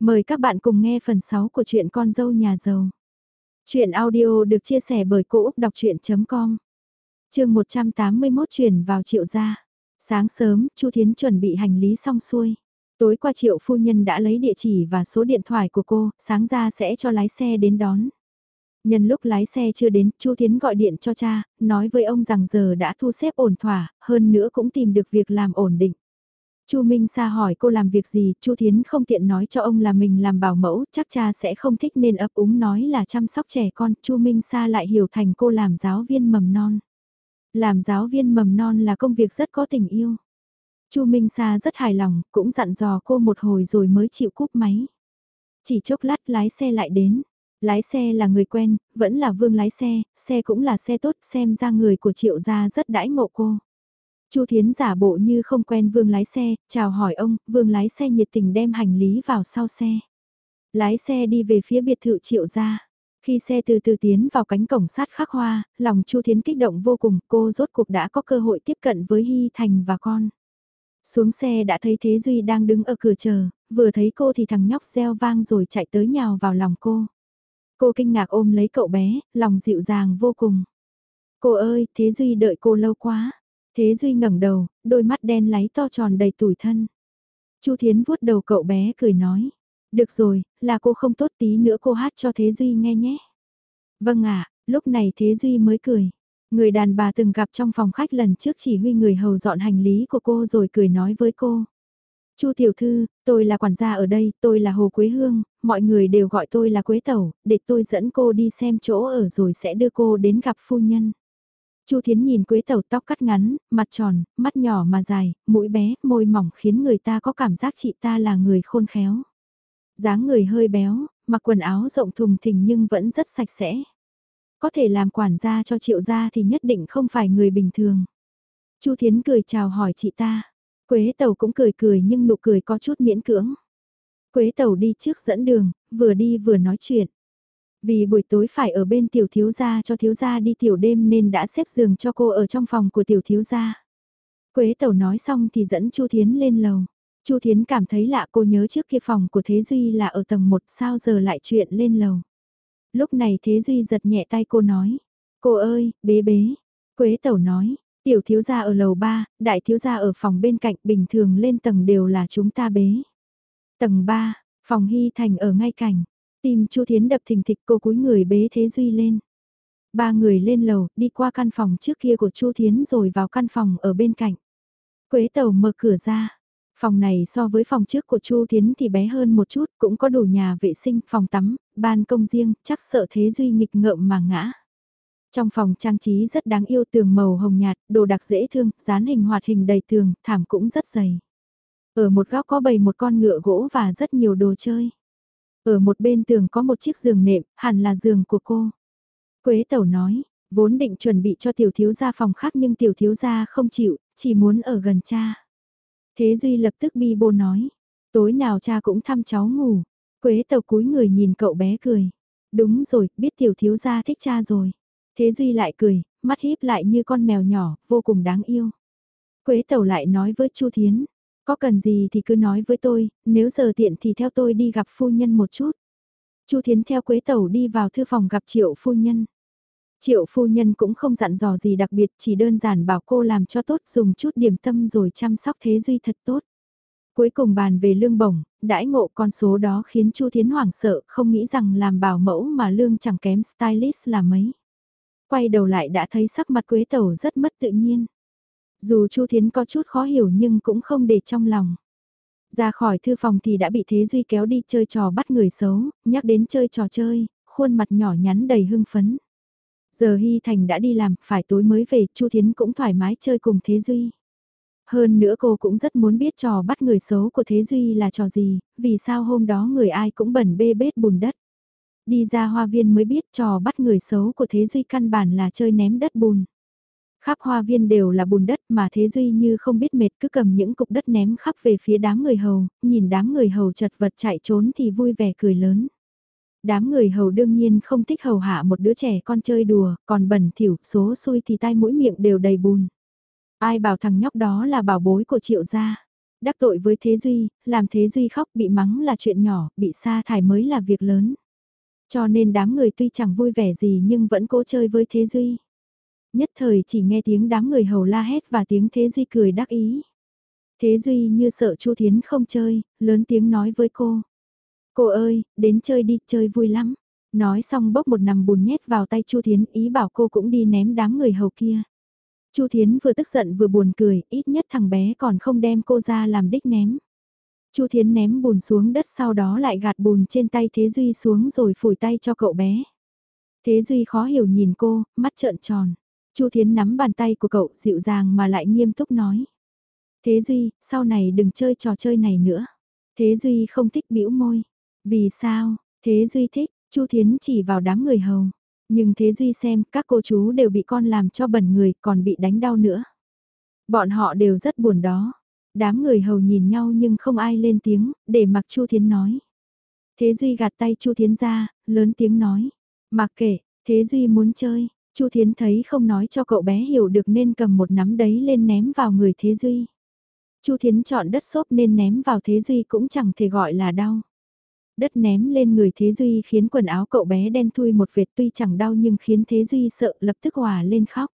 Mời các bạn cùng nghe phần 6 của truyện Con dâu nhà giàu. truyện audio được chia sẻ bởi Cô Úc Đọc Chuyện.com Trường 181 chuyển vào triệu gia. Sáng sớm, Chu Thiến chuẩn bị hành lý xong xuôi. Tối qua triệu phu nhân đã lấy địa chỉ và số điện thoại của cô, sáng ra sẽ cho lái xe đến đón. Nhân lúc lái xe chưa đến, Chu Thiến gọi điện cho cha, nói với ông rằng giờ đã thu xếp ổn thỏa, hơn nữa cũng tìm được việc làm ổn định. Chu Minh Sa hỏi cô làm việc gì, Chu Thiến không tiện nói cho ông là mình làm bảo mẫu, chắc cha sẽ không thích nên ấp úng nói là chăm sóc trẻ con, Chu Minh Sa lại hiểu thành cô làm giáo viên mầm non. Làm giáo viên mầm non là công việc rất có tình yêu. Chu Minh Sa rất hài lòng, cũng dặn dò cô một hồi rồi mới chịu cúp máy. Chỉ chốc lát lái xe lại đến. Lái xe là người quen, vẫn là vương lái xe, xe cũng là xe tốt, xem ra người của triệu gia rất đãi ngộ cô. Chu Thiến giả bộ như không quen Vương lái xe, chào hỏi ông, Vương lái xe nhiệt tình đem hành lý vào sau xe. Lái xe đi về phía biệt thự triệu gia. Khi xe từ từ tiến vào cánh cổng sát khắc hoa, lòng Chu Thiến kích động vô cùng, cô rốt cuộc đã có cơ hội tiếp cận với Hy Thành và con. Xuống xe đã thấy Thế Duy đang đứng ở cửa chờ, vừa thấy cô thì thằng nhóc reo vang rồi chạy tới nhào vào lòng cô. Cô kinh ngạc ôm lấy cậu bé, lòng dịu dàng vô cùng. Cô ơi, Thế Duy đợi cô lâu quá. Thế Duy ngẩng đầu, đôi mắt đen láy to tròn đầy tủi thân. Chu Thiến vuốt đầu cậu bé cười nói. Được rồi, là cô không tốt tí nữa cô hát cho Thế Duy nghe nhé. Vâng ạ, lúc này Thế Duy mới cười. Người đàn bà từng gặp trong phòng khách lần trước chỉ huy người hầu dọn hành lý của cô rồi cười nói với cô. Chu tiểu thư, tôi là quản gia ở đây, tôi là Hồ Quế Hương, mọi người đều gọi tôi là Quế Tẩu, để tôi dẫn cô đi xem chỗ ở rồi sẽ đưa cô đến gặp phu nhân. Chu Thiến nhìn Quế Tẩu tóc cắt ngắn, mặt tròn, mắt nhỏ mà dài, mũi bé, môi mỏng khiến người ta có cảm giác chị ta là người khôn khéo. dáng người hơi béo, mặc quần áo rộng thùng thình nhưng vẫn rất sạch sẽ. Có thể làm quản gia cho triệu gia thì nhất định không phải người bình thường. Chu Thiến cười chào hỏi chị ta. Quế Tẩu cũng cười cười nhưng nụ cười có chút miễn cưỡng. Quế Tẩu đi trước dẫn đường, vừa đi vừa nói chuyện. Vì buổi tối phải ở bên tiểu thiếu gia cho thiếu gia đi tiểu đêm nên đã xếp giường cho cô ở trong phòng của tiểu thiếu gia. Quế tẩu nói xong thì dẫn Chu Thiến lên lầu. Chu Thiến cảm thấy lạ cô nhớ trước kia phòng của Thế Duy là ở tầng 1 sao giờ lại chuyện lên lầu. Lúc này Thế Duy giật nhẹ tay cô nói. Cô ơi, bế bế. Quế tẩu nói, tiểu thiếu gia ở lầu 3, đại thiếu gia ở phòng bên cạnh bình thường lên tầng đều là chúng ta bế. Tầng 3, phòng Hy Thành ở ngay cạnh. Tim Chu Thiến đập thình thịch cô cúi người bế Thế Duy lên. Ba người lên lầu, đi qua căn phòng trước kia của Chu Thiến rồi vào căn phòng ở bên cạnh. Quế tàu mở cửa ra. Phòng này so với phòng trước của Chu Thiến thì bé hơn một chút, cũng có đủ nhà vệ sinh, phòng tắm, ban công riêng, chắc sợ Thế Duy nghịch ngợm mà ngã. Trong phòng trang trí rất đáng yêu tường màu hồng nhạt, đồ đặc dễ thương, dán hình hoạt hình đầy tường, thảm cũng rất dày. Ở một góc có bầy một con ngựa gỗ và rất nhiều đồ chơi. Ở một bên tường có một chiếc giường nệm, hẳn là giường của cô. Quế tẩu nói, vốn định chuẩn bị cho tiểu thiếu gia phòng khác nhưng tiểu thiếu gia không chịu, chỉ muốn ở gần cha. Thế Duy lập tức bi bô nói, tối nào cha cũng thăm cháu ngủ. Quế tẩu cúi người nhìn cậu bé cười. Đúng rồi, biết tiểu thiếu gia thích cha rồi. Thế Duy lại cười, mắt híp lại như con mèo nhỏ, vô cùng đáng yêu. Quế tẩu lại nói với Chu Thiến, có cần gì thì cứ nói với tôi, nếu giờ tiện thì theo tôi đi gặp phu nhân một chút. Chu Thiến theo Quế Tẩu đi vào thư phòng gặp Triệu phu nhân. Triệu phu nhân cũng không dặn dò gì đặc biệt, chỉ đơn giản bảo cô làm cho tốt dùng chút điểm tâm rồi chăm sóc Thế Duy thật tốt. Cuối cùng bàn về lương bổng, đãi ngộ con số đó khiến Chu Thiến hoảng sợ, không nghĩ rằng làm bảo mẫu mà lương chẳng kém stylist là mấy. Quay đầu lại đã thấy sắc mặt Quế Tẩu rất mất tự nhiên. Dù Chu Thiến có chút khó hiểu nhưng cũng không để trong lòng. Ra khỏi thư phòng thì đã bị Thế Duy kéo đi chơi trò bắt người xấu, nhắc đến chơi trò chơi, khuôn mặt nhỏ nhắn đầy hưng phấn. Giờ Hy Thành đã đi làm, phải tối mới về, Chu Thiến cũng thoải mái chơi cùng Thế Duy. Hơn nữa cô cũng rất muốn biết trò bắt người xấu của Thế Duy là trò gì, vì sao hôm đó người ai cũng bẩn bê bết bùn đất. Đi ra hoa viên mới biết trò bắt người xấu của Thế Duy căn bản là chơi ném đất bùn. Khắp hoa viên đều là bùn đất mà Thế Duy như không biết mệt cứ cầm những cục đất ném khắp về phía đám người hầu, nhìn đám người hầu chật vật chạy trốn thì vui vẻ cười lớn. Đám người hầu đương nhiên không thích hầu hạ một đứa trẻ con chơi đùa, còn bẩn thỉu, số xui thì tai mũi miệng đều đầy bùn. Ai bảo thằng nhóc đó là bảo bối của triệu gia. Đắc tội với Thế Duy, làm Thế Duy khóc bị mắng là chuyện nhỏ, bị sa thải mới là việc lớn. Cho nên đám người tuy chẳng vui vẻ gì nhưng vẫn cố chơi với Thế Duy. Nhất thời chỉ nghe tiếng đám người hầu la hét và tiếng Thế Duy cười đắc ý. Thế Duy như sợ Chu Thiến không chơi, lớn tiếng nói với cô. Cô ơi, đến chơi đi, chơi vui lắm. Nói xong bốc một nằm bùn nhét vào tay Chu Thiến ý bảo cô cũng đi ném đám người hầu kia. Chu Thiến vừa tức giận vừa buồn cười, ít nhất thằng bé còn không đem cô ra làm đích ném. Chu Thiến ném bùn xuống đất sau đó lại gạt bùn trên tay Thế Duy xuống rồi phủi tay cho cậu bé. Thế Duy khó hiểu nhìn cô, mắt trợn tròn. Chu Thiến nắm bàn tay của cậu dịu dàng mà lại nghiêm túc nói. Thế Duy, sau này đừng chơi trò chơi này nữa. Thế Duy không thích bĩu môi. Vì sao? Thế Duy thích, Chu Thiến chỉ vào đám người hầu. Nhưng Thế Duy xem, các cô chú đều bị con làm cho bẩn người, còn bị đánh đau nữa. Bọn họ đều rất buồn đó. Đám người hầu nhìn nhau nhưng không ai lên tiếng, để mặc Chu Thiến nói. Thế Duy gạt tay Chu Thiến ra, lớn tiếng nói. Mặc kệ, Thế Duy muốn chơi, Chu Thiến thấy không nói cho cậu bé hiểu được nên cầm một nắm đấy lên ném vào người Thế Duy. Chu Thiến chọn đất xốp nên ném vào Thế Duy cũng chẳng thể gọi là đau. Đất ném lên người Thế Duy khiến quần áo cậu bé đen thui một vệt tuy chẳng đau nhưng khiến Thế Duy sợ lập tức hòa lên khóc.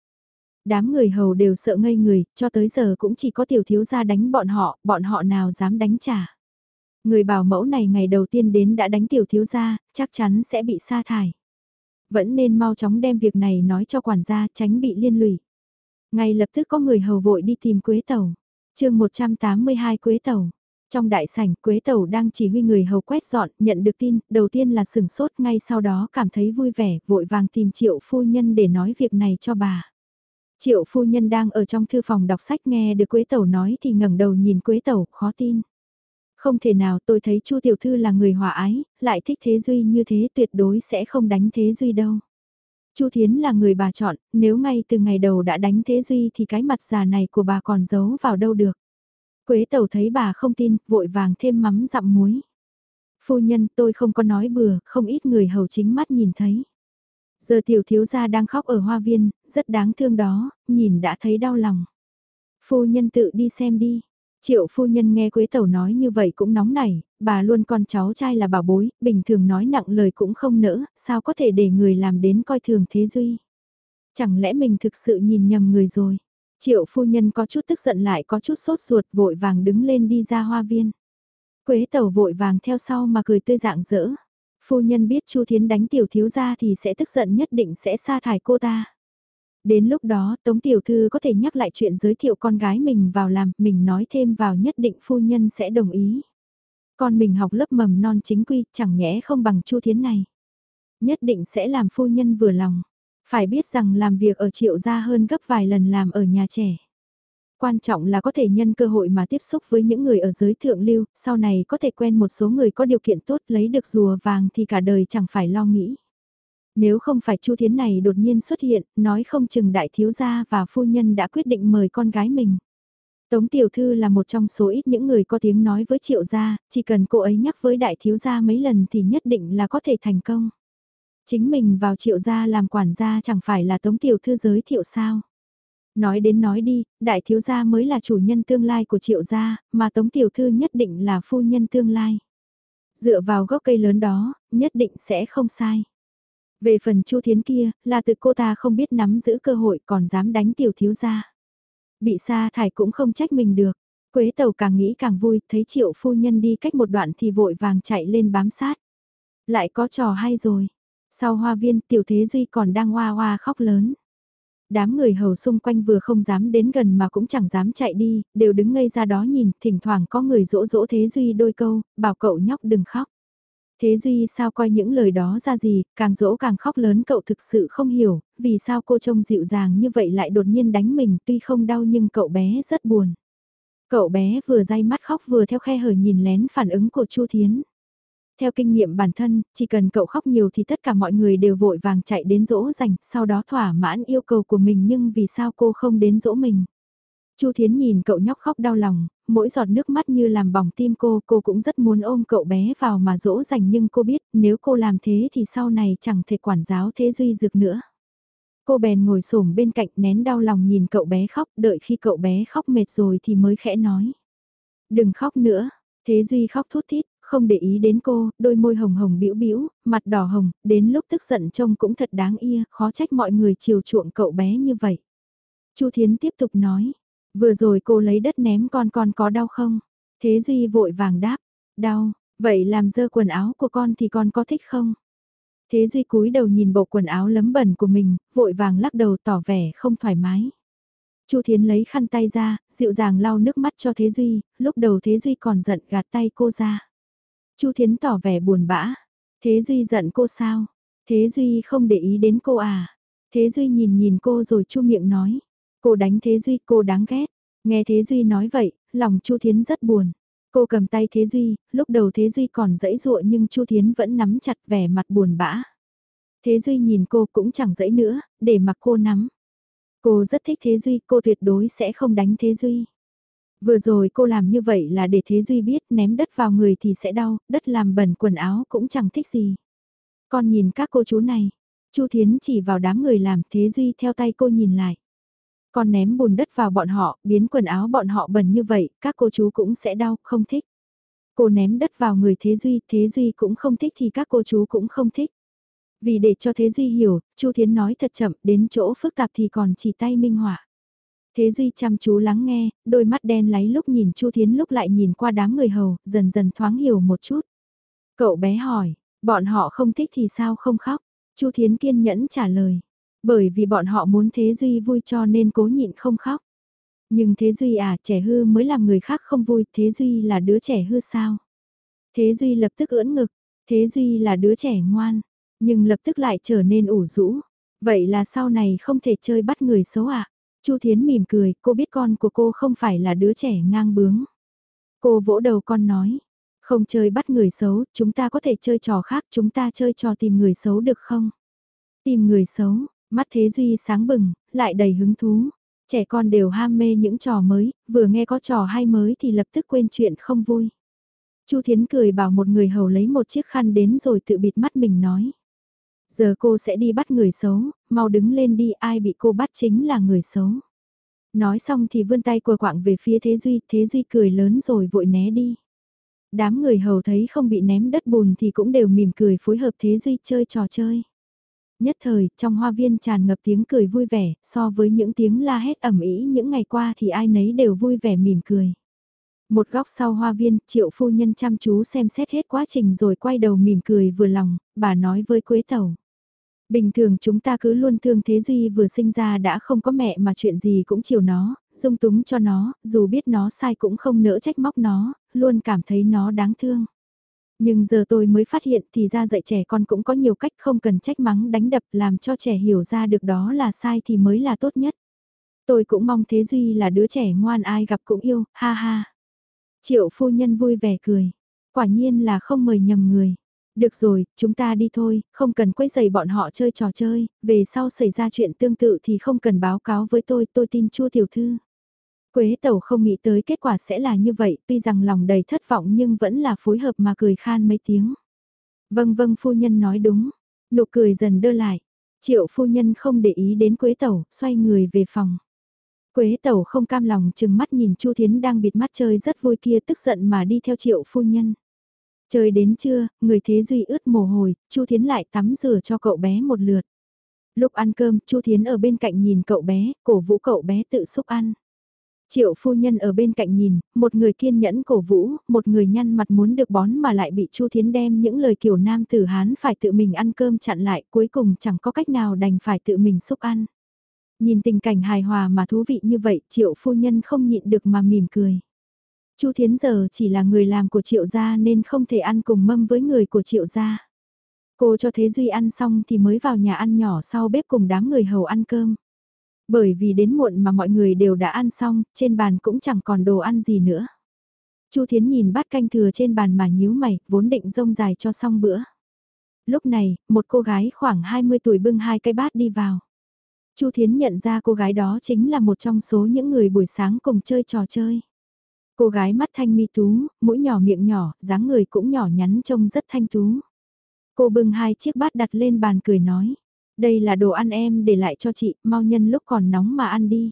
Đám người hầu đều sợ ngây người, cho tới giờ cũng chỉ có tiểu thiếu gia đánh bọn họ, bọn họ nào dám đánh trả. Người bảo mẫu này ngày đầu tiên đến đã đánh tiểu thiếu gia, chắc chắn sẽ bị sa thải. Vẫn nên mau chóng đem việc này nói cho quản gia tránh bị liên lụy. Ngay lập tức có người hầu vội đi tìm Quế Tẩu. chương 182 Quế Tẩu Trong đại sảnh, Quế Tẩu đang chỉ huy người hầu quét dọn, nhận được tin, đầu tiên là sửng sốt ngay sau đó cảm thấy vui vẻ, vội vàng tìm triệu phu nhân để nói việc này cho bà. Triệu phu nhân đang ở trong thư phòng đọc sách nghe được Quế Tẩu nói thì ngẩng đầu nhìn Quế Tẩu, khó tin. Không thể nào tôi thấy Chu Tiểu Thư là người hòa ái, lại thích Thế Duy như thế tuyệt đối sẽ không đánh Thế Duy đâu. Chu Thiến là người bà chọn, nếu ngay từ ngày đầu đã đánh Thế Duy thì cái mặt già này của bà còn giấu vào đâu được. Quế Tẩu thấy bà không tin, vội vàng thêm mắm dặm muối. Phu nhân tôi không có nói bừa, không ít người hầu chính mắt nhìn thấy. Giờ tiểu thiếu gia đang khóc ở hoa viên, rất đáng thương đó, nhìn đã thấy đau lòng. Phu nhân tự đi xem đi. Triệu phu nhân nghe Quế Tẩu nói như vậy cũng nóng nảy, bà luôn con cháu trai là bảo bối, bình thường nói nặng lời cũng không nỡ, sao có thể để người làm đến coi thường thế duy. Chẳng lẽ mình thực sự nhìn nhầm người rồi. Triệu phu nhân có chút tức giận lại có chút sốt ruột vội vàng đứng lên đi ra hoa viên. Quế Tẩu vội vàng theo sau mà cười tươi dạng dỡ phu nhân biết Chu Thiến đánh tiểu thiếu gia thì sẽ tức giận nhất định sẽ sa thải cô ta. Đến lúc đó Tống Tiểu Thư có thể nhắc lại chuyện giới thiệu con gái mình vào làm, mình nói thêm vào nhất định phu nhân sẽ đồng ý. Con mình học lớp mầm non chính quy, chẳng nhẽ không bằng Chu Thiến này. Nhất định sẽ làm phu nhân vừa lòng. Phải biết rằng làm việc ở triệu gia hơn gấp vài lần làm ở nhà trẻ. Quan trọng là có thể nhân cơ hội mà tiếp xúc với những người ở giới thượng lưu, sau này có thể quen một số người có điều kiện tốt lấy được rùa vàng thì cả đời chẳng phải lo nghĩ. Nếu không phải Chu Thiến này đột nhiên xuất hiện, nói không chừng đại thiếu gia và phu nhân đã quyết định mời con gái mình. Tống Tiểu Thư là một trong số ít những người có tiếng nói với triệu gia, chỉ cần cô ấy nhắc với đại thiếu gia mấy lần thì nhất định là có thể thành công. Chính mình vào triệu gia làm quản gia chẳng phải là Tống Tiểu Thư giới thiệu sao. Nói đến nói đi, đại thiếu gia mới là chủ nhân tương lai của triệu gia, mà tống tiểu thư nhất định là phu nhân tương lai. Dựa vào gốc cây lớn đó, nhất định sẽ không sai. Về phần chu thiến kia, là từ cô ta không biết nắm giữ cơ hội còn dám đánh tiểu thiếu gia. Bị sa thải cũng không trách mình được. Quế tàu càng nghĩ càng vui, thấy triệu phu nhân đi cách một đoạn thì vội vàng chạy lên bám sát. Lại có trò hay rồi. Sau hoa viên tiểu thế duy còn đang hoa hoa khóc lớn. Đám người hầu xung quanh vừa không dám đến gần mà cũng chẳng dám chạy đi, đều đứng ngây ra đó nhìn, thỉnh thoảng có người dỗ dỗ Thế Duy đôi câu, bảo cậu nhóc đừng khóc. Thế Duy sao coi những lời đó ra gì, càng dỗ càng khóc lớn cậu thực sự không hiểu, vì sao cô trông dịu dàng như vậy lại đột nhiên đánh mình tuy không đau nhưng cậu bé rất buồn. Cậu bé vừa day mắt khóc vừa theo khe hở nhìn lén phản ứng của Chu Thiến. Theo kinh nghiệm bản thân, chỉ cần cậu khóc nhiều thì tất cả mọi người đều vội vàng chạy đến dỗ dành, sau đó thỏa mãn yêu cầu của mình nhưng vì sao cô không đến dỗ mình. Chu Thiến nhìn cậu nhóc khóc đau lòng, mỗi giọt nước mắt như làm bỏng tim cô, cô cũng rất muốn ôm cậu bé vào mà dỗ dành nhưng cô biết nếu cô làm thế thì sau này chẳng thể quản giáo thế duy dược nữa. Cô bèn ngồi xổm bên cạnh nén đau lòng nhìn cậu bé khóc, đợi khi cậu bé khóc mệt rồi thì mới khẽ nói. Đừng khóc nữa, Thế Duy khóc thút thít, không để ý đến cô, đôi môi hồng hồng bĩu bĩu, mặt đỏ hồng, đến lúc tức giận trông cũng thật đáng ia, khó trách mọi người chiều chuộng cậu bé như vậy. Chu Thiến tiếp tục nói, vừa rồi cô lấy đất ném con con có đau không? Thế Duy vội vàng đáp, đau, vậy làm dơ quần áo của con thì con có thích không? Thế Duy cúi đầu nhìn bộ quần áo lấm bẩn của mình, vội vàng lắc đầu tỏ vẻ không thoải mái. Chu Thiến lấy khăn tay ra, dịu dàng lau nước mắt cho Thế Duy, lúc đầu Thế Duy còn giận gạt tay cô ra. Chu Thiến tỏ vẻ buồn bã. Thế Duy giận cô sao? Thế Duy không để ý đến cô à? Thế Duy nhìn nhìn cô rồi chu miệng nói. Cô đánh Thế Duy cô đáng ghét. Nghe Thế Duy nói vậy, lòng Chu Thiến rất buồn. Cô cầm tay Thế Duy, lúc đầu Thế Duy còn dãy dụa nhưng Chu Thiến vẫn nắm chặt vẻ mặt buồn bã. Thế Duy nhìn cô cũng chẳng dãy nữa, để mặc cô nắm. Cô rất thích Thế Duy, cô tuyệt đối sẽ không đánh Thế Duy. Vừa rồi cô làm như vậy là để Thế Duy biết ném đất vào người thì sẽ đau, đất làm bẩn quần áo cũng chẳng thích gì. Con nhìn các cô chú này, Chu Thiến chỉ vào đám người làm Thế Duy theo tay cô nhìn lại. Con ném bùn đất vào bọn họ, biến quần áo bọn họ bẩn như vậy, các cô chú cũng sẽ đau, không thích. Cô ném đất vào người Thế Duy, Thế Duy cũng không thích thì các cô chú cũng không thích. Vì để cho Thế Duy hiểu, Chu Thiến nói thật chậm, đến chỗ phức tạp thì còn chỉ tay minh họa. Thế Duy chăm chú lắng nghe, đôi mắt đen láy lúc nhìn Chu Thiến lúc lại nhìn qua đám người hầu, dần dần thoáng hiểu một chút. Cậu bé hỏi, bọn họ không thích thì sao không khóc? Chu Thiến kiên nhẫn trả lời, bởi vì bọn họ muốn Thế Duy vui cho nên cố nhịn không khóc. Nhưng Thế Duy à, trẻ hư mới làm người khác không vui, Thế Duy là đứa trẻ hư sao? Thế Duy lập tức ưỡn ngực, Thế Duy là đứa trẻ ngoan, nhưng lập tức lại trở nên ủ rũ. Vậy là sau này không thể chơi bắt người xấu ạ. À? Chu Thiến mỉm cười, cô biết con của cô không phải là đứa trẻ ngang bướng. Cô vỗ đầu con nói, không chơi bắt người xấu, chúng ta có thể chơi trò khác, chúng ta chơi trò tìm người xấu được không? Tìm người xấu, mắt Thế Duy sáng bừng, lại đầy hứng thú. Trẻ con đều ham mê những trò mới, vừa nghe có trò hay mới thì lập tức quên chuyện không vui. Chu Thiến cười bảo một người hầu lấy một chiếc khăn đến rồi tự bịt mắt mình nói. Giờ cô sẽ đi bắt người xấu, mau đứng lên đi ai bị cô bắt chính là người xấu. Nói xong thì vươn tay của quạng về phía Thế Duy, Thế Duy cười lớn rồi vội né đi. Đám người hầu thấy không bị ném đất bùn thì cũng đều mỉm cười phối hợp Thế Duy chơi trò chơi. Nhất thời, trong hoa viên tràn ngập tiếng cười vui vẻ, so với những tiếng la hét ẩm ý những ngày qua thì ai nấy đều vui vẻ mỉm cười. Một góc sau hoa viên, triệu phu nhân chăm chú xem xét hết quá trình rồi quay đầu mỉm cười vừa lòng, bà nói với Quế Tẩu. Bình thường chúng ta cứ luôn thương Thế Duy vừa sinh ra đã không có mẹ mà chuyện gì cũng chiều nó, dung túng cho nó, dù biết nó sai cũng không nỡ trách móc nó, luôn cảm thấy nó đáng thương. Nhưng giờ tôi mới phát hiện thì ra dạy trẻ con cũng có nhiều cách không cần trách mắng đánh đập làm cho trẻ hiểu ra được đó là sai thì mới là tốt nhất. Tôi cũng mong Thế Duy là đứa trẻ ngoan ai gặp cũng yêu, ha ha. Triệu phu nhân vui vẻ cười. Quả nhiên là không mời nhầm người. Được rồi, chúng ta đi thôi, không cần quấy giày bọn họ chơi trò chơi, về sau xảy ra chuyện tương tự thì không cần báo cáo với tôi, tôi tin chua tiểu thư. Quế tẩu không nghĩ tới kết quả sẽ là như vậy, tuy rằng lòng đầy thất vọng nhưng vẫn là phối hợp mà cười khan mấy tiếng. Vâng vâng phu nhân nói đúng, nụ cười dần đơ lại. Triệu phu nhân không để ý đến quế tẩu, xoay người về phòng. Quế tẩu không cam lòng chừng mắt nhìn Chu Thiến đang bịt mắt chơi rất vui kia tức giận mà đi theo triệu phu nhân. Chơi đến trưa, người thế duy ướt mồ hôi, Chu Thiến lại tắm rửa cho cậu bé một lượt. Lúc ăn cơm, Chu Thiến ở bên cạnh nhìn cậu bé, cổ vũ cậu bé tự xúc ăn. Triệu phu nhân ở bên cạnh nhìn, một người kiên nhẫn cổ vũ, một người nhăn mặt muốn được bón mà lại bị Chu Thiến đem những lời kiểu nam tử Hán phải tự mình ăn cơm chặn lại, cuối cùng chẳng có cách nào đành phải tự mình xúc ăn. Nhìn tình cảnh hài hòa mà thú vị như vậy, triệu phu nhân không nhịn được mà mỉm cười. Chu Thiến giờ chỉ là người làm của triệu gia nên không thể ăn cùng mâm với người của triệu gia. Cô cho Thế Duy ăn xong thì mới vào nhà ăn nhỏ sau bếp cùng đám người hầu ăn cơm. Bởi vì đến muộn mà mọi người đều đã ăn xong, trên bàn cũng chẳng còn đồ ăn gì nữa. Chu Thiến nhìn bát canh thừa trên bàn mà nhíu mày, vốn định rông dài cho xong bữa. Lúc này, một cô gái khoảng 20 tuổi bưng hai cái bát đi vào. Chu Thiến nhận ra cô gái đó chính là một trong số những người buổi sáng cùng chơi trò chơi. Cô gái mắt thanh mi tú, mũi nhỏ miệng nhỏ, dáng người cũng nhỏ nhắn trông rất thanh tú. Cô bưng hai chiếc bát đặt lên bàn cười nói. Đây là đồ ăn em để lại cho chị, mau nhân lúc còn nóng mà ăn đi.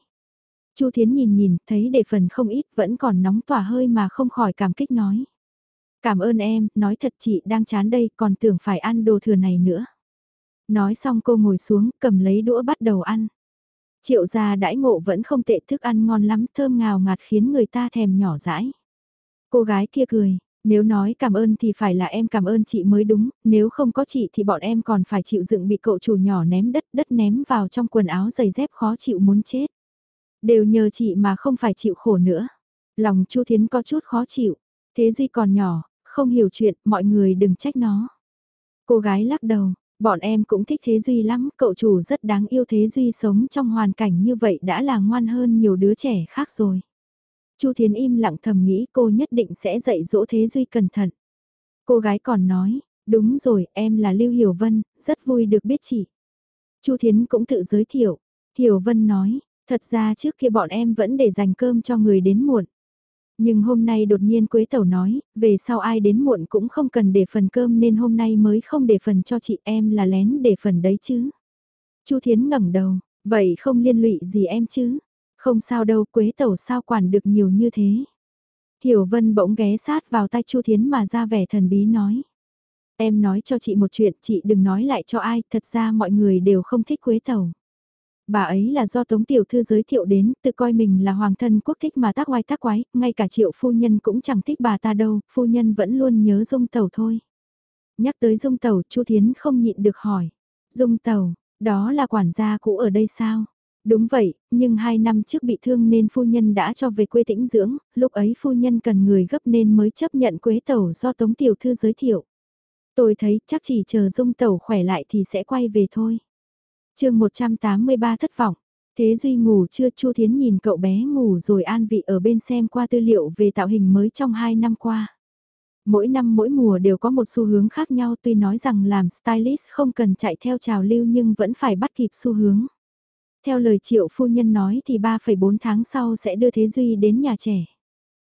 Chu Thiến nhìn nhìn, thấy để phần không ít vẫn còn nóng tỏa hơi mà không khỏi cảm kích nói. Cảm ơn em, nói thật chị đang chán đây còn tưởng phải ăn đồ thừa này nữa. Nói xong cô ngồi xuống, cầm lấy đũa bắt đầu ăn. Triệu gia đãi ngộ vẫn không tệ thức ăn ngon lắm, thơm ngào ngạt khiến người ta thèm nhỏ dãi. Cô gái kia cười, nếu nói cảm ơn thì phải là em cảm ơn chị mới đúng, nếu không có chị thì bọn em còn phải chịu dựng bị cậu chủ nhỏ ném đất đất ném vào trong quần áo giày dép khó chịu muốn chết. Đều nhờ chị mà không phải chịu khổ nữa. Lòng Chu Thiến có chút khó chịu, thế Duy còn nhỏ, không hiểu chuyện, mọi người đừng trách nó. Cô gái lắc đầu, bọn em cũng thích Thế Duy lắm, cậu chủ rất đáng yêu Thế Duy sống trong hoàn cảnh như vậy đã là ngoan hơn nhiều đứa trẻ khác rồi. Chu Thiến im lặng thầm nghĩ cô nhất định sẽ dạy dỗ Thế Duy cẩn thận. Cô gái còn nói, đúng rồi, em là Lưu Hiểu Vân, rất vui được biết chị. Chu Thiến cũng tự giới thiệu. Hiểu Vân nói, thật ra trước kia bọn em vẫn để dành cơm cho người đến muộn. Nhưng hôm nay đột nhiên Quế Tẩu nói, về sau ai đến muộn cũng không cần để phần cơm nên hôm nay mới không để phần cho chị em là lén để phần đấy chứ. Chu Thiến ngẩng đầu, vậy không liên lụy gì em chứ? Không sao đâu Quế Tẩu sao quản được nhiều như thế. Hiểu Vân bỗng ghé sát vào tay Chu Thiến mà ra vẻ thần bí nói. Em nói cho chị một chuyện, chị đừng nói lại cho ai, thật ra mọi người đều không thích Quế Tẩu. Bà ấy là do Tống Tiểu Thư giới thiệu đến, tự coi mình là hoàng thân quốc thích mà tác oai tác quái, ngay cả triệu phu nhân cũng chẳng thích bà ta đâu, phu nhân vẫn luôn nhớ Dung Tẩu thôi. Nhắc tới Dung Tẩu, Chu Thiến không nhịn được hỏi. Dung Tẩu, đó là quản gia cũ ở đây sao? Đúng vậy, nhưng hai năm trước bị thương nên phu nhân đã cho về quê tĩnh dưỡng, lúc ấy phu nhân cần người gấp nên mới chấp nhận quế tẩu do Tống Tiểu Thư giới thiệu. Tôi thấy chắc chỉ chờ Dung Tẩu khỏe lại thì sẽ quay về thôi chương 183 thất vọng. Thế Duy ngủ chưa Chu Thiến nhìn cậu bé ngủ rồi an vị ở bên xem qua tư liệu về tạo hình mới trong hai năm qua. Mỗi năm mỗi mùa đều có một xu hướng khác nhau tuy nói rằng làm stylist không cần chạy theo trào lưu nhưng vẫn phải bắt kịp xu hướng. Theo lời triệu phu nhân nói thì 3,4 tháng sau sẽ đưa Thế Duy đến nhà trẻ.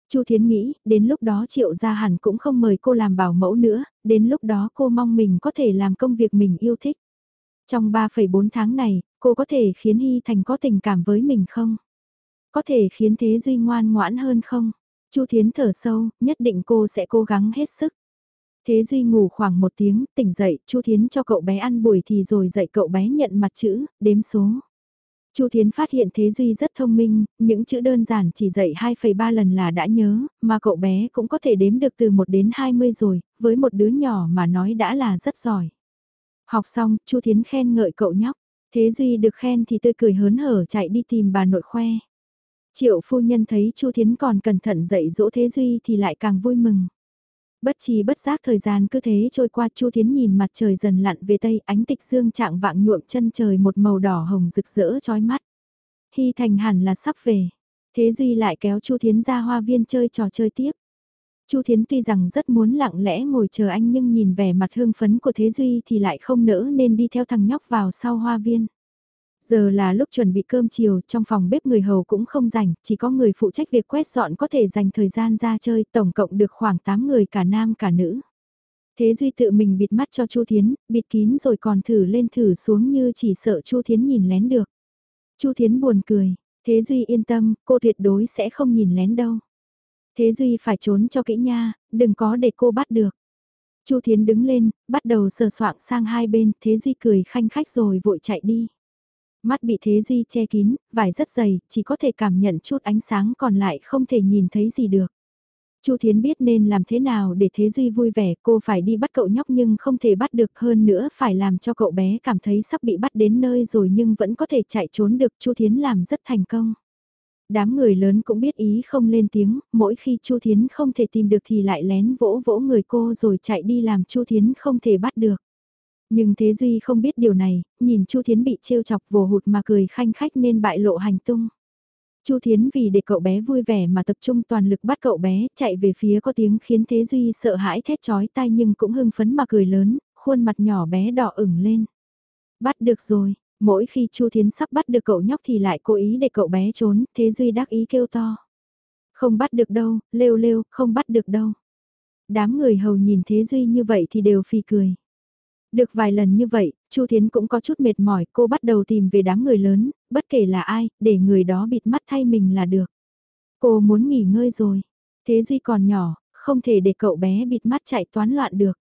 Chu Thiến nghĩ, đến lúc đó triệu gia hẳn cũng không mời cô làm bảo mẫu nữa, đến lúc đó cô mong mình có thể làm công việc mình yêu thích. Trong 3,4 tháng này, cô có thể khiến Hy Thành có tình cảm với mình không? Có thể khiến Thế Duy ngoan ngoãn hơn không? Chu Thiến thở sâu, nhất định cô sẽ cố gắng hết sức. Thế Duy ngủ khoảng một tiếng, tỉnh dậy, Chu Thiến cho cậu bé ăn buổi thì rồi dạy cậu bé nhận mặt chữ, đếm số. Chu Thiến phát hiện Thế Duy rất thông minh, những chữ đơn giản chỉ dạy 2,3 lần là đã nhớ, mà cậu bé cũng có thể đếm được từ 1 đến 20 rồi, với một đứa nhỏ mà nói đã là rất giỏi. Học xong, Chu Thiến khen ngợi cậu nhóc. Thế Duy được khen thì tươi cười hớn hở chạy đi tìm bà nội khoe. Triệu phu nhân thấy Chu Thiến còn cẩn thận dạy dỗ Thế Duy thì lại càng vui mừng. Bất chi bất giác thời gian cứ thế trôi qua, Chu Thiến nhìn mặt trời dần lặn về tây, ánh tịch dương trạng vạng nhuộm chân trời một màu đỏ hồng rực rỡ chói mắt. Hy thành hẳn là sắp về. Thế Duy lại kéo Chu Thiến ra hoa viên chơi trò chơi tiếp. Chu Thiến tuy rằng rất muốn lặng lẽ ngồi chờ anh nhưng nhìn vẻ mặt hương phấn của Thế Duy thì lại không nỡ nên đi theo thằng nhóc vào sau hoa viên. Giờ là lúc chuẩn bị cơm chiều, trong phòng bếp người hầu cũng không rảnh, chỉ có người phụ trách việc quét dọn có thể dành thời gian ra chơi, tổng cộng được khoảng 8 người cả nam cả nữ. Thế Duy tự mình bịt mắt cho Chu Thiến, bịt kín rồi còn thử lên thử xuống như chỉ sợ Chu Thiến nhìn lén được. Chu Thiến buồn cười, Thế Duy yên tâm, cô tuyệt đối sẽ không nhìn lén đâu. Thế Duy phải trốn cho kỹ nha, đừng có để cô bắt được. Chu Thiến đứng lên, bắt đầu sờ soạng sang hai bên, Thế Duy cười khanh khách rồi vội chạy đi. Mắt bị Thế Duy che kín, vải rất dày, chỉ có thể cảm nhận chút ánh sáng còn lại không thể nhìn thấy gì được. Chu Thiến biết nên làm thế nào để Thế Duy vui vẻ, cô phải đi bắt cậu nhóc nhưng không thể bắt được hơn nữa phải làm cho cậu bé cảm thấy sắp bị bắt đến nơi rồi nhưng vẫn có thể chạy trốn được Chu Thiến làm rất thành công. Đám người lớn cũng biết ý không lên tiếng, mỗi khi Chu Thiến không thể tìm được thì lại lén vỗ vỗ người cô rồi chạy đi làm Chu Thiến không thể bắt được. Nhưng Thế Duy không biết điều này, nhìn Chu Thiến bị trêu chọc vồ hụt mà cười khanh khách nên bại lộ hành tung. Chu Thiến vì để cậu bé vui vẻ mà tập trung toàn lực bắt cậu bé, chạy về phía có tiếng khiến Thế Duy sợ hãi thét chói tai nhưng cũng hưng phấn mà cười lớn, khuôn mặt nhỏ bé đỏ ửng lên. Bắt được rồi, Mỗi khi Chu Thiến sắp bắt được cậu nhóc thì lại cố ý để cậu bé trốn, thế Duy đắc ý kêu to. Không bắt được đâu, lêu lêu, không bắt được đâu. Đám người hầu nhìn thế Duy như vậy thì đều phì cười. Được vài lần như vậy, Chu Thiến cũng có chút mệt mỏi, cô bắt đầu tìm về đám người lớn, bất kể là ai, để người đó bịt mắt thay mình là được. Cô muốn nghỉ ngơi rồi. Thế Duy còn nhỏ, không thể để cậu bé bịt mắt chạy toán loạn được.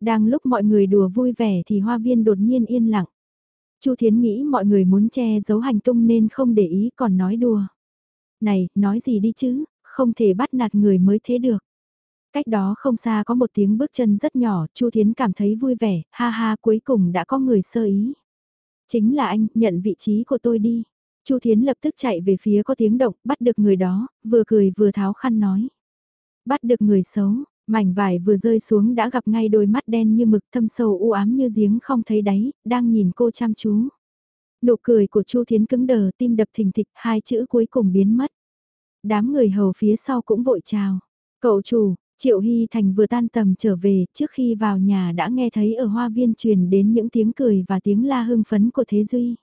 Đang lúc mọi người đùa vui vẻ thì hoa viên đột nhiên yên lặng. Chu Thiến nghĩ mọi người muốn che giấu hành tung nên không để ý còn nói đùa. Này, nói gì đi chứ, không thể bắt nạt người mới thế được. Cách đó không xa có một tiếng bước chân rất nhỏ, Chu Thiến cảm thấy vui vẻ, ha ha cuối cùng đã có người sơ ý. Chính là anh, nhận vị trí của tôi đi. Chu Thiến lập tức chạy về phía có tiếng động, bắt được người đó, vừa cười vừa tháo khăn nói. Bắt được người xấu, mảnh vải vừa rơi xuống đã gặp ngay đôi mắt đen như mực thâm sâu u ám như giếng không thấy đáy, đang nhìn cô chăm chú. Nụ cười của Chu Thiến cứng đờ tim đập thình thịch hai chữ cuối cùng biến mất. Đám người hầu phía sau cũng vội chào. Cậu chủ, Triệu Hy Thành vừa tan tầm trở về, trước khi vào nhà đã nghe thấy ở hoa viên truyền đến những tiếng cười và tiếng la hưng phấn của Thế Duy.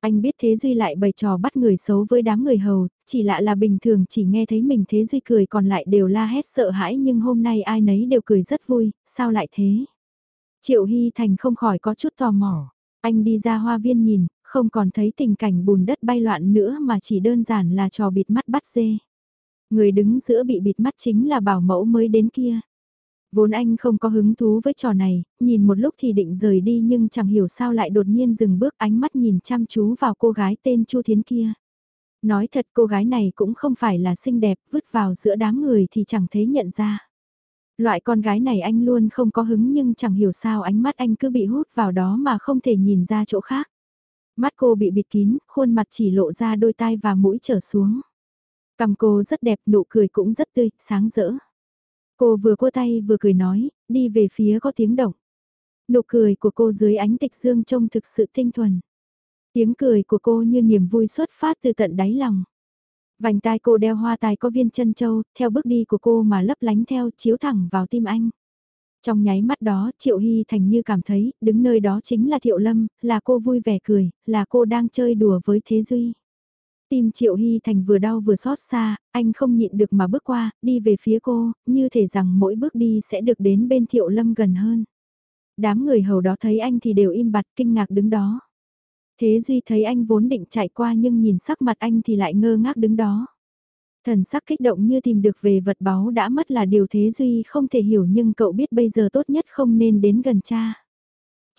Anh biết Thế Duy lại bày trò bắt người xấu với đám người hầu, chỉ lạ là bình thường chỉ nghe thấy mình Thế Duy cười còn lại đều la hét sợ hãi nhưng hôm nay ai nấy đều cười rất vui, sao lại thế? Triệu Hy Thành không khỏi có chút tò mò, anh đi ra hoa viên nhìn, không còn thấy tình cảnh bùn đất bay loạn nữa mà chỉ đơn giản là trò bịt mắt bắt dê. Người đứng giữa bị bịt mắt chính là bảo mẫu mới đến kia. Vốn anh không có hứng thú với trò này, nhìn một lúc thì định rời đi nhưng chẳng hiểu sao lại đột nhiên dừng bước ánh mắt nhìn chăm chú vào cô gái tên Chu Thiến kia. Nói thật cô gái này cũng không phải là xinh đẹp, vứt vào giữa đám người thì chẳng thấy nhận ra. Loại con gái này anh luôn không có hứng nhưng chẳng hiểu sao ánh mắt anh cứ bị hút vào đó mà không thể nhìn ra chỗ khác. Mắt cô bị bịt kín, khuôn mặt chỉ lộ ra đôi tai và mũi trở xuống. Cầm cô rất đẹp, nụ cười cũng rất tươi, sáng rỡ. Cô vừa cua tay vừa cười nói, đi về phía có tiếng động. Nụ cười của cô dưới ánh tịch dương trông thực sự tinh thuần. Tiếng cười của cô như niềm vui xuất phát từ tận đáy lòng. Vành tai cô đeo hoa tai có viên chân châu, theo bước đi của cô mà lấp lánh theo chiếu thẳng vào tim anh. Trong nháy mắt đó, Triệu Hy Thành như cảm thấy, đứng nơi đó chính là Thiệu Lâm, là cô vui vẻ cười, là cô đang chơi đùa với Thế Duy. Tim Triệu Hy Thành vừa đau vừa xót xa, anh không nhịn được mà bước qua, đi về phía cô, như thể rằng mỗi bước đi sẽ được đến bên Thiệu Lâm gần hơn. Đám người hầu đó thấy anh thì đều im bặt kinh ngạc đứng đó. Thế Duy thấy anh vốn định chạy qua nhưng nhìn sắc mặt anh thì lại ngơ ngác đứng đó. Thần sắc kích động như tìm được về vật báu đã mất là điều Thế Duy không thể hiểu nhưng cậu biết bây giờ tốt nhất không nên đến gần cha.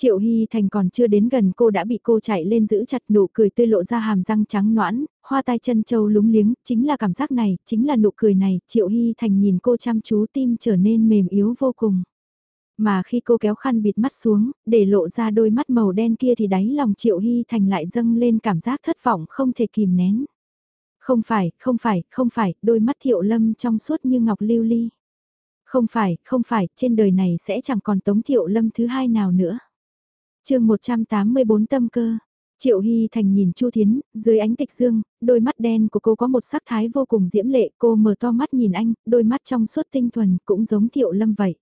Triệu Hy Thành còn chưa đến gần cô đã bị cô chạy lên giữ chặt nụ cười tươi lộ ra hàm răng trắng noãn, hoa tai chân châu lúng liếng, chính là cảm giác này, chính là nụ cười này, Triệu Hy Thành nhìn cô chăm chú tim trở nên mềm yếu vô cùng. Mà khi cô kéo khăn bịt mắt xuống, để lộ ra đôi mắt màu đen kia thì đáy lòng Triệu Hy Thành lại dâng lên cảm giác thất vọng không thể kìm nén. Không phải, không phải, không phải, đôi mắt Thiệu Lâm trong suốt như ngọc lưu ly. Không phải, không phải, trên đời này sẽ chẳng còn Tống Thiệu Lâm thứ hai nào nữa chương 184 tâm cơ. Triệu Hy Thành nhìn Chu Thiến, dưới ánh tịch dương, đôi mắt đen của cô có một sắc thái vô cùng diễm lệ, cô mở to mắt nhìn anh, đôi mắt trong suốt tinh thuần, cũng giống Thiệu Lâm vậy.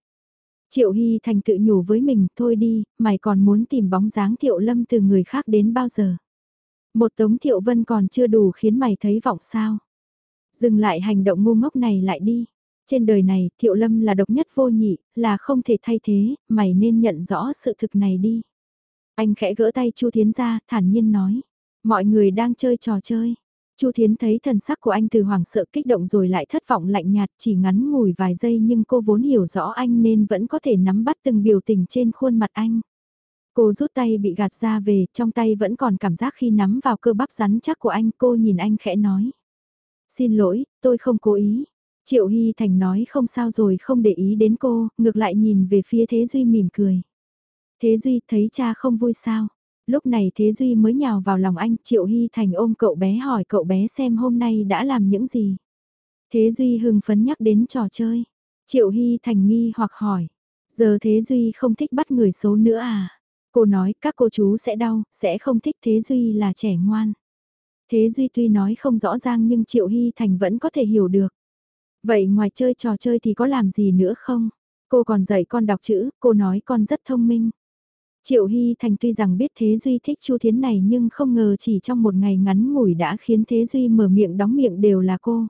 Triệu Hy Thành tự nhủ với mình, thôi đi, mày còn muốn tìm bóng dáng Thiệu Lâm từ người khác đến bao giờ. Một tống Thiệu Vân còn chưa đủ khiến mày thấy vọng sao. Dừng lại hành động ngu ngốc này lại đi. Trên đời này, Thiệu Lâm là độc nhất vô nhị, là không thể thay thế, mày nên nhận rõ sự thực này đi. Anh khẽ gỡ tay Chu Thiến ra, thản nhiên nói. Mọi người đang chơi trò chơi. Chu Thiến thấy thần sắc của anh từ hoảng sợ kích động rồi lại thất vọng lạnh nhạt chỉ ngắn ngủi vài giây nhưng cô vốn hiểu rõ anh nên vẫn có thể nắm bắt từng biểu tình trên khuôn mặt anh. Cô rút tay bị gạt ra về, trong tay vẫn còn cảm giác khi nắm vào cơ bắp rắn chắc của anh, cô nhìn anh khẽ nói. Xin lỗi, tôi không cố ý. Triệu Hy Thành nói không sao rồi không để ý đến cô, ngược lại nhìn về phía Thế Duy mỉm cười. Thế Duy thấy cha không vui sao? Lúc này Thế Duy mới nhào vào lòng anh, Triệu Hy Thành ôm cậu bé hỏi cậu bé xem hôm nay đã làm những gì. Thế Duy hưng phấn nhắc đến trò chơi. Triệu Hy Thành nghi hoặc hỏi. Giờ Thế Duy không thích bắt người xấu nữa à? Cô nói các cô chú sẽ đau, sẽ không thích Thế Duy là trẻ ngoan. Thế Duy tuy nói không rõ ràng nhưng Triệu Hy Thành vẫn có thể hiểu được. Vậy ngoài chơi trò chơi thì có làm gì nữa không? Cô còn dạy con đọc chữ, cô nói con rất thông minh. Triệu Hy Thành tuy rằng biết Thế Duy thích Chu Thiến này nhưng không ngờ chỉ trong một ngày ngắn ngủi đã khiến Thế Duy mở miệng đóng miệng đều là cô.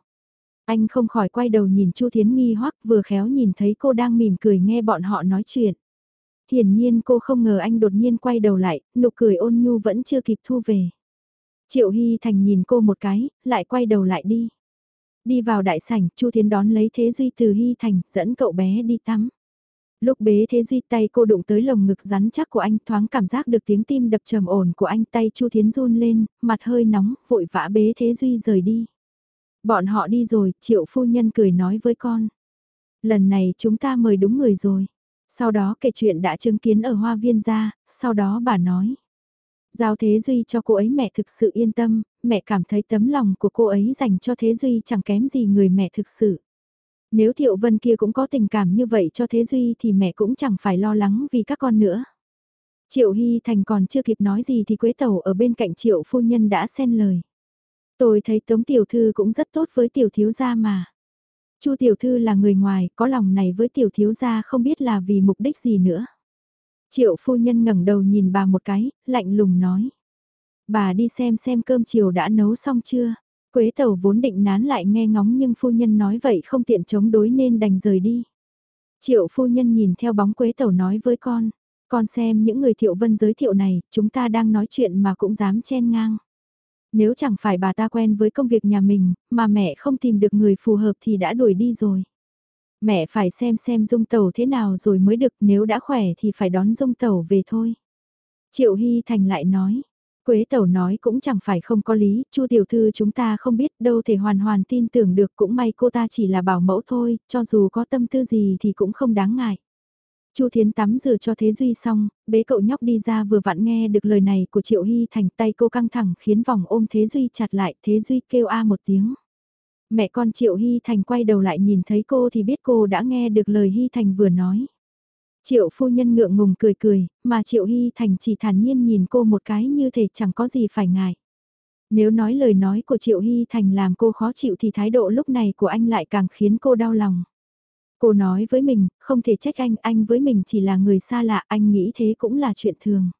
Anh không khỏi quay đầu nhìn Chu Thiến nghi hoắc vừa khéo nhìn thấy cô đang mỉm cười nghe bọn họ nói chuyện. hiển nhiên cô không ngờ anh đột nhiên quay đầu lại, nụ cười ôn nhu vẫn chưa kịp thu về. Triệu Hy Thành nhìn cô một cái, lại quay đầu lại đi. Đi vào đại sảnh, Chu Thiến đón lấy Thế Duy từ Hy Thành, dẫn cậu bé đi tắm. Lúc bế Thế Duy tay cô đụng tới lồng ngực rắn chắc của anh thoáng cảm giác được tiếng tim đập trầm ổn của anh tay Chu Thiến run lên, mặt hơi nóng, vội vã bế Thế Duy rời đi. Bọn họ đi rồi, triệu phu nhân cười nói với con. Lần này chúng ta mời đúng người rồi. Sau đó kể chuyện đã chứng kiến ở hoa viên ra, sau đó bà nói. Giao Thế Duy cho cô ấy mẹ thực sự yên tâm, mẹ cảm thấy tấm lòng của cô ấy dành cho Thế Duy chẳng kém gì người mẹ thực sự. Nếu Thiệu Vân kia cũng có tình cảm như vậy cho Thế Duy thì mẹ cũng chẳng phải lo lắng vì các con nữa. Triệu Hy Thành còn chưa kịp nói gì thì Quế Tẩu ở bên cạnh Triệu Phu Nhân đã xen lời. Tôi thấy Tống Tiểu Thư cũng rất tốt với Tiểu Thiếu Gia mà. Chu Tiểu Thư là người ngoài, có lòng này với Tiểu Thiếu Gia không biết là vì mục đích gì nữa. Triệu Phu Nhân ngẩng đầu nhìn bà một cái, lạnh lùng nói. Bà đi xem xem cơm chiều đã nấu xong chưa. Quế Tẩu vốn định nán lại nghe ngóng nhưng Phu Nhân nói vậy không tiện chống đối nên đành rời đi. Triệu Phu Nhân nhìn theo bóng Quế Tẩu nói với con. Con xem những người Thiệu Vân giới thiệu này, chúng ta đang nói chuyện mà cũng dám chen ngang. Nếu chẳng phải bà ta quen với công việc nhà mình, mà mẹ không tìm được người phù hợp thì đã đuổi đi rồi. Mẹ phải xem xem dung tẩu thế nào rồi mới được nếu đã khỏe thì phải đón dung tẩu về thôi. Triệu Hy Thành lại nói, Quế Tẩu nói cũng chẳng phải không có lý, Chu tiểu thư chúng ta không biết đâu thể hoàn hoàn tin tưởng được cũng may cô ta chỉ là bảo mẫu thôi, cho dù có tâm tư gì thì cũng không đáng ngại. Chu Thiến tắm rửa cho Thế Duy xong, bế cậu nhóc đi ra vừa vặn nghe được lời này của Triệu Hy Thành tay cô căng thẳng khiến vòng ôm Thế Duy chặt lại, Thế Duy kêu a một tiếng. Mẹ con Triệu Hy Thành quay đầu lại nhìn thấy cô thì biết cô đã nghe được lời Hy Thành vừa nói. Triệu phu nhân ngượng ngùng cười cười, mà Triệu Hy Thành chỉ thản nhiên nhìn cô một cái như thể chẳng có gì phải ngại. Nếu nói lời nói của Triệu Hy Thành làm cô khó chịu thì thái độ lúc này của anh lại càng khiến cô đau lòng. Cô nói với mình, không thể trách anh, anh với mình chỉ là người xa lạ, anh nghĩ thế cũng là chuyện thường.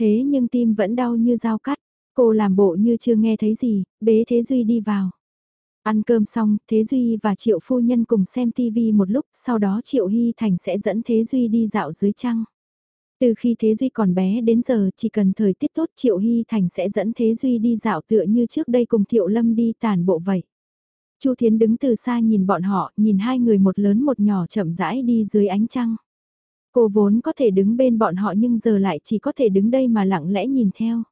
Thế nhưng tim vẫn đau như dao cắt, cô làm bộ như chưa nghe thấy gì, bế Thế Duy đi vào. Ăn cơm xong, Thế Duy và Triệu Phu Nhân cùng xem TV một lúc, sau đó Triệu Hy Thành sẽ dẫn Thế Duy đi dạo dưới trăng. Từ khi Thế Duy còn bé đến giờ chỉ cần thời tiết tốt Triệu Hy Thành sẽ dẫn Thế Duy đi dạo tựa như trước đây cùng Thiệu Lâm đi tàn bộ vậy. Chu Thiến đứng từ xa nhìn bọn họ, nhìn hai người một lớn một nhỏ chậm rãi đi dưới ánh trăng. Cô vốn có thể đứng bên bọn họ nhưng giờ lại chỉ có thể đứng đây mà lặng lẽ nhìn theo.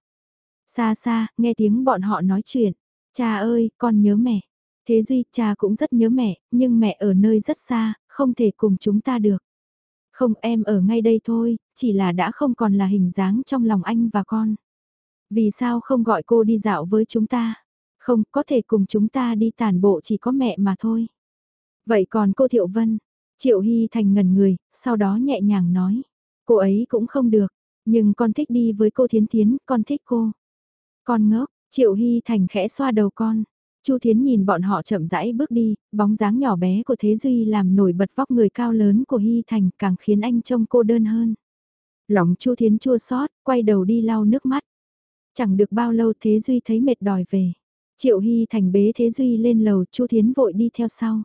Xa xa, nghe tiếng bọn họ nói chuyện. Cha ơi, con nhớ mẹ. Thế Duy, cha cũng rất nhớ mẹ, nhưng mẹ ở nơi rất xa, không thể cùng chúng ta được. Không em ở ngay đây thôi, chỉ là đã không còn là hình dáng trong lòng anh và con. Vì sao không gọi cô đi dạo với chúng ta? Không, có thể cùng chúng ta đi tàn bộ chỉ có mẹ mà thôi. Vậy còn cô Thiệu Vân? Triệu Hy Thành ngần người, sau đó nhẹ nhàng nói. Cô ấy cũng không được, nhưng con thích đi với cô Thiến Thiến, con thích cô. Con ngốc, Triệu Hy Thành khẽ xoa đầu con. Chu Thiến nhìn bọn họ chậm rãi bước đi, bóng dáng nhỏ bé của Thế Duy làm nổi bật vóc người cao lớn của Hy Thành càng khiến anh trông cô đơn hơn. Lòng Chu Thiến chua xót, quay đầu đi lau nước mắt. Chẳng được bao lâu Thế Duy thấy mệt đòi về. Triệu Hy Thành bế Thế Duy lên lầu, Chu Thiến vội đi theo sau.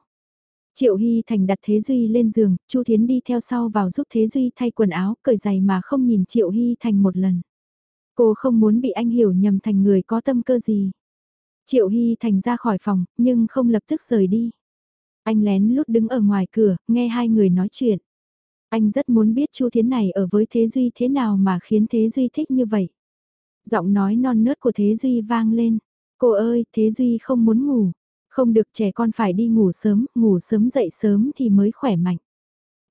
Triệu Hy Thành đặt Thế Duy lên giường, Chu Thiến đi theo sau vào giúp Thế Duy thay quần áo, cởi giày mà không nhìn Triệu Hy Thành một lần. Cô không muốn bị anh hiểu nhầm thành người có tâm cơ gì. Triệu Hy Thành ra khỏi phòng, nhưng không lập tức rời đi. Anh lén lút đứng ở ngoài cửa, nghe hai người nói chuyện. Anh rất muốn biết Chu Thiến này ở với Thế Duy thế nào mà khiến Thế Duy thích như vậy. Giọng nói non nớt của Thế Duy vang lên. Cô ơi, Thế Duy không muốn ngủ. Không được trẻ con phải đi ngủ sớm, ngủ sớm dậy sớm thì mới khỏe mạnh.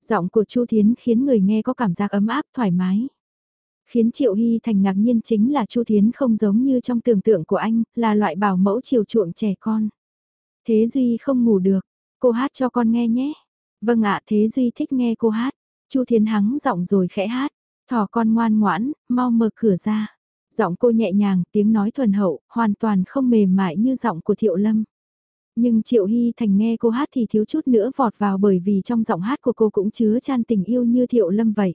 Giọng của Chu Thiến khiến người nghe có cảm giác ấm áp thoải mái. Khiến Triệu Hy Thành ngạc nhiên chính là Chu Thiến không giống như trong tưởng tượng của anh, là loại bảo mẫu chiều chuộng trẻ con. Thế Duy không ngủ được, cô hát cho con nghe nhé. Vâng ạ, Thế Duy thích nghe cô hát. Chu Thiến hắng giọng rồi khẽ hát. Thỏ con ngoan ngoãn, mau mở cửa ra. Giọng cô nhẹ nhàng, tiếng nói thuần hậu, hoàn toàn không mềm mại như giọng của Thiệu Lâm. Nhưng Triệu Hy Thành nghe cô hát thì thiếu chút nữa vọt vào bởi vì trong giọng hát của cô cũng chứa chan tình yêu như Thiệu Lâm vậy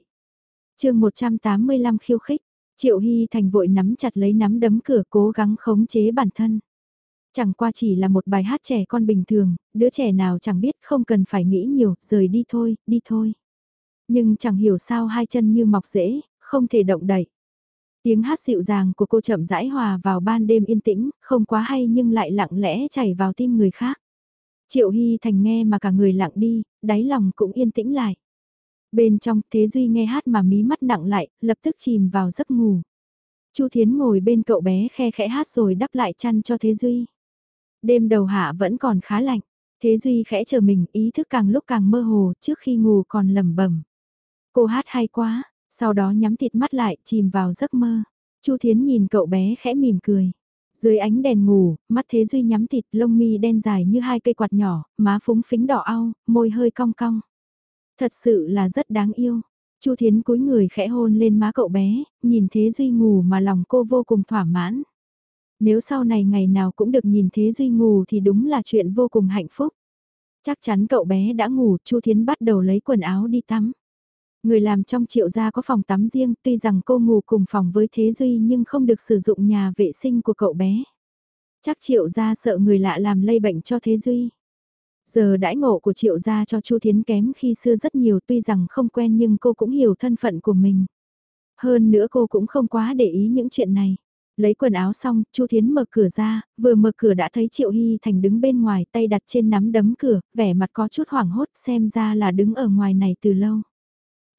chương 185 khiêu khích, Triệu Hy Thành vội nắm chặt lấy nắm đấm cửa cố gắng khống chế bản thân. Chẳng qua chỉ là một bài hát trẻ con bình thường, đứa trẻ nào chẳng biết không cần phải nghĩ nhiều, rời đi thôi, đi thôi. Nhưng chẳng hiểu sao hai chân như mọc rễ, không thể động đậy. Tiếng hát dịu dàng của cô chậm rãi hòa vào ban đêm yên tĩnh, không quá hay nhưng lại lặng lẽ chảy vào tim người khác. Triệu Hy Thành nghe mà cả người lặng đi, đáy lòng cũng yên tĩnh lại. Bên trong Thế Duy nghe hát mà mí mắt nặng lại, lập tức chìm vào giấc ngủ. Chu Thiến ngồi bên cậu bé khe khẽ hát rồi đắp lại chăn cho Thế Duy. Đêm đầu hạ vẫn còn khá lạnh, Thế Duy khẽ chờ mình ý thức càng lúc càng mơ hồ trước khi ngủ còn lẩm bẩm. Cô hát hay quá, sau đó nhắm thịt mắt lại chìm vào giấc mơ. Chu Thiến nhìn cậu bé khẽ mỉm cười. Dưới ánh đèn ngủ, mắt Thế Duy nhắm thịt lông mi đen dài như hai cây quạt nhỏ, má phúng phính đỏ au, môi hơi cong cong. Thật sự là rất đáng yêu. Chu Thiến cúi người khẽ hôn lên má cậu bé, nhìn Thế Duy ngủ mà lòng cô vô cùng thỏa mãn. Nếu sau này ngày nào cũng được nhìn Thế Duy ngủ thì đúng là chuyện vô cùng hạnh phúc. Chắc chắn cậu bé đã ngủ, Chu Thiến bắt đầu lấy quần áo đi tắm. Người làm trong triệu gia có phòng tắm riêng, tuy rằng cô ngủ cùng phòng với Thế Duy nhưng không được sử dụng nhà vệ sinh của cậu bé. Chắc triệu gia sợ người lạ làm lây bệnh cho Thế Duy. Giờ đãi ngộ của triệu gia cho Chu Thiến kém khi xưa rất nhiều tuy rằng không quen nhưng cô cũng hiểu thân phận của mình. Hơn nữa cô cũng không quá để ý những chuyện này. Lấy quần áo xong, Chu Thiến mở cửa ra, vừa mở cửa đã thấy Triệu Hy Thành đứng bên ngoài tay đặt trên nắm đấm cửa, vẻ mặt có chút hoảng hốt xem ra là đứng ở ngoài này từ lâu.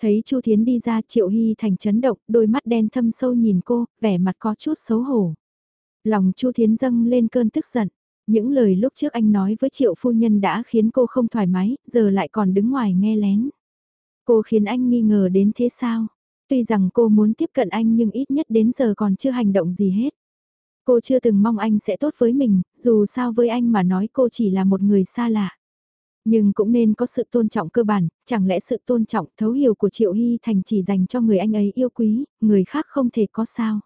Thấy Chu Thiến đi ra Triệu Hy Thành chấn động, đôi mắt đen thâm sâu nhìn cô, vẻ mặt có chút xấu hổ. Lòng Chu Thiến dâng lên cơn tức giận. Những lời lúc trước anh nói với Triệu Phu Nhân đã khiến cô không thoải mái, giờ lại còn đứng ngoài nghe lén. Cô khiến anh nghi ngờ đến thế sao? Tuy rằng cô muốn tiếp cận anh nhưng ít nhất đến giờ còn chưa hành động gì hết. Cô chưa từng mong anh sẽ tốt với mình, dù sao với anh mà nói cô chỉ là một người xa lạ. Nhưng cũng nên có sự tôn trọng cơ bản, chẳng lẽ sự tôn trọng thấu hiểu của Triệu Hy Thành chỉ dành cho người anh ấy yêu quý, người khác không thể có sao.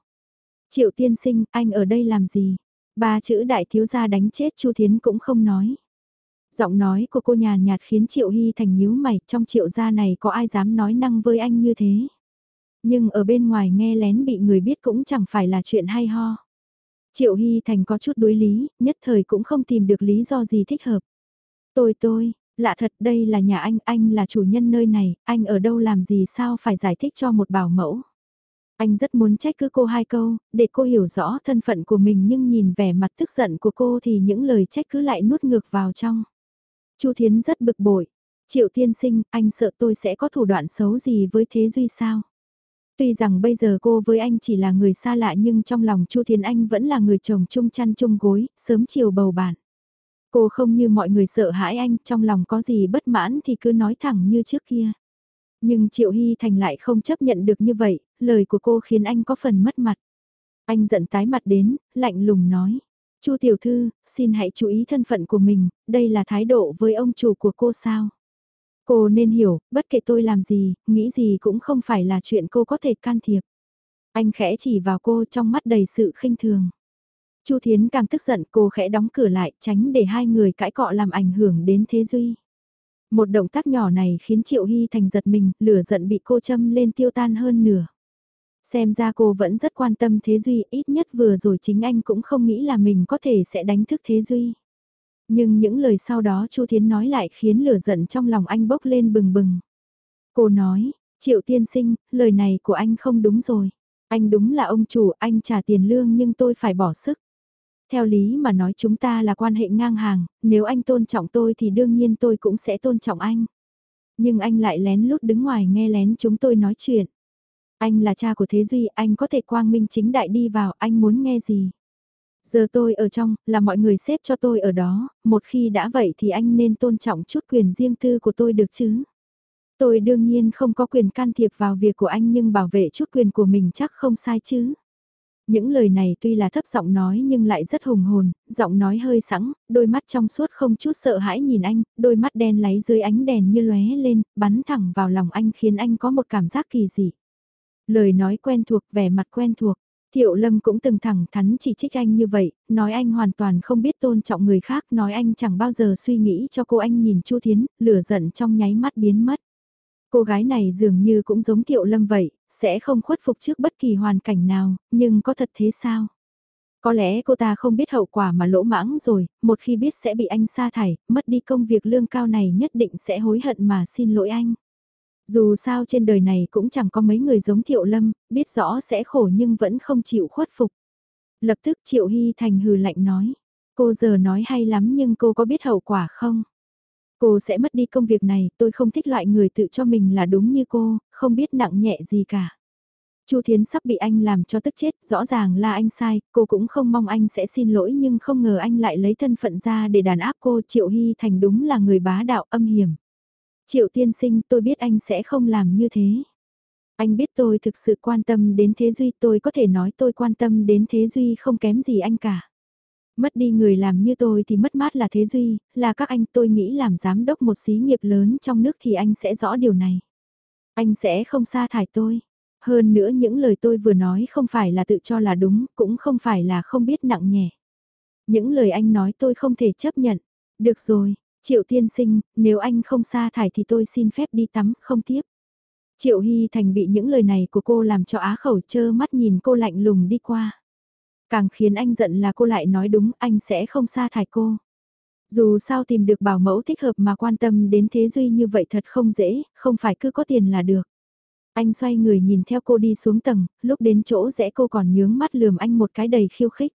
Triệu tiên sinh, anh ở đây làm gì? Ba chữ đại thiếu gia đánh chết Chu Thiến cũng không nói. Giọng nói của cô nhàn nhạt khiến Triệu Hy Thành nhíu mày, trong triệu gia này có ai dám nói năng với anh như thế? Nhưng ở bên ngoài nghe lén bị người biết cũng chẳng phải là chuyện hay ho. Triệu Hy Thành có chút đối lý, nhất thời cũng không tìm được lý do gì thích hợp. Tôi tôi, lạ thật đây là nhà anh, anh là chủ nhân nơi này, anh ở đâu làm gì sao phải giải thích cho một bảo mẫu. Anh rất muốn trách cứ cô hai câu, để cô hiểu rõ thân phận của mình nhưng nhìn vẻ mặt tức giận của cô thì những lời trách cứ lại nuốt ngược vào trong. Chu Thiến rất bực bội. Triệu tiên sinh, anh sợ tôi sẽ có thủ đoạn xấu gì với Thế Duy sao? Tuy rằng bây giờ cô với anh chỉ là người xa lạ nhưng trong lòng Chu Thiến Anh vẫn là người chồng chung chăn chung gối, sớm chiều bầu bạn. Cô không như mọi người sợ hãi anh, trong lòng có gì bất mãn thì cứ nói thẳng như trước kia. Nhưng Triệu Hy Thành lại không chấp nhận được như vậy, lời của cô khiến anh có phần mất mặt. Anh giận tái mặt đến, lạnh lùng nói. Chu tiểu thư, xin hãy chú ý thân phận của mình, đây là thái độ với ông chủ của cô sao? Cô nên hiểu, bất kể tôi làm gì, nghĩ gì cũng không phải là chuyện cô có thể can thiệp. Anh khẽ chỉ vào cô trong mắt đầy sự khinh thường. Chu Thiến càng tức giận cô khẽ đóng cửa lại tránh để hai người cãi cọ làm ảnh hưởng đến Thế Duy. Một động tác nhỏ này khiến Triệu Hy Thành giật mình, lửa giận bị cô châm lên tiêu tan hơn nửa. Xem ra cô vẫn rất quan tâm Thế Duy, ít nhất vừa rồi chính anh cũng không nghĩ là mình có thể sẽ đánh thức Thế Duy. Nhưng những lời sau đó Chu Thiến nói lại khiến lửa giận trong lòng anh bốc lên bừng bừng. Cô nói, Triệu tiên sinh, lời này của anh không đúng rồi. Anh đúng là ông chủ, anh trả tiền lương nhưng tôi phải bỏ sức. Theo lý mà nói chúng ta là quan hệ ngang hàng, nếu anh tôn trọng tôi thì đương nhiên tôi cũng sẽ tôn trọng anh. Nhưng anh lại lén lút đứng ngoài nghe lén chúng tôi nói chuyện. Anh là cha của Thế Duy, anh có thể quang minh chính đại đi vào, anh muốn nghe gì? Giờ tôi ở trong, là mọi người xếp cho tôi ở đó, một khi đã vậy thì anh nên tôn trọng chút quyền riêng tư của tôi được chứ. Tôi đương nhiên không có quyền can thiệp vào việc của anh nhưng bảo vệ chút quyền của mình chắc không sai chứ. Những lời này tuy là thấp giọng nói nhưng lại rất hùng hồn, giọng nói hơi sẵn, đôi mắt trong suốt không chút sợ hãi nhìn anh, đôi mắt đen láy dưới ánh đèn như lóe lên, bắn thẳng vào lòng anh khiến anh có một cảm giác kỳ dị. Lời nói quen thuộc, vẻ mặt quen thuộc, Thiệu Lâm cũng từng thẳng thắn chỉ trích anh như vậy, nói anh hoàn toàn không biết tôn trọng người khác, nói anh chẳng bao giờ suy nghĩ cho cô anh nhìn Chu Thiến, lửa giận trong nháy mắt biến mất. Cô gái này dường như cũng giống Thiệu Lâm vậy, sẽ không khuất phục trước bất kỳ hoàn cảnh nào, nhưng có thật thế sao? Có lẽ cô ta không biết hậu quả mà lỗ mãng rồi, một khi biết sẽ bị anh sa thải, mất đi công việc lương cao này nhất định sẽ hối hận mà xin lỗi anh. Dù sao trên đời này cũng chẳng có mấy người giống Thiệu Lâm, biết rõ sẽ khổ nhưng vẫn không chịu khuất phục. Lập tức Triệu Hy Thành hừ lạnh nói, cô giờ nói hay lắm nhưng cô có biết hậu quả không? Cô sẽ mất đi công việc này, tôi không thích loại người tự cho mình là đúng như cô, không biết nặng nhẹ gì cả. Chu Thiến sắp bị anh làm cho tức chết, rõ ràng là anh sai, cô cũng không mong anh sẽ xin lỗi nhưng không ngờ anh lại lấy thân phận ra để đàn áp cô Triệu Hy Thành đúng là người bá đạo âm hiểm. Triệu tiên sinh tôi biết anh sẽ không làm như thế. Anh biết tôi thực sự quan tâm đến Thế Duy tôi có thể nói tôi quan tâm đến Thế Duy không kém gì anh cả. Mất đi người làm như tôi thì mất mát là Thế Duy, là các anh tôi nghĩ làm giám đốc một xí nghiệp lớn trong nước thì anh sẽ rõ điều này. Anh sẽ không sa thải tôi. Hơn nữa những lời tôi vừa nói không phải là tự cho là đúng, cũng không phải là không biết nặng nhẹ. Những lời anh nói tôi không thể chấp nhận. Được rồi, Triệu tiên sinh, nếu anh không sa thải thì tôi xin phép đi tắm, không tiếp. Triệu Hy Thành bị những lời này của cô làm cho á khẩu chơ mắt nhìn cô lạnh lùng đi qua. Càng khiến anh giận là cô lại nói đúng, anh sẽ không sa thải cô. Dù sao tìm được bảo mẫu thích hợp mà quan tâm đến thế duy như vậy thật không dễ, không phải cứ có tiền là được. Anh xoay người nhìn theo cô đi xuống tầng, lúc đến chỗ rẽ cô còn nhướng mắt lườm anh một cái đầy khiêu khích.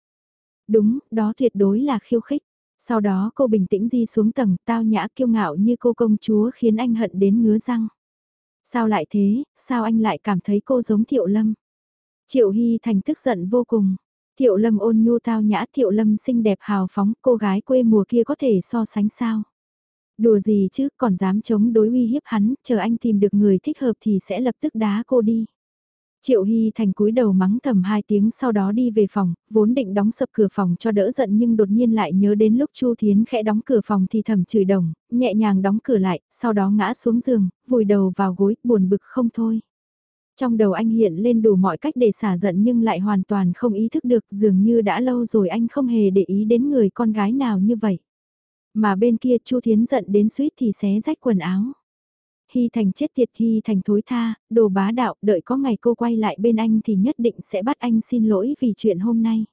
Đúng, đó tuyệt đối là khiêu khích. Sau đó cô bình tĩnh di xuống tầng, tao nhã kiêu ngạo như cô công chúa khiến anh hận đến ngứa răng. Sao lại thế, sao anh lại cảm thấy cô giống Thiệu Lâm? Triệu Hy Thành tức giận vô cùng. Thiệu Lâm ôn nhu tao nhã Thiệu Lâm xinh đẹp hào phóng, cô gái quê mùa kia có thể so sánh sao? Đùa gì chứ, còn dám chống đối uy hiếp hắn, chờ anh tìm được người thích hợp thì sẽ lập tức đá cô đi. Triệu Hy Thành cúi đầu mắng thầm hai tiếng sau đó đi về phòng, vốn định đóng sập cửa phòng cho đỡ giận nhưng đột nhiên lại nhớ đến lúc Chu Thiến khẽ đóng cửa phòng thì thầm chửi đồng, nhẹ nhàng đóng cửa lại, sau đó ngã xuống giường, vùi đầu vào gối, buồn bực không thôi. Trong đầu anh hiện lên đủ mọi cách để xả giận nhưng lại hoàn toàn không ý thức được dường như đã lâu rồi anh không hề để ý đến người con gái nào như vậy. Mà bên kia Chu Thiến giận đến suýt thì xé rách quần áo. Hy Thành chết tiệt Hy Thành thối tha, đồ bá đạo, đợi có ngày cô quay lại bên anh thì nhất định sẽ bắt anh xin lỗi vì chuyện hôm nay.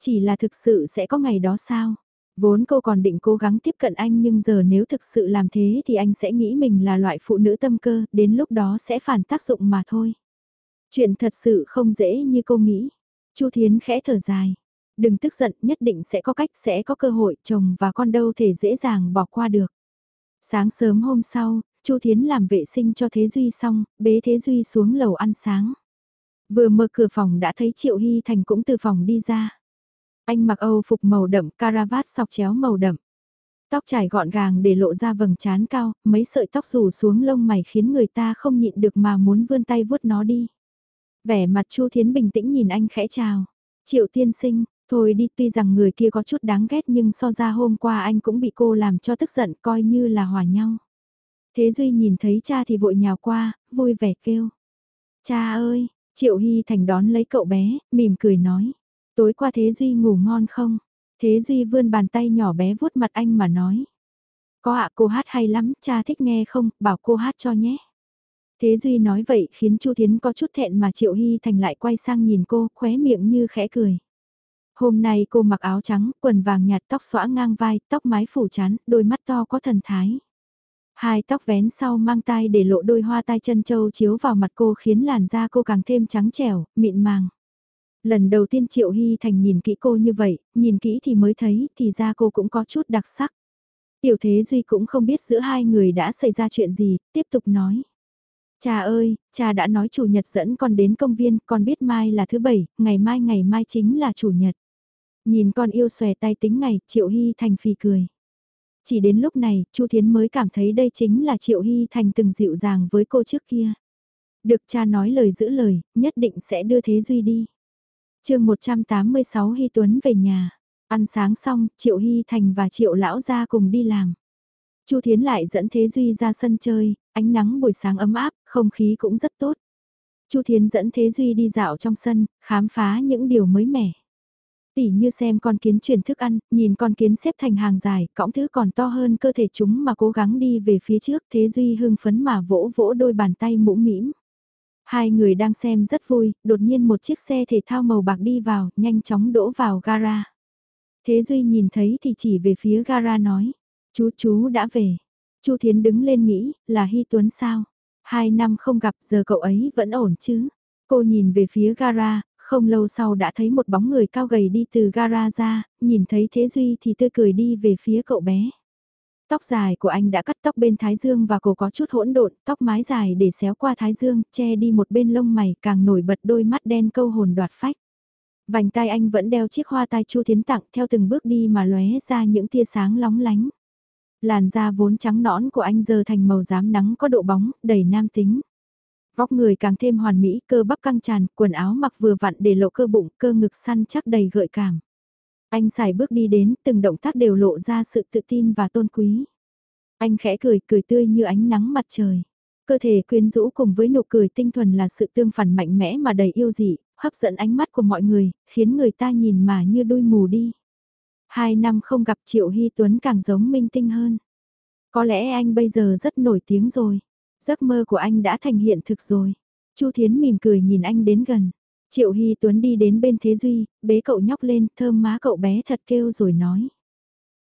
Chỉ là thực sự sẽ có ngày đó sao? Vốn cô còn định cố gắng tiếp cận anh nhưng giờ nếu thực sự làm thế thì anh sẽ nghĩ mình là loại phụ nữ tâm cơ, đến lúc đó sẽ phản tác dụng mà thôi. Chuyện thật sự không dễ như cô nghĩ. Chu Thiến khẽ thở dài. Đừng tức giận, nhất định sẽ có cách, sẽ có cơ hội, chồng và con đâu thể dễ dàng bỏ qua được. Sáng sớm hôm sau, Chu Thiến làm vệ sinh cho Thế Duy xong, bế Thế Duy xuống lầu ăn sáng. Vừa mở cửa phòng đã thấy Triệu Hy Thành cũng từ phòng đi ra. Anh mặc Âu phục màu đậm, caravat sọc chéo màu đậm. Tóc trải gọn gàng để lộ ra vầng trán cao, mấy sợi tóc rủ xuống lông mày khiến người ta không nhịn được mà muốn vươn tay vuốt nó đi. Vẻ mặt Chu Thiến bình tĩnh nhìn anh khẽ chào. Triệu tiên sinh, thôi đi tuy rằng người kia có chút đáng ghét nhưng so ra hôm qua anh cũng bị cô làm cho tức giận coi như là hòa nhau. Thế Duy nhìn thấy cha thì vội nhào qua, vui vẻ kêu. Cha ơi, Triệu Hy Thành đón lấy cậu bé, mỉm cười nói. Tối qua Thế Duy ngủ ngon không? Thế Duy vươn bàn tay nhỏ bé vuốt mặt anh mà nói. Có ạ cô hát hay lắm, cha thích nghe không, bảo cô hát cho nhé. Thế Duy nói vậy khiến Chu Thiến có chút thẹn mà Triệu Hy Thành lại quay sang nhìn cô, khóe miệng như khẽ cười. Hôm nay cô mặc áo trắng, quần vàng nhạt tóc xõa ngang vai, tóc mái phủ chán, đôi mắt to có thần thái. Hai tóc vén sau mang tai để lộ đôi hoa tai chân châu chiếu vào mặt cô khiến làn da cô càng thêm trắng trẻo, mịn màng. Lần đầu tiên Triệu Hy Thành nhìn kỹ cô như vậy, nhìn kỹ thì mới thấy, thì ra cô cũng có chút đặc sắc. Tiểu Thế Duy cũng không biết giữa hai người đã xảy ra chuyện gì, tiếp tục nói. Cha ơi, cha đã nói chủ nhật dẫn con đến công viên, con biết mai là thứ bảy, ngày mai ngày mai chính là chủ nhật. Nhìn con yêu xòe tay tính ngày, Triệu Hy Thành phì cười. Chỉ đến lúc này, Chu Thiến mới cảm thấy đây chính là Triệu Hy Thành từng dịu dàng với cô trước kia. Được cha nói lời giữ lời, nhất định sẽ đưa Thế Duy đi chương 186 Hy Tuấn về nhà. Ăn sáng xong, Triệu Hy Thành và Triệu Lão ra cùng đi làm. Chu Thiến lại dẫn Thế Duy ra sân chơi, ánh nắng buổi sáng ấm áp, không khí cũng rất tốt. Chu Thiến dẫn Thế Duy đi dạo trong sân, khám phá những điều mới mẻ. Tỉ như xem con kiến chuyển thức ăn, nhìn con kiến xếp thành hàng dài, cõng thứ còn to hơn cơ thể chúng mà cố gắng đi về phía trước, thế Duy hưng phấn mà vỗ vỗ đôi bàn tay mũ mĩm. Hai người đang xem rất vui, đột nhiên một chiếc xe thể thao màu bạc đi vào, nhanh chóng đỗ vào gara. Thế Duy nhìn thấy thì chỉ về phía gara nói, chú chú đã về. Chu Thiến đứng lên nghĩ, là Hy Tuấn sao? Hai năm không gặp giờ cậu ấy vẫn ổn chứ. Cô nhìn về phía gara, không lâu sau đã thấy một bóng người cao gầy đi từ gara ra, nhìn thấy Thế Duy thì tươi cười đi về phía cậu bé. Tóc dài của anh đã cắt tóc bên thái dương và cổ có chút hỗn độn, tóc mái dài để xéo qua thái dương, che đi một bên lông mày càng nổi bật đôi mắt đen câu hồn đoạt phách. Vành tai anh vẫn đeo chiếc hoa tai chu thiến tặng theo từng bước đi mà lóe ra những tia sáng lóng lánh. Làn da vốn trắng nõn của anh giờ thành màu rám nắng có độ bóng, đầy nam tính. Vóc người càng thêm hoàn mỹ, cơ bắp căng tràn, quần áo mặc vừa vặn để lộ cơ bụng, cơ ngực săn chắc đầy gợi cảm. Anh xài bước đi đến, từng động tác đều lộ ra sự tự tin và tôn quý. Anh khẽ cười, cười tươi như ánh nắng mặt trời. Cơ thể quyến rũ cùng với nụ cười tinh thuần là sự tương phản mạnh mẽ mà đầy yêu dị, hấp dẫn ánh mắt của mọi người, khiến người ta nhìn mà như đôi mù đi. Hai năm không gặp Triệu Hy Tuấn càng giống minh tinh hơn. Có lẽ anh bây giờ rất nổi tiếng rồi. Giấc mơ của anh đã thành hiện thực rồi. Chu Thiến mỉm cười nhìn anh đến gần. Triệu Hy Tuấn đi đến bên Thế Duy, bế cậu nhóc lên, thơm má cậu bé thật kêu rồi nói.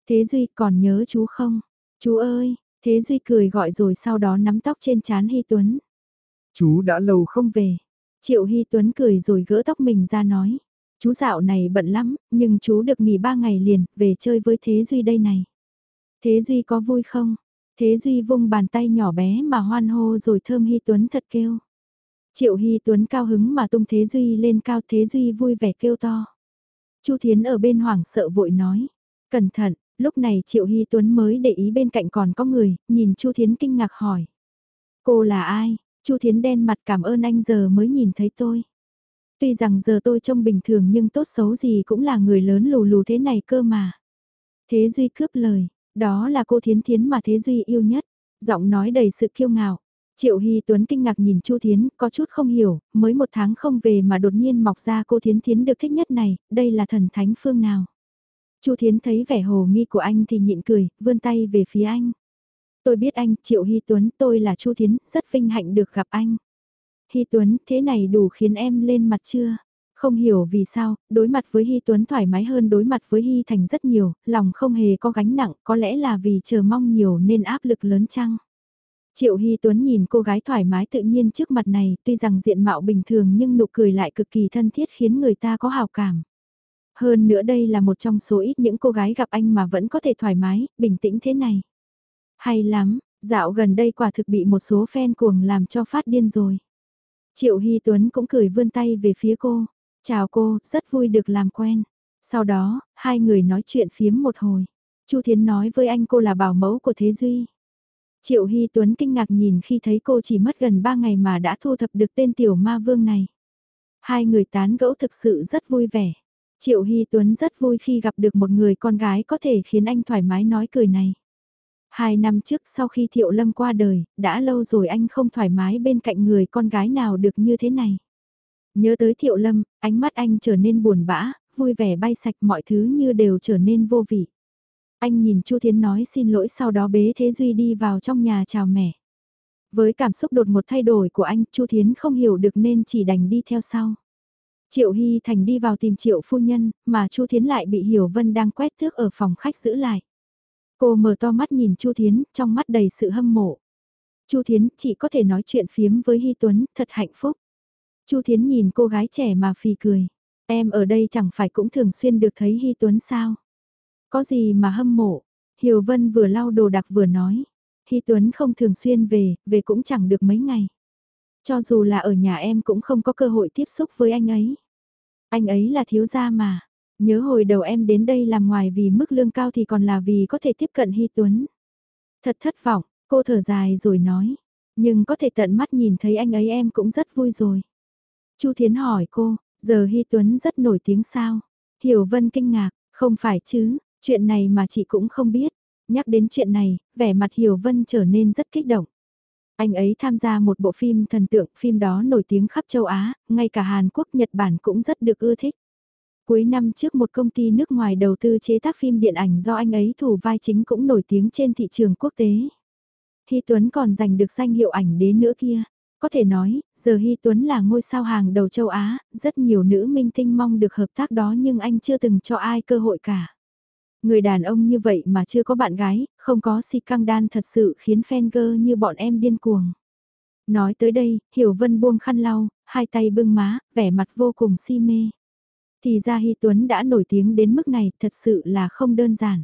Thế Duy còn nhớ chú không? Chú ơi, Thế Duy cười gọi rồi sau đó nắm tóc trên chán Hy Tuấn. Chú đã lâu không về. Triệu Hy Tuấn cười rồi gỡ tóc mình ra nói. Chú dạo này bận lắm, nhưng chú được nghỉ ba ngày liền, về chơi với Thế Duy đây này. Thế Duy có vui không? Thế Duy vung bàn tay nhỏ bé mà hoan hô rồi thơm Hy Tuấn thật kêu. Triệu Hy Tuấn cao hứng mà tung Thế Duy lên cao Thế Duy vui vẻ kêu to. Chu Thiến ở bên hoảng sợ vội nói. Cẩn thận, lúc này Triệu Hy Tuấn mới để ý bên cạnh còn có người, nhìn Chu Thiến kinh ngạc hỏi. Cô là ai? Chu Thiến đen mặt cảm ơn anh giờ mới nhìn thấy tôi. Tuy rằng giờ tôi trông bình thường nhưng tốt xấu gì cũng là người lớn lù lù thế này cơ mà. Thế Duy cướp lời, đó là cô Thiến Thiến mà Thế Duy yêu nhất. Giọng nói đầy sự kiêu ngạo. Triệu Hy Tuấn kinh ngạc nhìn Chu Thiến, có chút không hiểu, mới một tháng không về mà đột nhiên mọc ra cô Thiến Thiến được thích nhất này, đây là thần thánh phương nào. Chu Thiến thấy vẻ hồ nghi của anh thì nhịn cười, vươn tay về phía anh. Tôi biết anh, Triệu Hy Tuấn, tôi là Chu Thiến, rất vinh hạnh được gặp anh. Hy Tuấn, thế này đủ khiến em lên mặt chưa? Không hiểu vì sao, đối mặt với Hy Tuấn thoải mái hơn đối mặt với Hy Thành rất nhiều, lòng không hề có gánh nặng, có lẽ là vì chờ mong nhiều nên áp lực lớn chăng? Triệu Hy Tuấn nhìn cô gái thoải mái tự nhiên trước mặt này, tuy rằng diện mạo bình thường nhưng nụ cười lại cực kỳ thân thiết khiến người ta có hào cảm. Hơn nữa đây là một trong số ít những cô gái gặp anh mà vẫn có thể thoải mái, bình tĩnh thế này. Hay lắm, dạo gần đây quả thực bị một số fan cuồng làm cho phát điên rồi. Triệu Hy Tuấn cũng cười vươn tay về phía cô. Chào cô, rất vui được làm quen. Sau đó, hai người nói chuyện phiếm một hồi. Chu Thiến nói với anh cô là bảo mẫu của Thế Duy. Triệu Hy Tuấn kinh ngạc nhìn khi thấy cô chỉ mất gần 3 ngày mà đã thu thập được tên tiểu ma vương này. Hai người tán gẫu thực sự rất vui vẻ. Triệu Hy Tuấn rất vui khi gặp được một người con gái có thể khiến anh thoải mái nói cười này. Hai năm trước sau khi Thiệu Lâm qua đời, đã lâu rồi anh không thoải mái bên cạnh người con gái nào được như thế này. Nhớ tới Thiệu Lâm, ánh mắt anh trở nên buồn bã, vui vẻ bay sạch mọi thứ như đều trở nên vô vị. Anh nhìn Chu Thiến nói xin lỗi sau đó bế Thế Duy đi vào trong nhà chào mẹ. Với cảm xúc đột một thay đổi của anh, Chu Thiến không hiểu được nên chỉ đành đi theo sau. Triệu Hy Thành đi vào tìm Triệu phu nhân, mà Chu Thiến lại bị Hiểu Vân đang quét thước ở phòng khách giữ lại. Cô mở to mắt nhìn Chu Thiến, trong mắt đầy sự hâm mộ. Chu Thiến chỉ có thể nói chuyện phiếm với Hy Tuấn, thật hạnh phúc. Chu Thiến nhìn cô gái trẻ mà phì cười. Em ở đây chẳng phải cũng thường xuyên được thấy Hy Tuấn sao? Có gì mà hâm mộ? Hiểu Vân vừa lau đồ đặc vừa nói. Hy Tuấn không thường xuyên về, về cũng chẳng được mấy ngày. Cho dù là ở nhà em cũng không có cơ hội tiếp xúc với anh ấy. Anh ấy là thiếu gia mà. Nhớ hồi đầu em đến đây làm ngoài vì mức lương cao thì còn là vì có thể tiếp cận Hy Tuấn. Thật thất vọng, cô thở dài rồi nói. Nhưng có thể tận mắt nhìn thấy anh ấy em cũng rất vui rồi. Chu Thiến hỏi cô, giờ Hy Tuấn rất nổi tiếng sao? Hiểu Vân kinh ngạc, không phải chứ, chuyện này mà chị cũng không biết. Nhắc đến chuyện này, vẻ mặt Hiểu Vân trở nên rất kích động. Anh ấy tham gia một bộ phim thần tượng, phim đó nổi tiếng khắp châu Á, ngay cả Hàn Quốc, Nhật Bản cũng rất được ưa thích. Cuối năm trước một công ty nước ngoài đầu tư chế tác phim điện ảnh do anh ấy thủ vai chính cũng nổi tiếng trên thị trường quốc tế. Hy Tuấn còn giành được danh hiệu ảnh đế nữa kia. Có thể nói, giờ Hy Tuấn là ngôi sao hàng đầu châu Á, rất nhiều nữ minh tinh mong được hợp tác đó nhưng anh chưa từng cho ai cơ hội cả. Người đàn ông như vậy mà chưa có bạn gái, không có si căng đan thật sự khiến fan girl như bọn em điên cuồng. Nói tới đây, Hiểu Vân buông khăn lau, hai tay bưng má, vẻ mặt vô cùng si mê. Thì ra Hy Tuấn đã nổi tiếng đến mức này thật sự là không đơn giản.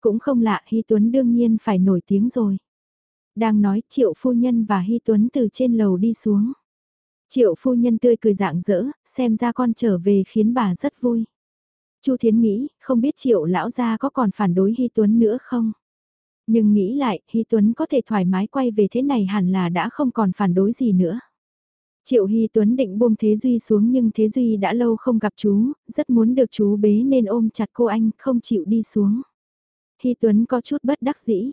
Cũng không lạ Hy Tuấn đương nhiên phải nổi tiếng rồi. Đang nói Triệu Phu Nhân và Hy Tuấn từ trên lầu đi xuống. Triệu Phu Nhân tươi cười dạng dỡ, xem ra con trở về khiến bà rất vui. Chu Thiến nghĩ, không biết Triệu Lão Gia có còn phản đối Hy Tuấn nữa không? Nhưng nghĩ lại, Hy Tuấn có thể thoải mái quay về thế này hẳn là đã không còn phản đối gì nữa. Triệu Hy Tuấn định buông Thế Duy xuống nhưng Thế Duy đã lâu không gặp chú, rất muốn được chú bế nên ôm chặt cô anh, không chịu đi xuống. Hy Tuấn có chút bất đắc dĩ.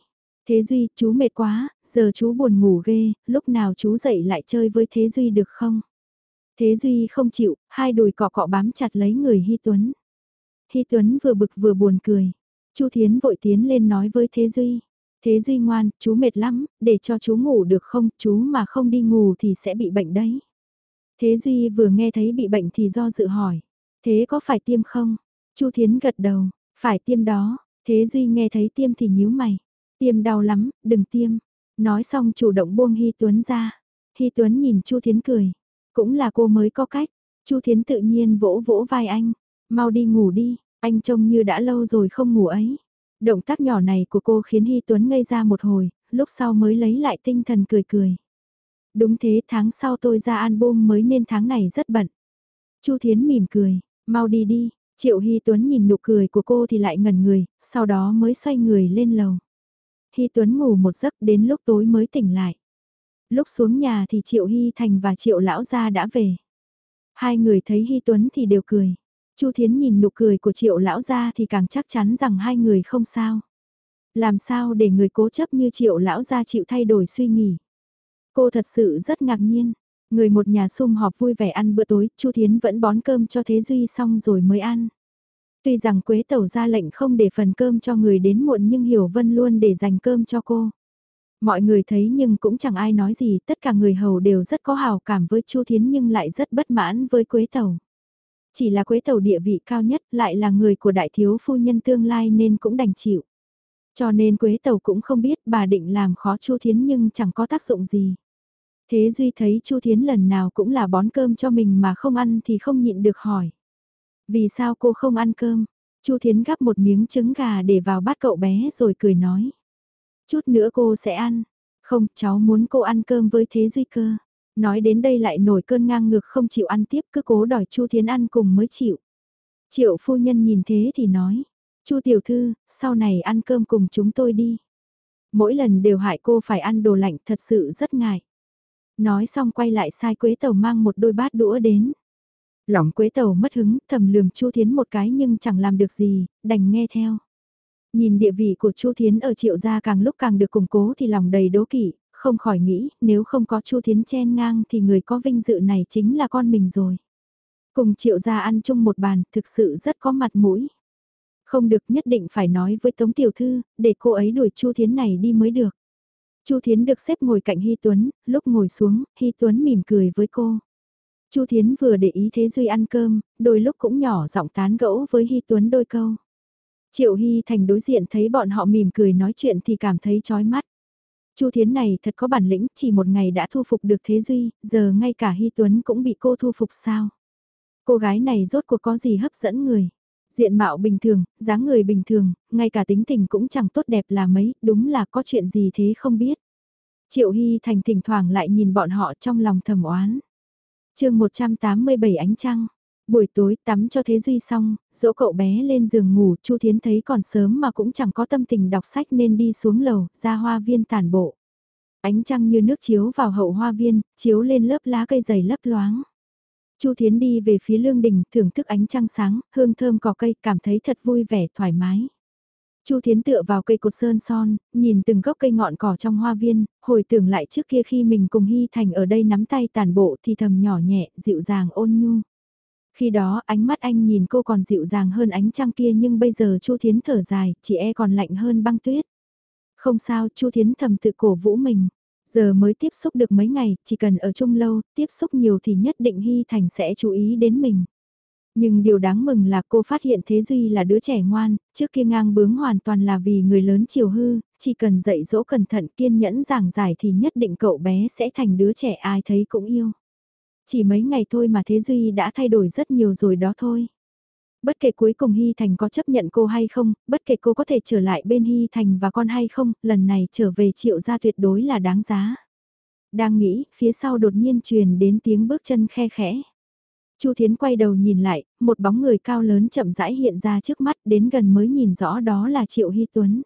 Thế Duy, chú mệt quá, giờ chú buồn ngủ ghê, lúc nào chú dậy lại chơi với Thế Duy được không? Thế Duy không chịu, hai đùi cọ cọ bám chặt lấy người Hy Tuấn. Hy Tuấn vừa bực vừa buồn cười. Chu Thiến vội tiến lên nói với Thế Duy. Thế Duy ngoan, chú mệt lắm, để cho chú ngủ được không, chú mà không đi ngủ thì sẽ bị bệnh đấy. Thế Duy vừa nghe thấy bị bệnh thì do dự hỏi. Thế có phải tiêm không? Chu Thiến gật đầu, phải tiêm đó. Thế Duy nghe thấy tiêm thì nhíu mày. Tiêm đau lắm, đừng tiêm. Nói xong chủ động buông Hy Tuấn ra. Hy Tuấn nhìn Chu Thiến cười. Cũng là cô mới có cách. Chu Thiến tự nhiên vỗ vỗ vai anh. Mau đi ngủ đi, anh trông như đã lâu rồi không ngủ ấy. Động tác nhỏ này của cô khiến Hy Tuấn ngây ra một hồi, lúc sau mới lấy lại tinh thần cười cười. Đúng thế tháng sau tôi ra album mới nên tháng này rất bận. Chu Thiến mỉm cười, mau đi đi, Triệu Hy Tuấn nhìn nụ cười của cô thì lại ngẩn người, sau đó mới xoay người lên lầu. Hy Tuấn ngủ một giấc đến lúc tối mới tỉnh lại. Lúc xuống nhà thì Triệu Hy Thành và Triệu Lão Gia đã về. Hai người thấy Hy Tuấn thì đều cười. Chu Thiến nhìn nụ cười của triệu lão gia thì càng chắc chắn rằng hai người không sao. Làm sao để người cố chấp như triệu lão gia chịu thay đổi suy nghĩ. Cô thật sự rất ngạc nhiên. Người một nhà sum họp vui vẻ ăn bữa tối, Chu Thiến vẫn bón cơm cho Thế Duy xong rồi mới ăn. Tuy rằng Quế Tẩu ra lệnh không để phần cơm cho người đến muộn nhưng Hiểu Vân luôn để dành cơm cho cô. Mọi người thấy nhưng cũng chẳng ai nói gì, tất cả người hầu đều rất có hào cảm với Chu Thiến nhưng lại rất bất mãn với Quế Tẩu. Chỉ là quế tàu địa vị cao nhất lại là người của đại thiếu phu nhân tương lai nên cũng đành chịu. Cho nên quế tàu cũng không biết bà định làm khó Chu Thiến nhưng chẳng có tác dụng gì. Thế Duy thấy Chu Thiến lần nào cũng là bón cơm cho mình mà không ăn thì không nhịn được hỏi. Vì sao cô không ăn cơm? Chu Thiến gắp một miếng trứng gà để vào bát cậu bé rồi cười nói. Chút nữa cô sẽ ăn. Không, cháu muốn cô ăn cơm với Thế Duy cơ. Nói đến đây lại nổi cơn ngang ngược không chịu ăn tiếp cứ cố đòi Chu Thiến ăn cùng mới chịu. Triệu phu nhân nhìn thế thì nói, Chu tiểu thư, sau này ăn cơm cùng chúng tôi đi. Mỗi lần đều hại cô phải ăn đồ lạnh thật sự rất ngại. Nói xong quay lại sai Quế Tàu mang một đôi bát đũa đến. Lòng Quế Tàu mất hứng, thầm lườm Chu Thiến một cái nhưng chẳng làm được gì, đành nghe theo. Nhìn địa vị của Chu Thiến ở triệu gia càng lúc càng được củng cố thì lòng đầy đố kỵ, không khỏi nghĩ nếu không có Chu Thiến chen ngang thì người có vinh dự này chính là con mình rồi. Cùng triệu gia ăn chung một bàn thực sự rất có mặt mũi. Không được nhất định phải nói với Tống Tiểu Thư, để cô ấy đuổi Chu Thiến này đi mới được. Chu Thiến được xếp ngồi cạnh Hy Tuấn, lúc ngồi xuống, Hy Tuấn mỉm cười với cô. Chu Thiến vừa để ý Thế Duy ăn cơm, đôi lúc cũng nhỏ giọng tán gẫu với Hy Tuấn đôi câu. Triệu Hy Thành đối diện thấy bọn họ mỉm cười nói chuyện thì cảm thấy chói mắt. Chu Thiến này thật có bản lĩnh, chỉ một ngày đã thu phục được Thế Duy, giờ ngay cả Hy Tuấn cũng bị cô thu phục sao. Cô gái này rốt cuộc có gì hấp dẫn người. Diện mạo bình thường, dáng người bình thường, ngay cả tính tình cũng chẳng tốt đẹp là mấy, đúng là có chuyện gì thế không biết. Triệu Hy Thành thỉnh thoảng lại nhìn bọn họ trong lòng thầm oán. chương 187 ánh trăng. Buổi tối tắm cho Thế Duy xong, dỗ cậu bé lên giường ngủ, Chu Thiến thấy còn sớm mà cũng chẳng có tâm tình đọc sách nên đi xuống lầu, ra hoa viên tản bộ. Ánh trăng như nước chiếu vào hậu hoa viên, chiếu lên lớp lá cây dày lấp loáng. Chu Thiến đi về phía lương đình, thưởng thức ánh trăng sáng, hương thơm cỏ cây, cảm thấy thật vui vẻ, thoải mái. Chu Thiến tựa vào cây cột sơn son, nhìn từng gốc cây ngọn cỏ trong hoa viên, hồi tưởng lại trước kia khi mình cùng Hy Thành ở đây nắm tay tàn bộ thì thầm nhỏ nhẹ, dịu dàng ôn nhu. Khi đó ánh mắt anh nhìn cô còn dịu dàng hơn ánh trăng kia nhưng bây giờ Chu Thiến thở dài, chỉ e còn lạnh hơn băng tuyết. Không sao, Chu Thiến thầm tự cổ vũ mình. Giờ mới tiếp xúc được mấy ngày, chỉ cần ở chung lâu, tiếp xúc nhiều thì nhất định Hy Thành sẽ chú ý đến mình. Nhưng điều đáng mừng là cô phát hiện Thế Duy là đứa trẻ ngoan, trước kia ngang bướng hoàn toàn là vì người lớn chiều hư, chỉ cần dạy dỗ cẩn thận kiên nhẫn giảng giải thì nhất định cậu bé sẽ thành đứa trẻ ai thấy cũng yêu. Chỉ mấy ngày thôi mà Thế Duy đã thay đổi rất nhiều rồi đó thôi. Bất kể cuối cùng Hy Thành có chấp nhận cô hay không, bất kể cô có thể trở lại bên Hy Thành và con hay không, lần này trở về triệu gia tuyệt đối là đáng giá. Đang nghĩ, phía sau đột nhiên truyền đến tiếng bước chân khe khẽ. Chu Thiến quay đầu nhìn lại, một bóng người cao lớn chậm rãi hiện ra trước mắt đến gần mới nhìn rõ đó là Triệu Hy Tuấn.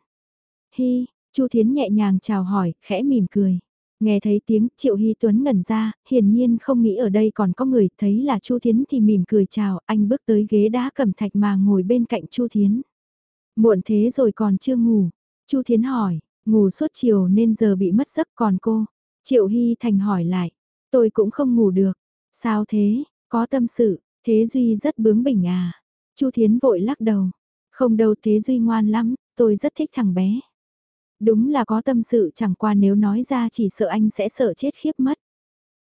Hy, Chu Thiến nhẹ nhàng chào hỏi, khẽ mỉm cười. Nghe thấy tiếng Triệu Hy Tuấn ngẩn ra, hiển nhiên không nghĩ ở đây còn có người, thấy là Chu Thiến thì mỉm cười chào, anh bước tới ghế đá cẩm thạch mà ngồi bên cạnh Chu Thiến. Muộn thế rồi còn chưa ngủ. Chu Thiến hỏi, ngủ suốt chiều nên giờ bị mất giấc còn cô. Triệu Hy Thành hỏi lại, tôi cũng không ngủ được. Sao thế, có tâm sự, Thế Duy rất bướng bỉnh à. Chu Thiến vội lắc đầu. Không đâu Thế Duy ngoan lắm, tôi rất thích thằng bé. Đúng là có tâm sự chẳng qua nếu nói ra chỉ sợ anh sẽ sợ chết khiếp mất.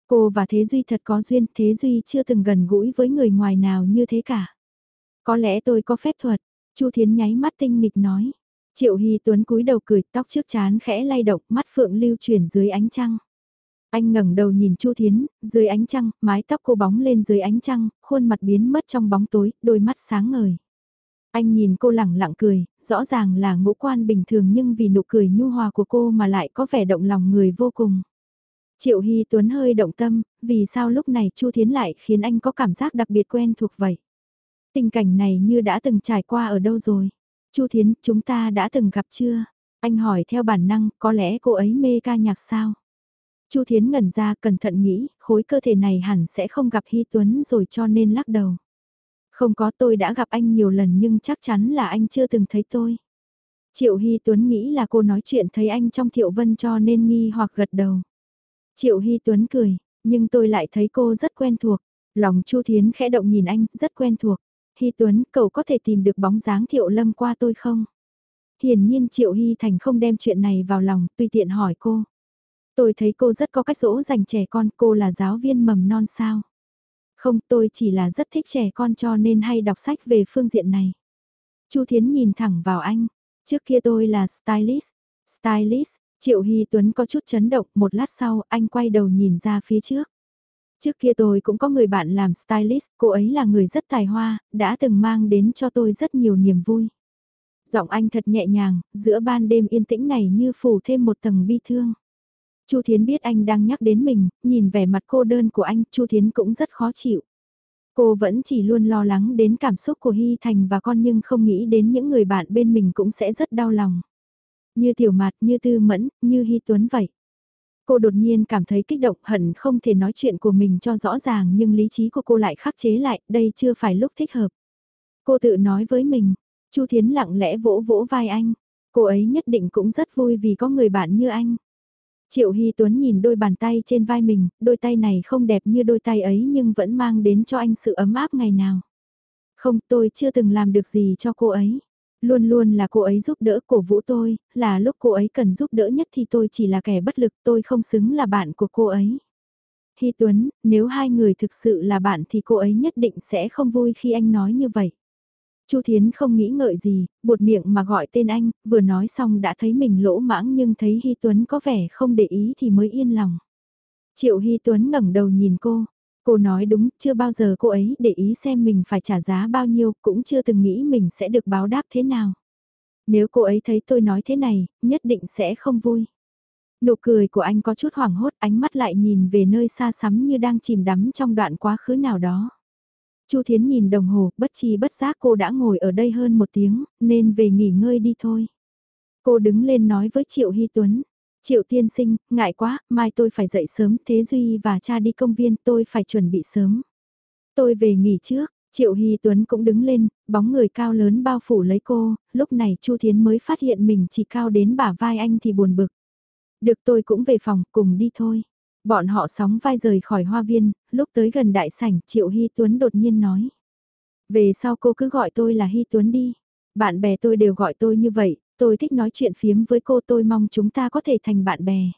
Cô và Thế Duy thật có duyên, Thế Duy chưa từng gần gũi với người ngoài nào như thế cả. Có lẽ tôi có phép thuật, Chu Thiến nháy mắt tinh nghịch nói. Triệu Hy Tuấn cúi đầu cười, tóc trước chán khẽ lay động, mắt phượng lưu chuyển dưới ánh trăng. Anh ngẩng đầu nhìn Chu Thiến, dưới ánh trăng, mái tóc cô bóng lên dưới ánh trăng, khuôn mặt biến mất trong bóng tối, đôi mắt sáng ngời. Anh nhìn cô lẳng lặng cười, rõ ràng là ngũ quan bình thường nhưng vì nụ cười nhu hòa của cô mà lại có vẻ động lòng người vô cùng. Triệu Hy Tuấn hơi động tâm, vì sao lúc này Chu Thiến lại khiến anh có cảm giác đặc biệt quen thuộc vậy? Tình cảnh này như đã từng trải qua ở đâu rồi? Chu Thiến, chúng ta đã từng gặp chưa? Anh hỏi theo bản năng, có lẽ cô ấy mê ca nhạc sao? Chu Thiến ngẩn ra cẩn thận nghĩ, khối cơ thể này hẳn sẽ không gặp Hy Tuấn rồi cho nên lắc đầu. Không có tôi đã gặp anh nhiều lần nhưng chắc chắn là anh chưa từng thấy tôi. Triệu Hy Tuấn nghĩ là cô nói chuyện thấy anh trong Thiệu Vân cho nên nghi hoặc gật đầu. Triệu Hy Tuấn cười, nhưng tôi lại thấy cô rất quen thuộc. Lòng Chu Thiến khẽ động nhìn anh, rất quen thuộc. Hy Tuấn, cậu có thể tìm được bóng dáng Thiệu Lâm qua tôi không? Hiển nhiên Triệu Hy Thành không đem chuyện này vào lòng, tùy tiện hỏi cô. Tôi thấy cô rất có cách dỗ dành trẻ con, cô là giáo viên mầm non sao? Không, tôi chỉ là rất thích trẻ con cho nên hay đọc sách về phương diện này. Chu Thiến nhìn thẳng vào anh. Trước kia tôi là stylist. Stylist, Triệu Hy Tuấn có chút chấn động, một lát sau anh quay đầu nhìn ra phía trước. Trước kia tôi cũng có người bạn làm stylist, cô ấy là người rất tài hoa, đã từng mang đến cho tôi rất nhiều niềm vui. Giọng anh thật nhẹ nhàng, giữa ban đêm yên tĩnh này như phủ thêm một tầng bi thương. Chu Thiến biết anh đang nhắc đến mình, nhìn vẻ mặt cô đơn của anh, Chu Thiến cũng rất khó chịu. Cô vẫn chỉ luôn lo lắng đến cảm xúc của Hy Thành và con nhưng không nghĩ đến những người bạn bên mình cũng sẽ rất đau lòng. Như Tiểu Mạt, như Tư Mẫn, như Hy Tuấn vậy. Cô đột nhiên cảm thấy kích động hận không thể nói chuyện của mình cho rõ ràng nhưng lý trí của cô lại khắc chế lại, đây chưa phải lúc thích hợp. Cô tự nói với mình, Chu Thiến lặng lẽ vỗ vỗ vai anh, cô ấy nhất định cũng rất vui vì có người bạn như anh. Triệu Hy Tuấn nhìn đôi bàn tay trên vai mình, đôi tay này không đẹp như đôi tay ấy nhưng vẫn mang đến cho anh sự ấm áp ngày nào. Không, tôi chưa từng làm được gì cho cô ấy. Luôn luôn là cô ấy giúp đỡ cổ vũ tôi, là lúc cô ấy cần giúp đỡ nhất thì tôi chỉ là kẻ bất lực, tôi không xứng là bạn của cô ấy. Hy Tuấn, nếu hai người thực sự là bạn thì cô ấy nhất định sẽ không vui khi anh nói như vậy. Chu Thiến không nghĩ ngợi gì, buột miệng mà gọi tên anh, vừa nói xong đã thấy mình lỗ mãng nhưng thấy Hy Tuấn có vẻ không để ý thì mới yên lòng. Triệu Hy Tuấn ngẩng đầu nhìn cô, cô nói đúng, chưa bao giờ cô ấy để ý xem mình phải trả giá bao nhiêu, cũng chưa từng nghĩ mình sẽ được báo đáp thế nào. Nếu cô ấy thấy tôi nói thế này, nhất định sẽ không vui. Nụ cười của anh có chút hoảng hốt, ánh mắt lại nhìn về nơi xa xăm như đang chìm đắm trong đoạn quá khứ nào đó. Chu Thiến nhìn đồng hồ, bất chi bất giác cô đã ngồi ở đây hơn một tiếng, nên về nghỉ ngơi đi thôi. Cô đứng lên nói với Triệu Hy Tuấn. Triệu tiên sinh, ngại quá, mai tôi phải dậy sớm, Thế Duy và cha đi công viên, tôi phải chuẩn bị sớm. Tôi về nghỉ trước, Triệu Hy Tuấn cũng đứng lên, bóng người cao lớn bao phủ lấy cô, lúc này Chu Thiến mới phát hiện mình chỉ cao đến bả vai anh thì buồn bực. Được tôi cũng về phòng, cùng đi thôi. Bọn họ sóng vai rời khỏi hoa viên, lúc tới gần đại sảnh Triệu Hy Tuấn đột nhiên nói. Về sau cô cứ gọi tôi là Hy Tuấn đi. Bạn bè tôi đều gọi tôi như vậy, tôi thích nói chuyện phiếm với cô tôi mong chúng ta có thể thành bạn bè.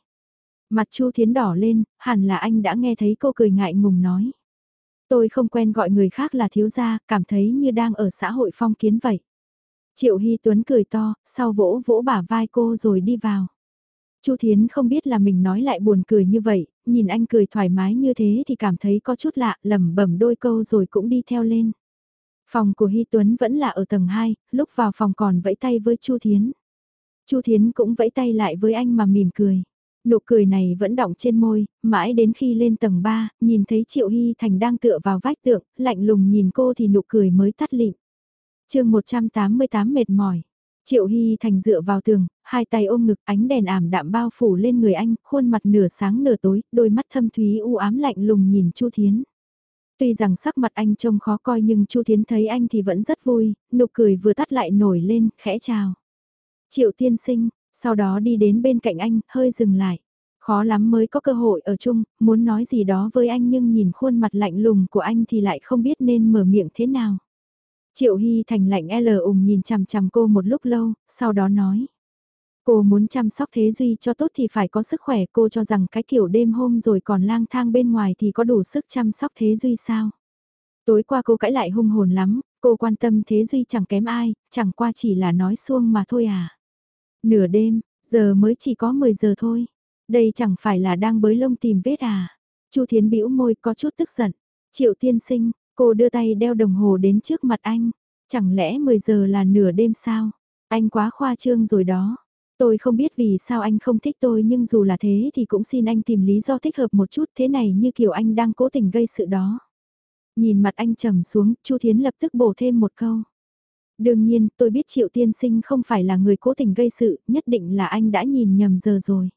Mặt Chu Thiến đỏ lên, hẳn là anh đã nghe thấy cô cười ngại ngùng nói. Tôi không quen gọi người khác là thiếu gia, cảm thấy như đang ở xã hội phong kiến vậy. Triệu Hy Tuấn cười to, sau vỗ vỗ bả vai cô rồi đi vào. Chu Thiến không biết là mình nói lại buồn cười như vậy, nhìn anh cười thoải mái như thế thì cảm thấy có chút lạ, lẩm bẩm đôi câu rồi cũng đi theo lên. Phòng của Hy Tuấn vẫn là ở tầng 2, lúc vào phòng còn vẫy tay với Chu Thiến. Chu Thiến cũng vẫy tay lại với anh mà mỉm cười. Nụ cười này vẫn đọng trên môi, mãi đến khi lên tầng 3, nhìn thấy Triệu Hy Thành đang tựa vào vách tượng, lạnh lùng nhìn cô thì nụ cười mới tắt lịm. chương 188 mệt mỏi. Triệu Hy Thành dựa vào tường, hai tay ôm ngực ánh đèn ảm đạm bao phủ lên người anh, khuôn mặt nửa sáng nửa tối, đôi mắt thâm thúy u ám lạnh lùng nhìn Chu Thiến. Tuy rằng sắc mặt anh trông khó coi nhưng Chu Thiến thấy anh thì vẫn rất vui, nụ cười vừa tắt lại nổi lên, khẽ chào. Triệu tiên sinh, sau đó đi đến bên cạnh anh, hơi dừng lại. Khó lắm mới có cơ hội ở chung, muốn nói gì đó với anh nhưng nhìn khuôn mặt lạnh lùng của anh thì lại không biết nên mở miệng thế nào. Triệu Hy Thành lạnh e L ủng nhìn chằm chằm cô một lúc lâu, sau đó nói. Cô muốn chăm sóc Thế Duy cho tốt thì phải có sức khỏe cô cho rằng cái kiểu đêm hôm rồi còn lang thang bên ngoài thì có đủ sức chăm sóc Thế Duy sao? Tối qua cô cãi lại hung hồn lắm, cô quan tâm Thế Duy chẳng kém ai, chẳng qua chỉ là nói xuông mà thôi à. Nửa đêm, giờ mới chỉ có 10 giờ thôi. Đây chẳng phải là đang bới lông tìm vết à. Chu Thiến bĩu môi có chút tức giận. Triệu tiên sinh, cô đưa tay đeo đồng hồ đến trước mặt anh. Chẳng lẽ 10 giờ là nửa đêm sao? Anh quá khoa trương rồi đó. Tôi không biết vì sao anh không thích tôi nhưng dù là thế thì cũng xin anh tìm lý do thích hợp một chút thế này như kiểu anh đang cố tình gây sự đó. Nhìn mặt anh trầm xuống, Chu Thiến lập tức bổ thêm một câu. Đương nhiên, tôi biết Triệu Tiên Sinh không phải là người cố tình gây sự, nhất định là anh đã nhìn nhầm giờ rồi.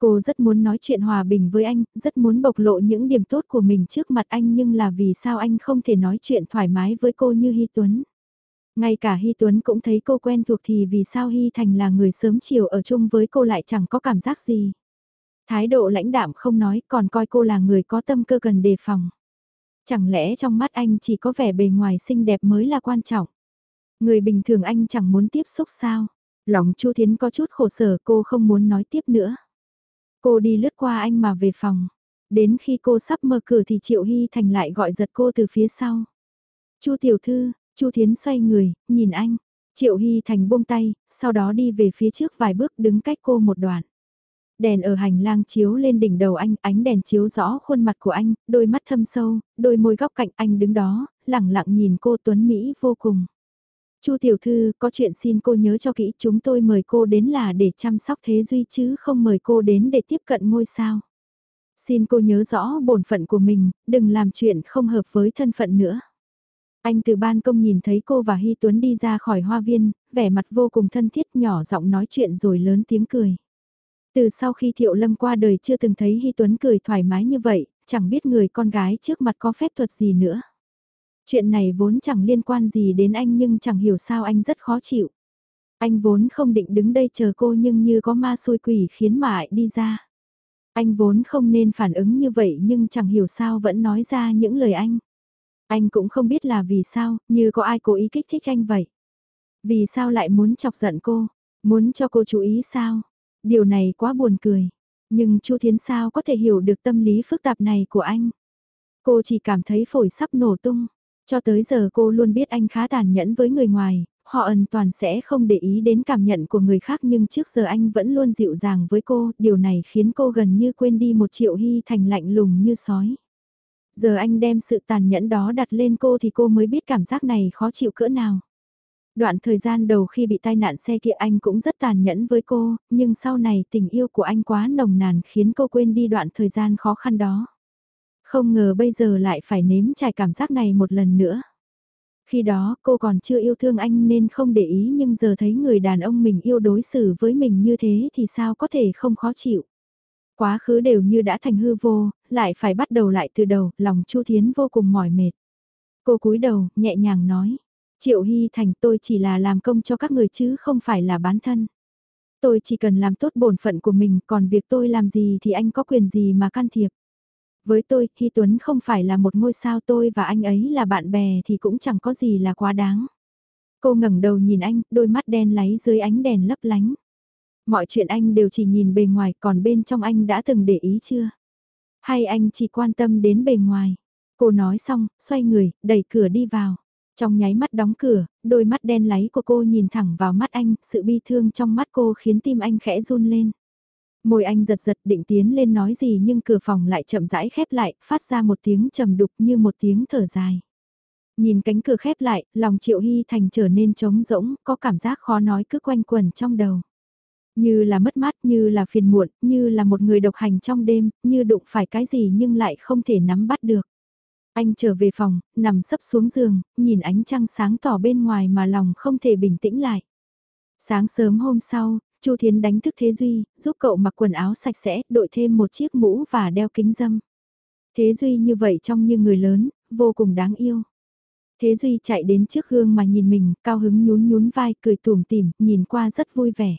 Cô rất muốn nói chuyện hòa bình với anh, rất muốn bộc lộ những điểm tốt của mình trước mặt anh nhưng là vì sao anh không thể nói chuyện thoải mái với cô như Hy Tuấn. Ngay cả Hy Tuấn cũng thấy cô quen thuộc thì vì sao Hy Thành là người sớm chiều ở chung với cô lại chẳng có cảm giác gì. Thái độ lãnh đạm không nói còn coi cô là người có tâm cơ cần đề phòng. Chẳng lẽ trong mắt anh chỉ có vẻ bề ngoài xinh đẹp mới là quan trọng. Người bình thường anh chẳng muốn tiếp xúc sao. Lòng Chu Thiến có chút khổ sở cô không muốn nói tiếp nữa. Cô đi lướt qua anh mà về phòng. Đến khi cô sắp mở cửa thì Triệu Hy Thành lại gọi giật cô từ phía sau. Chu tiểu thư, Chu Thiến xoay người, nhìn anh. Triệu Hy Thành buông tay, sau đó đi về phía trước vài bước đứng cách cô một đoạn. Đèn ở hành lang chiếu lên đỉnh đầu anh, ánh đèn chiếu rõ khuôn mặt của anh, đôi mắt thâm sâu, đôi môi góc cạnh anh đứng đó, lẳng lặng nhìn cô Tuấn Mỹ vô cùng. Chu tiểu thư, có chuyện xin cô nhớ cho kỹ, chúng tôi mời cô đến là để chăm sóc Thế Duy chứ không mời cô đến để tiếp cận ngôi sao. Xin cô nhớ rõ bổn phận của mình, đừng làm chuyện không hợp với thân phận nữa. Anh từ ban công nhìn thấy cô và Hy Tuấn đi ra khỏi hoa viên, vẻ mặt vô cùng thân thiết nhỏ giọng nói chuyện rồi lớn tiếng cười. Từ sau khi Thiệu Lâm qua đời chưa từng thấy Hy Tuấn cười thoải mái như vậy, chẳng biết người con gái trước mặt có phép thuật gì nữa. Chuyện này vốn chẳng liên quan gì đến anh nhưng chẳng hiểu sao anh rất khó chịu. Anh vốn không định đứng đây chờ cô nhưng như có ma xôi quỷ khiến mà đi ra. Anh vốn không nên phản ứng như vậy nhưng chẳng hiểu sao vẫn nói ra những lời anh. Anh cũng không biết là vì sao, như có ai cố ý kích thích anh vậy. Vì sao lại muốn chọc giận cô, muốn cho cô chú ý sao? Điều này quá buồn cười. Nhưng Chu Thiến sao có thể hiểu được tâm lý phức tạp này của anh? Cô chỉ cảm thấy phổi sắp nổ tung. Cho tới giờ cô luôn biết anh khá tàn nhẫn với người ngoài, họ ẩn toàn sẽ không để ý đến cảm nhận của người khác nhưng trước giờ anh vẫn luôn dịu dàng với cô, điều này khiến cô gần như quên đi một triệu hy thành lạnh lùng như sói. Giờ anh đem sự tàn nhẫn đó đặt lên cô thì cô mới biết cảm giác này khó chịu cỡ nào. Đoạn thời gian đầu khi bị tai nạn xe kia anh cũng rất tàn nhẫn với cô, nhưng sau này tình yêu của anh quá nồng nàn khiến cô quên đi đoạn thời gian khó khăn đó. Không ngờ bây giờ lại phải nếm trải cảm giác này một lần nữa. Khi đó cô còn chưa yêu thương anh nên không để ý nhưng giờ thấy người đàn ông mình yêu đối xử với mình như thế thì sao có thể không khó chịu. Quá khứ đều như đã thành hư vô, lại phải bắt đầu lại từ đầu, lòng Chu Thiến vô cùng mỏi mệt. Cô cúi đầu, nhẹ nhàng nói. Triệu Hy Thành tôi chỉ là làm công cho các người chứ không phải là bán thân. Tôi chỉ cần làm tốt bổn phận của mình còn việc tôi làm gì thì anh có quyền gì mà can thiệp. Với tôi, Hy Tuấn không phải là một ngôi sao tôi và anh ấy là bạn bè thì cũng chẳng có gì là quá đáng. Cô ngẩng đầu nhìn anh, đôi mắt đen láy dưới ánh đèn lấp lánh. Mọi chuyện anh đều chỉ nhìn bề ngoài còn bên trong anh đã từng để ý chưa? Hay anh chỉ quan tâm đến bề ngoài? Cô nói xong, xoay người, đẩy cửa đi vào. Trong nháy mắt đóng cửa, đôi mắt đen láy của cô nhìn thẳng vào mắt anh, sự bi thương trong mắt cô khiến tim anh khẽ run lên. Môi anh giật giật định tiến lên nói gì nhưng cửa phòng lại chậm rãi khép lại, phát ra một tiếng trầm đục như một tiếng thở dài. Nhìn cánh cửa khép lại, lòng Triệu Hy Thành trở nên trống rỗng, có cảm giác khó nói cứ quanh quẩn trong đầu. Như là mất mát, như là phiền muộn, như là một người độc hành trong đêm, như đụng phải cái gì nhưng lại không thể nắm bắt được. Anh trở về phòng, nằm sấp xuống giường, nhìn ánh trăng sáng tỏ bên ngoài mà lòng không thể bình tĩnh lại. Sáng sớm hôm sau, Chu Thiến đánh thức Thế Duy, giúp cậu mặc quần áo sạch sẽ, đội thêm một chiếc mũ và đeo kính dâm. Thế Duy như vậy trông như người lớn, vô cùng đáng yêu. Thế Duy chạy đến trước gương mà nhìn mình, cao hứng nhún nhún vai, cười tủm tỉm, nhìn qua rất vui vẻ.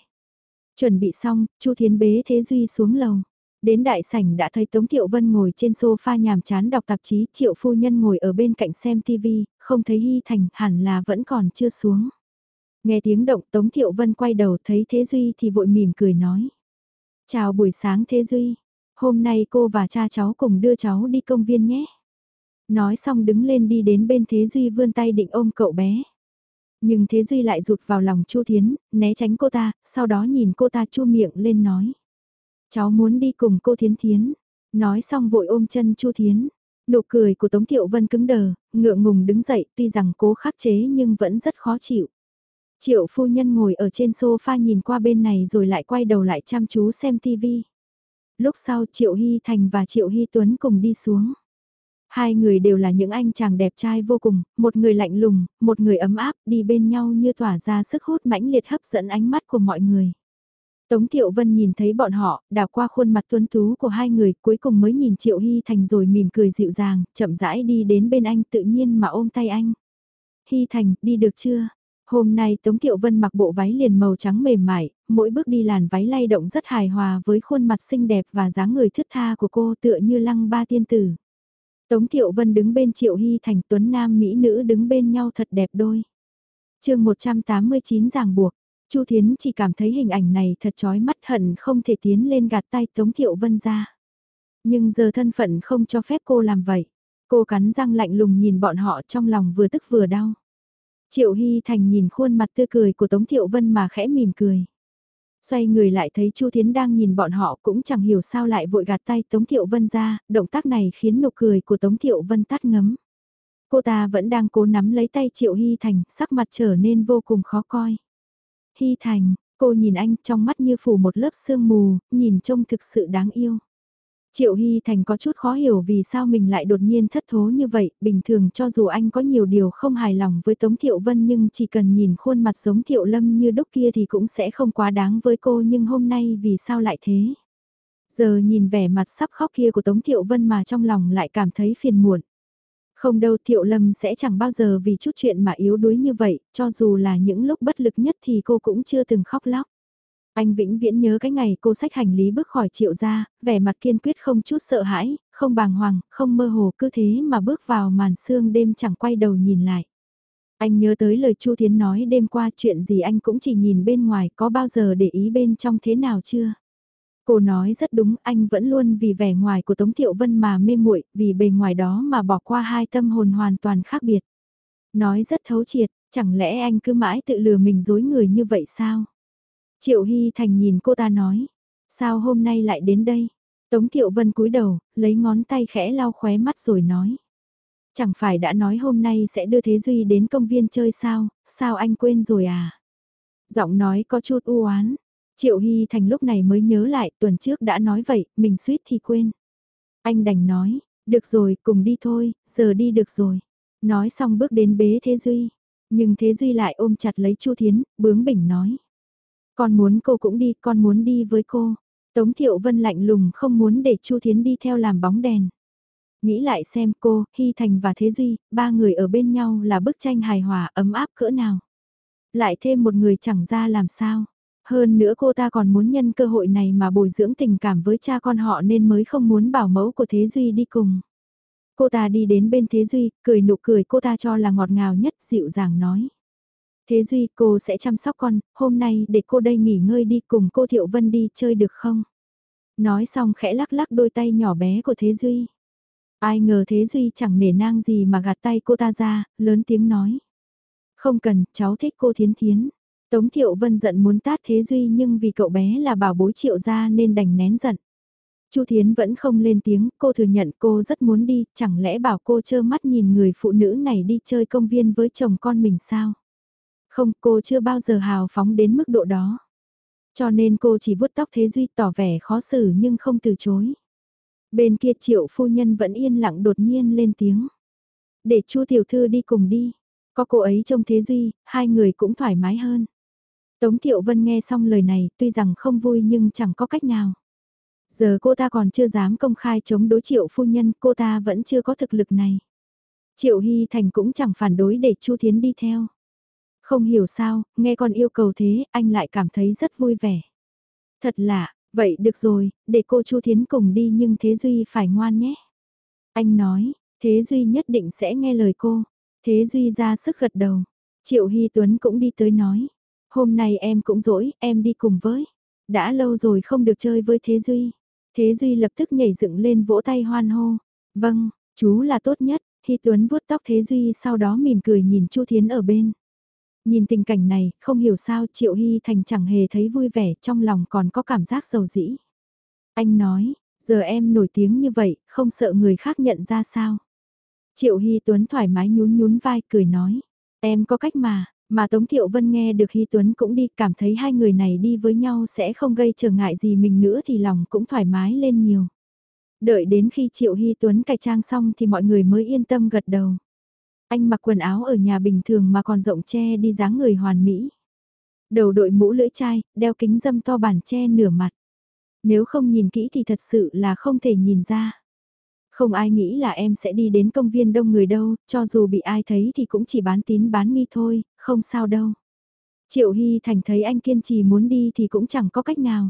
Chuẩn bị xong, Chu Thiến bế Thế Duy xuống lầu. Đến đại sảnh đã thấy Tống Thiệu Vân ngồi trên sofa nhàm chán đọc tạp chí, Triệu Phu Nhân ngồi ở bên cạnh xem TV, không thấy Hy Thành, hẳn là vẫn còn chưa xuống. Nghe tiếng động Tống Thiệu Vân quay đầu thấy Thế Duy thì vội mỉm cười nói. Chào buổi sáng Thế Duy, hôm nay cô và cha cháu cùng đưa cháu đi công viên nhé. Nói xong đứng lên đi đến bên Thế Duy vươn tay định ôm cậu bé. Nhưng Thế Duy lại rụt vào lòng Chu Thiến, né tránh cô ta, sau đó nhìn cô ta chu miệng lên nói. Cháu muốn đi cùng cô Thiến Thiến. Nói xong vội ôm chân Chu Thiến. Nụ cười của Tống Thiệu Vân cứng đờ, ngượng ngùng đứng dậy tuy rằng cố khắc chế nhưng vẫn rất khó chịu. Triệu phu nhân ngồi ở trên sofa nhìn qua bên này rồi lại quay đầu lại chăm chú xem tivi. Lúc sau Triệu Hy Thành và Triệu Hy Tuấn cùng đi xuống. Hai người đều là những anh chàng đẹp trai vô cùng, một người lạnh lùng, một người ấm áp đi bên nhau như tỏa ra sức hút mãnh liệt hấp dẫn ánh mắt của mọi người. Tống Thiệu Vân nhìn thấy bọn họ, đào qua khuôn mặt tuấn tú của hai người, cuối cùng mới nhìn Triệu Hy Thành rồi mỉm cười dịu dàng, chậm rãi đi đến bên anh tự nhiên mà ôm tay anh. Hy Thành, đi được chưa? Hôm nay Tống Thiệu Vân mặc bộ váy liền màu trắng mềm mại, mỗi bước đi làn váy lay động rất hài hòa với khuôn mặt xinh đẹp và dáng người thướt tha của cô tựa như lăng ba tiên tử. Tống Thiệu Vân đứng bên Triệu Hy Thành Tuấn Nam Mỹ nữ đứng bên nhau thật đẹp đôi. chương 189 ràng buộc, Chu Thiến chỉ cảm thấy hình ảnh này thật chói mắt hận không thể tiến lên gạt tay Tống Thiệu Vân ra. Nhưng giờ thân phận không cho phép cô làm vậy. Cô cắn răng lạnh lùng nhìn bọn họ trong lòng vừa tức vừa đau. Triệu Hy Thành nhìn khuôn mặt tươi cười của Tống Thiệu Vân mà khẽ mỉm cười. Xoay người lại thấy Chu Thiến đang nhìn bọn họ cũng chẳng hiểu sao lại vội gạt tay Tống Thiệu Vân ra, động tác này khiến nụ cười của Tống Thiệu Vân tắt ngấm. Cô ta vẫn đang cố nắm lấy tay Triệu Hy Thành, sắc mặt trở nên vô cùng khó coi. Hy Thành, cô nhìn anh trong mắt như phủ một lớp sương mù, nhìn trông thực sự đáng yêu. Triệu Hy Thành có chút khó hiểu vì sao mình lại đột nhiên thất thố như vậy, bình thường cho dù anh có nhiều điều không hài lòng với Tống Thiệu Vân nhưng chỉ cần nhìn khuôn mặt giống Thiệu Lâm như đúc kia thì cũng sẽ không quá đáng với cô nhưng hôm nay vì sao lại thế? Giờ nhìn vẻ mặt sắp khóc kia của Tống Thiệu Vân mà trong lòng lại cảm thấy phiền muộn. Không đâu Thiệu Lâm sẽ chẳng bao giờ vì chút chuyện mà yếu đuối như vậy, cho dù là những lúc bất lực nhất thì cô cũng chưa từng khóc lóc. Anh vĩnh viễn nhớ cái ngày cô sách hành lý bước khỏi triệu ra, vẻ mặt kiên quyết không chút sợ hãi, không bàng hoàng, không mơ hồ cứ thế mà bước vào màn sương đêm chẳng quay đầu nhìn lại. Anh nhớ tới lời Chu Thiến nói đêm qua chuyện gì anh cũng chỉ nhìn bên ngoài có bao giờ để ý bên trong thế nào chưa? Cô nói rất đúng, anh vẫn luôn vì vẻ ngoài của Tống Thiệu Vân mà mê muội, vì bề ngoài đó mà bỏ qua hai tâm hồn hoàn toàn khác biệt. Nói rất thấu triệt, chẳng lẽ anh cứ mãi tự lừa mình dối người như vậy sao? Triệu Hy Thành nhìn cô ta nói, sao hôm nay lại đến đây? Tống Thiệu Vân cúi đầu, lấy ngón tay khẽ lau khóe mắt rồi nói. Chẳng phải đã nói hôm nay sẽ đưa Thế Duy đến công viên chơi sao, sao anh quên rồi à? Giọng nói có chút u oán Triệu Hy Thành lúc này mới nhớ lại tuần trước đã nói vậy, mình suýt thì quên. Anh đành nói, được rồi, cùng đi thôi, giờ đi được rồi. Nói xong bước đến bế Thế Duy. Nhưng Thế Duy lại ôm chặt lấy Chu Thiến, bướng bỉnh nói. Con muốn cô cũng đi, con muốn đi với cô. Tống Thiệu Vân lạnh lùng không muốn để Chu Thiến đi theo làm bóng đèn. Nghĩ lại xem cô, Hy Thành và Thế Duy, ba người ở bên nhau là bức tranh hài hòa ấm áp cỡ nào. Lại thêm một người chẳng ra làm sao. Hơn nữa cô ta còn muốn nhân cơ hội này mà bồi dưỡng tình cảm với cha con họ nên mới không muốn bảo mẫu của Thế Duy đi cùng. Cô ta đi đến bên Thế Duy, cười nụ cười cô ta cho là ngọt ngào nhất dịu dàng nói. Thế Duy cô sẽ chăm sóc con, hôm nay để cô đây nghỉ ngơi đi cùng cô Thiệu Vân đi chơi được không? Nói xong khẽ lắc lắc đôi tay nhỏ bé của Thế Duy. Ai ngờ Thế Duy chẳng nể nang gì mà gạt tay cô ta ra, lớn tiếng nói. Không cần, cháu thích cô Thiến Thiến. Tống Thiệu Vân giận muốn tát Thế Duy nhưng vì cậu bé là bảo bối triệu ra nên đành nén giận. Chu Thiến vẫn không lên tiếng, cô thừa nhận cô rất muốn đi, chẳng lẽ bảo cô trơ mắt nhìn người phụ nữ này đi chơi công viên với chồng con mình sao? Không, cô chưa bao giờ hào phóng đến mức độ đó. Cho nên cô chỉ vuốt tóc Thế Duy tỏ vẻ khó xử nhưng không từ chối. Bên kia triệu phu nhân vẫn yên lặng đột nhiên lên tiếng. Để chu tiểu thư đi cùng đi. Có cô ấy trông Thế Duy, hai người cũng thoải mái hơn. Tống Thiệu Vân nghe xong lời này tuy rằng không vui nhưng chẳng có cách nào. Giờ cô ta còn chưa dám công khai chống đối triệu phu nhân, cô ta vẫn chưa có thực lực này. Triệu Hy Thành cũng chẳng phản đối để Chu Thiến đi theo. Không hiểu sao, nghe con yêu cầu thế, anh lại cảm thấy rất vui vẻ. Thật lạ, vậy được rồi, để cô Chu Thiến cùng đi nhưng Thế Duy phải ngoan nhé. Anh nói, Thế Duy nhất định sẽ nghe lời cô. Thế Duy ra sức gật đầu. Triệu Hy Tuấn cũng đi tới nói. Hôm nay em cũng rỗi em đi cùng với. Đã lâu rồi không được chơi với Thế Duy. Thế Duy lập tức nhảy dựng lên vỗ tay hoan hô. Vâng, chú là tốt nhất. Hy Tuấn vuốt tóc Thế Duy sau đó mỉm cười nhìn Chu Thiến ở bên. Nhìn tình cảnh này, không hiểu sao Triệu Hy Thành chẳng hề thấy vui vẻ, trong lòng còn có cảm giác dầu dĩ. Anh nói, giờ em nổi tiếng như vậy, không sợ người khác nhận ra sao. Triệu Hy Tuấn thoải mái nhún nhún vai cười nói, em có cách mà, mà Tống Thiệu Vân nghe được Hy Tuấn cũng đi cảm thấy hai người này đi với nhau sẽ không gây trở ngại gì mình nữa thì lòng cũng thoải mái lên nhiều. Đợi đến khi Triệu Hy Tuấn cài trang xong thì mọi người mới yên tâm gật đầu. Anh mặc quần áo ở nhà bình thường mà còn rộng che đi dáng người hoàn mỹ. Đầu đội mũ lưỡi chai, đeo kính dâm to bản che nửa mặt. Nếu không nhìn kỹ thì thật sự là không thể nhìn ra. Không ai nghĩ là em sẽ đi đến công viên đông người đâu, cho dù bị ai thấy thì cũng chỉ bán tín bán nghi thôi, không sao đâu. Triệu Hy Thành thấy anh kiên trì muốn đi thì cũng chẳng có cách nào.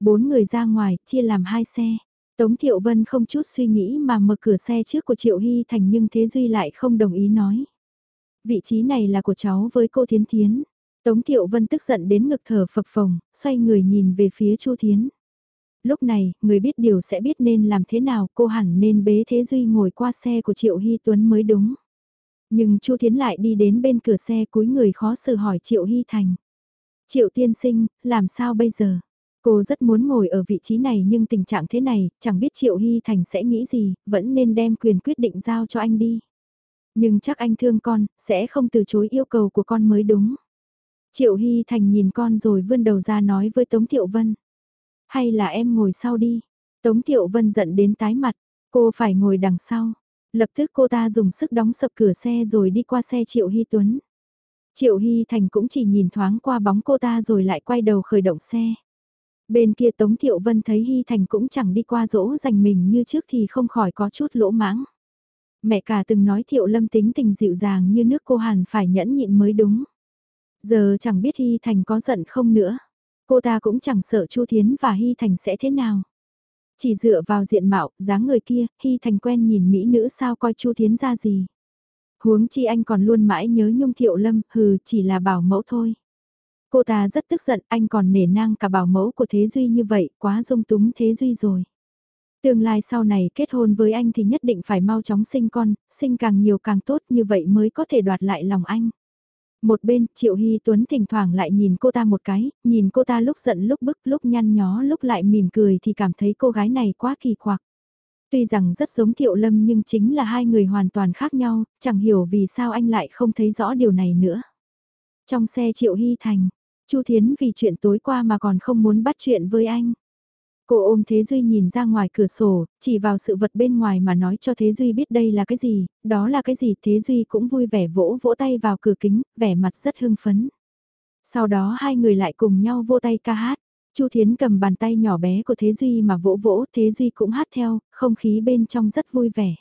Bốn người ra ngoài, chia làm hai xe. Tống Thiệu Vân không chút suy nghĩ mà mở cửa xe trước của Triệu Hy Thành nhưng Thế Duy lại không đồng ý nói. Vị trí này là của cháu với cô Thiến Thiến. Tống Thiệu Vân tức giận đến ngực thở phập phồng, xoay người nhìn về phía Chu Thiến. Lúc này, người biết điều sẽ biết nên làm thế nào cô hẳn nên bế Thế Duy ngồi qua xe của Triệu Hy Tuấn mới đúng. Nhưng Chu Thiến lại đi đến bên cửa xe cúi người khó xử hỏi Triệu Hy Thành. Triệu tiên sinh, làm sao bây giờ? Cô rất muốn ngồi ở vị trí này nhưng tình trạng thế này, chẳng biết Triệu Hy Thành sẽ nghĩ gì, vẫn nên đem quyền quyết định giao cho anh đi. Nhưng chắc anh thương con, sẽ không từ chối yêu cầu của con mới đúng. Triệu Hy Thành nhìn con rồi vươn đầu ra nói với Tống Thiệu Vân. Hay là em ngồi sau đi. Tống Thiệu Vân giận đến tái mặt, cô phải ngồi đằng sau. Lập tức cô ta dùng sức đóng sập cửa xe rồi đi qua xe Triệu Hy Tuấn. Triệu Hy Thành cũng chỉ nhìn thoáng qua bóng cô ta rồi lại quay đầu khởi động xe. Bên kia Tống Thiệu Vân thấy Hy Thành cũng chẳng đi qua dỗ dành mình như trước thì không khỏi có chút lỗ mãng. Mẹ cả từng nói Thiệu Lâm tính tình dịu dàng như nước cô hàn phải nhẫn nhịn mới đúng. Giờ chẳng biết Hy Thành có giận không nữa. Cô ta cũng chẳng sợ Chu Thiến và Hy Thành sẽ thế nào. Chỉ dựa vào diện mạo, dáng người kia, Hy Thành quen nhìn mỹ nữ sao coi Chu Thiến ra gì. Huống chi anh còn luôn mãi nhớ Nhung Thiệu Lâm, hừ, chỉ là bảo mẫu thôi. Cô ta rất tức giận, anh còn nể nang cả bảo mẫu của Thế Duy như vậy, quá dung túng Thế Duy rồi. Tương lai sau này kết hôn với anh thì nhất định phải mau chóng sinh con, sinh càng nhiều càng tốt như vậy mới có thể đoạt lại lòng anh. Một bên, Triệu Hy Tuấn thỉnh thoảng lại nhìn cô ta một cái, nhìn cô ta lúc giận lúc bức lúc nhăn nhó lúc lại mỉm cười thì cảm thấy cô gái này quá kỳ quặc. Tuy rằng rất giống Thiệu Lâm nhưng chính là hai người hoàn toàn khác nhau, chẳng hiểu vì sao anh lại không thấy rõ điều này nữa. Trong xe Triệu Hy Thành, Chu Thiến vì chuyện tối qua mà còn không muốn bắt chuyện với anh. Cô ôm Thế Duy nhìn ra ngoài cửa sổ, chỉ vào sự vật bên ngoài mà nói cho Thế Duy biết đây là cái gì, đó là cái gì Thế Duy cũng vui vẻ vỗ vỗ tay vào cửa kính, vẻ mặt rất hưng phấn. Sau đó hai người lại cùng nhau vô tay ca hát. Chu Thiến cầm bàn tay nhỏ bé của Thế Duy mà vỗ vỗ, Thế Duy cũng hát theo, không khí bên trong rất vui vẻ.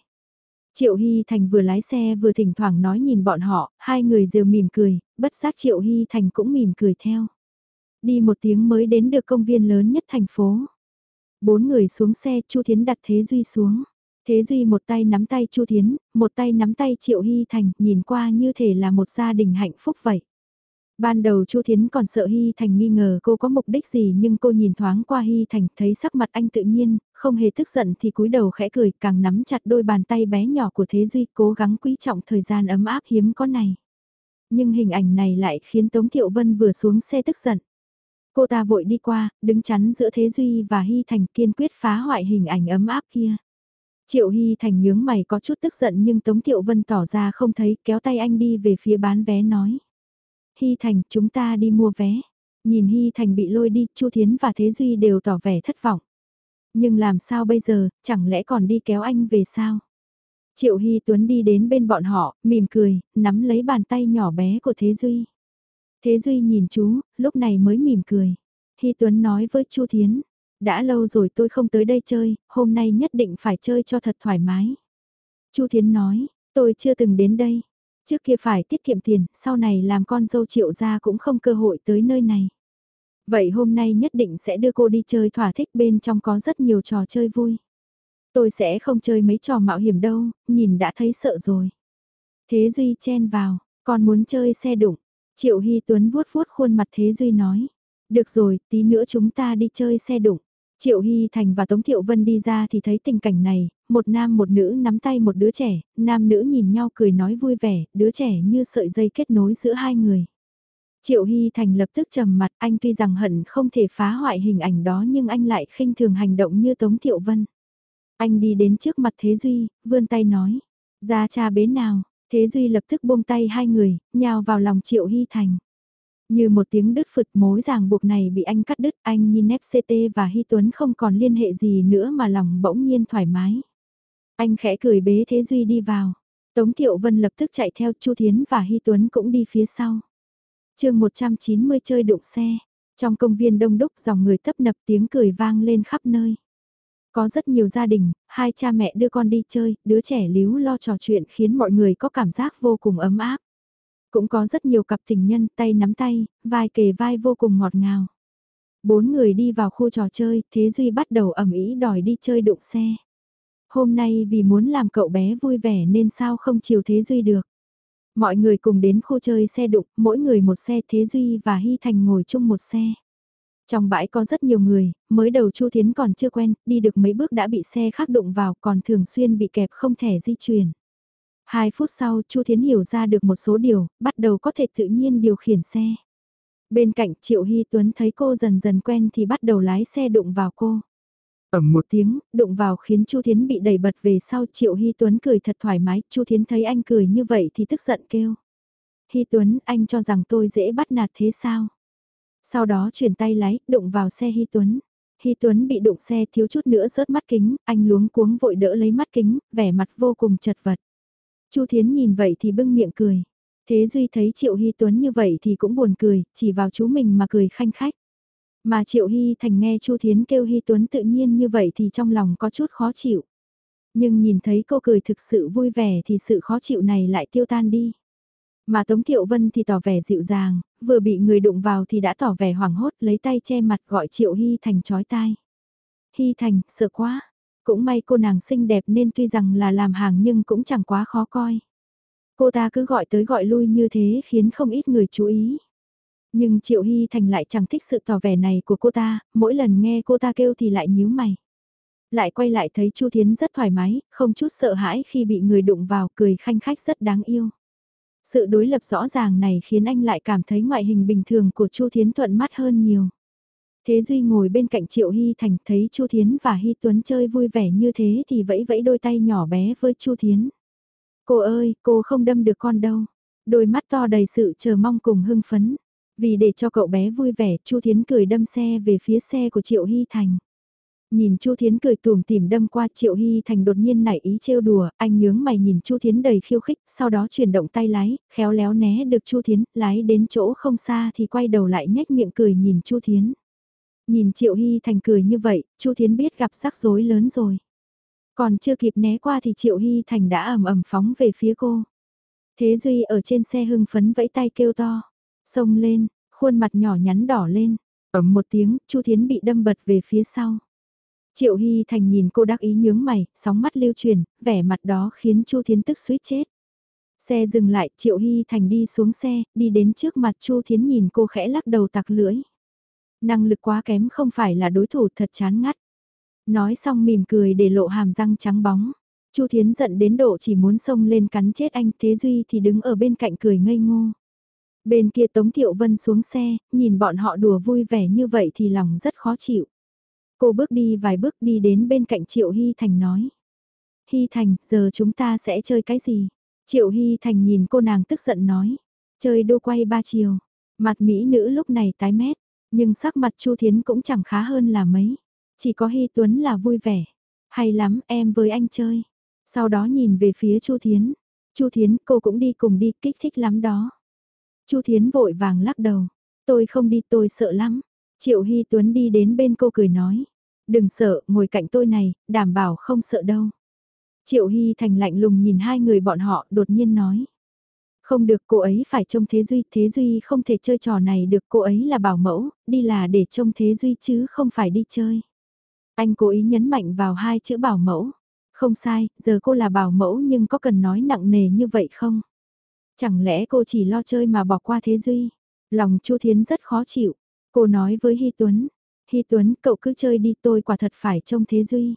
Triệu Hy Thành vừa lái xe vừa thỉnh thoảng nói nhìn bọn họ, hai người đều mỉm cười, bất giác Triệu Hy Thành cũng mỉm cười theo. Đi một tiếng mới đến được công viên lớn nhất thành phố. Bốn người xuống xe, Chu Thiến đặt Thế Duy xuống. Thế Duy một tay nắm tay Chu Thiến, một tay nắm tay Triệu Hy Thành, nhìn qua như thể là một gia đình hạnh phúc vậy. Ban đầu Chu Thiến còn sợ Hy Thành nghi ngờ cô có mục đích gì nhưng cô nhìn thoáng qua Hy Thành thấy sắc mặt anh tự nhiên, không hề tức giận thì cúi đầu khẽ cười càng nắm chặt đôi bàn tay bé nhỏ của Thế Duy cố gắng quý trọng thời gian ấm áp hiếm có này. Nhưng hình ảnh này lại khiến Tống Thiệu Vân vừa xuống xe tức giận. Cô ta vội đi qua, đứng chắn giữa Thế Duy và Hy Thành kiên quyết phá hoại hình ảnh ấm áp kia. Triệu Hy Thành nhướng mày có chút tức giận nhưng Tống Thiệu Vân tỏ ra không thấy kéo tay anh đi về phía bán vé nói. Hy Thành chúng ta đi mua vé. Nhìn Hy Thành bị lôi đi, Chu Thiến và Thế Duy đều tỏ vẻ thất vọng. Nhưng làm sao bây giờ, chẳng lẽ còn đi kéo anh về sao? Triệu Hy Tuấn đi đến bên bọn họ, mỉm cười, nắm lấy bàn tay nhỏ bé của Thế Duy. Thế Duy nhìn chú, lúc này mới mỉm cười. Hy Tuấn nói với Chu Thiến, đã lâu rồi tôi không tới đây chơi, hôm nay nhất định phải chơi cho thật thoải mái. Chu Thiến nói, tôi chưa từng đến đây. Trước kia phải tiết kiệm tiền, sau này làm con dâu triệu gia cũng không cơ hội tới nơi này. Vậy hôm nay nhất định sẽ đưa cô đi chơi thỏa thích bên trong có rất nhiều trò chơi vui. Tôi sẽ không chơi mấy trò mạo hiểm đâu, nhìn đã thấy sợ rồi. Thế Duy chen vào, còn muốn chơi xe đụng. Triệu Hy Tuấn vuốt vuốt khuôn mặt Thế Duy nói. Được rồi, tí nữa chúng ta đi chơi xe đụng. Triệu Hy Thành và Tống Thiệu Vân đi ra thì thấy tình cảnh này, một nam một nữ nắm tay một đứa trẻ, nam nữ nhìn nhau cười nói vui vẻ, đứa trẻ như sợi dây kết nối giữa hai người. Triệu Hy Thành lập tức trầm mặt, anh tuy rằng hận không thể phá hoại hình ảnh đó nhưng anh lại khinh thường hành động như Tống Thiệu Vân. Anh đi đến trước mặt Thế Duy, vươn tay nói, ra cha bế nào, Thế Duy lập tức buông tay hai người, nhào vào lòng Triệu Hy Thành. Như một tiếng đứt phật mối ràng buộc này bị anh cắt đứt, anh nhìn FCT và Hy Tuấn không còn liên hệ gì nữa mà lòng bỗng nhiên thoải mái. Anh khẽ cười bế Thế Duy đi vào. Tống Thiệu Vân lập tức chạy theo Chu Thiến và Hy Tuấn cũng đi phía sau. chương 190 chơi đụng xe. Trong công viên đông đúc dòng người tấp nập tiếng cười vang lên khắp nơi. Có rất nhiều gia đình, hai cha mẹ đưa con đi chơi, đứa trẻ líu lo trò chuyện khiến mọi người có cảm giác vô cùng ấm áp. Cũng có rất nhiều cặp tình nhân tay nắm tay, vai kề vai vô cùng ngọt ngào. Bốn người đi vào khu trò chơi, Thế Duy bắt đầu ẩm ý đòi đi chơi đụng xe. Hôm nay vì muốn làm cậu bé vui vẻ nên sao không chiều Thế Duy được. Mọi người cùng đến khu chơi xe đụng, mỗi người một xe Thế Duy và Hy Thành ngồi chung một xe. Trong bãi có rất nhiều người, mới đầu Chu Thiến còn chưa quen, đi được mấy bước đã bị xe khác đụng vào còn thường xuyên bị kẹp không thể di chuyển. Hai phút sau Chu Thiến hiểu ra được một số điều, bắt đầu có thể tự nhiên điều khiển xe. Bên cạnh Triệu Hy Tuấn thấy cô dần dần quen thì bắt đầu lái xe đụng vào cô. ầm một tiếng, đụng vào khiến Chu Thiến bị đẩy bật về sau Triệu Hy Tuấn cười thật thoải mái, Chu Thiến thấy anh cười như vậy thì tức giận kêu. Hy Tuấn, anh cho rằng tôi dễ bắt nạt thế sao? Sau đó chuyển tay lái, đụng vào xe Hy Tuấn. Hy Tuấn bị đụng xe thiếu chút nữa rớt mắt kính, anh luống cuống vội đỡ lấy mắt kính, vẻ mặt vô cùng chật vật. Chu Thiến nhìn vậy thì bưng miệng cười. Thế Duy thấy Triệu Hy Tuấn như vậy thì cũng buồn cười, chỉ vào chú mình mà cười khanh khách. Mà Triệu Hy Thành nghe Chu Thiến kêu Hy Tuấn tự nhiên như vậy thì trong lòng có chút khó chịu. Nhưng nhìn thấy cô cười thực sự vui vẻ thì sự khó chịu này lại tiêu tan đi. Mà Tống Thiệu Vân thì tỏ vẻ dịu dàng, vừa bị người đụng vào thì đã tỏ vẻ hoảng hốt lấy tay che mặt gọi Triệu Hy Thành chói tai. Hy Thành, sợ quá. Cũng may cô nàng xinh đẹp nên tuy rằng là làm hàng nhưng cũng chẳng quá khó coi. Cô ta cứ gọi tới gọi lui như thế khiến không ít người chú ý. Nhưng Triệu Hy Thành lại chẳng thích sự tỏ vẻ này của cô ta, mỗi lần nghe cô ta kêu thì lại nhíu mày. Lại quay lại thấy Chu Thiến rất thoải mái, không chút sợ hãi khi bị người đụng vào cười khanh khách rất đáng yêu. Sự đối lập rõ ràng này khiến anh lại cảm thấy ngoại hình bình thường của Chu Thiến thuận mắt hơn nhiều. Thế Duy ngồi bên cạnh Triệu Hy Thành thấy Chu Thiến và Hy Tuấn chơi vui vẻ như thế thì vẫy vẫy đôi tay nhỏ bé với Chu Thiến. Cô ơi, cô không đâm được con đâu. Đôi mắt to đầy sự chờ mong cùng hưng phấn. Vì để cho cậu bé vui vẻ, Chu Thiến cười đâm xe về phía xe của Triệu Hy Thành. Nhìn Chu Thiến cười tùm tìm đâm qua Triệu Hy Thành đột nhiên nảy ý trêu đùa, anh nhướng mày nhìn Chu Thiến đầy khiêu khích, sau đó chuyển động tay lái, khéo léo né được Chu Thiến, lái đến chỗ không xa thì quay đầu lại nhếch miệng cười nhìn Chu Thiến. Nhìn Triệu Hy Thành cười như vậy, Chu Thiến biết gặp rắc rối lớn rồi. Còn chưa kịp né qua thì Triệu Hy Thành đã ầm ầm phóng về phía cô. Thế Duy ở trên xe hưng phấn vẫy tay kêu to, xông lên, khuôn mặt nhỏ nhắn đỏ lên, ầm một tiếng, Chu Thiến bị đâm bật về phía sau. Triệu Hy Thành nhìn cô đắc ý nhướng mày, sóng mắt lưu truyền, vẻ mặt đó khiến Chu Thiến tức suýt chết. Xe dừng lại, Triệu Hy Thành đi xuống xe, đi đến trước mặt Chu Thiến nhìn cô khẽ lắc đầu tặc lưỡi. Năng lực quá kém không phải là đối thủ thật chán ngắt. Nói xong mỉm cười để lộ hàm răng trắng bóng. Chu Thiến giận đến độ chỉ muốn xông lên cắn chết anh Thế Duy thì đứng ở bên cạnh cười ngây ngô. Bên kia Tống Thiệu Vân xuống xe, nhìn bọn họ đùa vui vẻ như vậy thì lòng rất khó chịu. Cô bước đi vài bước đi đến bên cạnh Triệu Hy Thành nói. Hy Thành, giờ chúng ta sẽ chơi cái gì? Triệu Hy Thành nhìn cô nàng tức giận nói. Chơi đô quay ba chiều. Mặt Mỹ nữ lúc này tái mét, nhưng sắc mặt Chu Thiến cũng chẳng khá hơn là mấy. Chỉ có Hy Tuấn là vui vẻ. Hay lắm em với anh chơi. Sau đó nhìn về phía Chu Thiến. Chu Thiến cô cũng đi cùng đi kích thích lắm đó. Chu Thiến vội vàng lắc đầu. Tôi không đi tôi sợ lắm. Triệu Hy Tuấn đi đến bên cô cười nói. Đừng sợ, ngồi cạnh tôi này, đảm bảo không sợ đâu. Triệu Hy Thành lạnh lùng nhìn hai người bọn họ đột nhiên nói. Không được cô ấy phải trông Thế Duy, Thế Duy không thể chơi trò này được cô ấy là bảo mẫu, đi là để trông Thế Duy chứ không phải đi chơi. Anh cố ý nhấn mạnh vào hai chữ bảo mẫu. Không sai, giờ cô là bảo mẫu nhưng có cần nói nặng nề như vậy không? Chẳng lẽ cô chỉ lo chơi mà bỏ qua Thế Duy? Lòng Chu Thiến rất khó chịu. Cô nói với Hy Tuấn. Hy Tuấn, cậu cứ chơi đi tôi quả thật phải trông Thế Duy.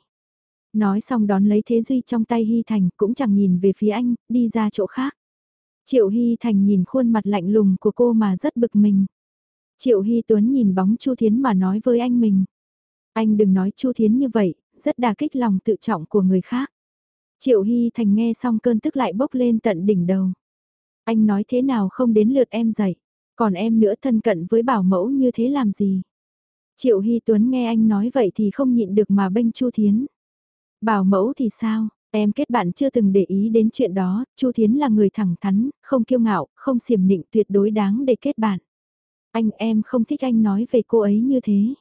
Nói xong đón lấy Thế Duy trong tay Hy Thành cũng chẳng nhìn về phía anh, đi ra chỗ khác. Triệu Hy Thành nhìn khuôn mặt lạnh lùng của cô mà rất bực mình. Triệu Hy Tuấn nhìn bóng Chu Thiến mà nói với anh mình. Anh đừng nói Chu Thiến như vậy, rất đà kích lòng tự trọng của người khác. Triệu Hy Thành nghe xong cơn tức lại bốc lên tận đỉnh đầu. Anh nói thế nào không đến lượt em dậy, còn em nữa thân cận với bảo mẫu như thế làm gì? Triệu Hy Tuấn nghe anh nói vậy thì không nhịn được mà bênh Chu Thiến. Bảo mẫu thì sao? Em kết bạn chưa từng để ý đến chuyện đó, Chu Thiến là người thẳng thắn, không kiêu ngạo, không xiểm nịnh tuyệt đối đáng để kết bạn. Anh em không thích anh nói về cô ấy như thế.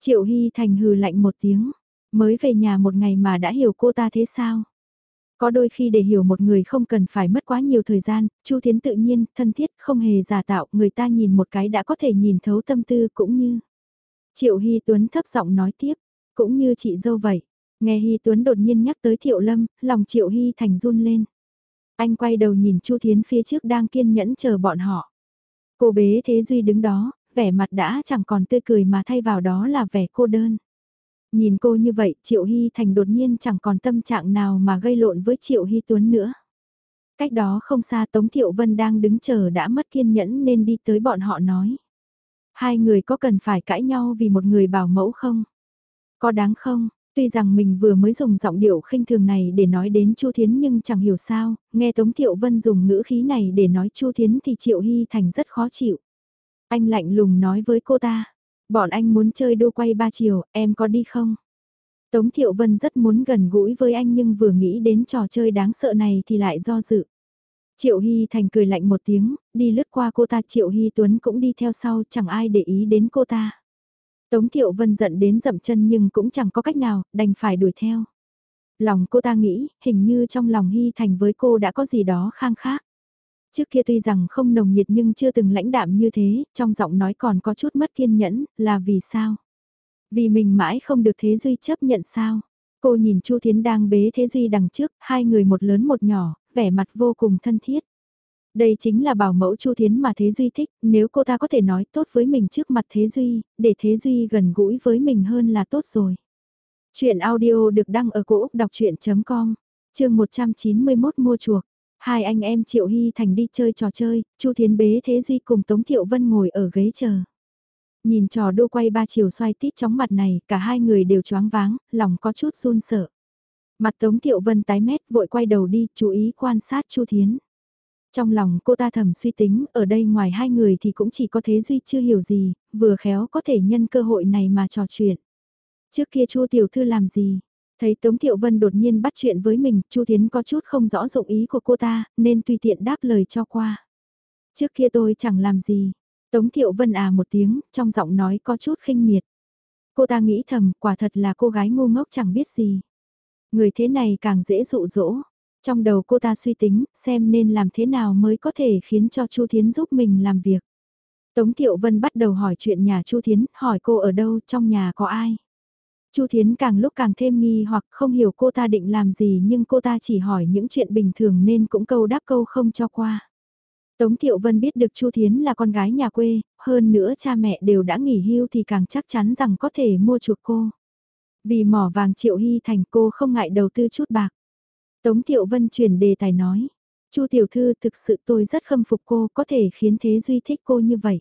Triệu Hy Thành hừ lạnh một tiếng, mới về nhà một ngày mà đã hiểu cô ta thế sao? Có đôi khi để hiểu một người không cần phải mất quá nhiều thời gian, Chu Thiến tự nhiên, thân thiết, không hề giả tạo, người ta nhìn một cái đã có thể nhìn thấu tâm tư cũng như. Triệu Hy Tuấn thấp giọng nói tiếp, cũng như chị dâu vậy. Nghe Hy Tuấn đột nhiên nhắc tới Thiệu Lâm, lòng Triệu Hy Thành run lên. Anh quay đầu nhìn Chu Thiến phía trước đang kiên nhẫn chờ bọn họ. Cô bế Thế Duy đứng đó, vẻ mặt đã chẳng còn tươi cười mà thay vào đó là vẻ cô đơn. Nhìn cô như vậy, Triệu Hy Thành đột nhiên chẳng còn tâm trạng nào mà gây lộn với Triệu Hy Tuấn nữa. Cách đó không xa Tống Thiệu Vân đang đứng chờ đã mất kiên nhẫn nên đi tới bọn họ nói. Hai người có cần phải cãi nhau vì một người bảo mẫu không? Có đáng không? Tuy rằng mình vừa mới dùng giọng điệu khinh thường này để nói đến Chu Thiến nhưng chẳng hiểu sao, nghe Tống Thiệu Vân dùng ngữ khí này để nói Chu Thiến thì Triệu Hy Thành rất khó chịu. Anh lạnh lùng nói với cô ta, bọn anh muốn chơi đua quay ba chiều, em có đi không? Tống Thiệu Vân rất muốn gần gũi với anh nhưng vừa nghĩ đến trò chơi đáng sợ này thì lại do dự. Triệu Hy Thành cười lạnh một tiếng, đi lướt qua cô ta Triệu Hy Tuấn cũng đi theo sau chẳng ai để ý đến cô ta. Tống Thiệu Vân giận đến dậm chân nhưng cũng chẳng có cách nào, đành phải đuổi theo. Lòng cô ta nghĩ, hình như trong lòng Hy Thành với cô đã có gì đó khang khác. Trước kia tuy rằng không nồng nhiệt nhưng chưa từng lãnh đạm như thế, trong giọng nói còn có chút mất kiên nhẫn, là vì sao? Vì mình mãi không được Thế Duy chấp nhận sao? Cô nhìn Chu Thiến đang bế Thế Duy đằng trước, hai người một lớn một nhỏ, vẻ mặt vô cùng thân thiết. Đây chính là bảo mẫu Chu Thiến mà Thế Duy thích, nếu cô ta có thể nói tốt với mình trước mặt Thế Duy, để Thế Duy gần gũi với mình hơn là tốt rồi. Chuyện audio được đăng ở cổ Úc đọc chuyện.com, chương 191 mua chuộc. Hai anh em Triệu Hy Thành đi chơi trò chơi, Chu Thiến bế Thế Duy cùng Tống Thiệu Vân ngồi ở ghế chờ. Nhìn trò đô quay ba chiều xoay tít chóng mặt này, cả hai người đều choáng váng, lòng có chút run sợ. Mặt Tống Thiệu Vân tái mét vội quay đầu đi, chú ý quan sát Chu Thiến. Trong lòng cô ta thầm suy tính, ở đây ngoài hai người thì cũng chỉ có Thế Duy chưa hiểu gì, vừa khéo có thể nhân cơ hội này mà trò chuyện. Trước kia Chu Tiểu Thư làm gì? Thấy Tống Thiệu Vân đột nhiên bắt chuyện với mình, Chu Thiến có chút không rõ dụng ý của cô ta, nên tùy tiện đáp lời cho qua. Trước kia tôi chẳng làm gì. Tống Thiệu Vân à một tiếng, trong giọng nói có chút khinh miệt. Cô ta nghĩ thầm, quả thật là cô gái ngu ngốc chẳng biết gì. Người thế này càng dễ dụ dỗ. Trong đầu cô ta suy tính, xem nên làm thế nào mới có thể khiến cho Chu Thiến giúp mình làm việc. Tống Thiệu Vân bắt đầu hỏi chuyện nhà Chu Thiến, hỏi cô ở đâu, trong nhà có ai. Chu Thiến càng lúc càng thêm nghi hoặc không hiểu cô ta định làm gì nhưng cô ta chỉ hỏi những chuyện bình thường nên cũng câu đáp câu không cho qua. Tống Thiệu Vân biết được Chu Thiến là con gái nhà quê, hơn nữa cha mẹ đều đã nghỉ hưu thì càng chắc chắn rằng có thể mua chuộc cô. Vì mỏ vàng Triệu Hy thành cô không ngại đầu tư chút bạc. Tống Thiệu Vân chuyển đề tài nói. Chu tiểu thư thực sự tôi rất khâm phục cô có thể khiến Thế Duy thích cô như vậy.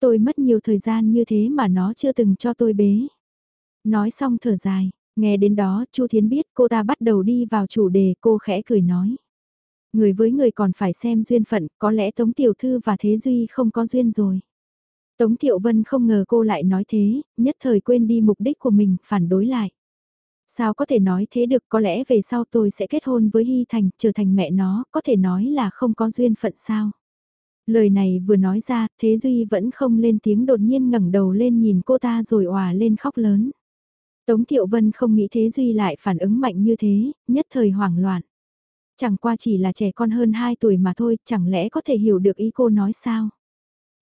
Tôi mất nhiều thời gian như thế mà nó chưa từng cho tôi bế. Nói xong thở dài, nghe đến đó Chu Thiến biết cô ta bắt đầu đi vào chủ đề cô khẽ cười nói. Người với người còn phải xem duyên phận, có lẽ Tống Tiểu Thư và Thế Duy không có duyên rồi. Tống Thiệu Vân không ngờ cô lại nói thế, nhất thời quên đi mục đích của mình, phản đối lại. Sao có thể nói thế được, có lẽ về sau tôi sẽ kết hôn với Hy Thành, trở thành mẹ nó, có thể nói là không có duyên phận sao. Lời này vừa nói ra, Thế Duy vẫn không lên tiếng đột nhiên ngẩng đầu lên nhìn cô ta rồi òa lên khóc lớn. Tống Thiệu Vân không nghĩ Thế Duy lại phản ứng mạnh như thế, nhất thời hoảng loạn. Chẳng qua chỉ là trẻ con hơn 2 tuổi mà thôi, chẳng lẽ có thể hiểu được ý cô nói sao?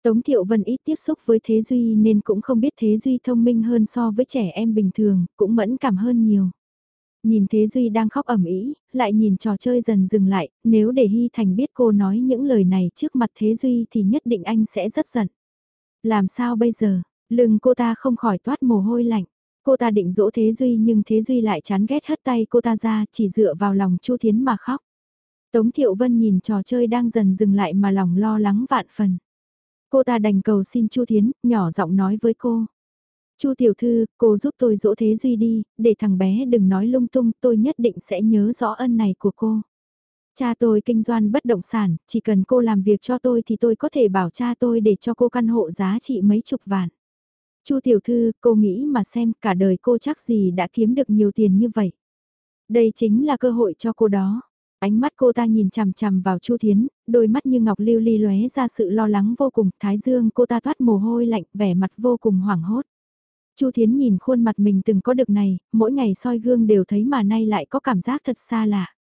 Tống Thiệu Vân ít tiếp xúc với Thế Duy nên cũng không biết Thế Duy thông minh hơn so với trẻ em bình thường, cũng mẫn cảm hơn nhiều. Nhìn Thế Duy đang khóc ẩm ý, lại nhìn trò chơi dần dừng lại, nếu để Hy Thành biết cô nói những lời này trước mặt Thế Duy thì nhất định anh sẽ rất giận. Làm sao bây giờ, lưng cô ta không khỏi toát mồ hôi lạnh. Cô ta định dỗ Thế Duy nhưng Thế Duy lại chán ghét hất tay cô ta ra chỉ dựa vào lòng Chu Thiến mà khóc. Tống Thiệu Vân nhìn trò chơi đang dần dừng lại mà lòng lo lắng vạn phần. Cô ta đành cầu xin Chu Thiến, nhỏ giọng nói với cô. Chu tiểu thư, cô giúp tôi dỗ Thế Duy đi, để thằng bé đừng nói lung tung, tôi nhất định sẽ nhớ rõ ân này của cô. Cha tôi kinh doanh bất động sản, chỉ cần cô làm việc cho tôi thì tôi có thể bảo cha tôi để cho cô căn hộ giá trị mấy chục vạn. Chu tiểu thư, cô nghĩ mà xem cả đời cô chắc gì đã kiếm được nhiều tiền như vậy. Đây chính là cơ hội cho cô đó. Ánh mắt cô ta nhìn chằm chằm vào Chu Thiến, đôi mắt như ngọc lưu ly lóe ra sự lo lắng vô cùng, thái dương cô ta thoát mồ hôi lạnh, vẻ mặt vô cùng hoảng hốt. Chu Thiến nhìn khuôn mặt mình từng có được này, mỗi ngày soi gương đều thấy mà nay lại có cảm giác thật xa lạ.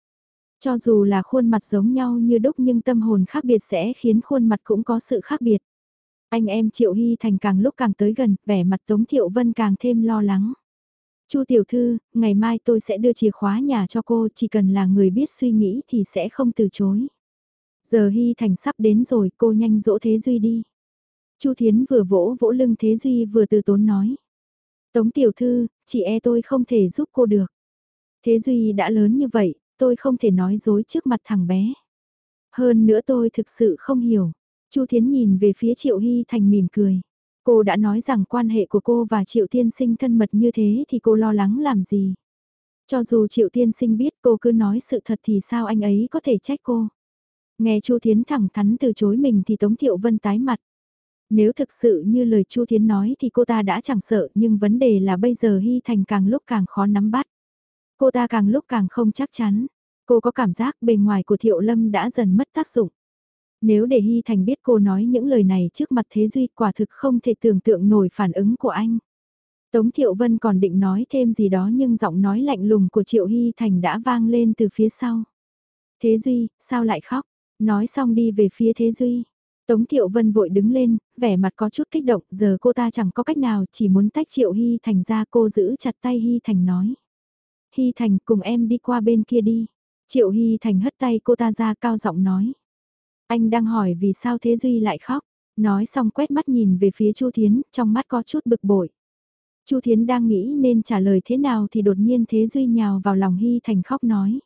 Cho dù là khuôn mặt giống nhau như đúc nhưng tâm hồn khác biệt sẽ khiến khuôn mặt cũng có sự khác biệt. Anh em Triệu Hy Thành càng lúc càng tới gần, vẻ mặt Tống Thiệu Vân càng thêm lo lắng. Chu tiểu thư, ngày mai tôi sẽ đưa chìa khóa nhà cho cô, chỉ cần là người biết suy nghĩ thì sẽ không từ chối. Giờ Hy Thành sắp đến rồi, cô nhanh dỗ Thế Duy đi. Chu Thiến vừa vỗ vỗ lưng Thế Duy vừa từ tốn nói. Tống tiểu thư, chị e tôi không thể giúp cô được. Thế Duy đã lớn như vậy, tôi không thể nói dối trước mặt thằng bé. Hơn nữa tôi thực sự không hiểu. Chu Thiến nhìn về phía Triệu Hy Thành mỉm cười. Cô đã nói rằng quan hệ của cô và Triệu Tiên Sinh thân mật như thế thì cô lo lắng làm gì. Cho dù Triệu Tiên Sinh biết cô cứ nói sự thật thì sao anh ấy có thể trách cô. Nghe Chu Thiến thẳng thắn từ chối mình thì Tống Thiệu Vân tái mặt. Nếu thực sự như lời Chu Thiến nói thì cô ta đã chẳng sợ nhưng vấn đề là bây giờ Hy Thành càng lúc càng khó nắm bắt. Cô ta càng lúc càng không chắc chắn. Cô có cảm giác bề ngoài của Thiệu Lâm đã dần mất tác dụng. Nếu để Hy Thành biết cô nói những lời này trước mặt Thế Duy quả thực không thể tưởng tượng nổi phản ứng của anh. Tống Thiệu Vân còn định nói thêm gì đó nhưng giọng nói lạnh lùng của Triệu Hy Thành đã vang lên từ phía sau. Thế Duy, sao lại khóc? Nói xong đi về phía Thế Duy. Tống Thiệu Vân vội đứng lên, vẻ mặt có chút kích động, giờ cô ta chẳng có cách nào, chỉ muốn tách Triệu Hy Thành ra cô giữ chặt tay Hy Thành nói. Hy Thành cùng em đi qua bên kia đi. Triệu Hy Thành hất tay cô ta ra cao giọng nói. Anh đang hỏi vì sao Thế Duy lại khóc. Nói xong quét mắt nhìn về phía Chu Thiến, trong mắt có chút bực bội. Chu Thiến đang nghĩ nên trả lời thế nào thì đột nhiên Thế Duy nhào vào lòng Hy Thành khóc nói.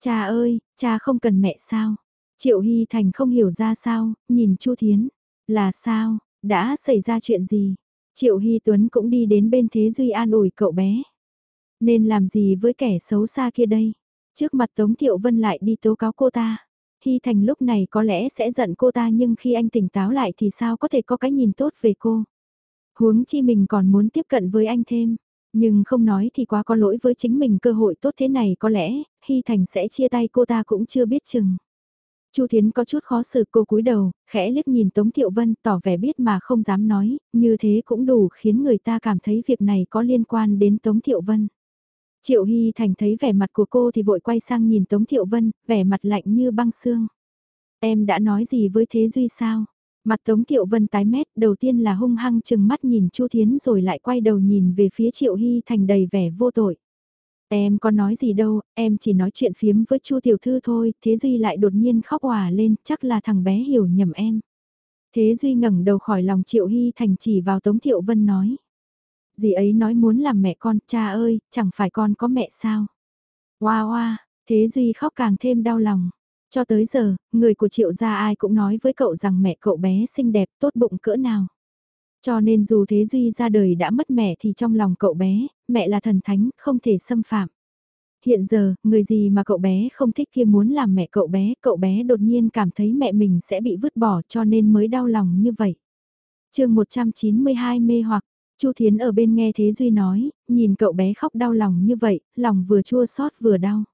Cha ơi, cha không cần mẹ sao? Triệu Hy Thành không hiểu ra sao, nhìn Chu Thiến. Là sao, đã xảy ra chuyện gì? Triệu Hy Tuấn cũng đi đến bên Thế Duy an ủi cậu bé. Nên làm gì với kẻ xấu xa kia đây? Trước mặt Tống Thiệu Vân lại đi tố cáo cô ta. Hy Thành lúc này có lẽ sẽ giận cô ta nhưng khi anh tỉnh táo lại thì sao có thể có cái nhìn tốt về cô. Huống chi mình còn muốn tiếp cận với anh thêm. Nhưng không nói thì quá có lỗi với chính mình cơ hội tốt thế này có lẽ, Hy Thành sẽ chia tay cô ta cũng chưa biết chừng. Chu Thiến có chút khó xử cô cúi đầu, khẽ liếc nhìn Tống Thiệu Vân tỏ vẻ biết mà không dám nói, như thế cũng đủ khiến người ta cảm thấy việc này có liên quan đến Tống Thiệu Vân. Triệu Hy Thành thấy vẻ mặt của cô thì vội quay sang nhìn Tống Thiệu Vân, vẻ mặt lạnh như băng xương. Em đã nói gì với Thế Duy sao? Mặt Tống Thiệu Vân tái mét, đầu tiên là hung hăng chừng mắt nhìn Chu Thiến rồi lại quay đầu nhìn về phía Triệu Hy Thành đầy vẻ vô tội. Em có nói gì đâu, em chỉ nói chuyện phiếm với Chu tiểu thư thôi, Thế Duy lại đột nhiên khóc hòa lên, chắc là thằng bé hiểu nhầm em. Thế Duy ngẩng đầu khỏi lòng Triệu Hy Thành chỉ vào Tống Thiệu Vân nói. Dì ấy nói muốn làm mẹ con, cha ơi, chẳng phải con có mẹ sao. Hoa hoa, Thế Duy khóc càng thêm đau lòng. Cho tới giờ, người của triệu gia ai cũng nói với cậu rằng mẹ cậu bé xinh đẹp tốt bụng cỡ nào. Cho nên dù Thế Duy ra đời đã mất mẹ thì trong lòng cậu bé, mẹ là thần thánh, không thể xâm phạm. Hiện giờ, người gì mà cậu bé không thích kia muốn làm mẹ cậu bé, cậu bé đột nhiên cảm thấy mẹ mình sẽ bị vứt bỏ cho nên mới đau lòng như vậy. chương 192 mê hoặc, Chu Thiến ở bên nghe Thế Duy nói, nhìn cậu bé khóc đau lòng như vậy, lòng vừa chua xót vừa đau.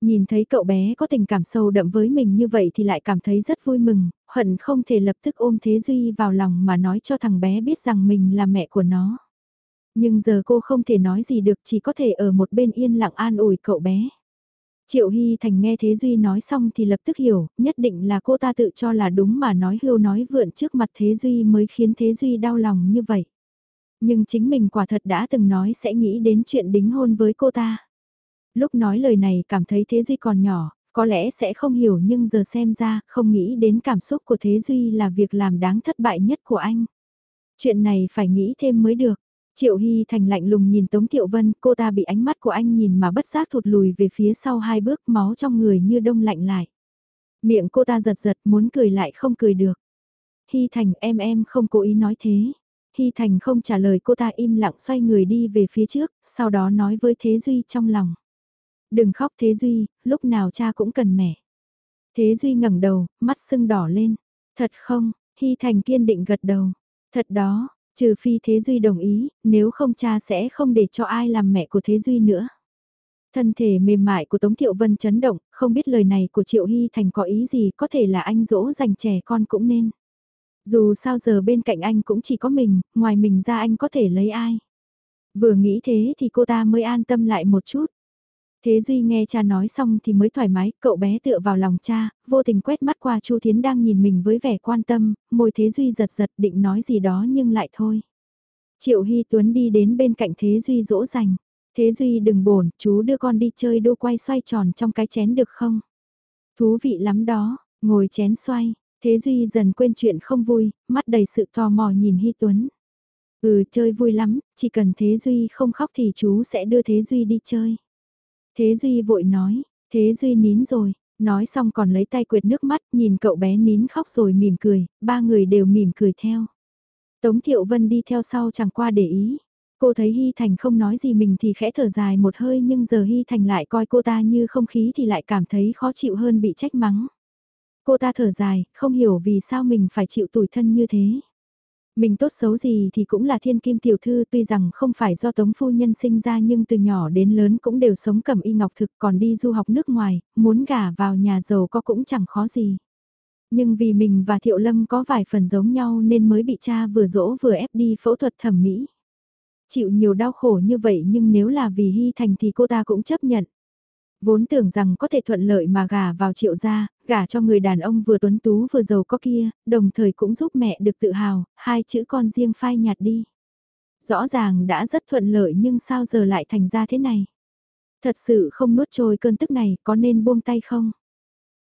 Nhìn thấy cậu bé có tình cảm sâu đậm với mình như vậy thì lại cảm thấy rất vui mừng, hận không thể lập tức ôm Thế Duy vào lòng mà nói cho thằng bé biết rằng mình là mẹ của nó. Nhưng giờ cô không thể nói gì được chỉ có thể ở một bên yên lặng an ủi cậu bé. Triệu Hy Thành nghe Thế Duy nói xong thì lập tức hiểu, nhất định là cô ta tự cho là đúng mà nói hưu nói vượn trước mặt Thế Duy mới khiến Thế Duy đau lòng như vậy. Nhưng chính mình quả thật đã từng nói sẽ nghĩ đến chuyện đính hôn với cô ta. Lúc nói lời này cảm thấy Thế Duy còn nhỏ, có lẽ sẽ không hiểu nhưng giờ xem ra không nghĩ đến cảm xúc của Thế Duy là việc làm đáng thất bại nhất của anh. Chuyện này phải nghĩ thêm mới được. Triệu Hy Thành lạnh lùng nhìn Tống Thiệu Vân, cô ta bị ánh mắt của anh nhìn mà bất giác thụt lùi về phía sau hai bước máu trong người như đông lạnh lại. Miệng cô ta giật giật muốn cười lại không cười được. Hy Thành em em không cố ý nói thế. Hy Thành không trả lời cô ta im lặng xoay người đi về phía trước, sau đó nói với Thế Duy trong lòng. Đừng khóc Thế Duy, lúc nào cha cũng cần mẹ. Thế Duy ngẩng đầu, mắt sưng đỏ lên. Thật không, Hy Thành kiên định gật đầu. Thật đó, trừ phi Thế Duy đồng ý, nếu không cha sẽ không để cho ai làm mẹ của Thế Duy nữa. Thân thể mềm mại của Tống Thiệu Vân chấn động, không biết lời này của Triệu Hy Thành có ý gì, có thể là anh dỗ dành trẻ con cũng nên. Dù sao giờ bên cạnh anh cũng chỉ có mình, ngoài mình ra anh có thể lấy ai. Vừa nghĩ thế thì cô ta mới an tâm lại một chút. Thế Duy nghe cha nói xong thì mới thoải mái, cậu bé tựa vào lòng cha, vô tình quét mắt qua Chu Thiến đang nhìn mình với vẻ quan tâm, môi Thế Duy giật giật định nói gì đó nhưng lại thôi. Triệu Hy Tuấn đi đến bên cạnh Thế Duy dỗ dành. Thế Duy đừng bổn, chú đưa con đi chơi đô quay xoay tròn trong cái chén được không? Thú vị lắm đó, ngồi chén xoay, Thế Duy dần quên chuyện không vui, mắt đầy sự tò mò nhìn Hy Tuấn. Ừ chơi vui lắm, chỉ cần Thế Duy không khóc thì chú sẽ đưa Thế Duy đi chơi. Thế Duy vội nói, Thế Duy nín rồi, nói xong còn lấy tay quệt nước mắt nhìn cậu bé nín khóc rồi mỉm cười, ba người đều mỉm cười theo. Tống Thiệu Vân đi theo sau chẳng qua để ý. Cô thấy Hy Thành không nói gì mình thì khẽ thở dài một hơi nhưng giờ Hy Thành lại coi cô ta như không khí thì lại cảm thấy khó chịu hơn bị trách mắng. Cô ta thở dài, không hiểu vì sao mình phải chịu tủi thân như thế. Mình tốt xấu gì thì cũng là thiên kim tiểu thư tuy rằng không phải do tống phu nhân sinh ra nhưng từ nhỏ đến lớn cũng đều sống cầm y ngọc thực còn đi du học nước ngoài, muốn gả vào nhà giàu có cũng chẳng khó gì. Nhưng vì mình và Thiệu Lâm có vài phần giống nhau nên mới bị cha vừa dỗ vừa ép đi phẫu thuật thẩm mỹ. Chịu nhiều đau khổ như vậy nhưng nếu là vì Hy Thành thì cô ta cũng chấp nhận. Vốn tưởng rằng có thể thuận lợi mà gả vào triệu gia, gả cho người đàn ông vừa tuấn tú vừa giàu có kia, đồng thời cũng giúp mẹ được tự hào, hai chữ con riêng phai nhạt đi. Rõ ràng đã rất thuận lợi nhưng sao giờ lại thành ra thế này? Thật sự không nuốt trôi cơn tức này, có nên buông tay không?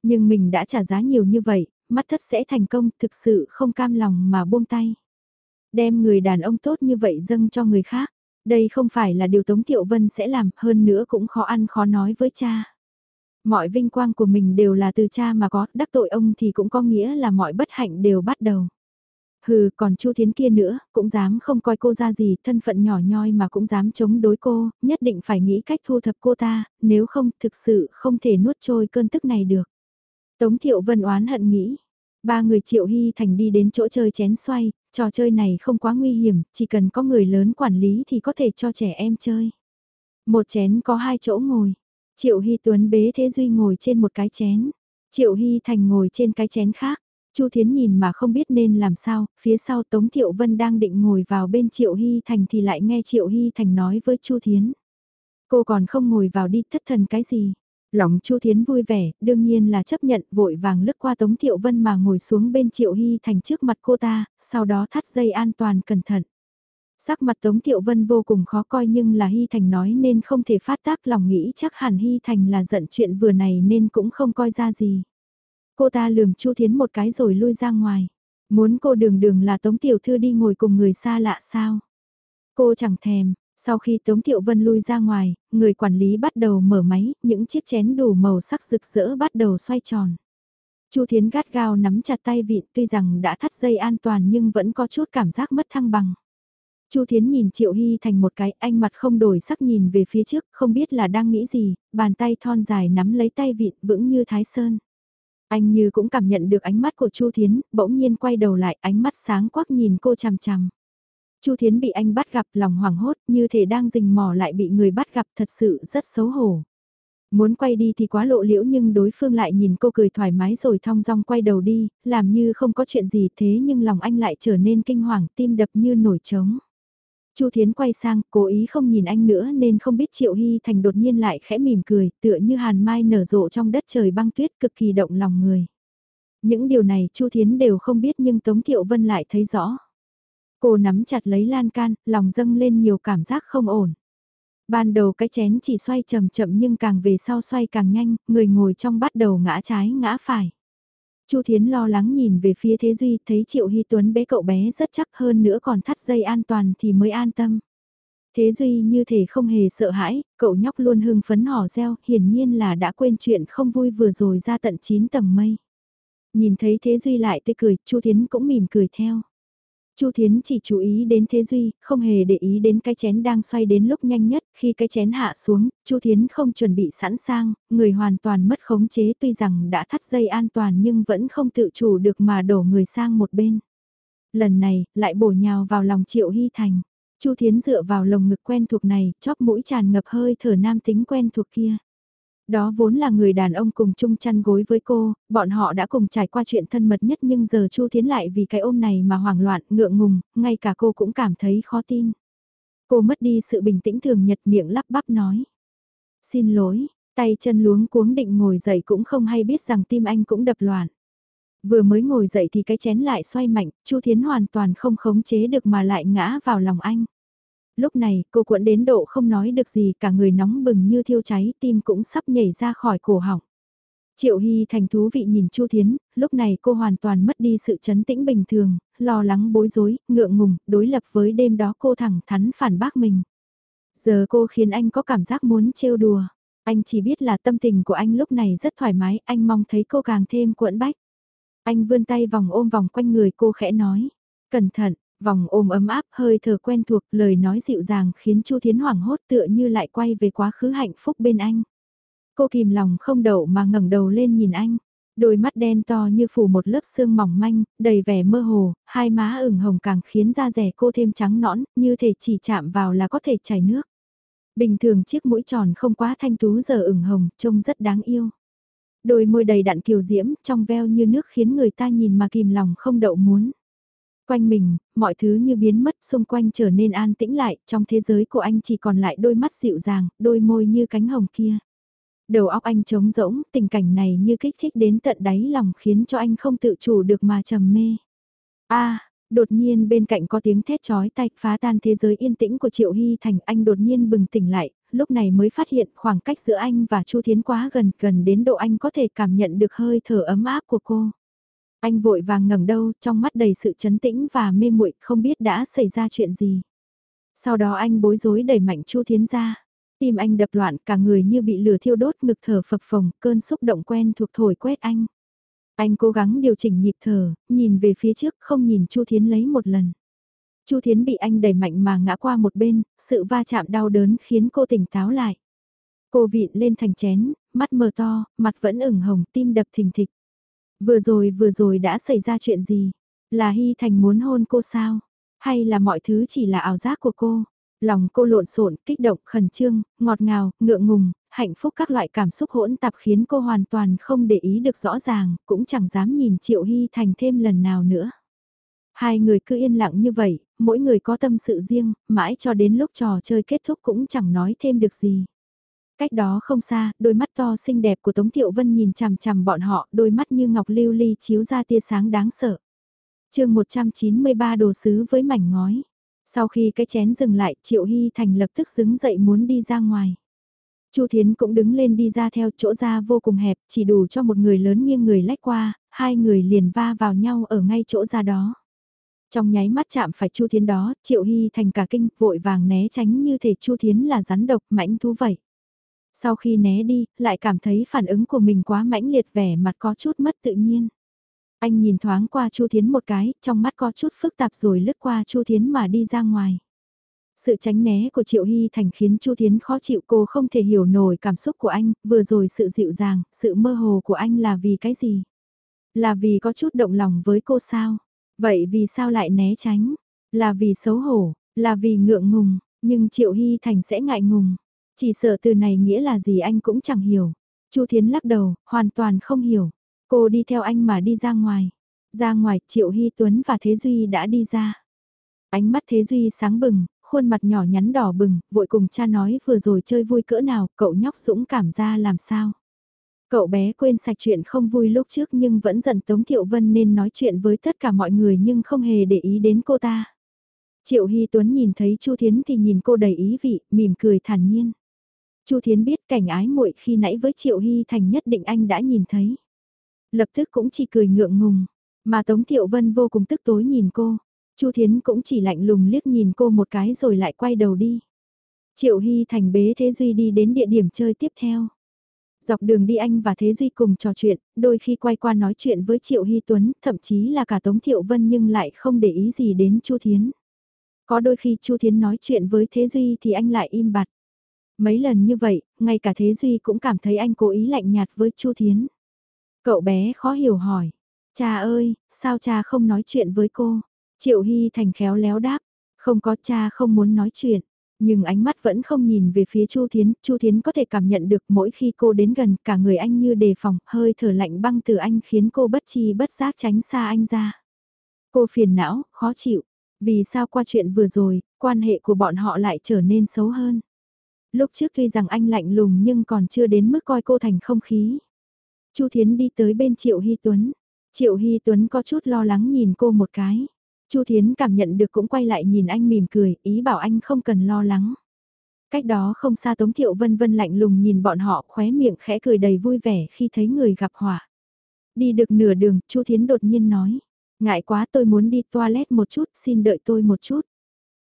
Nhưng mình đã trả giá nhiều như vậy, mắt thất sẽ thành công, thực sự không cam lòng mà buông tay. Đem người đàn ông tốt như vậy dâng cho người khác, đây không phải là điều Tống Thiệu Vân sẽ làm, hơn nữa cũng khó ăn khó nói với cha. Mọi vinh quang của mình đều là từ cha mà có, đắc tội ông thì cũng có nghĩa là mọi bất hạnh đều bắt đầu. Hừ, còn Chu Thiến kia nữa, cũng dám không coi cô ra gì, thân phận nhỏ nhoi mà cũng dám chống đối cô, nhất định phải nghĩ cách thu thập cô ta, nếu không thực sự không thể nuốt trôi cơn tức này được. Tống Thiệu Vân oán hận nghĩ, ba người Triệu Hy Thành đi đến chỗ chơi chén xoay, trò chơi này không quá nguy hiểm, chỉ cần có người lớn quản lý thì có thể cho trẻ em chơi. Một chén có hai chỗ ngồi, Triệu Hy Tuấn bế Thế Duy ngồi trên một cái chén, Triệu Hy Thành ngồi trên cái chén khác. Chu Thiến nhìn mà không biết nên làm sao, phía sau Tống Thiệu Vân đang định ngồi vào bên Triệu Hy Thành thì lại nghe Triệu Hy Thành nói với Chu Thiến. Cô còn không ngồi vào đi thất thần cái gì. Lòng Chu Thiến vui vẻ, đương nhiên là chấp nhận vội vàng lướt qua Tống Thiệu Vân mà ngồi xuống bên Triệu Hy Thành trước mặt cô ta, sau đó thắt dây an toàn cẩn thận. Sắc mặt Tống Thiệu Vân vô cùng khó coi nhưng là Hy Thành nói nên không thể phát tác lòng nghĩ chắc hẳn Hy Thành là giận chuyện vừa này nên cũng không coi ra gì. Cô ta lườm Chu Thiến một cái rồi lui ra ngoài. Muốn cô đường đường là Tống Tiểu Thư đi ngồi cùng người xa lạ sao? Cô chẳng thèm, sau khi Tống Thiệu Vân lui ra ngoài, người quản lý bắt đầu mở máy, những chiếc chén đủ màu sắc rực rỡ bắt đầu xoay tròn. Chu Thiến gắt gao nắm chặt tay vịn tuy rằng đã thắt dây an toàn nhưng vẫn có chút cảm giác mất thăng bằng. Chu Thiến nhìn Triệu Hy thành một cái, anh mặt không đổi sắc nhìn về phía trước, không biết là đang nghĩ gì, bàn tay thon dài nắm lấy tay vịn vững như thái sơn. Anh như cũng cảm nhận được ánh mắt của Chu Thiến, bỗng nhiên quay đầu lại, ánh mắt sáng quắc nhìn cô chằm chằm. Chu Thiến bị anh bắt gặp lòng hoảng hốt, như thể đang rình mò lại bị người bắt gặp thật sự rất xấu hổ. Muốn quay đi thì quá lộ liễu nhưng đối phương lại nhìn cô cười thoải mái rồi thong dong quay đầu đi, làm như không có chuyện gì thế nhưng lòng anh lại trở nên kinh hoàng, tim đập như nổi trống. Chu Thiến quay sang, cố ý không nhìn anh nữa nên không biết Triệu Hy Thành đột nhiên lại khẽ mỉm cười, tựa như hàn mai nở rộ trong đất trời băng tuyết cực kỳ động lòng người. Những điều này Chu Thiến đều không biết nhưng Tống Thiệu Vân lại thấy rõ. Cô nắm chặt lấy lan can, lòng dâng lên nhiều cảm giác không ổn. Ban đầu cái chén chỉ xoay chậm chậm nhưng càng về sau xoay càng nhanh, người ngồi trong bắt đầu ngã trái ngã phải. Chu Thiến lo lắng nhìn về phía Thế Duy, thấy Triệu Hy Tuấn bế cậu bé rất chắc hơn nữa còn thắt dây an toàn thì mới an tâm. Thế Duy như thể không hề sợ hãi, cậu nhóc luôn hưng phấn hò reo, hiển nhiên là đã quên chuyện không vui vừa rồi ra tận 9 tầng mây. Nhìn thấy Thế Duy lại tươi cười, Chu Thiến cũng mỉm cười theo. Chu Thiến chỉ chú ý đến Thế Duy, không hề để ý đến cái chén đang xoay đến lúc nhanh nhất, khi cái chén hạ xuống, Chu Thiến không chuẩn bị sẵn sàng, người hoàn toàn mất khống chế tuy rằng đã thắt dây an toàn nhưng vẫn không tự chủ được mà đổ người sang một bên. Lần này, lại bổ nhào vào lòng Triệu Hy Thành. Chu Thiến dựa vào lồng ngực quen thuộc này, chóp mũi tràn ngập hơi thở nam tính quen thuộc kia. Đó vốn là người đàn ông cùng chung chăn gối với cô, bọn họ đã cùng trải qua chuyện thân mật nhất nhưng giờ Chu Thiến lại vì cái ôm này mà hoảng loạn, ngượng ngùng, ngay cả cô cũng cảm thấy khó tin. Cô mất đi sự bình tĩnh thường nhật miệng lắp bắp nói. Xin lỗi, tay chân luống cuống định ngồi dậy cũng không hay biết rằng tim anh cũng đập loạn. Vừa mới ngồi dậy thì cái chén lại xoay mạnh, Chu Thiến hoàn toàn không khống chế được mà lại ngã vào lòng anh lúc này cô cuộn đến độ không nói được gì cả người nóng bừng như thiêu cháy tim cũng sắp nhảy ra khỏi cổ họng. Triệu Hy thành thú vị nhìn Chu Thiến, lúc này cô hoàn toàn mất đi sự chấn tĩnh bình thường, lo lắng bối rối, ngượng ngùng, đối lập với đêm đó cô thẳng thắn phản bác mình. Giờ cô khiến anh có cảm giác muốn trêu đùa. Anh chỉ biết là tâm tình của anh lúc này rất thoải mái, anh mong thấy cô càng thêm cuộn bách. Anh vươn tay vòng ôm vòng quanh người cô khẽ nói. Cẩn thận, Vòng ôm ấm áp hơi thở quen thuộc lời nói dịu dàng khiến Chu Thiến hoảng hốt tựa như lại quay về quá khứ hạnh phúc bên anh. Cô kìm lòng không đậu mà ngẩng đầu lên nhìn anh. Đôi mắt đen to như phủ một lớp xương mỏng manh, đầy vẻ mơ hồ, hai má ửng hồng càng khiến da rẻ cô thêm trắng nõn, như thể chỉ chạm vào là có thể chảy nước. Bình thường chiếc mũi tròn không quá thanh tú giờ ửng hồng, trông rất đáng yêu. Đôi môi đầy đặn kiều diễm, trong veo như nước khiến người ta nhìn mà kìm lòng không đậu muốn. Quanh mình, mọi thứ như biến mất xung quanh trở nên an tĩnh lại, trong thế giới của anh chỉ còn lại đôi mắt dịu dàng, đôi môi như cánh hồng kia. Đầu óc anh trống rỗng, tình cảnh này như kích thích đến tận đáy lòng khiến cho anh không tự chủ được mà trầm mê. a đột nhiên bên cạnh có tiếng thét chói tai phá tan thế giới yên tĩnh của Triệu Hy Thành anh đột nhiên bừng tỉnh lại, lúc này mới phát hiện khoảng cách giữa anh và Chu Thiến quá gần gần đến độ anh có thể cảm nhận được hơi thở ấm áp của cô. Anh vội vàng ngẩng đầu, trong mắt đầy sự chấn tĩnh và mê muội, không biết đã xảy ra chuyện gì. Sau đó anh bối rối đẩy mạnh Chu Thiến ra. Tim anh đập loạn, cả người như bị lửa thiêu đốt, ngực thở phập phồng, cơn xúc động quen thuộc thổi quét anh. Anh cố gắng điều chỉnh nhịp thở, nhìn về phía trước, không nhìn Chu Thiến lấy một lần. Chu Thiến bị anh đẩy mạnh mà ngã qua một bên, sự va chạm đau đớn khiến cô tỉnh táo lại. Cô vịn lên thành chén, mắt mờ to, mặt vẫn ửng hồng, tim đập thình thịch. Vừa rồi vừa rồi đã xảy ra chuyện gì? Là Hy Thành muốn hôn cô sao? Hay là mọi thứ chỉ là ảo giác của cô? Lòng cô lộn xộn, kích động, khẩn trương, ngọt ngào, ngượng ngùng, hạnh phúc các loại cảm xúc hỗn tạp khiến cô hoàn toàn không để ý được rõ ràng, cũng chẳng dám nhìn Triệu Hy Thành thêm lần nào nữa. Hai người cứ yên lặng như vậy, mỗi người có tâm sự riêng, mãi cho đến lúc trò chơi kết thúc cũng chẳng nói thêm được gì. Cách đó không xa, đôi mắt to xinh đẹp của Tống Thiệu Vân nhìn chằm chằm bọn họ, đôi mắt như ngọc lưu ly chiếu ra tia sáng đáng sợ. chương 193 đồ sứ với mảnh ngói. Sau khi cái chén dừng lại, Triệu Hy Thành lập tức đứng dậy muốn đi ra ngoài. Chu Thiến cũng đứng lên đi ra theo chỗ ra vô cùng hẹp, chỉ đủ cho một người lớn nghiêng người lách qua, hai người liền va vào nhau ở ngay chỗ ra đó. Trong nháy mắt chạm phải Chu Thiến đó, Triệu Hy thành cả kinh, vội vàng né tránh như thể Chu Thiến là rắn độc mãnh thú vậy. Sau khi né đi, lại cảm thấy phản ứng của mình quá mãnh liệt vẻ mặt có chút mất tự nhiên. Anh nhìn thoáng qua Chu Thiến một cái, trong mắt có chút phức tạp rồi lướt qua Chu Thiến mà đi ra ngoài. Sự tránh né của Triệu Hy Thành khiến Chu Thiến khó chịu cô không thể hiểu nổi cảm xúc của anh, vừa rồi sự dịu dàng, sự mơ hồ của anh là vì cái gì? Là vì có chút động lòng với cô sao? Vậy vì sao lại né tránh? Là vì xấu hổ, là vì ngượng ngùng, nhưng Triệu Hy Thành sẽ ngại ngùng. Chỉ sợ từ này nghĩa là gì anh cũng chẳng hiểu. Chu Thiến lắc đầu, hoàn toàn không hiểu. Cô đi theo anh mà đi ra ngoài. Ra ngoài, Triệu Hy Tuấn và Thế Duy đã đi ra. Ánh mắt Thế Duy sáng bừng, khuôn mặt nhỏ nhắn đỏ bừng, vội cùng cha nói vừa rồi chơi vui cỡ nào, cậu nhóc dũng cảm ra làm sao. Cậu bé quên sạch chuyện không vui lúc trước nhưng vẫn giận Tống Thiệu Vân nên nói chuyện với tất cả mọi người nhưng không hề để ý đến cô ta. Triệu Hy Tuấn nhìn thấy Chu Thiến thì nhìn cô đầy ý vị, mỉm cười thản nhiên. Chu Thiến biết cảnh ái muội khi nãy với Triệu Hy Thành nhất định anh đã nhìn thấy. Lập tức cũng chỉ cười ngượng ngùng, mà Tống Thiệu Vân vô cùng tức tối nhìn cô. Chu Thiến cũng chỉ lạnh lùng liếc nhìn cô một cái rồi lại quay đầu đi. Triệu Hy Thành bế Thế Duy đi đến địa điểm chơi tiếp theo. Dọc đường đi anh và Thế Duy cùng trò chuyện, đôi khi quay qua nói chuyện với Triệu Hy Tuấn, thậm chí là cả Tống Thiệu Vân nhưng lại không để ý gì đến Chu Thiến. Có đôi khi Chu Thiến nói chuyện với Thế Duy thì anh lại im bặt. Mấy lần như vậy, ngay cả Thế Duy cũng cảm thấy anh cố ý lạnh nhạt với Chu Thiến. Cậu bé khó hiểu hỏi, cha ơi, sao cha không nói chuyện với cô? Triệu Hy Thành khéo léo đáp, không có cha không muốn nói chuyện. Nhưng ánh mắt vẫn không nhìn về phía Chu Thiến, Chu Thiến có thể cảm nhận được mỗi khi cô đến gần cả người anh như đề phòng, hơi thở lạnh băng từ anh khiến cô bất chi bất giác tránh xa anh ra. Cô phiền não, khó chịu, vì sao qua chuyện vừa rồi, quan hệ của bọn họ lại trở nên xấu hơn. Lúc trước tuy rằng anh lạnh lùng nhưng còn chưa đến mức coi cô thành không khí. Chu Thiến đi tới bên Triệu Hy Tuấn. Triệu Hy Tuấn có chút lo lắng nhìn cô một cái. Chu Thiến cảm nhận được cũng quay lại nhìn anh mỉm cười, ý bảo anh không cần lo lắng. Cách đó không xa Tống Thiệu Vân Vân lạnh lùng nhìn bọn họ khóe miệng khẽ cười đầy vui vẻ khi thấy người gặp họa. Đi được nửa đường, Chu Thiến đột nhiên nói. Ngại quá tôi muốn đi toilet một chút, xin đợi tôi một chút.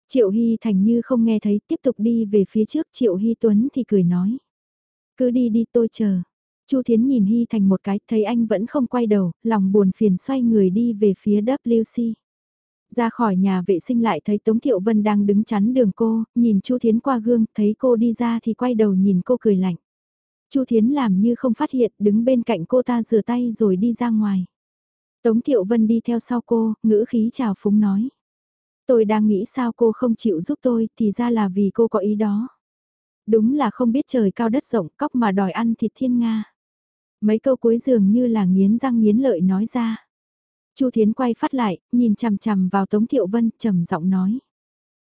Triệu Hy Thành như không nghe thấy, tiếp tục đi về phía trước Triệu Hy Tuấn thì cười nói. Cứ đi đi tôi chờ. Chu Thiến nhìn Hy Thành một cái, thấy anh vẫn không quay đầu, lòng buồn phiền xoay người đi về phía WC. Ra khỏi nhà vệ sinh lại thấy Tống Thiệu Vân đang đứng chắn đường cô, nhìn Chu Thiến qua gương, thấy cô đi ra thì quay đầu nhìn cô cười lạnh. Chu Thiến làm như không phát hiện, đứng bên cạnh cô ta rửa tay rồi đi ra ngoài. Tống Thiệu Vân đi theo sau cô, ngữ khí chào phúng nói. Tôi đang nghĩ sao cô không chịu giúp tôi, thì ra là vì cô có ý đó. Đúng là không biết trời cao đất rộng, cóc mà đòi ăn thịt thiên Nga. Mấy câu cuối dường như là nghiến răng nghiến lợi nói ra. Chu Thiến quay phát lại, nhìn chằm chằm vào Tống Thiệu Vân, trầm giọng nói.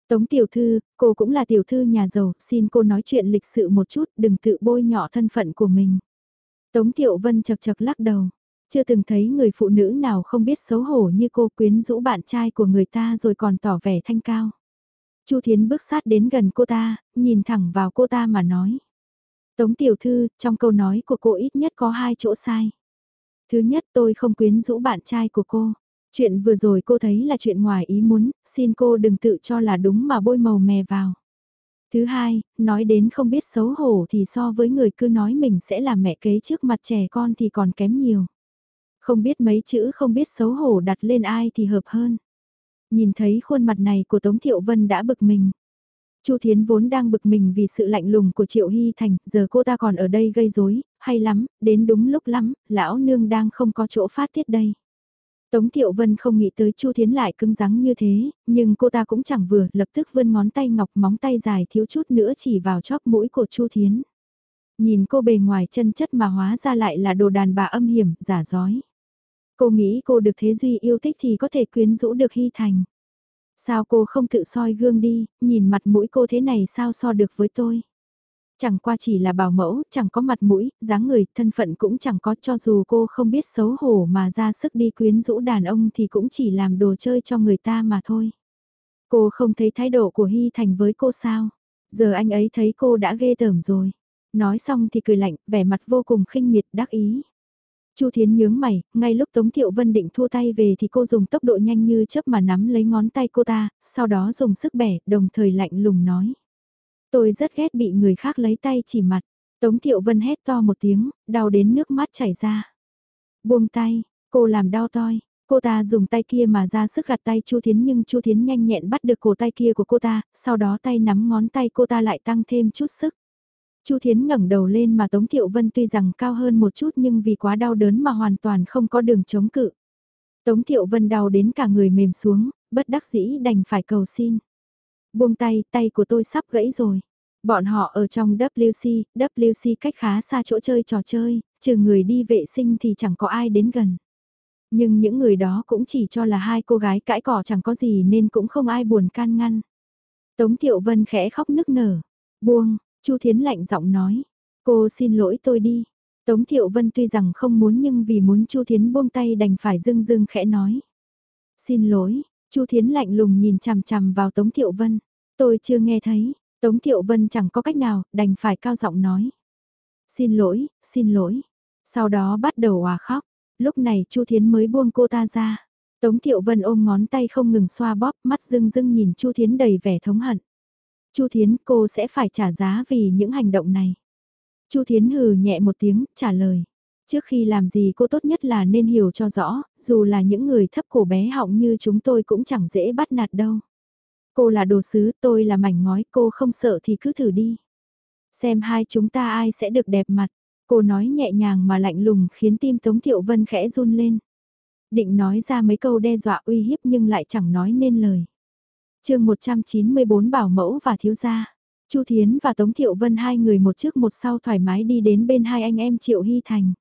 Tống tiểu thư, cô cũng là tiểu thư nhà giàu, xin cô nói chuyện lịch sự một chút, đừng tự bôi nhọ thân phận của mình. Tống Thiệu Vân chật chật lắc đầu, chưa từng thấy người phụ nữ nào không biết xấu hổ như cô quyến rũ bạn trai của người ta rồi còn tỏ vẻ thanh cao. Chu Thiến bước sát đến gần cô ta, nhìn thẳng vào cô ta mà nói. Tống tiểu thư, trong câu nói của cô ít nhất có hai chỗ sai. Thứ nhất tôi không quyến rũ bạn trai của cô. Chuyện vừa rồi cô thấy là chuyện ngoài ý muốn, xin cô đừng tự cho là đúng mà bôi màu mè vào. Thứ hai, nói đến không biết xấu hổ thì so với người cứ nói mình sẽ là mẹ kế trước mặt trẻ con thì còn kém nhiều. Không biết mấy chữ không biết xấu hổ đặt lên ai thì hợp hơn. Nhìn thấy khuôn mặt này của Tống Thiệu Vân đã bực mình. Chu Thiến vốn đang bực mình vì sự lạnh lùng của Triệu Hy Thành, giờ cô ta còn ở đây gây rối, hay lắm, đến đúng lúc lắm, lão nương đang không có chỗ phát tiết đây. Tống Thiệu Vân không nghĩ tới Chu Thiến lại cứng rắn như thế, nhưng cô ta cũng chẳng vừa, lập tức vươn ngón tay ngọc móng tay dài thiếu chút nữa chỉ vào chóp mũi của Chu Thiến. Nhìn cô bề ngoài chân chất mà hóa ra lại là đồ đàn bà âm hiểm, giả dối. Cô nghĩ cô được Thế Duy yêu thích thì có thể quyến rũ được Hy Thành. Sao cô không tự soi gương đi, nhìn mặt mũi cô thế này sao so được với tôi. Chẳng qua chỉ là bảo mẫu, chẳng có mặt mũi, dáng người, thân phận cũng chẳng có cho dù cô không biết xấu hổ mà ra sức đi quyến rũ đàn ông thì cũng chỉ làm đồ chơi cho người ta mà thôi. Cô không thấy thái độ của Hy Thành với cô sao? Giờ anh ấy thấy cô đã ghê tởm rồi. Nói xong thì cười lạnh, vẻ mặt vô cùng khinh miệt đắc ý. Chu Thiến nhướng mày, ngay lúc Tống Thiệu Vân định thua tay về thì cô dùng tốc độ nhanh như chớp mà nắm lấy ngón tay cô ta, sau đó dùng sức bẻ, đồng thời lạnh lùng nói. Tôi rất ghét bị người khác lấy tay chỉ mặt. Tống Thiệu Vân hét to một tiếng, đau đến nước mắt chảy ra. Buông tay, cô làm đau toi. Cô ta dùng tay kia mà ra sức gạt tay Chu Thiến nhưng Chu Thiến nhanh nhẹn bắt được cổ tay kia của cô ta, sau đó tay nắm ngón tay cô ta lại tăng thêm chút sức. Chu Thiến ngẩng đầu lên mà Tống Thiệu Vân tuy rằng cao hơn một chút nhưng vì quá đau đớn mà hoàn toàn không có đường chống cự. Tống Thiệu Vân đau đến cả người mềm xuống, bất đắc dĩ đành phải cầu xin. Buông tay, tay của tôi sắp gãy rồi. Bọn họ ở trong WC, WC cách khá xa chỗ chơi trò chơi, trừ người đi vệ sinh thì chẳng có ai đến gần. Nhưng những người đó cũng chỉ cho là hai cô gái cãi cỏ chẳng có gì nên cũng không ai buồn can ngăn. Tống Thiệu Vân khẽ khóc nức nở. Buông, Chu Thiến lạnh giọng nói. Cô xin lỗi tôi đi. Tống Thiệu Vân tuy rằng không muốn nhưng vì muốn Chu Thiến buông tay đành phải dưng dưng khẽ nói. Xin lỗi, Chu Thiến lạnh lùng nhìn chằm chằm vào Tống Thiệu Vân. Tôi chưa nghe thấy, Tống Thiệu Vân chẳng có cách nào, đành phải cao giọng nói. Xin lỗi, xin lỗi. Sau đó bắt đầu hòa khóc, lúc này Chu Thiến mới buông cô ta ra. Tống Thiệu Vân ôm ngón tay không ngừng xoa bóp, mắt dưng dưng nhìn Chu Thiến đầy vẻ thống hận. Chu Thiến, cô sẽ phải trả giá vì những hành động này. Chu Thiến hừ nhẹ một tiếng, trả lời. Trước khi làm gì cô tốt nhất là nên hiểu cho rõ, dù là những người thấp cổ bé họng như chúng tôi cũng chẳng dễ bắt nạt đâu. Cô là đồ sứ, tôi là mảnh ngói, cô không sợ thì cứ thử đi. Xem hai chúng ta ai sẽ được đẹp mặt. Cô nói nhẹ nhàng mà lạnh lùng khiến tim Tống Thiệu Vân khẽ run lên. Định nói ra mấy câu đe dọa uy hiếp nhưng lại chẳng nói nên lời chương 194 bảo mẫu và thiếu gia. Chu Thiến và Tống Thiệu Vân hai người một trước một sau thoải mái đi đến bên hai anh em Triệu Hy Thành.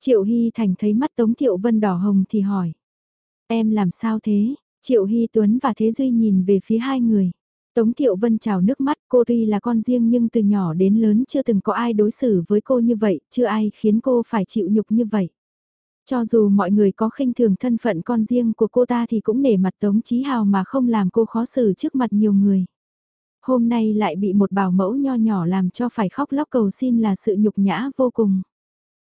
Triệu Hy Thành thấy mắt Tống Thiệu Vân đỏ hồng thì hỏi. Em làm sao thế? Triệu Hy Tuấn và Thế Duy nhìn về phía hai người. Tống Thiệu Vân trào nước mắt cô tuy là con riêng nhưng từ nhỏ đến lớn chưa từng có ai đối xử với cô như vậy, chưa ai khiến cô phải chịu nhục như vậy. Cho dù mọi người có khinh thường thân phận con riêng của cô ta thì cũng nể mặt Tống Chí Hào mà không làm cô khó xử trước mặt nhiều người. Hôm nay lại bị một bảo mẫu nho nhỏ làm cho phải khóc lóc cầu xin là sự nhục nhã vô cùng.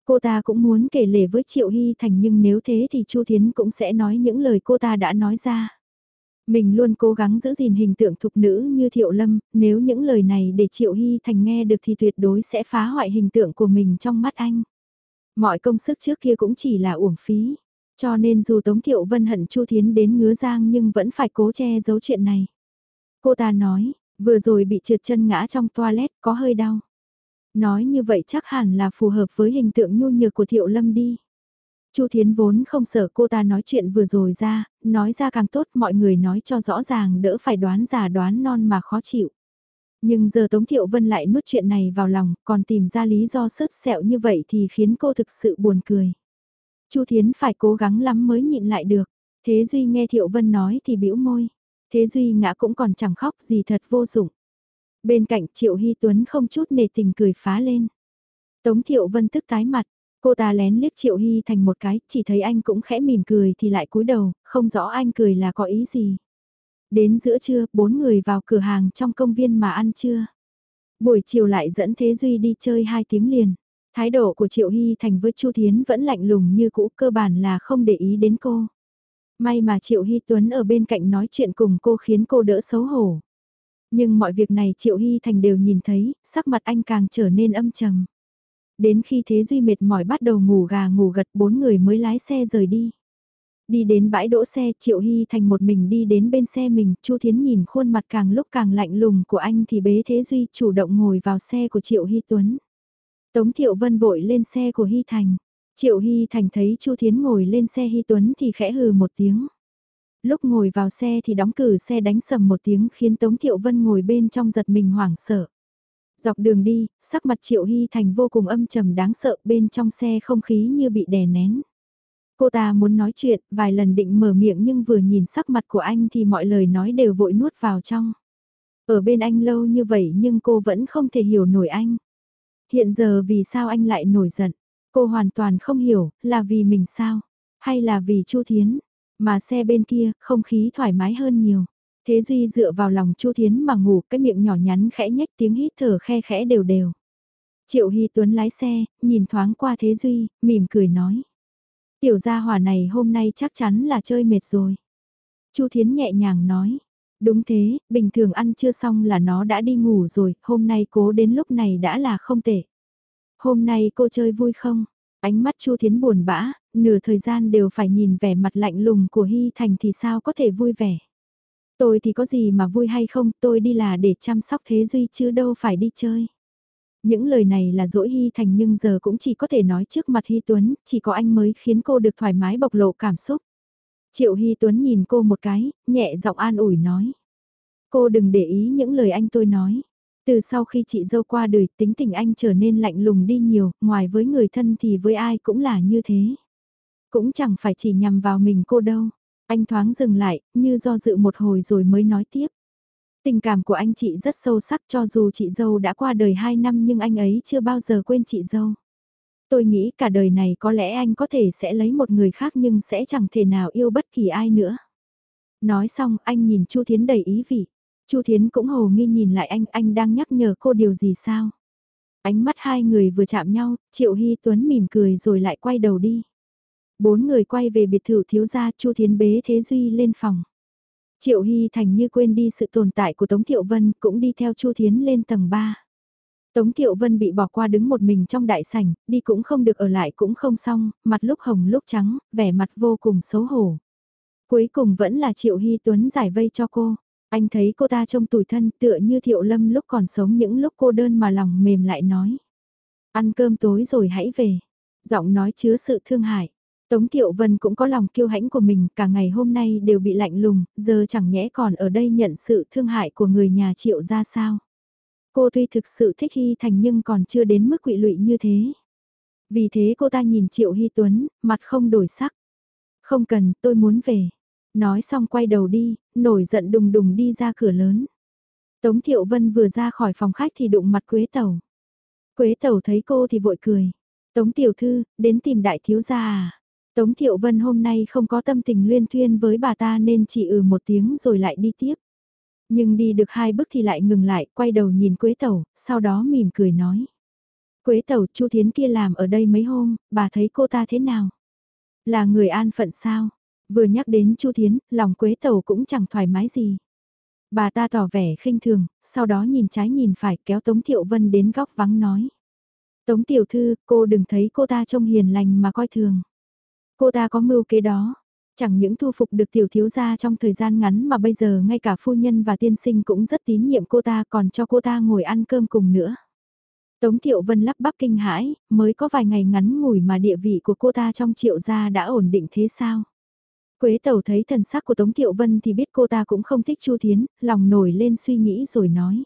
Cô ta cũng muốn kể lể với Triệu Hy Thành nhưng nếu thế thì Chu Thiến cũng sẽ nói những lời cô ta đã nói ra. Mình luôn cố gắng giữ gìn hình tượng thục nữ như Thiệu Lâm, nếu những lời này để Triệu Hy Thành nghe được thì tuyệt đối sẽ phá hoại hình tượng của mình trong mắt anh. Mọi công sức trước kia cũng chỉ là uổng phí, cho nên dù Tống Thiệu Vân hận Chu Thiến đến ngứa giang nhưng vẫn phải cố che giấu chuyện này. Cô ta nói, vừa rồi bị trượt chân ngã trong toilet có hơi đau. Nói như vậy chắc hẳn là phù hợp với hình tượng nhu nhược của Thiệu Lâm đi. Chu Thiến vốn không sợ cô ta nói chuyện vừa rồi ra, nói ra càng tốt mọi người nói cho rõ ràng đỡ phải đoán giả đoán non mà khó chịu. Nhưng giờ Tống Thiệu Vân lại nuốt chuyện này vào lòng, còn tìm ra lý do sớt sẹo như vậy thì khiến cô thực sự buồn cười. Chu Thiến phải cố gắng lắm mới nhịn lại được. Thế Duy nghe Thiệu Vân nói thì bĩu môi. Thế Duy ngã cũng còn chẳng khóc gì thật vô dụng. Bên cạnh Triệu Hy Tuấn không chút nề tình cười phá lên. Tống Thiệu Vân tức tái mặt, cô ta lén liếc Triệu Hy thành một cái, chỉ thấy anh cũng khẽ mỉm cười thì lại cúi đầu, không rõ anh cười là có ý gì. Đến giữa trưa, bốn người vào cửa hàng trong công viên mà ăn trưa. Buổi chiều lại dẫn Thế Duy đi chơi hai tiếng liền. Thái độ của Triệu Hy Thành với Chu Thiến vẫn lạnh lùng như cũ cơ bản là không để ý đến cô. May mà Triệu Hy Tuấn ở bên cạnh nói chuyện cùng cô khiến cô đỡ xấu hổ. Nhưng mọi việc này Triệu Hy Thành đều nhìn thấy, sắc mặt anh càng trở nên âm trầm. Đến khi Thế Duy mệt mỏi bắt đầu ngủ gà ngủ gật bốn người mới lái xe rời đi. Đi đến bãi đỗ xe Triệu Hy Thành một mình đi đến bên xe mình, Chu Thiến nhìn khuôn mặt càng lúc càng lạnh lùng của anh thì bế Thế Duy chủ động ngồi vào xe của Triệu Hy Tuấn. Tống Thiệu Vân vội lên xe của Hy Thành. Triệu Hy Thành thấy Chu Thiến ngồi lên xe Hy Tuấn thì khẽ hừ một tiếng. Lúc ngồi vào xe thì đóng cử xe đánh sầm một tiếng khiến Tống Thiệu Vân ngồi bên trong giật mình hoảng sợ. Dọc đường đi, sắc mặt Triệu Hy Thành vô cùng âm trầm đáng sợ bên trong xe không khí như bị đè nén. Cô ta muốn nói chuyện, vài lần định mở miệng nhưng vừa nhìn sắc mặt của anh thì mọi lời nói đều vội nuốt vào trong. Ở bên anh lâu như vậy nhưng cô vẫn không thể hiểu nổi anh. Hiện giờ vì sao anh lại nổi giận? Cô hoàn toàn không hiểu, là vì mình sao? Hay là vì Chu Thiến? Mà xe bên kia, không khí thoải mái hơn nhiều. Thế Duy dựa vào lòng Chu Thiến mà ngủ cái miệng nhỏ nhắn khẽ nhếch tiếng hít thở khe khẽ đều đều. Triệu Hy Tuấn lái xe, nhìn thoáng qua Thế Duy, mỉm cười nói. Tiểu gia hỏa này hôm nay chắc chắn là chơi mệt rồi. Chu Thiến nhẹ nhàng nói. Đúng thế, bình thường ăn chưa xong là nó đã đi ngủ rồi, hôm nay cố đến lúc này đã là không tệ. Hôm nay cô chơi vui không? Ánh mắt Chu Thiến buồn bã, nửa thời gian đều phải nhìn vẻ mặt lạnh lùng của Hy Thành thì sao có thể vui vẻ. Tôi thì có gì mà vui hay không, tôi đi là để chăm sóc Thế Duy chứ đâu phải đi chơi. Những lời này là dỗi Hy Thành nhưng giờ cũng chỉ có thể nói trước mặt Hy Tuấn, chỉ có anh mới khiến cô được thoải mái bộc lộ cảm xúc. Triệu Hy Tuấn nhìn cô một cái, nhẹ giọng an ủi nói. Cô đừng để ý những lời anh tôi nói. Từ sau khi chị dâu qua đời tính tình anh trở nên lạnh lùng đi nhiều, ngoài với người thân thì với ai cũng là như thế. Cũng chẳng phải chỉ nhằm vào mình cô đâu. Anh thoáng dừng lại, như do dự một hồi rồi mới nói tiếp. Tình cảm của anh chị rất sâu sắc cho dù chị dâu đã qua đời 2 năm nhưng anh ấy chưa bao giờ quên chị dâu. Tôi nghĩ cả đời này có lẽ anh có thể sẽ lấy một người khác nhưng sẽ chẳng thể nào yêu bất kỳ ai nữa. Nói xong anh nhìn Chu Thiến đầy ý vị. Chu Thiến cũng hồ nghi nhìn lại anh, anh đang nhắc nhở cô điều gì sao? Ánh mắt hai người vừa chạm nhau, Triệu Hy Tuấn mỉm cười rồi lại quay đầu đi. Bốn người quay về biệt thự thiếu gia Chu Thiến bế Thế Duy lên phòng. Triệu Hy Thành như quên đi sự tồn tại của Tống Thiệu Vân cũng đi theo Chu Thiến lên tầng 3. Tống Thiệu Vân bị bỏ qua đứng một mình trong đại sảnh, đi cũng không được ở lại cũng không xong, mặt lúc hồng lúc trắng, vẻ mặt vô cùng xấu hổ. Cuối cùng vẫn là Triệu Hy Tuấn giải vây cho cô. Anh thấy cô ta trông tủi thân tựa như Thiệu Lâm lúc còn sống những lúc cô đơn mà lòng mềm lại nói. Ăn cơm tối rồi hãy về. Giọng nói chứa sự thương hại. Tống Thiệu Vân cũng có lòng kiêu hãnh của mình, cả ngày hôm nay đều bị lạnh lùng, giờ chẳng nhẽ còn ở đây nhận sự thương hại của người nhà Triệu ra sao. Cô tuy thực sự thích Hy Thành nhưng còn chưa đến mức quỵ lụy như thế. Vì thế cô ta nhìn Triệu Hy Tuấn, mặt không đổi sắc. Không cần, tôi muốn về. Nói xong quay đầu đi, nổi giận đùng đùng đi ra cửa lớn. Tống Thiệu Vân vừa ra khỏi phòng khách thì đụng mặt Quế Tẩu. Quế Tẩu thấy cô thì vội cười. Tống Tiểu Thư, đến tìm đại thiếu gia à? Tống Thiệu Vân hôm nay không có tâm tình luyên thuyên với bà ta nên chỉ ừ một tiếng rồi lại đi tiếp. Nhưng đi được hai bước thì lại ngừng lại, quay đầu nhìn Quế Tẩu, sau đó mỉm cười nói. Quế Tẩu, Chu Thiến kia làm ở đây mấy hôm, bà thấy cô ta thế nào? Là người an phận sao? Vừa nhắc đến Chu Thiến, lòng Quế Tẩu cũng chẳng thoải mái gì. Bà ta tỏ vẻ khinh thường, sau đó nhìn trái nhìn phải kéo Tống Thiệu Vân đến góc vắng nói. Tống Tiểu Thư, cô đừng thấy cô ta trông hiền lành mà coi thường. Cô ta có mưu kế đó. Chẳng những thu phục được tiểu thiếu gia trong thời gian ngắn mà bây giờ ngay cả phu nhân và tiên sinh cũng rất tín nhiệm cô ta còn cho cô ta ngồi ăn cơm cùng nữa. Tống Thiệu Vân lắp bắp kinh hãi, mới có vài ngày ngắn ngủi mà địa vị của cô ta trong triệu gia đã ổn định thế sao? Quế Tẩu thấy thần sắc của Tống Thiệu Vân thì biết cô ta cũng không thích Chu Thiến, lòng nổi lên suy nghĩ rồi nói.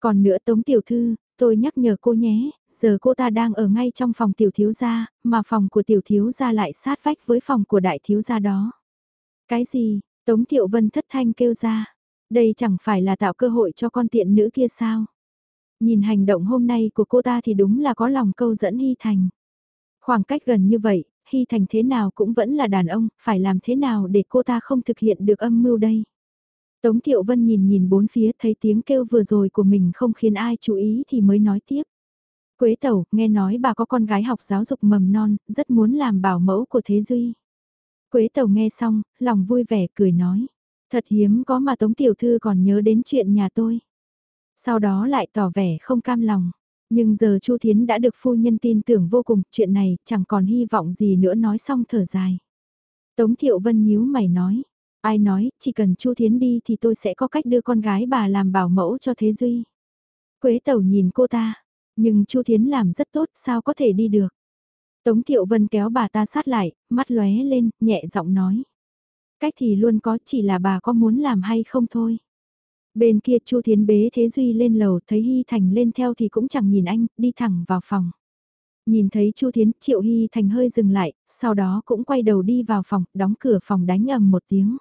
Còn nữa Tống Tiểu Thư, tôi nhắc nhở cô nhé, giờ cô ta đang ở ngay trong phòng tiểu thiếu gia, mà phòng của tiểu thiếu gia lại sát vách với phòng của đại thiếu gia đó. Cái gì, Tống Thiệu Vân thất thanh kêu ra, đây chẳng phải là tạo cơ hội cho con tiện nữ kia sao? Nhìn hành động hôm nay của cô ta thì đúng là có lòng câu dẫn Hy Thành. Khoảng cách gần như vậy, Hy Thành thế nào cũng vẫn là đàn ông, phải làm thế nào để cô ta không thực hiện được âm mưu đây? Tống Thiệu Vân nhìn nhìn bốn phía thấy tiếng kêu vừa rồi của mình không khiến ai chú ý thì mới nói tiếp. Quế Tẩu, nghe nói bà có con gái học giáo dục mầm non, rất muốn làm bảo mẫu của Thế Duy. Quế Tẩu nghe xong, lòng vui vẻ cười nói. Thật hiếm có mà Tống Tiểu Thư còn nhớ đến chuyện nhà tôi. Sau đó lại tỏ vẻ không cam lòng. Nhưng giờ Chu Thiến đã được phu nhân tin tưởng vô cùng, chuyện này chẳng còn hy vọng gì nữa nói xong thở dài. Tống Thiệu Vân nhíu mày nói, ai nói, chỉ cần Chu Thiến đi thì tôi sẽ có cách đưa con gái bà làm bảo mẫu cho Thế Duy. Quế Tẩu nhìn cô ta, nhưng Chu Thiến làm rất tốt sao có thể đi được. Tống Thiệu Vân kéo bà ta sát lại, mắt lóe lên, nhẹ giọng nói. Cách thì luôn có chỉ là bà có muốn làm hay không thôi. Bên kia Chu Thiến bế Thế Duy lên lầu thấy Hy Thành lên theo thì cũng chẳng nhìn anh, đi thẳng vào phòng. Nhìn thấy Chu Thiến, Triệu Hy Thành hơi dừng lại, sau đó cũng quay đầu đi vào phòng, đóng cửa phòng đánh ầm một tiếng.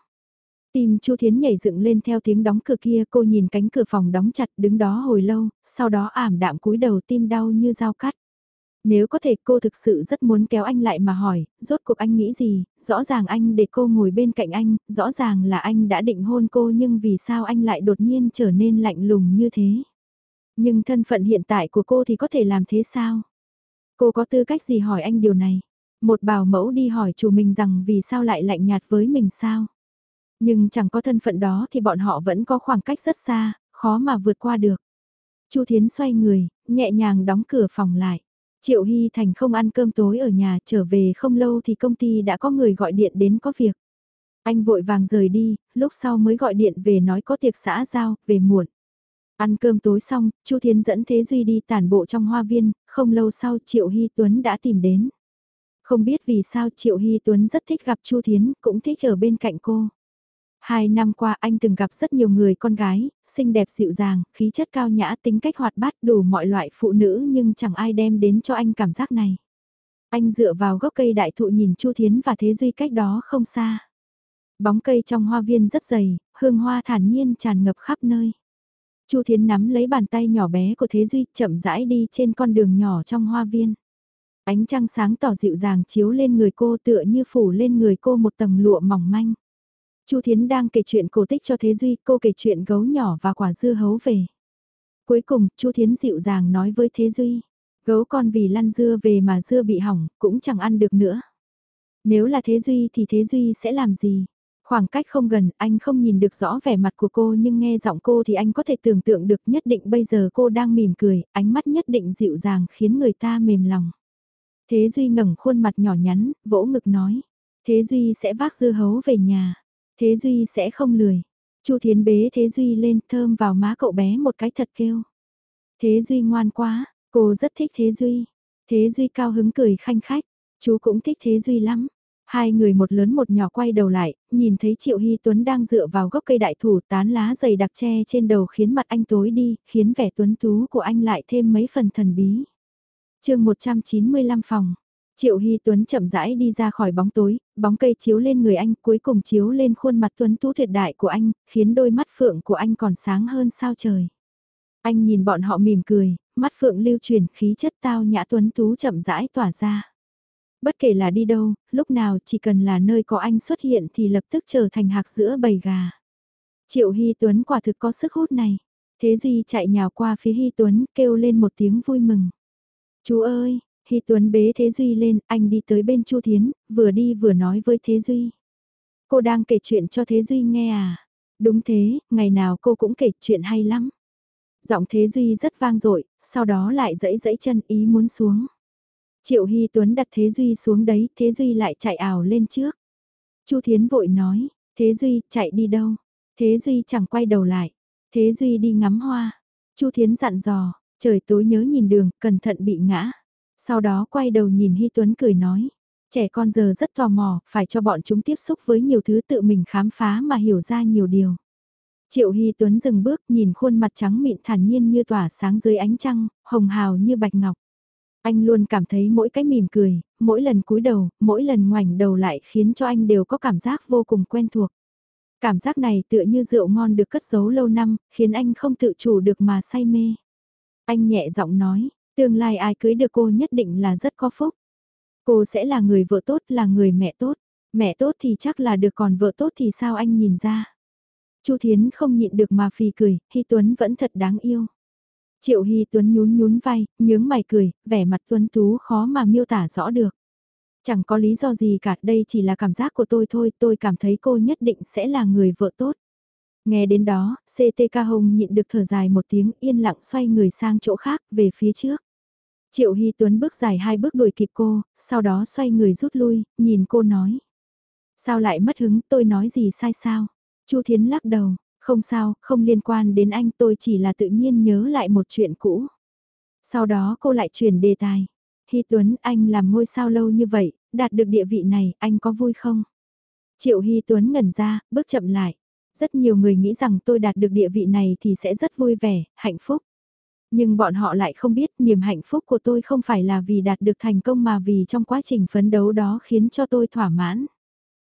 Tim Chu Thiến nhảy dựng lên theo tiếng đóng cửa kia, cô nhìn cánh cửa phòng đóng chặt đứng đó hồi lâu, sau đó ảm đạm cúi đầu tim đau như dao cắt. Nếu có thể cô thực sự rất muốn kéo anh lại mà hỏi, rốt cuộc anh nghĩ gì, rõ ràng anh để cô ngồi bên cạnh anh, rõ ràng là anh đã định hôn cô nhưng vì sao anh lại đột nhiên trở nên lạnh lùng như thế. Nhưng thân phận hiện tại của cô thì có thể làm thế sao? Cô có tư cách gì hỏi anh điều này? Một bảo mẫu đi hỏi chủ mình rằng vì sao lại lạnh nhạt với mình sao. Nhưng chẳng có thân phận đó thì bọn họ vẫn có khoảng cách rất xa, khó mà vượt qua được. Chu Thiến xoay người, nhẹ nhàng đóng cửa phòng lại. Triệu Hy Thành không ăn cơm tối ở nhà, trở về không lâu thì công ty đã có người gọi điện đến có việc. Anh vội vàng rời đi, lúc sau mới gọi điện về nói có tiệc xã giao, về muộn. Ăn cơm tối xong, Chu Thiến dẫn Thế Duy đi tản bộ trong hoa viên, không lâu sau Triệu Hy Tuấn đã tìm đến. Không biết vì sao Triệu Hy Tuấn rất thích gặp Chu Thiến, cũng thích ở bên cạnh cô. Hai năm qua anh từng gặp rất nhiều người con gái, xinh đẹp dịu dàng, khí chất cao nhã, tính cách hoạt bát đủ mọi loại phụ nữ nhưng chẳng ai đem đến cho anh cảm giác này. Anh dựa vào gốc cây đại thụ nhìn Chu Thiến và Thế Duy cách đó không xa. Bóng cây trong hoa viên rất dày, hương hoa thản nhiên tràn ngập khắp nơi. Chu Thiến nắm lấy bàn tay nhỏ bé của Thế Duy chậm rãi đi trên con đường nhỏ trong hoa viên. Ánh trăng sáng tỏ dịu dàng chiếu lên người cô tựa như phủ lên người cô một tầng lụa mỏng manh. Chu Thiến đang kể chuyện cổ tích cho Thế Duy, cô kể chuyện gấu nhỏ và quả dưa hấu về. Cuối cùng, Chu Thiến dịu dàng nói với Thế Duy, gấu con vì lăn dưa về mà dưa bị hỏng, cũng chẳng ăn được nữa. Nếu là Thế Duy thì Thế Duy sẽ làm gì? Khoảng cách không gần, anh không nhìn được rõ vẻ mặt của cô nhưng nghe giọng cô thì anh có thể tưởng tượng được nhất định bây giờ cô đang mỉm cười, ánh mắt nhất định dịu dàng khiến người ta mềm lòng. Thế Duy ngẩng khuôn mặt nhỏ nhắn, vỗ ngực nói. Thế Duy sẽ vác dưa hấu về nhà. Thế Duy sẽ không lười. Chu Thiến bế Thế Duy lên thơm vào má cậu bé một cái thật kêu. Thế Duy ngoan quá, cô rất thích Thế Duy. Thế Duy cao hứng cười khanh khách, chú cũng thích Thế Duy lắm. Hai người một lớn một nhỏ quay đầu lại, nhìn thấy Triệu Hy Tuấn đang dựa vào gốc cây đại thủ tán lá dày đặc che trên đầu khiến mặt anh tối đi, khiến vẻ tuấn tú của anh lại thêm mấy phần thần bí. chương 195 phòng, Triệu Hy Tuấn chậm rãi đi ra khỏi bóng tối, bóng cây chiếu lên người anh cuối cùng chiếu lên khuôn mặt tuấn tú tuyệt đại của anh, khiến đôi mắt phượng của anh còn sáng hơn sao trời. Anh nhìn bọn họ mỉm cười, mắt phượng lưu truyền khí chất tao nhã tuấn tú chậm rãi tỏa ra. Bất kể là đi đâu, lúc nào chỉ cần là nơi có anh xuất hiện thì lập tức trở thành hạc giữa bầy gà. Triệu Hy Tuấn quả thực có sức hút này. Thế Duy chạy nhào qua phía Hy Tuấn kêu lên một tiếng vui mừng. Chú ơi, Hy Tuấn bế Thế Duy lên, anh đi tới bên Chu Thiến, vừa đi vừa nói với Thế Duy. Cô đang kể chuyện cho Thế Duy nghe à? Đúng thế, ngày nào cô cũng kể chuyện hay lắm. Giọng Thế Duy rất vang dội, sau đó lại dẫy dẫy chân ý muốn xuống. Triệu Hy Tuấn đặt Thế Duy xuống đấy, Thế Duy lại chạy ảo lên trước. Chu Thiến vội nói, Thế Duy, chạy đi đâu? Thế Duy chẳng quay đầu lại. Thế Duy đi ngắm hoa. Chu Thiến dặn dò, trời tối nhớ nhìn đường, cẩn thận bị ngã. Sau đó quay đầu nhìn Hy Tuấn cười nói, trẻ con giờ rất tò mò, phải cho bọn chúng tiếp xúc với nhiều thứ tự mình khám phá mà hiểu ra nhiều điều. Triệu Hy Tuấn dừng bước nhìn khuôn mặt trắng mịn thản nhiên như tỏa sáng dưới ánh trăng, hồng hào như bạch ngọc. Anh luôn cảm thấy mỗi cái mỉm cười, mỗi lần cúi đầu, mỗi lần ngoảnh đầu lại khiến cho anh đều có cảm giác vô cùng quen thuộc. Cảm giác này tựa như rượu ngon được cất giấu lâu năm, khiến anh không tự chủ được mà say mê. Anh nhẹ giọng nói, tương lai ai cưới được cô nhất định là rất có phúc. Cô sẽ là người vợ tốt, là người mẹ tốt. Mẹ tốt thì chắc là được còn vợ tốt thì sao anh nhìn ra. Chu Thiến không nhịn được mà phì cười, Hy Tuấn vẫn thật đáng yêu. Triệu Hy Tuấn nhún nhún vai, nhướng mày cười, vẻ mặt Tuấn Tú khó mà miêu tả rõ được. Chẳng có lý do gì cả, đây chỉ là cảm giác của tôi thôi, tôi cảm thấy cô nhất định sẽ là người vợ tốt. Nghe đến đó, CTK Hồng nhịn được thở dài một tiếng yên lặng xoay người sang chỗ khác, về phía trước. Triệu Hy Tuấn bước dài hai bước đuổi kịp cô, sau đó xoay người rút lui, nhìn cô nói. Sao lại mất hứng, tôi nói gì sai sao? Chu Thiến lắc đầu, không sao, không liên quan đến anh tôi chỉ là tự nhiên nhớ lại một chuyện cũ. Sau đó cô lại chuyển đề tài. Hy Tuấn anh làm ngôi sao lâu như vậy, đạt được địa vị này, anh có vui không? Triệu Hy Tuấn ngẩn ra, bước chậm lại. Rất nhiều người nghĩ rằng tôi đạt được địa vị này thì sẽ rất vui vẻ, hạnh phúc. Nhưng bọn họ lại không biết niềm hạnh phúc của tôi không phải là vì đạt được thành công mà vì trong quá trình phấn đấu đó khiến cho tôi thỏa mãn.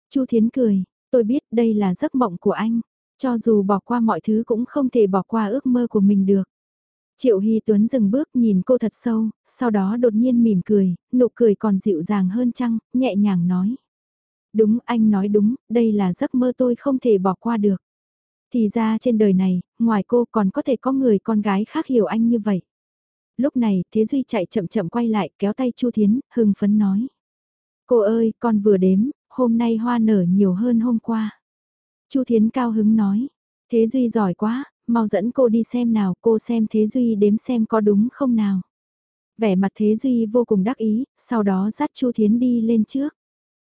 Chu Thiến cười, tôi biết đây là giấc mộng của anh. Cho dù bỏ qua mọi thứ cũng không thể bỏ qua ước mơ của mình được. Triệu Hy Tuấn dừng bước nhìn cô thật sâu, sau đó đột nhiên mỉm cười, nụ cười còn dịu dàng hơn chăng, nhẹ nhàng nói. Đúng anh nói đúng, đây là giấc mơ tôi không thể bỏ qua được. Thì ra trên đời này, ngoài cô còn có thể có người con gái khác hiểu anh như vậy. Lúc này, Thế Duy chạy chậm chậm quay lại kéo tay Chu Thiến, hưng phấn nói. Cô ơi, con vừa đếm, hôm nay hoa nở nhiều hơn hôm qua. Chu Thiến cao hứng nói, Thế Duy giỏi quá, mau dẫn cô đi xem nào, cô xem Thế Duy đếm xem có đúng không nào. Vẻ mặt Thế Duy vô cùng đắc ý, sau đó dắt Chu Thiến đi lên trước.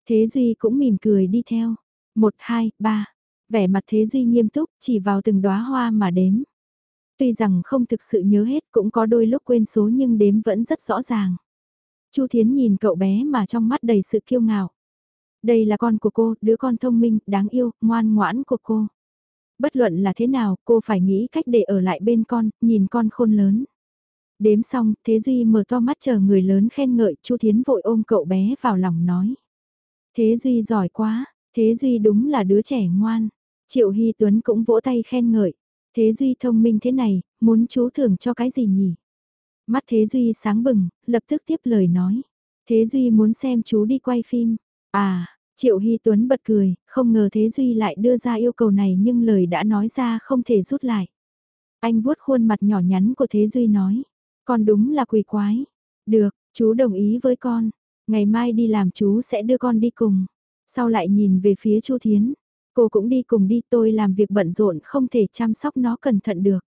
Thế Duy cũng mỉm cười đi theo. Một, hai, ba. Vẻ mặt Thế Duy nghiêm túc, chỉ vào từng đóa hoa mà đếm. Tuy rằng không thực sự nhớ hết cũng có đôi lúc quên số nhưng đếm vẫn rất rõ ràng. Chu Thiến nhìn cậu bé mà trong mắt đầy sự kiêu ngạo. Đây là con của cô, đứa con thông minh, đáng yêu, ngoan ngoãn của cô. Bất luận là thế nào, cô phải nghĩ cách để ở lại bên con, nhìn con khôn lớn. Đếm xong, Thế Duy mở to mắt chờ người lớn khen ngợi, Chu Thiến vội ôm cậu bé vào lòng nói. Thế Duy giỏi quá, Thế Duy đúng là đứa trẻ ngoan. Triệu Hy Tuấn cũng vỗ tay khen ngợi. Thế Duy thông minh thế này, muốn chú thưởng cho cái gì nhỉ? Mắt Thế Duy sáng bừng, lập tức tiếp lời nói. Thế Duy muốn xem chú đi quay phim. À, Triệu Hy Tuấn bật cười, không ngờ Thế Duy lại đưa ra yêu cầu này nhưng lời đã nói ra không thể rút lại. Anh vuốt khuôn mặt nhỏ nhắn của Thế Duy nói. Con đúng là quỷ quái. Được, chú đồng ý với con. Ngày mai đi làm chú sẽ đưa con đi cùng. Sau lại nhìn về phía Chu Thiến. Cô cũng đi cùng đi tôi làm việc bận rộn không thể chăm sóc nó cẩn thận được.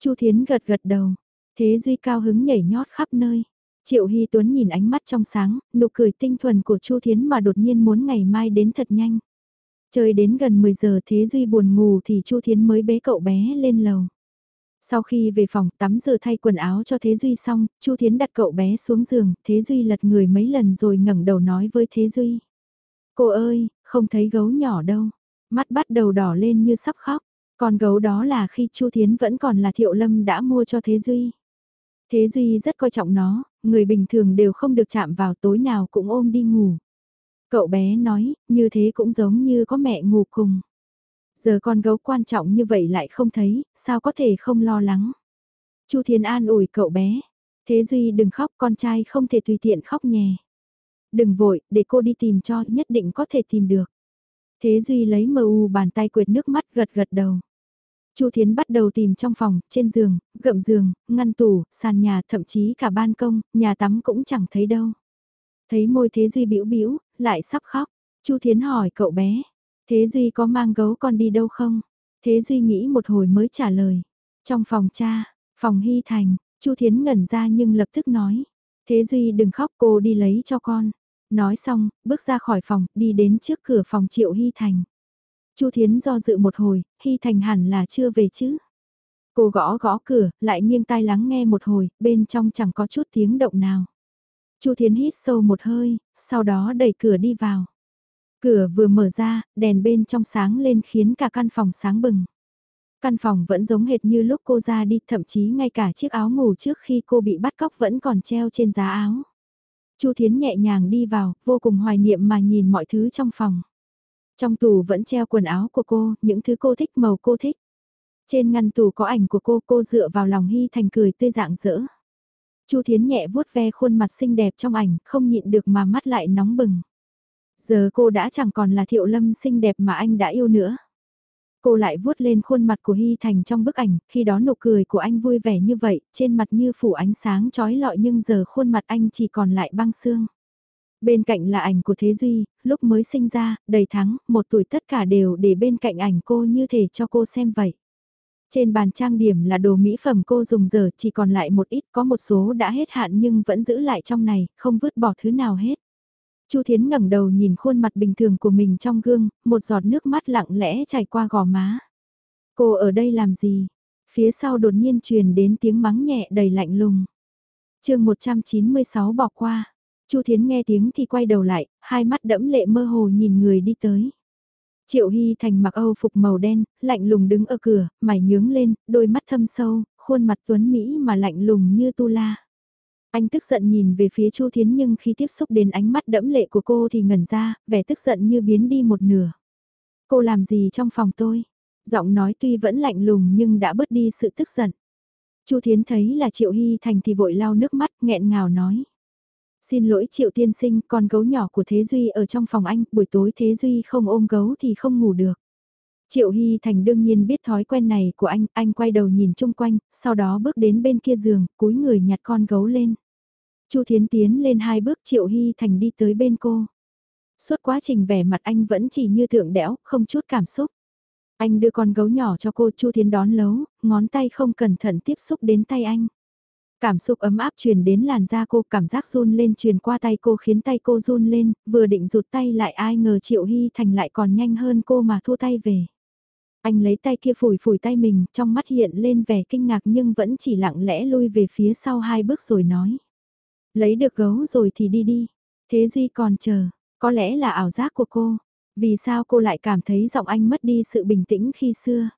Chu Thiến gật gật đầu. Thế Duy cao hứng nhảy nhót khắp nơi. Triệu Hy Tuấn nhìn ánh mắt trong sáng, nụ cười tinh thuần của Chu Thiến mà đột nhiên muốn ngày mai đến thật nhanh. Trời đến gần 10 giờ Thế Duy buồn ngủ thì Chu Thiến mới bế cậu bé lên lầu. Sau khi về phòng tắm rửa thay quần áo cho Thế Duy xong, Chu Thiến đặt cậu bé xuống giường, Thế Duy lật người mấy lần rồi ngẩng đầu nói với Thế Duy. Cô ơi, không thấy gấu nhỏ đâu. Mắt bắt đầu đỏ lên như sắp khóc. Còn gấu đó là khi Chu Thiến vẫn còn là Thiệu Lâm đã mua cho Thế Duy. Thế Duy rất coi trọng nó, người bình thường đều không được chạm vào tối nào cũng ôm đi ngủ. Cậu bé nói, như thế cũng giống như có mẹ ngủ cùng. Giờ con gấu quan trọng như vậy lại không thấy, sao có thể không lo lắng. Chu Thiến An ủi cậu bé. Thế Duy đừng khóc con trai không thể tùy tiện khóc nhè. Đừng vội, để cô đi tìm cho, nhất định có thể tìm được. Thế Duy lấy mờ u bàn tay quệt nước mắt gật gật đầu. Chu Thiến bắt đầu tìm trong phòng, trên giường, gậm giường, ngăn tủ, sàn nhà, thậm chí cả ban công, nhà tắm cũng chẳng thấy đâu. Thấy môi Thế Duy bĩu bĩu, lại sắp khóc. Chu Thiến hỏi cậu bé, Thế Duy có mang gấu con đi đâu không? Thế Duy nghĩ một hồi mới trả lời. Trong phòng cha, phòng Hy Thành, Chu Thiến ngẩn ra nhưng lập tức nói. Thế Duy đừng khóc cô đi lấy cho con. Nói xong, bước ra khỏi phòng, đi đến trước cửa phòng Triệu Hy Thành. Chu Thiến do dự một hồi, Hy Thành hẳn là chưa về chứ. Cô gõ gõ cửa, lại nghiêng tai lắng nghe một hồi, bên trong chẳng có chút tiếng động nào. Chu Thiến hít sâu một hơi, sau đó đẩy cửa đi vào. Cửa vừa mở ra, đèn bên trong sáng lên khiến cả căn phòng sáng bừng. Căn phòng vẫn giống hệt như lúc cô ra đi, thậm chí ngay cả chiếc áo ngủ trước khi cô bị bắt cóc vẫn còn treo trên giá áo. Chu Thiến nhẹ nhàng đi vào, vô cùng hoài niệm mà nhìn mọi thứ trong phòng. Trong tủ vẫn treo quần áo của cô, những thứ cô thích màu cô thích. Trên ngăn tủ có ảnh của cô, cô dựa vào lòng Hy Thành cười tươi dạng dỡ. Chu Thiến nhẹ vuốt ve khuôn mặt xinh đẹp trong ảnh, không nhịn được mà mắt lại nóng bừng. Giờ cô đã chẳng còn là thiệu lâm xinh đẹp mà anh đã yêu nữa. Cô lại vuốt lên khuôn mặt của Hy Thành trong bức ảnh, khi đó nụ cười của anh vui vẻ như vậy, trên mặt như phủ ánh sáng trói lọi nhưng giờ khuôn mặt anh chỉ còn lại băng xương. Bên cạnh là ảnh của Thế Duy, lúc mới sinh ra, đầy tháng một tuổi tất cả đều để bên cạnh ảnh cô như thể cho cô xem vậy. Trên bàn trang điểm là đồ mỹ phẩm cô dùng giờ chỉ còn lại một ít có một số đã hết hạn nhưng vẫn giữ lại trong này, không vứt bỏ thứ nào hết. Chu Thiến ngẩng đầu nhìn khuôn mặt bình thường của mình trong gương, một giọt nước mắt lặng lẽ chảy qua gò má. Cô ở đây làm gì? Phía sau đột nhiên truyền đến tiếng mắng nhẹ đầy lạnh lùng. chương 196 bỏ qua. Chu Thiến nghe tiếng thì quay đầu lại, hai mắt đẫm lệ mơ hồ nhìn người đi tới. Triệu Hy Thành mặc Âu phục màu đen, lạnh lùng đứng ở cửa, mày nhướng lên, đôi mắt thâm sâu, khuôn mặt tuấn Mỹ mà lạnh lùng như tu la. Anh tức giận nhìn về phía Chu Thiến nhưng khi tiếp xúc đến ánh mắt đẫm lệ của cô thì ngẩn ra, vẻ tức giận như biến đi một nửa. Cô làm gì trong phòng tôi? Giọng nói tuy vẫn lạnh lùng nhưng đã bớt đi sự tức giận. Chu Thiến thấy là Triệu Hy Thành thì vội lau nước mắt nghẹn ngào nói. Xin lỗi Triệu Tiên Sinh, con gấu nhỏ của Thế Duy ở trong phòng anh, buổi tối Thế Duy không ôm gấu thì không ngủ được. Triệu Hy Thành đương nhiên biết thói quen này của anh, anh quay đầu nhìn chung quanh, sau đó bước đến bên kia giường, cúi người nhặt con gấu lên. Chu Thiến tiến lên hai bước Triệu Hy Thành đi tới bên cô. Suốt quá trình vẻ mặt anh vẫn chỉ như thượng đẽo, không chút cảm xúc. Anh đưa con gấu nhỏ cho cô Chu Thiến đón lấu, ngón tay không cẩn thận tiếp xúc đến tay anh. Cảm xúc ấm áp truyền đến làn da cô, cảm giác run lên truyền qua tay cô khiến tay cô run lên, vừa định rụt tay lại ai ngờ Triệu Hy Thành lại còn nhanh hơn cô mà thua tay về. Anh lấy tay kia phủi phủi tay mình, trong mắt hiện lên vẻ kinh ngạc nhưng vẫn chỉ lặng lẽ lui về phía sau hai bước rồi nói. Lấy được gấu rồi thì đi đi. Thế Duy còn chờ, có lẽ là ảo giác của cô. Vì sao cô lại cảm thấy giọng anh mất đi sự bình tĩnh khi xưa?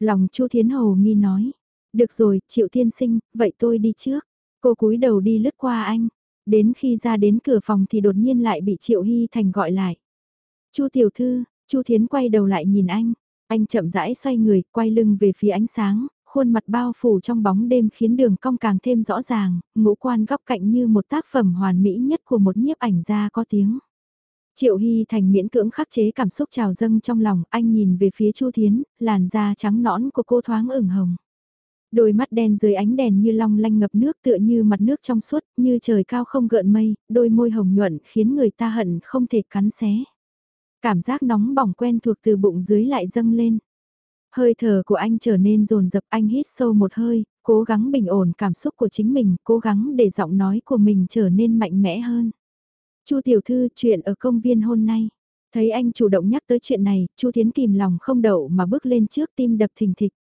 Lòng Chu Thiến Hầu nghi nói. Được rồi, Triệu thiên Sinh, vậy tôi đi trước. Cô cúi đầu đi lướt qua anh. Đến khi ra đến cửa phòng thì đột nhiên lại bị Triệu Hy Thành gọi lại. Chu Tiểu Thư, Chu Thiến quay đầu lại nhìn anh. Anh chậm rãi xoay người, quay lưng về phía ánh sáng, khuôn mặt bao phủ trong bóng đêm khiến đường cong càng thêm rõ ràng, ngũ quan góc cạnh như một tác phẩm hoàn mỹ nhất của một nhiếp ảnh gia có tiếng. Triệu Hy Thành miễn cưỡng khắc chế cảm xúc trào dâng trong lòng, anh nhìn về phía Chu Thiến, làn da trắng nõn của cô thoáng ửng hồng. Đôi mắt đen dưới ánh đèn như long lanh ngập nước tựa như mặt nước trong suốt, như trời cao không gợn mây, đôi môi hồng nhuận khiến người ta hận không thể cắn xé. Cảm giác nóng bỏng quen thuộc từ bụng dưới lại dâng lên. Hơi thở của anh trở nên rồn rập anh hít sâu một hơi, cố gắng bình ổn cảm xúc của chính mình, cố gắng để giọng nói của mình trở nên mạnh mẽ hơn. Chu tiểu thư chuyện ở công viên hôm nay. Thấy anh chủ động nhắc tới chuyện này, Chu Thiến kìm lòng không đậu mà bước lên trước tim đập thình thịch.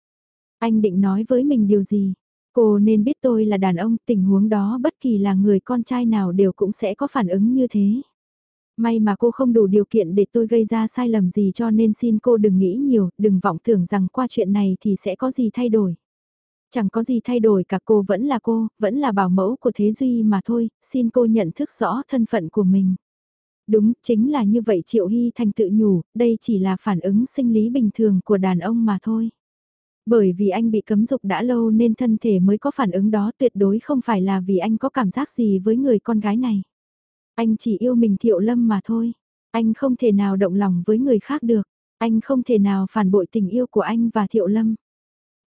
Anh định nói với mình điều gì? Cô nên biết tôi là đàn ông, tình huống đó bất kỳ là người con trai nào đều cũng sẽ có phản ứng như thế. May mà cô không đủ điều kiện để tôi gây ra sai lầm gì cho nên xin cô đừng nghĩ nhiều, đừng vọng tưởng rằng qua chuyện này thì sẽ có gì thay đổi. Chẳng có gì thay đổi cả cô vẫn là cô, vẫn là bảo mẫu của Thế Duy mà thôi, xin cô nhận thức rõ thân phận của mình. Đúng, chính là như vậy Triệu Hy Thành tự nhủ, đây chỉ là phản ứng sinh lý bình thường của đàn ông mà thôi. Bởi vì anh bị cấm dục đã lâu nên thân thể mới có phản ứng đó tuyệt đối không phải là vì anh có cảm giác gì với người con gái này. Anh chỉ yêu mình Thiệu Lâm mà thôi. Anh không thể nào động lòng với người khác được. Anh không thể nào phản bội tình yêu của anh và Thiệu Lâm.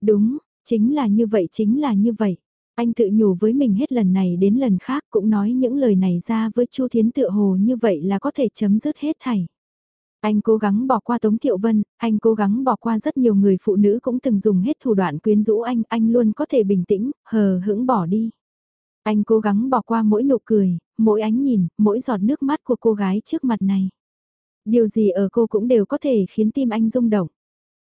Đúng, chính là như vậy chính là như vậy. Anh tự nhủ với mình hết lần này đến lần khác cũng nói những lời này ra với Chu Thiến tựa hồ như vậy là có thể chấm dứt hết thảy. Anh cố gắng bỏ qua Tống Thiệu Vân, anh cố gắng bỏ qua rất nhiều người phụ nữ cũng từng dùng hết thủ đoạn quyến rũ anh, anh luôn có thể bình tĩnh, hờ hững bỏ đi. Anh cố gắng bỏ qua mỗi nụ cười, mỗi ánh nhìn, mỗi giọt nước mắt của cô gái trước mặt này. Điều gì ở cô cũng đều có thể khiến tim anh rung động.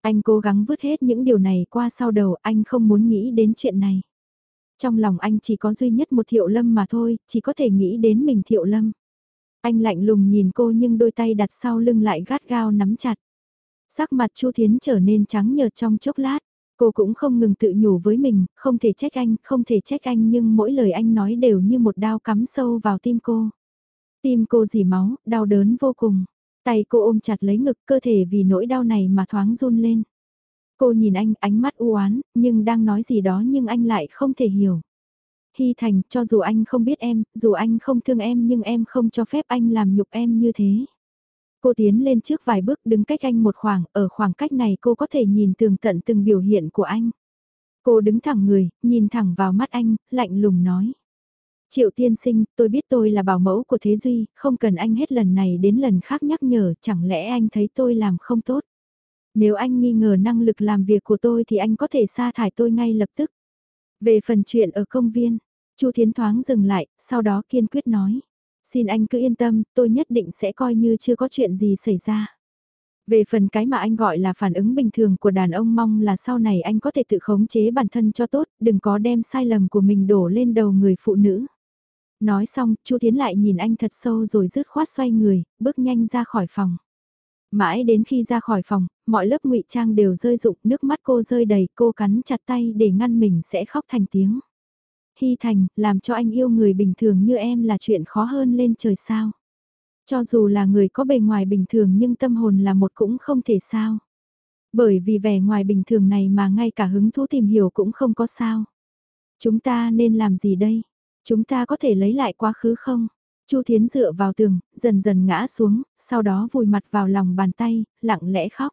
Anh cố gắng vứt hết những điều này qua sau đầu, anh không muốn nghĩ đến chuyện này. Trong lòng anh chỉ có duy nhất một thiệu lâm mà thôi, chỉ có thể nghĩ đến mình thiệu lâm. Anh lạnh lùng nhìn cô nhưng đôi tay đặt sau lưng lại gắt gao nắm chặt. Sắc mặt Chu Thiến trở nên trắng nhợt trong chốc lát. Cô cũng không ngừng tự nhủ với mình, không thể trách anh, không thể trách anh nhưng mỗi lời anh nói đều như một đao cắm sâu vào tim cô. Tim cô dì máu, đau đớn vô cùng. Tay cô ôm chặt lấy ngực cơ thể vì nỗi đau này mà thoáng run lên. Cô nhìn anh ánh mắt u oán nhưng đang nói gì đó nhưng anh lại không thể hiểu. Hy Thành, cho dù anh không biết em, dù anh không thương em nhưng em không cho phép anh làm nhục em như thế. Cô tiến lên trước vài bước đứng cách anh một khoảng, ở khoảng cách này cô có thể nhìn tường tận từng biểu hiện của anh. Cô đứng thẳng người, nhìn thẳng vào mắt anh, lạnh lùng nói. Triệu tiên sinh, tôi biết tôi là bảo mẫu của Thế Duy, không cần anh hết lần này đến lần khác nhắc nhở, chẳng lẽ anh thấy tôi làm không tốt. Nếu anh nghi ngờ năng lực làm việc của tôi thì anh có thể sa thải tôi ngay lập tức. Về phần chuyện ở công viên, Chu Thiến thoáng dừng lại, sau đó kiên quyết nói. Xin anh cứ yên tâm, tôi nhất định sẽ coi như chưa có chuyện gì xảy ra. Về phần cái mà anh gọi là phản ứng bình thường của đàn ông mong là sau này anh có thể tự khống chế bản thân cho tốt, đừng có đem sai lầm của mình đổ lên đầu người phụ nữ. Nói xong, Chu Thiến lại nhìn anh thật sâu rồi rứt khoát xoay người, bước nhanh ra khỏi phòng. Mãi đến khi ra khỏi phòng, mọi lớp ngụy trang đều rơi rụng, nước mắt cô rơi đầy, cô cắn chặt tay để ngăn mình sẽ khóc thành tiếng. Hy Thành, làm cho anh yêu người bình thường như em là chuyện khó hơn lên trời sao. Cho dù là người có bề ngoài bình thường nhưng tâm hồn là một cũng không thể sao. Bởi vì vẻ ngoài bình thường này mà ngay cả hứng thú tìm hiểu cũng không có sao. Chúng ta nên làm gì đây? Chúng ta có thể lấy lại quá khứ không? Chu Thiến dựa vào tường, dần dần ngã xuống, sau đó vùi mặt vào lòng bàn tay, lặng lẽ khóc.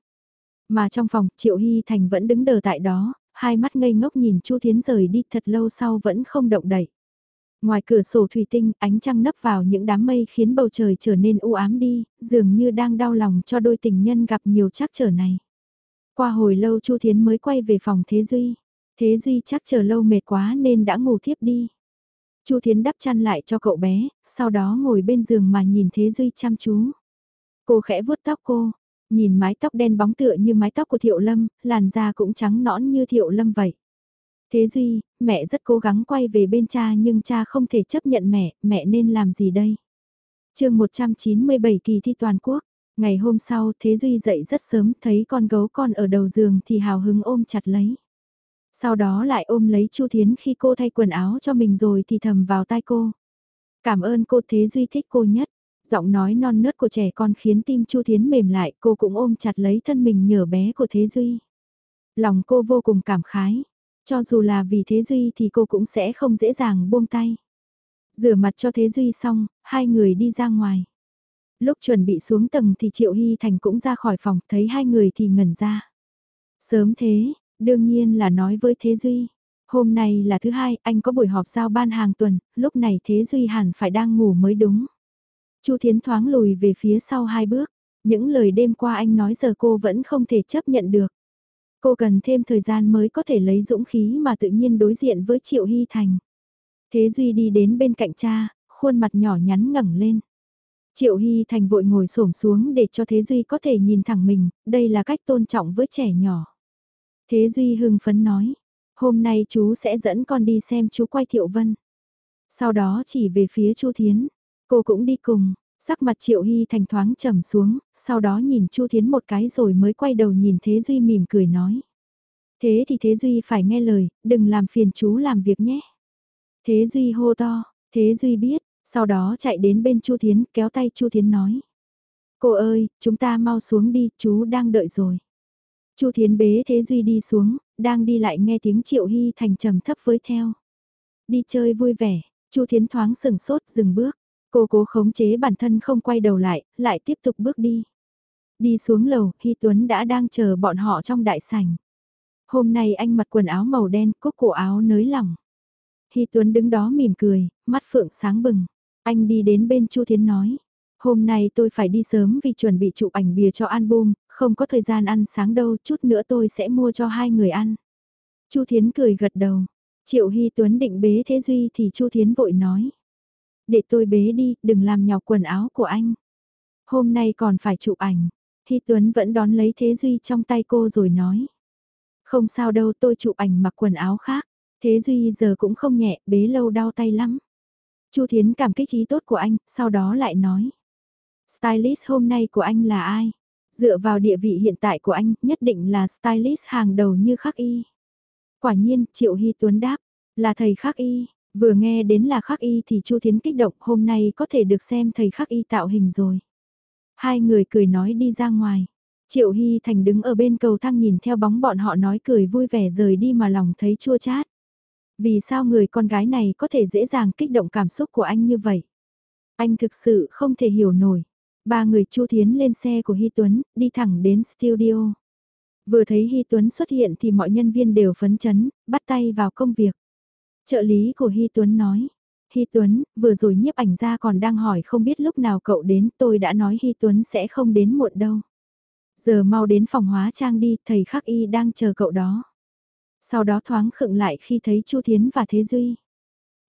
Mà trong phòng, Triệu Hy Thành vẫn đứng đờ tại đó, hai mắt ngây ngốc nhìn Chu Thiến rời đi thật lâu sau vẫn không động đậy. Ngoài cửa sổ thủy tinh, ánh trăng nấp vào những đám mây khiến bầu trời trở nên u ám đi, dường như đang đau lòng cho đôi tình nhân gặp nhiều trắc trở này. Qua hồi lâu Chu Thiến mới quay về phòng Thế Duy. Thế Duy chắc chờ lâu mệt quá nên đã ngủ thiếp đi. Chu Thiến đắp chăn lại cho cậu bé, sau đó ngồi bên giường mà nhìn Thế Duy chăm chú. Cô khẽ vuốt tóc cô, nhìn mái tóc đen bóng tựa như mái tóc của Thiệu Lâm, làn da cũng trắng nõn như Thiệu Lâm vậy. Thế Duy, mẹ rất cố gắng quay về bên cha nhưng cha không thể chấp nhận mẹ, mẹ nên làm gì đây? chương 197 kỳ thi toàn quốc, ngày hôm sau Thế Duy dậy rất sớm thấy con gấu con ở đầu giường thì hào hứng ôm chặt lấy. Sau đó lại ôm lấy Chu Thiến khi cô thay quần áo cho mình rồi thì thầm vào tai cô. Cảm ơn cô Thế Duy thích cô nhất. Giọng nói non nớt của trẻ con khiến tim Chu Thiến mềm lại, cô cũng ôm chặt lấy thân mình nhờ bé của Thế Duy. Lòng cô vô cùng cảm khái. Cho dù là vì Thế Duy thì cô cũng sẽ không dễ dàng buông tay. Rửa mặt cho Thế Duy xong, hai người đi ra ngoài. Lúc chuẩn bị xuống tầng thì Triệu Hy Thành cũng ra khỏi phòng, thấy hai người thì ngẩn ra. Sớm thế, đương nhiên là nói với Thế Duy. Hôm nay là thứ hai, anh có buổi họp giao ban hàng tuần, lúc này Thế Duy hẳn phải đang ngủ mới đúng. Chu Thiến thoáng lùi về phía sau hai bước, những lời đêm qua anh nói giờ cô vẫn không thể chấp nhận được. Cô cần thêm thời gian mới có thể lấy dũng khí mà tự nhiên đối diện với Triệu Hy Thành. Thế Duy đi đến bên cạnh cha, khuôn mặt nhỏ nhắn ngẩng lên. Triệu Hy Thành vội ngồi xổm xuống để cho Thế Duy có thể nhìn thẳng mình, đây là cách tôn trọng với trẻ nhỏ. Thế Duy hưng phấn nói, hôm nay chú sẽ dẫn con đi xem chú quay Thiệu Vân. Sau đó chỉ về phía Chu Thiến, cô cũng đi cùng, sắc mặt Triệu Hy Thành thoáng trầm xuống, sau đó nhìn Chu Thiến một cái rồi mới quay đầu nhìn Thế Duy mỉm cười nói. Thế thì Thế Duy phải nghe lời, đừng làm phiền chú làm việc nhé. Thế Duy hô to, Thế Duy biết, sau đó chạy đến bên Chu Thiến kéo tay Chu Thiến nói. Cô ơi, chúng ta mau xuống đi, chú đang đợi rồi. Chu Thiến bế Thế Duy đi xuống, đang đi lại nghe tiếng Triệu Hy Thành trầm thấp với theo. Đi chơi vui vẻ, Chu Thiến thoáng sừng sốt dừng bước. Cô cố khống chế bản thân không quay đầu lại, lại tiếp tục bước đi. Đi xuống lầu, Hy Tuấn đã đang chờ bọn họ trong đại sảnh. Hôm nay anh mặc quần áo màu đen, cúc cổ áo nới lỏng. Hy Tuấn đứng đó mỉm cười, mắt phượng sáng bừng. Anh đi đến bên Chu Thiến nói. Hôm nay tôi phải đi sớm vì chuẩn bị chụp ảnh bìa cho album, không có thời gian ăn sáng đâu, chút nữa tôi sẽ mua cho hai người ăn. Chu Thiến cười gật đầu. Triệu Hy Tuấn định bế Thế Duy thì Chu Thiến vội nói. Để tôi bế đi, đừng làm nhỏ quần áo của anh. Hôm nay còn phải chụp ảnh. Hy Tuấn vẫn đón lấy Thế Duy trong tay cô rồi nói. Không sao đâu tôi chụp ảnh mặc quần áo khác. Thế Duy giờ cũng không nhẹ, bế lâu đau tay lắm. Chu Thiến cảm kích ý tốt của anh, sau đó lại nói. Stylist hôm nay của anh là ai? Dựa vào địa vị hiện tại của anh, nhất định là stylist hàng đầu như khắc y. Quả nhiên, Triệu Hy Tuấn đáp, là thầy khắc y. Vừa nghe đến là khắc y thì Chu Thiến kích động hôm nay có thể được xem thầy khắc y tạo hình rồi. Hai người cười nói đi ra ngoài. Triệu Hy Thành đứng ở bên cầu thang nhìn theo bóng bọn họ nói cười vui vẻ rời đi mà lòng thấy chua chát. Vì sao người con gái này có thể dễ dàng kích động cảm xúc của anh như vậy? Anh thực sự không thể hiểu nổi. Ba người Chu Thiến lên xe của Hy Tuấn, đi thẳng đến studio. Vừa thấy Hy Tuấn xuất hiện thì mọi nhân viên đều phấn chấn, bắt tay vào công việc. Trợ lý của Hy Tuấn nói, Hy Tuấn, vừa rồi nhiếp ảnh ra còn đang hỏi không biết lúc nào cậu đến, tôi đã nói Hy Tuấn sẽ không đến muộn đâu. Giờ mau đến phòng hóa trang đi, thầy khắc y đang chờ cậu đó. Sau đó thoáng khựng lại khi thấy Chu Thiến và Thế Duy.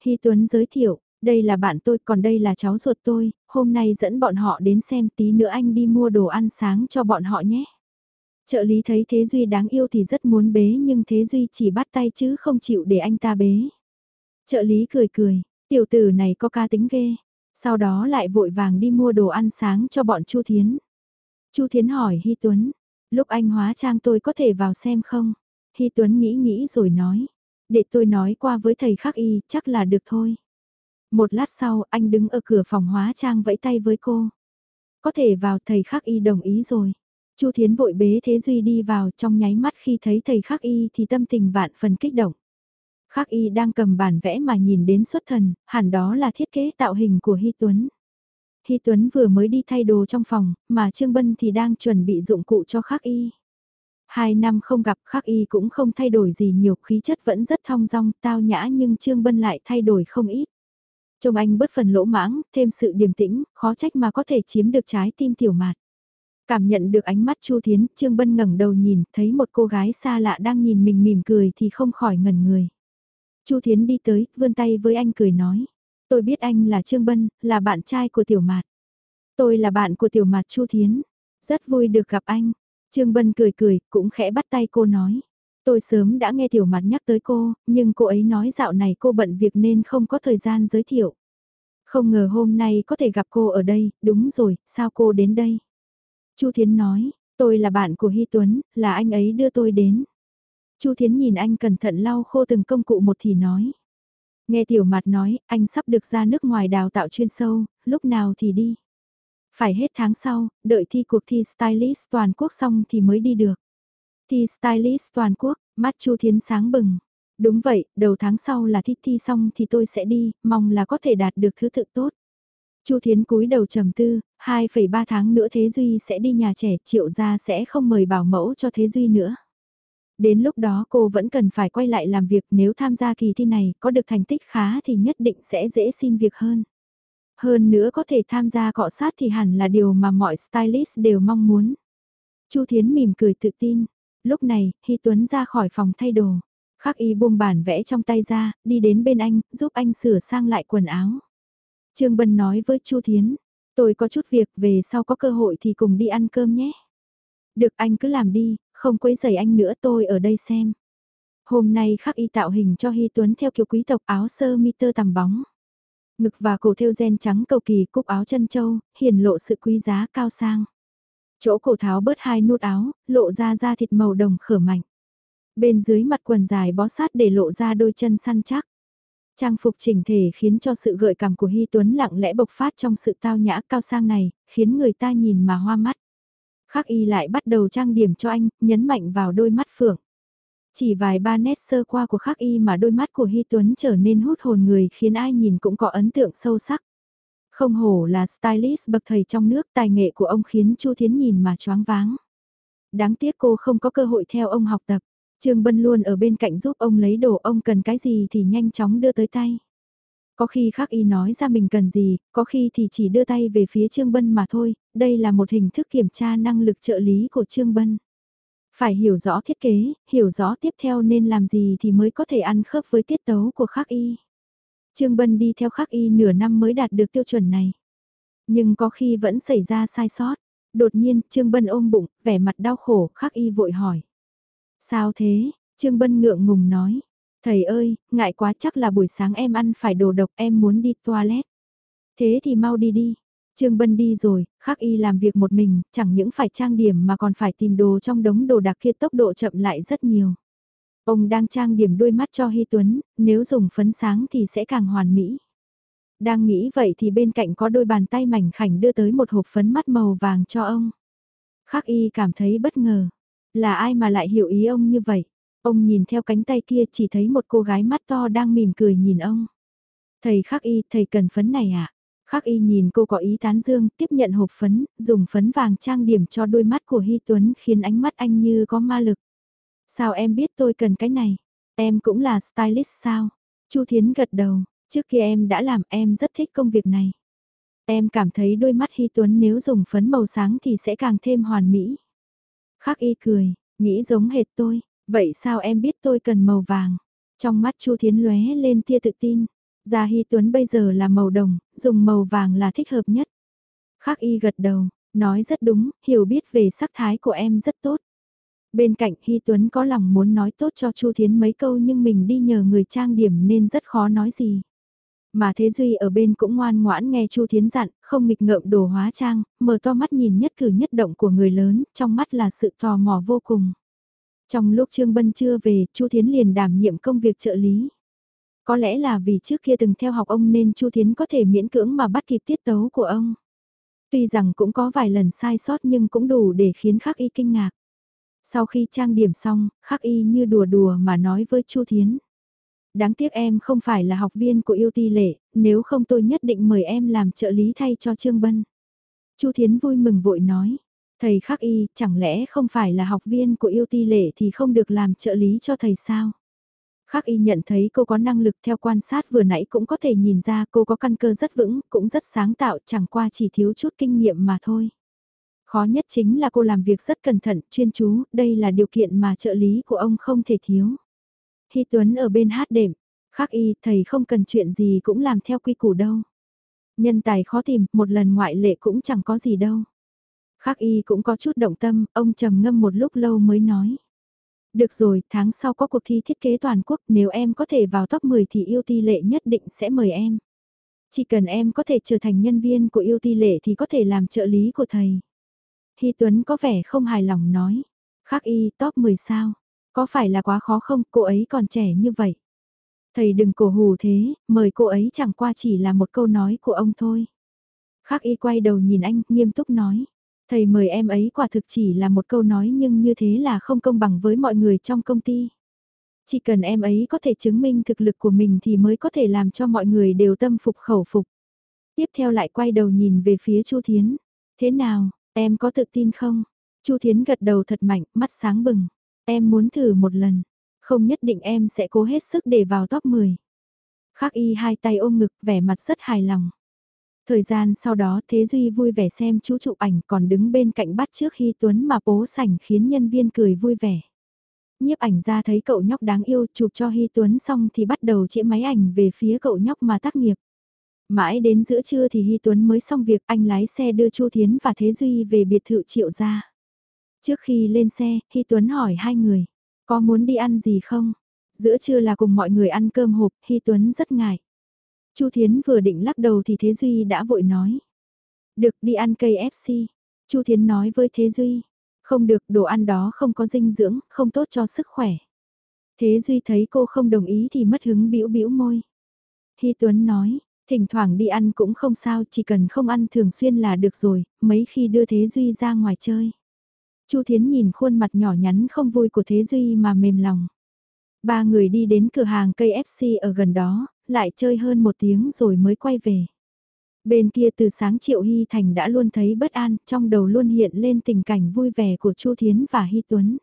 Hy Tuấn giới thiệu, đây là bạn tôi còn đây là cháu ruột tôi, hôm nay dẫn bọn họ đến xem tí nữa anh đi mua đồ ăn sáng cho bọn họ nhé. Trợ lý thấy Thế Duy đáng yêu thì rất muốn bế nhưng Thế Duy chỉ bắt tay chứ không chịu để anh ta bế. Trợ lý cười cười, tiểu tử này có ca tính ghê. Sau đó lại vội vàng đi mua đồ ăn sáng cho bọn Chu Thiến. Chu Thiến hỏi Hy Tuấn, lúc anh hóa trang tôi có thể vào xem không? Hy Tuấn nghĩ nghĩ rồi nói, để tôi nói qua với thầy khắc y, chắc là được thôi. Một lát sau, anh đứng ở cửa phòng hóa trang vẫy tay với cô. Có thể vào thầy khắc y đồng ý rồi. Chu Thiến vội bế Thế Duy đi vào trong nháy mắt khi thấy thầy khắc y thì tâm tình vạn phần kích động. Khắc y đang cầm bản vẽ mà nhìn đến xuất thần, hẳn đó là thiết kế tạo hình của Hy Tuấn. Hy Tuấn vừa mới đi thay đồ trong phòng, mà Trương Bân thì đang chuẩn bị dụng cụ cho khắc y. Hai năm không gặp khắc y cũng không thay đổi gì nhiều, khí chất vẫn rất thong dong, tao nhã nhưng Trương Bân lại thay đổi không ít. Trông anh bớt phần lỗ mãng, thêm sự điềm tĩnh, khó trách mà có thể chiếm được trái tim tiểu mạt. Cảm nhận được ánh mắt Chu Thiến, Trương Bân ngẩng đầu nhìn, thấy một cô gái xa lạ đang nhìn mình mỉm cười thì không khỏi ngẩn người. Chu Thiến đi tới, vươn tay với anh cười nói. Tôi biết anh là Trương Bân, là bạn trai của Tiểu Mạt. Tôi là bạn của Tiểu Mạt Chu Thiến. Rất vui được gặp anh. Trương Bân cười cười, cũng khẽ bắt tay cô nói. Tôi sớm đã nghe Tiểu Mạt nhắc tới cô, nhưng cô ấy nói dạo này cô bận việc nên không có thời gian giới thiệu. Không ngờ hôm nay có thể gặp cô ở đây, đúng rồi, sao cô đến đây? Chu Thiến nói, tôi là bạn của Hy Tuấn, là anh ấy đưa tôi đến. Chu Thiến nhìn anh cẩn thận lau khô từng công cụ một thì nói. Nghe tiểu mặt nói, anh sắp được ra nước ngoài đào tạo chuyên sâu, lúc nào thì đi. Phải hết tháng sau, đợi thi cuộc thi stylist toàn quốc xong thì mới đi được. Thi stylist toàn quốc, mắt Chu Thiến sáng bừng. Đúng vậy, đầu tháng sau là thi thi xong thì tôi sẽ đi, mong là có thể đạt được thứ tự tốt. Chu Thiến cúi đầu trầm tư, 2,3 tháng nữa Thế Duy sẽ đi nhà trẻ, triệu gia sẽ không mời bảo mẫu cho Thế Duy nữa. Đến lúc đó cô vẫn cần phải quay lại làm việc nếu tham gia kỳ thi này có được thành tích khá thì nhất định sẽ dễ xin việc hơn. Hơn nữa có thể tham gia cọ sát thì hẳn là điều mà mọi stylist đều mong muốn. Chu Thiến mỉm cười tự tin. Lúc này, Hy Tuấn ra khỏi phòng thay đồ. Khắc y buông bản vẽ trong tay ra, đi đến bên anh, giúp anh sửa sang lại quần áo. Trương Bân nói với Chu Thiến, tôi có chút việc, về sau có cơ hội thì cùng đi ăn cơm nhé. Được anh cứ làm đi, không quấy rầy anh nữa tôi ở đây xem. Hôm nay khắc y tạo hình cho Hy Tuấn theo kiểu quý tộc áo sơ mi tơ tằm bóng. Ngực và cổ thêu ren trắng cầu kỳ cúc áo chân châu, hiển lộ sự quý giá cao sang. Chỗ cổ tháo bớt hai nút áo, lộ ra da thịt màu đồng khở mạnh. Bên dưới mặt quần dài bó sát để lộ ra đôi chân săn chắc. Trang phục chỉnh thể khiến cho sự gợi cảm của Hy Tuấn lặng lẽ bộc phát trong sự tao nhã cao sang này, khiến người ta nhìn mà hoa mắt. Khắc y lại bắt đầu trang điểm cho anh, nhấn mạnh vào đôi mắt phượng. Chỉ vài ba nét sơ qua của khắc y mà đôi mắt của Hy Tuấn trở nên hút hồn người khiến ai nhìn cũng có ấn tượng sâu sắc. Không hổ là stylist bậc thầy trong nước tài nghệ của ông khiến Chu Thiến nhìn mà choáng váng. Đáng tiếc cô không có cơ hội theo ông học tập. Trương Bân luôn ở bên cạnh giúp ông lấy đồ ông cần cái gì thì nhanh chóng đưa tới tay. Có khi khắc y nói ra mình cần gì, có khi thì chỉ đưa tay về phía Trương Bân mà thôi, đây là một hình thức kiểm tra năng lực trợ lý của Trương Bân. Phải hiểu rõ thiết kế, hiểu rõ tiếp theo nên làm gì thì mới có thể ăn khớp với tiết tấu của khắc y. Trương Bân đi theo khắc y nửa năm mới đạt được tiêu chuẩn này. Nhưng có khi vẫn xảy ra sai sót. Đột nhiên, Trương Bân ôm bụng, vẻ mặt đau khổ, khắc y vội hỏi. Sao thế? Trương Bân ngượng ngùng nói. Thầy ơi, ngại quá chắc là buổi sáng em ăn phải đồ độc em muốn đi toilet. Thế thì mau đi đi. Trương Bân đi rồi, khắc y làm việc một mình, chẳng những phải trang điểm mà còn phải tìm đồ trong đống đồ đặc kia tốc độ chậm lại rất nhiều. Ông đang trang điểm đôi mắt cho Hy Tuấn, nếu dùng phấn sáng thì sẽ càng hoàn mỹ. Đang nghĩ vậy thì bên cạnh có đôi bàn tay mảnh khảnh đưa tới một hộp phấn mắt màu vàng cho ông. Khắc y cảm thấy bất ngờ. Là ai mà lại hiểu ý ông như vậy? Ông nhìn theo cánh tay kia chỉ thấy một cô gái mắt to đang mỉm cười nhìn ông. Thầy khắc y, thầy cần phấn này à? Khắc y nhìn cô có ý tán dương, tiếp nhận hộp phấn, dùng phấn vàng trang điểm cho đôi mắt của Hy Tuấn khiến ánh mắt anh như có ma lực. Sao em biết tôi cần cái này? Em cũng là stylist sao? Chu Thiến gật đầu, trước kia em đã làm em rất thích công việc này. Em cảm thấy đôi mắt Hy Tuấn nếu dùng phấn màu sáng thì sẽ càng thêm hoàn mỹ. Khắc y cười, nghĩ giống hệt tôi, vậy sao em biết tôi cần màu vàng? Trong mắt Chu Thiến lóe lên tia tự tin. gia Hy Tuấn bây giờ là màu đồng, dùng màu vàng là thích hợp nhất. Khắc y gật đầu, nói rất đúng, hiểu biết về sắc thái của em rất tốt. Bên cạnh Hy Tuấn có lòng muốn nói tốt cho Chu Thiến mấy câu nhưng mình đi nhờ người trang điểm nên rất khó nói gì. Mà Thế Duy ở bên cũng ngoan ngoãn nghe Chu Thiến dặn, không nghịch ngợm đồ hóa trang, mở to mắt nhìn nhất cử nhất động của người lớn, trong mắt là sự tò mò vô cùng. Trong lúc Trương Bân chưa về, Chu Thiến liền đảm nhiệm công việc trợ lý. Có lẽ là vì trước kia từng theo học ông nên Chu Thiến có thể miễn cưỡng mà bắt kịp tiết tấu của ông. Tuy rằng cũng có vài lần sai sót nhưng cũng đủ để khiến Khắc Y kinh ngạc. Sau khi trang điểm xong, Khắc Y như đùa đùa mà nói với Chu Thiến. Đáng tiếc em không phải là học viên của yêu ti lệ, nếu không tôi nhất định mời em làm trợ lý thay cho Trương Bân. Chu Thiến vui mừng vội nói, thầy Khắc Y chẳng lẽ không phải là học viên của yêu ti lệ thì không được làm trợ lý cho thầy sao? Khắc y nhận thấy cô có năng lực theo quan sát vừa nãy cũng có thể nhìn ra cô có căn cơ rất vững, cũng rất sáng tạo, chẳng qua chỉ thiếu chút kinh nghiệm mà thôi. Khó nhất chính là cô làm việc rất cẩn thận, chuyên chú, đây là điều kiện mà trợ lý của ông không thể thiếu. Hy Tuấn ở bên hát đệm, khắc y, thầy không cần chuyện gì cũng làm theo quy củ đâu. Nhân tài khó tìm, một lần ngoại lệ cũng chẳng có gì đâu. Khắc y cũng có chút động tâm, ông trầm ngâm một lúc lâu mới nói. Được rồi, tháng sau có cuộc thi thiết kế toàn quốc, nếu em có thể vào top 10 thì yêu ti lệ nhất định sẽ mời em. Chỉ cần em có thể trở thành nhân viên của yêu ti lệ thì có thể làm trợ lý của thầy. Hy Tuấn có vẻ không hài lòng nói. Khắc y top 10 sao? Có phải là quá khó không, cô ấy còn trẻ như vậy. Thầy đừng cổ hù thế, mời cô ấy chẳng qua chỉ là một câu nói của ông thôi. Khắc y quay đầu nhìn anh, nghiêm túc nói. Thầy mời em ấy quả thực chỉ là một câu nói nhưng như thế là không công bằng với mọi người trong công ty. Chỉ cần em ấy có thể chứng minh thực lực của mình thì mới có thể làm cho mọi người đều tâm phục khẩu phục. Tiếp theo lại quay đầu nhìn về phía Chu Thiến. Thế nào, em có tự tin không? Chu Thiến gật đầu thật mạnh, mắt sáng bừng. Em muốn thử một lần. Không nhất định em sẽ cố hết sức để vào top 10. Khắc y hai tay ôm ngực vẻ mặt rất hài lòng. Thời gian sau đó Thế Duy vui vẻ xem chú chụp ảnh còn đứng bên cạnh bắt trước Hy Tuấn mà bố sảnh khiến nhân viên cười vui vẻ. Nhiếp ảnh ra thấy cậu nhóc đáng yêu chụp cho Hy Tuấn xong thì bắt đầu chĩa máy ảnh về phía cậu nhóc mà tác nghiệp. Mãi đến giữa trưa thì Hy Tuấn mới xong việc anh lái xe đưa Chu Thiến và Thế Duy về biệt thự triệu gia. Trước khi lên xe, Hy Tuấn hỏi hai người, có muốn đi ăn gì không? Giữa trưa là cùng mọi người ăn cơm hộp, Hy Tuấn rất ngại. Chu Thiến vừa định lắc đầu thì Thế Duy đã vội nói. Được đi ăn cây FC. Chu Thiến nói với Thế Duy. Không được đồ ăn đó không có dinh dưỡng, không tốt cho sức khỏe. Thế Duy thấy cô không đồng ý thì mất hứng bĩu bĩu môi. Hy Tuấn nói, thỉnh thoảng đi ăn cũng không sao, chỉ cần không ăn thường xuyên là được rồi, mấy khi đưa Thế Duy ra ngoài chơi. Chu Thiến nhìn khuôn mặt nhỏ nhắn không vui của Thế Duy mà mềm lòng. Ba người đi đến cửa hàng cây FC ở gần đó, lại chơi hơn một tiếng rồi mới quay về. Bên kia từ sáng Triệu Hy Thành đã luôn thấy bất an, trong đầu luôn hiện lên tình cảnh vui vẻ của Chu Thiến và Hy Tuấn.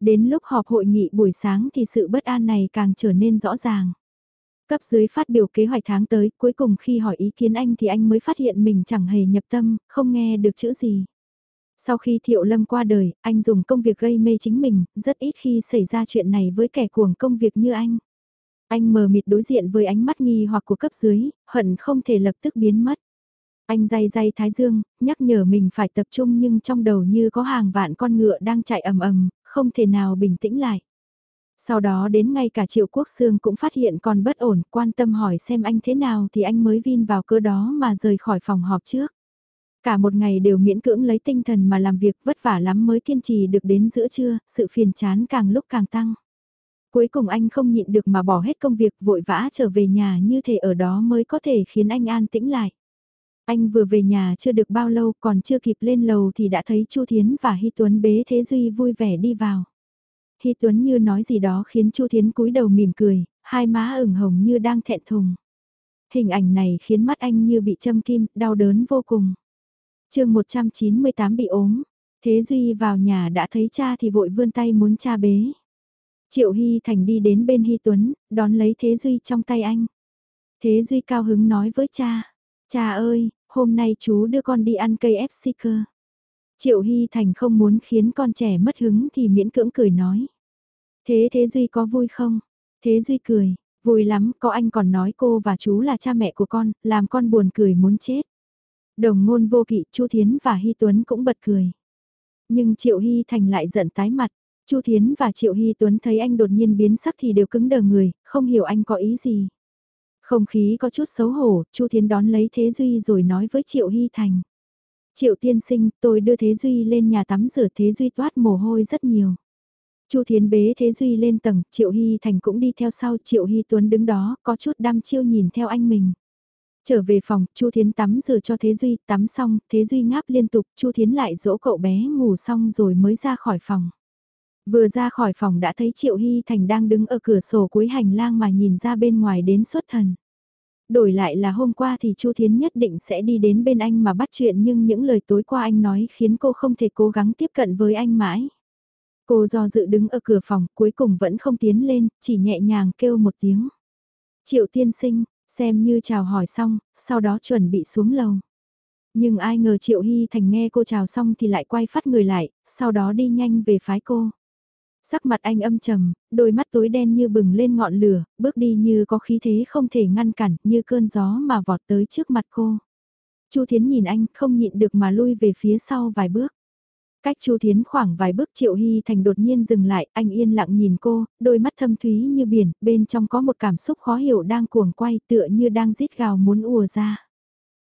Đến lúc họp hội nghị buổi sáng thì sự bất an này càng trở nên rõ ràng. Cấp dưới phát biểu kế hoạch tháng tới, cuối cùng khi hỏi ý kiến anh thì anh mới phát hiện mình chẳng hề nhập tâm, không nghe được chữ gì. Sau khi Thiệu Lâm qua đời, anh dùng công việc gây mê chính mình, rất ít khi xảy ra chuyện này với kẻ cuồng công việc như anh. Anh mờ mịt đối diện với ánh mắt nghi hoặc của cấp dưới, hận không thể lập tức biến mất. Anh day day thái dương, nhắc nhở mình phải tập trung nhưng trong đầu như có hàng vạn con ngựa đang chạy ầm ầm, không thể nào bình tĩnh lại. Sau đó đến ngay cả Triệu Quốc Sương cũng phát hiện còn bất ổn, quan tâm hỏi xem anh thế nào thì anh mới vin vào cơ đó mà rời khỏi phòng họp trước. Cả một ngày đều miễn cưỡng lấy tinh thần mà làm việc vất vả lắm mới kiên trì được đến giữa trưa, sự phiền chán càng lúc càng tăng. Cuối cùng anh không nhịn được mà bỏ hết công việc vội vã trở về nhà như thể ở đó mới có thể khiến anh an tĩnh lại. Anh vừa về nhà chưa được bao lâu còn chưa kịp lên lầu thì đã thấy Chu Thiến và Hy Tuấn bế Thế Duy vui vẻ đi vào. Hy Tuấn như nói gì đó khiến Chu Thiến cúi đầu mỉm cười, hai má ửng hồng như đang thẹn thùng. Hình ảnh này khiến mắt anh như bị châm kim, đau đớn vô cùng. chương 198 bị ốm, Thế Duy vào nhà đã thấy cha thì vội vươn tay muốn cha bế. Triệu Hy Thành đi đến bên Hy Tuấn, đón lấy Thế Duy trong tay anh. Thế Duy cao hứng nói với cha, cha ơi, hôm nay chú đưa con đi ăn cây FC cơ. Triệu Hy Thành không muốn khiến con trẻ mất hứng thì miễn cưỡng cười nói. Thế Thế Duy có vui không? Thế Duy cười, vui lắm, có anh còn nói cô và chú là cha mẹ của con, làm con buồn cười muốn chết. Đồng ngôn vô kỵ, Chu Thiến và Hy Tuấn cũng bật cười. Nhưng Triệu Hy Thành lại giận tái mặt, Chu Thiến và Triệu Hy Tuấn thấy anh đột nhiên biến sắc thì đều cứng đờ người, không hiểu anh có ý gì. Không khí có chút xấu hổ, Chu Thiến đón lấy Thế Duy rồi nói với Triệu Hy Thành. Triệu tiên sinh, tôi đưa Thế Duy lên nhà tắm rửa Thế Duy toát mồ hôi rất nhiều. Chu Thiến bế Thế Duy lên tầng, Triệu Hy Thành cũng đi theo sau, Triệu Hy Tuấn đứng đó, có chút đăm chiêu nhìn theo anh mình. Trở về phòng, Chu Thiến tắm rửa cho Thế Duy, tắm xong, Thế Duy ngáp liên tục, Chu Thiến lại dỗ cậu bé ngủ xong rồi mới ra khỏi phòng. Vừa ra khỏi phòng đã thấy Triệu Hy Thành đang đứng ở cửa sổ cuối hành lang mà nhìn ra bên ngoài đến xuất thần. Đổi lại là hôm qua thì Chu Thiến nhất định sẽ đi đến bên anh mà bắt chuyện nhưng những lời tối qua anh nói khiến cô không thể cố gắng tiếp cận với anh mãi. Cô do dự đứng ở cửa phòng, cuối cùng vẫn không tiến lên, chỉ nhẹ nhàng kêu một tiếng. Triệu tiên sinh, xem như chào hỏi xong, sau đó chuẩn bị xuống lầu. Nhưng ai ngờ Triệu Hy Thành nghe cô chào xong thì lại quay phát người lại, sau đó đi nhanh về phái cô. Sắc mặt anh âm trầm, đôi mắt tối đen như bừng lên ngọn lửa, bước đi như có khí thế không thể ngăn cản, như cơn gió mà vọt tới trước mặt cô. Chu Thiến nhìn anh, không nhịn được mà lui về phía sau vài bước. Cách Chu Thiến khoảng vài bước Triệu Hy Thành đột nhiên dừng lại, anh yên lặng nhìn cô, đôi mắt thâm thúy như biển, bên trong có một cảm xúc khó hiểu đang cuồng quay tựa như đang rít gào muốn ùa ra.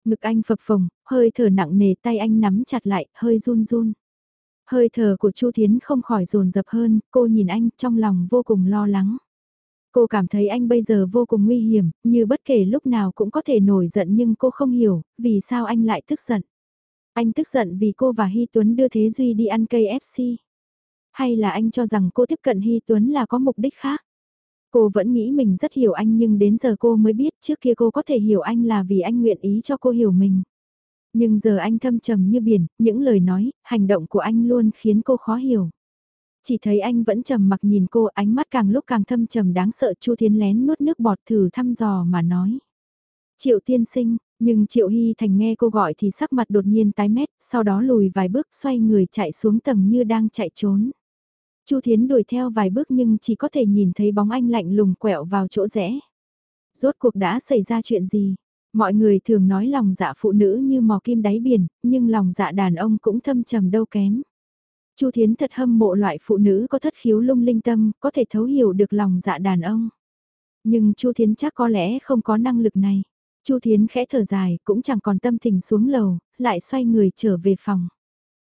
Ngực anh phập phồng, hơi thở nặng nề tay anh nắm chặt lại, hơi run run. Hơi thở của Chu Thiến không khỏi dồn dập hơn, cô nhìn anh trong lòng vô cùng lo lắng. Cô cảm thấy anh bây giờ vô cùng nguy hiểm, như bất kể lúc nào cũng có thể nổi giận nhưng cô không hiểu, vì sao anh lại tức giận. Anh tức giận vì cô và Hy Tuấn đưa Thế Duy đi ăn cây FC. Hay là anh cho rằng cô tiếp cận Hy Tuấn là có mục đích khác? Cô vẫn nghĩ mình rất hiểu anh nhưng đến giờ cô mới biết trước kia cô có thể hiểu anh là vì anh nguyện ý cho cô hiểu mình. Nhưng giờ anh thâm trầm như biển, những lời nói, hành động của anh luôn khiến cô khó hiểu. Chỉ thấy anh vẫn trầm mặc nhìn cô ánh mắt càng lúc càng thâm trầm đáng sợ Chu Thiên lén nuốt nước bọt thử thăm dò mà nói. Triệu tiên sinh, nhưng Triệu Hy Thành nghe cô gọi thì sắc mặt đột nhiên tái mét, sau đó lùi vài bước xoay người chạy xuống tầng như đang chạy trốn. Chu Thiến đuổi theo vài bước nhưng chỉ có thể nhìn thấy bóng anh lạnh lùng quẹo vào chỗ rẽ. Rốt cuộc đã xảy ra chuyện gì? Mọi người thường nói lòng dạ phụ nữ như mò kim đáy biển, nhưng lòng dạ đàn ông cũng thâm trầm đâu kém. Chu Thiến thật hâm mộ loại phụ nữ có thất khiếu lung linh tâm, có thể thấu hiểu được lòng dạ đàn ông. Nhưng Chu Thiến chắc có lẽ không có năng lực này. Chu Thiến khẽ thở dài, cũng chẳng còn tâm tình xuống lầu, lại xoay người trở về phòng.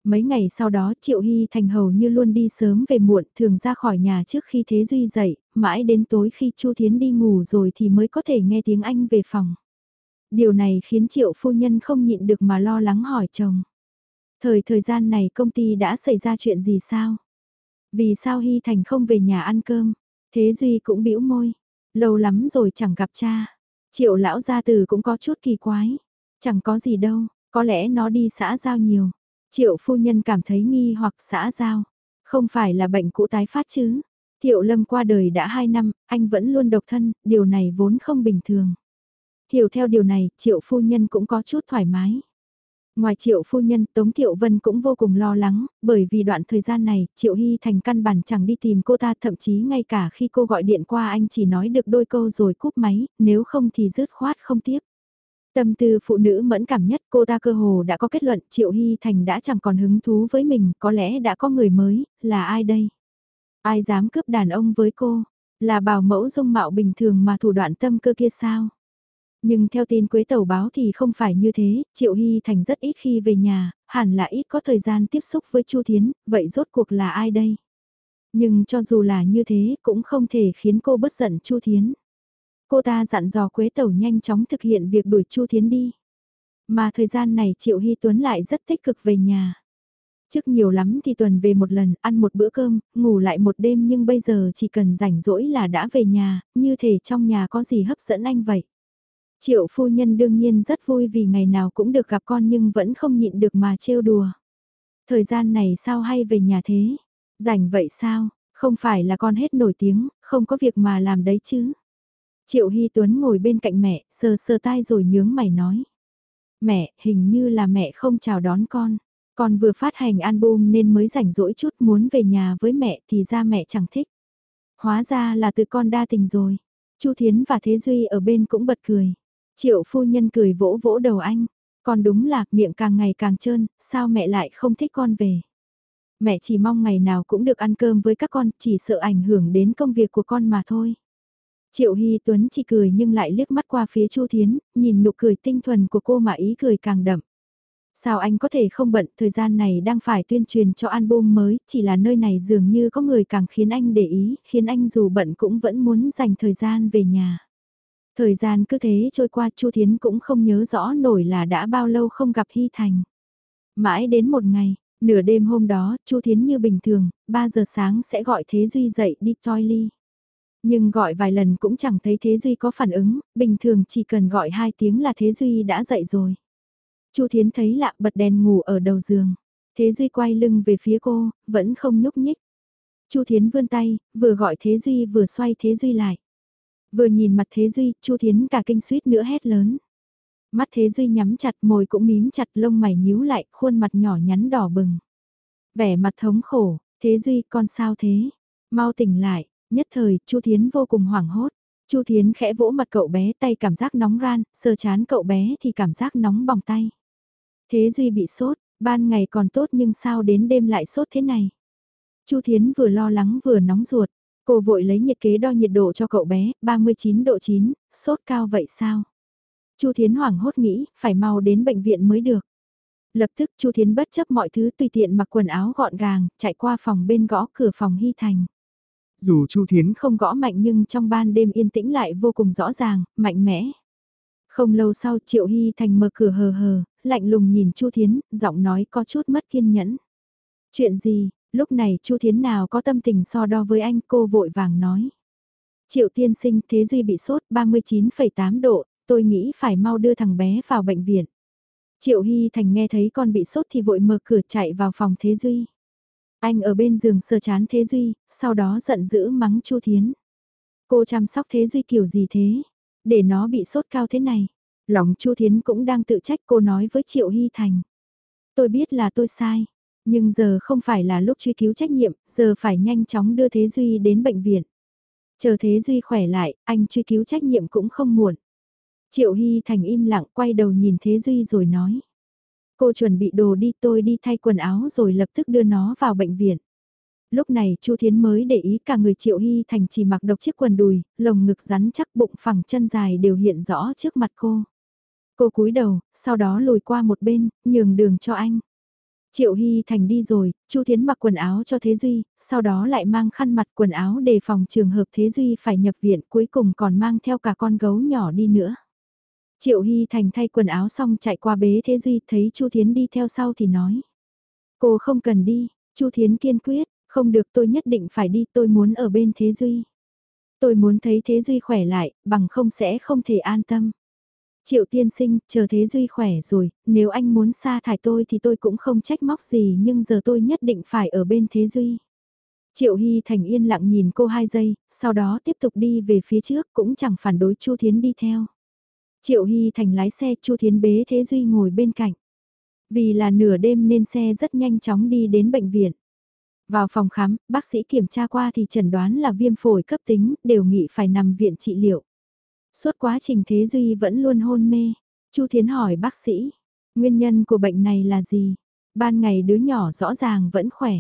Mấy ngày sau đó Triệu Hy Thành hầu như luôn đi sớm về muộn, thường ra khỏi nhà trước khi Thế Duy dậy, mãi đến tối khi Chu Thiến đi ngủ rồi thì mới có thể nghe tiếng anh về phòng. Điều này khiến Triệu phu nhân không nhịn được mà lo lắng hỏi chồng. Thời thời gian này công ty đã xảy ra chuyện gì sao? Vì sao Hy Thành không về nhà ăn cơm? Thế Duy cũng bĩu môi. Lâu lắm rồi chẳng gặp cha. Triệu lão gia từ cũng có chút kỳ quái. Chẳng có gì đâu, có lẽ nó đi xã giao nhiều. Triệu phu nhân cảm thấy nghi hoặc xã giao. Không phải là bệnh cũ tái phát chứ. Thiệu lâm qua đời đã 2 năm, anh vẫn luôn độc thân, điều này vốn không bình thường. Hiểu theo điều này, triệu phu nhân cũng có chút thoải mái. Ngoài triệu phu nhân, Tống Thiệu Vân cũng vô cùng lo lắng, bởi vì đoạn thời gian này, triệu hy thành căn bản chẳng đi tìm cô ta thậm chí ngay cả khi cô gọi điện qua anh chỉ nói được đôi câu rồi cúp máy, nếu không thì rứt khoát không tiếp. Tâm tư phụ nữ mẫn cảm nhất cô ta cơ hồ đã có kết luận Triệu Hy Thành đã chẳng còn hứng thú với mình, có lẽ đã có người mới, là ai đây? Ai dám cướp đàn ông với cô? Là bảo mẫu dung mạo bình thường mà thủ đoạn tâm cơ kia sao? Nhưng theo tin Quế Tàu báo thì không phải như thế, Triệu Hy Thành rất ít khi về nhà, hẳn là ít có thời gian tiếp xúc với Chu Thiến, vậy rốt cuộc là ai đây? Nhưng cho dù là như thế cũng không thể khiến cô bất giận Chu Thiến. Cô ta dặn dò Quế Tẩu nhanh chóng thực hiện việc đuổi Chu Thiến đi. Mà thời gian này Triệu Hy Tuấn lại rất tích cực về nhà. Trước nhiều lắm thì tuần về một lần, ăn một bữa cơm, ngủ lại một đêm nhưng bây giờ chỉ cần rảnh rỗi là đã về nhà, như thể trong nhà có gì hấp dẫn anh vậy. Triệu phu nhân đương nhiên rất vui vì ngày nào cũng được gặp con nhưng vẫn không nhịn được mà trêu đùa. Thời gian này sao hay về nhà thế? Rảnh vậy sao? Không phải là con hết nổi tiếng, không có việc mà làm đấy chứ. Triệu Hy Tuấn ngồi bên cạnh mẹ, sờ sờ tai rồi nhướng mày nói. Mẹ, hình như là mẹ không chào đón con. Con vừa phát hành album nên mới rảnh rỗi chút muốn về nhà với mẹ thì ra mẹ chẳng thích. Hóa ra là từ con đa tình rồi. Chu Thiến và Thế Duy ở bên cũng bật cười. Triệu phu nhân cười vỗ vỗ đầu anh. Con đúng là miệng càng ngày càng trơn, sao mẹ lại không thích con về. Mẹ chỉ mong ngày nào cũng được ăn cơm với các con, chỉ sợ ảnh hưởng đến công việc của con mà thôi. Triệu Hy Tuấn chỉ cười nhưng lại liếc mắt qua phía Chu Thiến, nhìn nụ cười tinh thuần của cô mà ý cười càng đậm. Sao anh có thể không bận, thời gian này đang phải tuyên truyền cho album mới, chỉ là nơi này dường như có người càng khiến anh để ý, khiến anh dù bận cũng vẫn muốn dành thời gian về nhà. Thời gian cứ thế trôi qua Chu Thiến cũng không nhớ rõ nổi là đã bao lâu không gặp Hy Thành. Mãi đến một ngày, nửa đêm hôm đó, Chu Thiến như bình thường, 3 giờ sáng sẽ gọi Thế Duy dậy đi toilet. Nhưng gọi vài lần cũng chẳng thấy Thế Duy có phản ứng, bình thường chỉ cần gọi hai tiếng là Thế Duy đã dậy rồi. Chu Thiến thấy lạ bật đèn ngủ ở đầu giường. Thế Duy quay lưng về phía cô, vẫn không nhúc nhích. Chu Thiến vươn tay, vừa gọi Thế Duy vừa xoay Thế Duy lại. Vừa nhìn mặt Thế Duy, Chu Thiến cả kinh suýt nữa hét lớn. Mắt Thế Duy nhắm chặt môi cũng mím chặt lông mày nhíu lại, khuôn mặt nhỏ nhắn đỏ bừng. Vẻ mặt thống khổ, Thế Duy con sao thế? Mau tỉnh lại, nhất thời, Chu Thiến vô cùng hoảng hốt. Chu Thiến khẽ vỗ mặt cậu bé tay cảm giác nóng ran, sờ chán cậu bé thì cảm giác nóng bỏng tay. Thế Duy bị sốt, ban ngày còn tốt nhưng sao đến đêm lại sốt thế này? Chu Thiến vừa lo lắng vừa nóng ruột, cô vội lấy nhiệt kế đo nhiệt độ cho cậu bé, 39 độ 9, sốt cao vậy sao? Chu Thiến hoảng hốt nghĩ, phải mau đến bệnh viện mới được. Lập tức Chu Thiến bất chấp mọi thứ tùy tiện mặc quần áo gọn gàng, chạy qua phòng bên gõ cửa phòng Hy Thành. Dù Chu Thiến không gõ mạnh nhưng trong ban đêm yên tĩnh lại vô cùng rõ ràng, mạnh mẽ. Không lâu sau Triệu Hy Thành mở cửa hờ hờ, lạnh lùng nhìn Chu Thiến, giọng nói có chút mất kiên nhẫn. Chuyện gì, lúc này Chu Thiến nào có tâm tình so đo với anh cô vội vàng nói. Triệu tiên sinh thế duy bị sốt 39,8 độ, tôi nghĩ phải mau đưa thằng bé vào bệnh viện. Triệu Hy Thành nghe thấy con bị sốt thì vội mở cửa chạy vào phòng Thế Duy. Anh ở bên giường sờ chán Thế Duy, sau đó giận dữ mắng Chu Thiến. Cô chăm sóc Thế Duy kiểu gì thế? Để nó bị sốt cao thế này. Lòng Chu Thiến cũng đang tự trách cô nói với Triệu Hy Thành. Tôi biết là tôi sai, nhưng giờ không phải là lúc truy cứu trách nhiệm, giờ phải nhanh chóng đưa Thế Duy đến bệnh viện. Chờ Thế Duy khỏe lại, anh truy cứu trách nhiệm cũng không muộn. Triệu Hy Thành im lặng quay đầu nhìn Thế Duy rồi nói. Cô chuẩn bị đồ đi tôi đi thay quần áo rồi lập tức đưa nó vào bệnh viện. Lúc này Chu Thiến mới để ý cả người Triệu Hy Thành chỉ mặc độc chiếc quần đùi, lồng ngực rắn chắc bụng phẳng chân dài đều hiện rõ trước mặt cô. Cô cúi đầu, sau đó lùi qua một bên, nhường đường cho anh. Triệu Hy Thành đi rồi, Chu Thiến mặc quần áo cho Thế Duy, sau đó lại mang khăn mặt quần áo đề phòng trường hợp Thế Duy phải nhập viện cuối cùng còn mang theo cả con gấu nhỏ đi nữa. Triệu Hy Thành thay quần áo xong chạy qua bế Thế Duy thấy Chu Thiến đi theo sau thì nói. Cô không cần đi, Chu Thiến kiên quyết, không được tôi nhất định phải đi tôi muốn ở bên Thế Duy. Tôi muốn thấy Thế Duy khỏe lại, bằng không sẽ không thể an tâm. Triệu tiên sinh, chờ Thế Duy khỏe rồi, nếu anh muốn sa thải tôi thì tôi cũng không trách móc gì nhưng giờ tôi nhất định phải ở bên Thế Duy. Triệu Hy Thành yên lặng nhìn cô hai giây, sau đó tiếp tục đi về phía trước cũng chẳng phản đối Chu Thiến đi theo. Triệu Hy Thành lái xe Chu Thiến bế Thế Duy ngồi bên cạnh. Vì là nửa đêm nên xe rất nhanh chóng đi đến bệnh viện. Vào phòng khám, bác sĩ kiểm tra qua thì chẩn đoán là viêm phổi cấp tính, đều nghị phải nằm viện trị liệu. Suốt quá trình Thế Duy vẫn luôn hôn mê. Chu Thiến hỏi bác sĩ, nguyên nhân của bệnh này là gì? Ban ngày đứa nhỏ rõ ràng vẫn khỏe.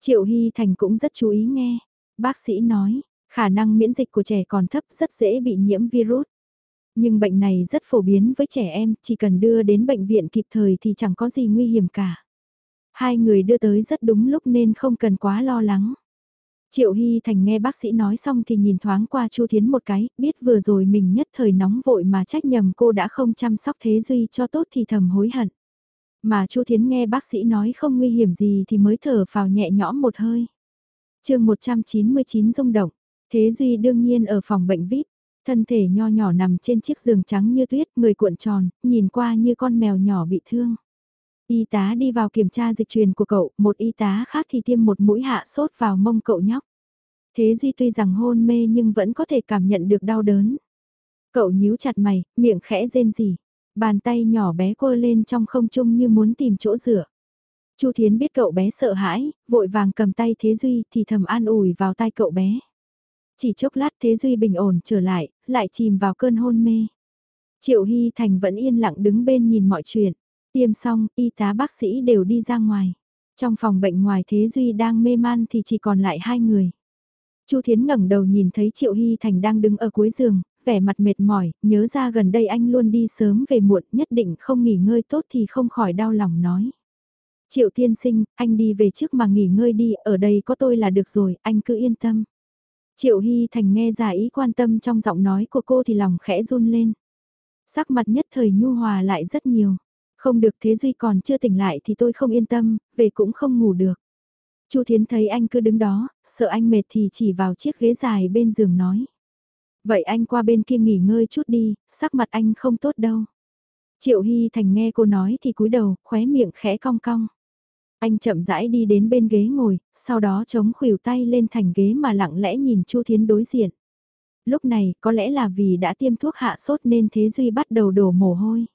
Triệu Hy Thành cũng rất chú ý nghe. Bác sĩ nói, khả năng miễn dịch của trẻ còn thấp rất dễ bị nhiễm virus. Nhưng bệnh này rất phổ biến với trẻ em, chỉ cần đưa đến bệnh viện kịp thời thì chẳng có gì nguy hiểm cả. Hai người đưa tới rất đúng lúc nên không cần quá lo lắng. Triệu Hy Thành nghe bác sĩ nói xong thì nhìn thoáng qua Chu Thiến một cái, biết vừa rồi mình nhất thời nóng vội mà trách nhầm cô đã không chăm sóc Thế Duy cho tốt thì thầm hối hận. Mà Chu Thiến nghe bác sĩ nói không nguy hiểm gì thì mới thở vào nhẹ nhõm một hơi. chương 199 rung động, Thế Duy đương nhiên ở phòng bệnh VIP, thân thể nho nhỏ nằm trên chiếc giường trắng như tuyết, người cuộn tròn, nhìn qua như con mèo nhỏ bị thương. Y tá đi vào kiểm tra dịch truyền của cậu, một y tá khác thì tiêm một mũi hạ sốt vào mông cậu nhóc. Thế Duy tuy rằng hôn mê nhưng vẫn có thể cảm nhận được đau đớn. Cậu nhíu chặt mày, miệng khẽ rên rỉ. Bàn tay nhỏ bé quơ lên trong không trung như muốn tìm chỗ dựa. Chu Thiến biết cậu bé sợ hãi, vội vàng cầm tay Thế Duy thì thầm an ủi vào tai cậu bé. Chỉ chốc lát Thế Duy bình ổn trở lại, lại chìm vào cơn hôn mê. Triệu Hy Thành vẫn yên lặng đứng bên nhìn mọi chuyện. Tiêm xong, y tá bác sĩ đều đi ra ngoài. Trong phòng bệnh ngoài Thế Duy đang mê man thì chỉ còn lại hai người. Chu Thiến ngẩng đầu nhìn thấy Triệu Hy Thành đang đứng ở cuối giường, vẻ mặt mệt mỏi, nhớ ra gần đây anh luôn đi sớm về muộn, nhất định không nghỉ ngơi tốt thì không khỏi đau lòng nói. Triệu tiên sinh, anh đi về trước mà nghỉ ngơi đi, ở đây có tôi là được rồi, anh cứ yên tâm. Triệu Hy Thành nghe ra ý quan tâm trong giọng nói của cô thì lòng khẽ run lên. Sắc mặt nhất thời nhu hòa lại rất nhiều. Không được Thế Duy còn chưa tỉnh lại thì tôi không yên tâm, về cũng không ngủ được. Chu Thiến thấy anh cứ đứng đó, sợ anh mệt thì chỉ vào chiếc ghế dài bên giường nói. Vậy anh qua bên kia nghỉ ngơi chút đi, sắc mặt anh không tốt đâu. Triệu Hy Thành nghe cô nói thì cúi đầu, khóe miệng khẽ cong cong. Anh chậm rãi đi đến bên ghế ngồi, sau đó chống khuỷu tay lên thành ghế mà lặng lẽ nhìn Chu Thiến đối diện. Lúc này, có lẽ là vì đã tiêm thuốc hạ sốt nên Thế Duy bắt đầu đổ mồ hôi.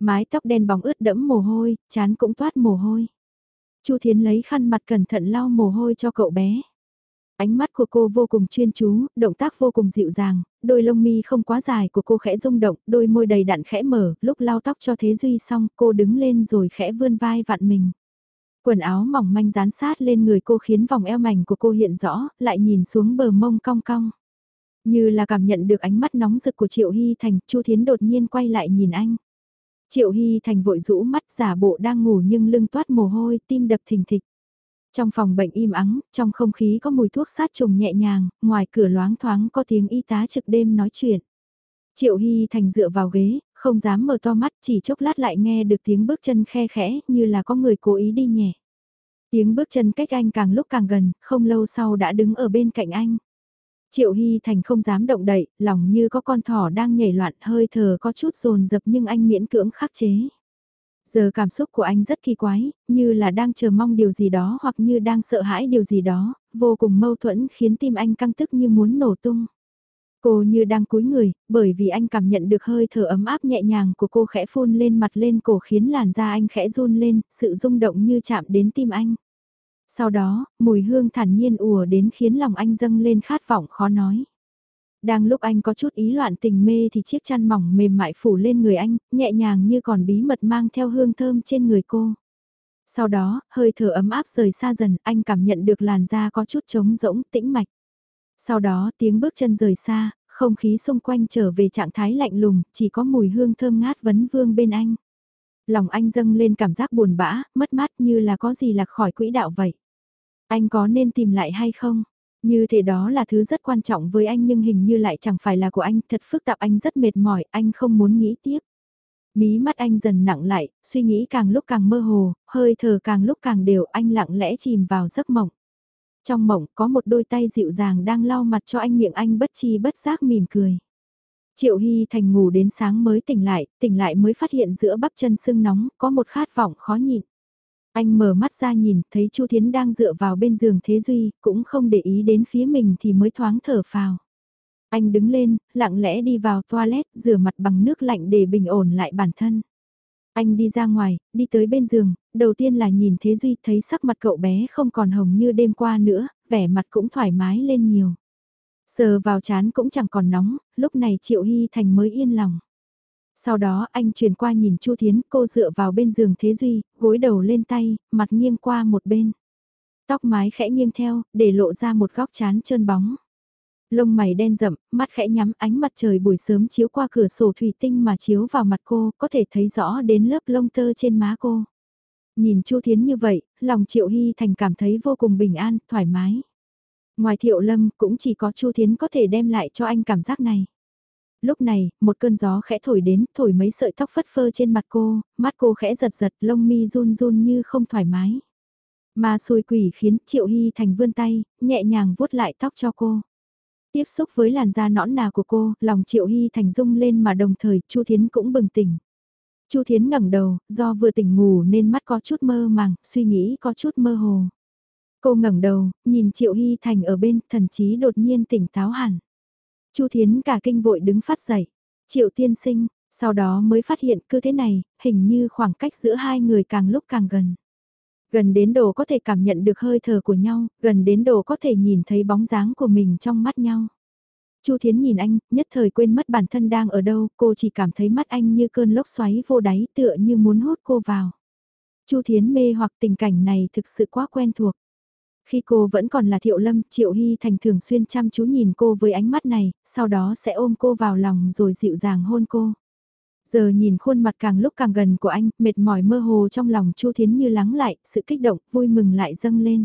Mái tóc đen bóng ướt đẫm mồ hôi, chán cũng toát mồ hôi. Chu Thiến lấy khăn mặt cẩn thận lau mồ hôi cho cậu bé. Ánh mắt của cô vô cùng chuyên chú, động tác vô cùng dịu dàng, đôi lông mi không quá dài của cô khẽ rung động, đôi môi đầy đặn khẽ mở, lúc lau tóc cho Thế Duy xong cô đứng lên rồi khẽ vươn vai vặn mình. Quần áo mỏng manh dán sát lên người cô khiến vòng eo mảnh của cô hiện rõ, lại nhìn xuống bờ mông cong cong. Như là cảm nhận được ánh mắt nóng rực của Triệu Hy Thành, Chu Thiến đột nhiên quay lại nhìn anh. Triệu Hy Thành vội rũ mắt giả bộ đang ngủ nhưng lưng toát mồ hôi, tim đập thình thịch. Trong phòng bệnh im ắng, trong không khí có mùi thuốc sát trùng nhẹ nhàng, ngoài cửa loáng thoáng có tiếng y tá trực đêm nói chuyện. Triệu Hy Thành dựa vào ghế, không dám mở to mắt, chỉ chốc lát lại nghe được tiếng bước chân khe khẽ, như là có người cố ý đi nhẹ. Tiếng bước chân cách anh càng lúc càng gần, không lâu sau đã đứng ở bên cạnh anh. Triệu Hy Thành không dám động đậy, lòng như có con thỏ đang nhảy loạn hơi thở có chút rồn dập nhưng anh miễn cưỡng khắc chế. Giờ cảm xúc của anh rất kỳ quái, như là đang chờ mong điều gì đó hoặc như đang sợ hãi điều gì đó, vô cùng mâu thuẫn khiến tim anh căng tức như muốn nổ tung. Cô như đang cúi người, bởi vì anh cảm nhận được hơi thở ấm áp nhẹ nhàng của cô khẽ phun lên mặt lên cổ khiến làn da anh khẽ run lên, sự rung động như chạm đến tim anh. Sau đó, mùi hương thản nhiên ùa đến khiến lòng anh dâng lên khát vọng khó nói. Đang lúc anh có chút ý loạn tình mê thì chiếc chăn mỏng mềm mại phủ lên người anh, nhẹ nhàng như còn bí mật mang theo hương thơm trên người cô. Sau đó, hơi thở ấm áp rời xa dần, anh cảm nhận được làn da có chút trống rỗng, tĩnh mạch. Sau đó tiếng bước chân rời xa, không khí xung quanh trở về trạng thái lạnh lùng, chỉ có mùi hương thơm ngát vấn vương bên anh. Lòng anh dâng lên cảm giác buồn bã, mất mát như là có gì lạc khỏi quỹ đạo vậy. Anh có nên tìm lại hay không? Như thế đó là thứ rất quan trọng với anh nhưng hình như lại chẳng phải là của anh, thật phức tạp anh rất mệt mỏi, anh không muốn nghĩ tiếp. Mí mắt anh dần nặng lại, suy nghĩ càng lúc càng mơ hồ, hơi thở càng lúc càng đều anh lặng lẽ chìm vào giấc mộng. Trong mộng có một đôi tay dịu dàng đang lau mặt cho anh miệng anh bất chi bất giác mỉm cười. Triệu Hy Thành ngủ đến sáng mới tỉnh lại, tỉnh lại mới phát hiện giữa bắp chân sưng nóng có một khát vọng khó nhịn. Anh mở mắt ra nhìn, thấy Chu Thiến đang dựa vào bên giường Thế Duy, cũng không để ý đến phía mình thì mới thoáng thở phào. Anh đứng lên, lặng lẽ đi vào toilet, rửa mặt bằng nước lạnh để bình ổn lại bản thân. Anh đi ra ngoài, đi tới bên giường, đầu tiên là nhìn Thế Duy thấy sắc mặt cậu bé không còn hồng như đêm qua nữa, vẻ mặt cũng thoải mái lên nhiều. Sờ vào chán cũng chẳng còn nóng, lúc này Triệu Hy Thành mới yên lòng. Sau đó anh chuyển qua nhìn Chu Thiến, cô dựa vào bên giường Thế Duy, gối đầu lên tay, mặt nghiêng qua một bên. Tóc mái khẽ nghiêng theo, để lộ ra một góc chán trơn bóng. Lông mày đen rậm, mắt khẽ nhắm ánh mặt trời buổi sớm chiếu qua cửa sổ thủy tinh mà chiếu vào mặt cô, có thể thấy rõ đến lớp lông tơ trên má cô. Nhìn Chu Thiến như vậy, lòng Triệu Hy Thành cảm thấy vô cùng bình an, thoải mái. Ngoài Thiệu Lâm, cũng chỉ có Chu Thiến có thể đem lại cho anh cảm giác này lúc này, một cơn gió khẽ thổi đến, thổi mấy sợi tóc phất phơ trên mặt cô, mắt cô khẽ giật giật, lông mi run run như không thoải mái. Mà xui quỷ khiến Triệu Hy Thành vươn tay, nhẹ nhàng vuốt lại tóc cho cô. Tiếp xúc với làn da nõn nà của cô, lòng Triệu Hy Thành rung lên mà đồng thời Chu Thiến cũng bừng tỉnh. Chu Thiến ngẩng đầu, do vừa tỉnh ngủ nên mắt có chút mơ màng, suy nghĩ có chút mơ hồ. Cô ngẩng đầu, nhìn Triệu Hy Thành ở bên, thần chí đột nhiên tỉnh táo hẳn. Chu Thiến cả kinh vội đứng phát dậy. Triệu tiên sinh, sau đó mới phát hiện cứ thế này, hình như khoảng cách giữa hai người càng lúc càng gần. Gần đến độ có thể cảm nhận được hơi thở của nhau, gần đến độ có thể nhìn thấy bóng dáng của mình trong mắt nhau. Chu Thiến nhìn anh, nhất thời quên mất bản thân đang ở đâu, cô chỉ cảm thấy mắt anh như cơn lốc xoáy vô đáy tựa như muốn hút cô vào. Chu Thiến mê hoặc tình cảnh này thực sự quá quen thuộc. Khi cô vẫn còn là Thiệu Lâm, Triệu Hy Thành thường xuyên chăm chú nhìn cô với ánh mắt này, sau đó sẽ ôm cô vào lòng rồi dịu dàng hôn cô. Giờ nhìn khuôn mặt càng lúc càng gần của anh, mệt mỏi mơ hồ trong lòng Chu Thiến như lắng lại, sự kích động, vui mừng lại dâng lên.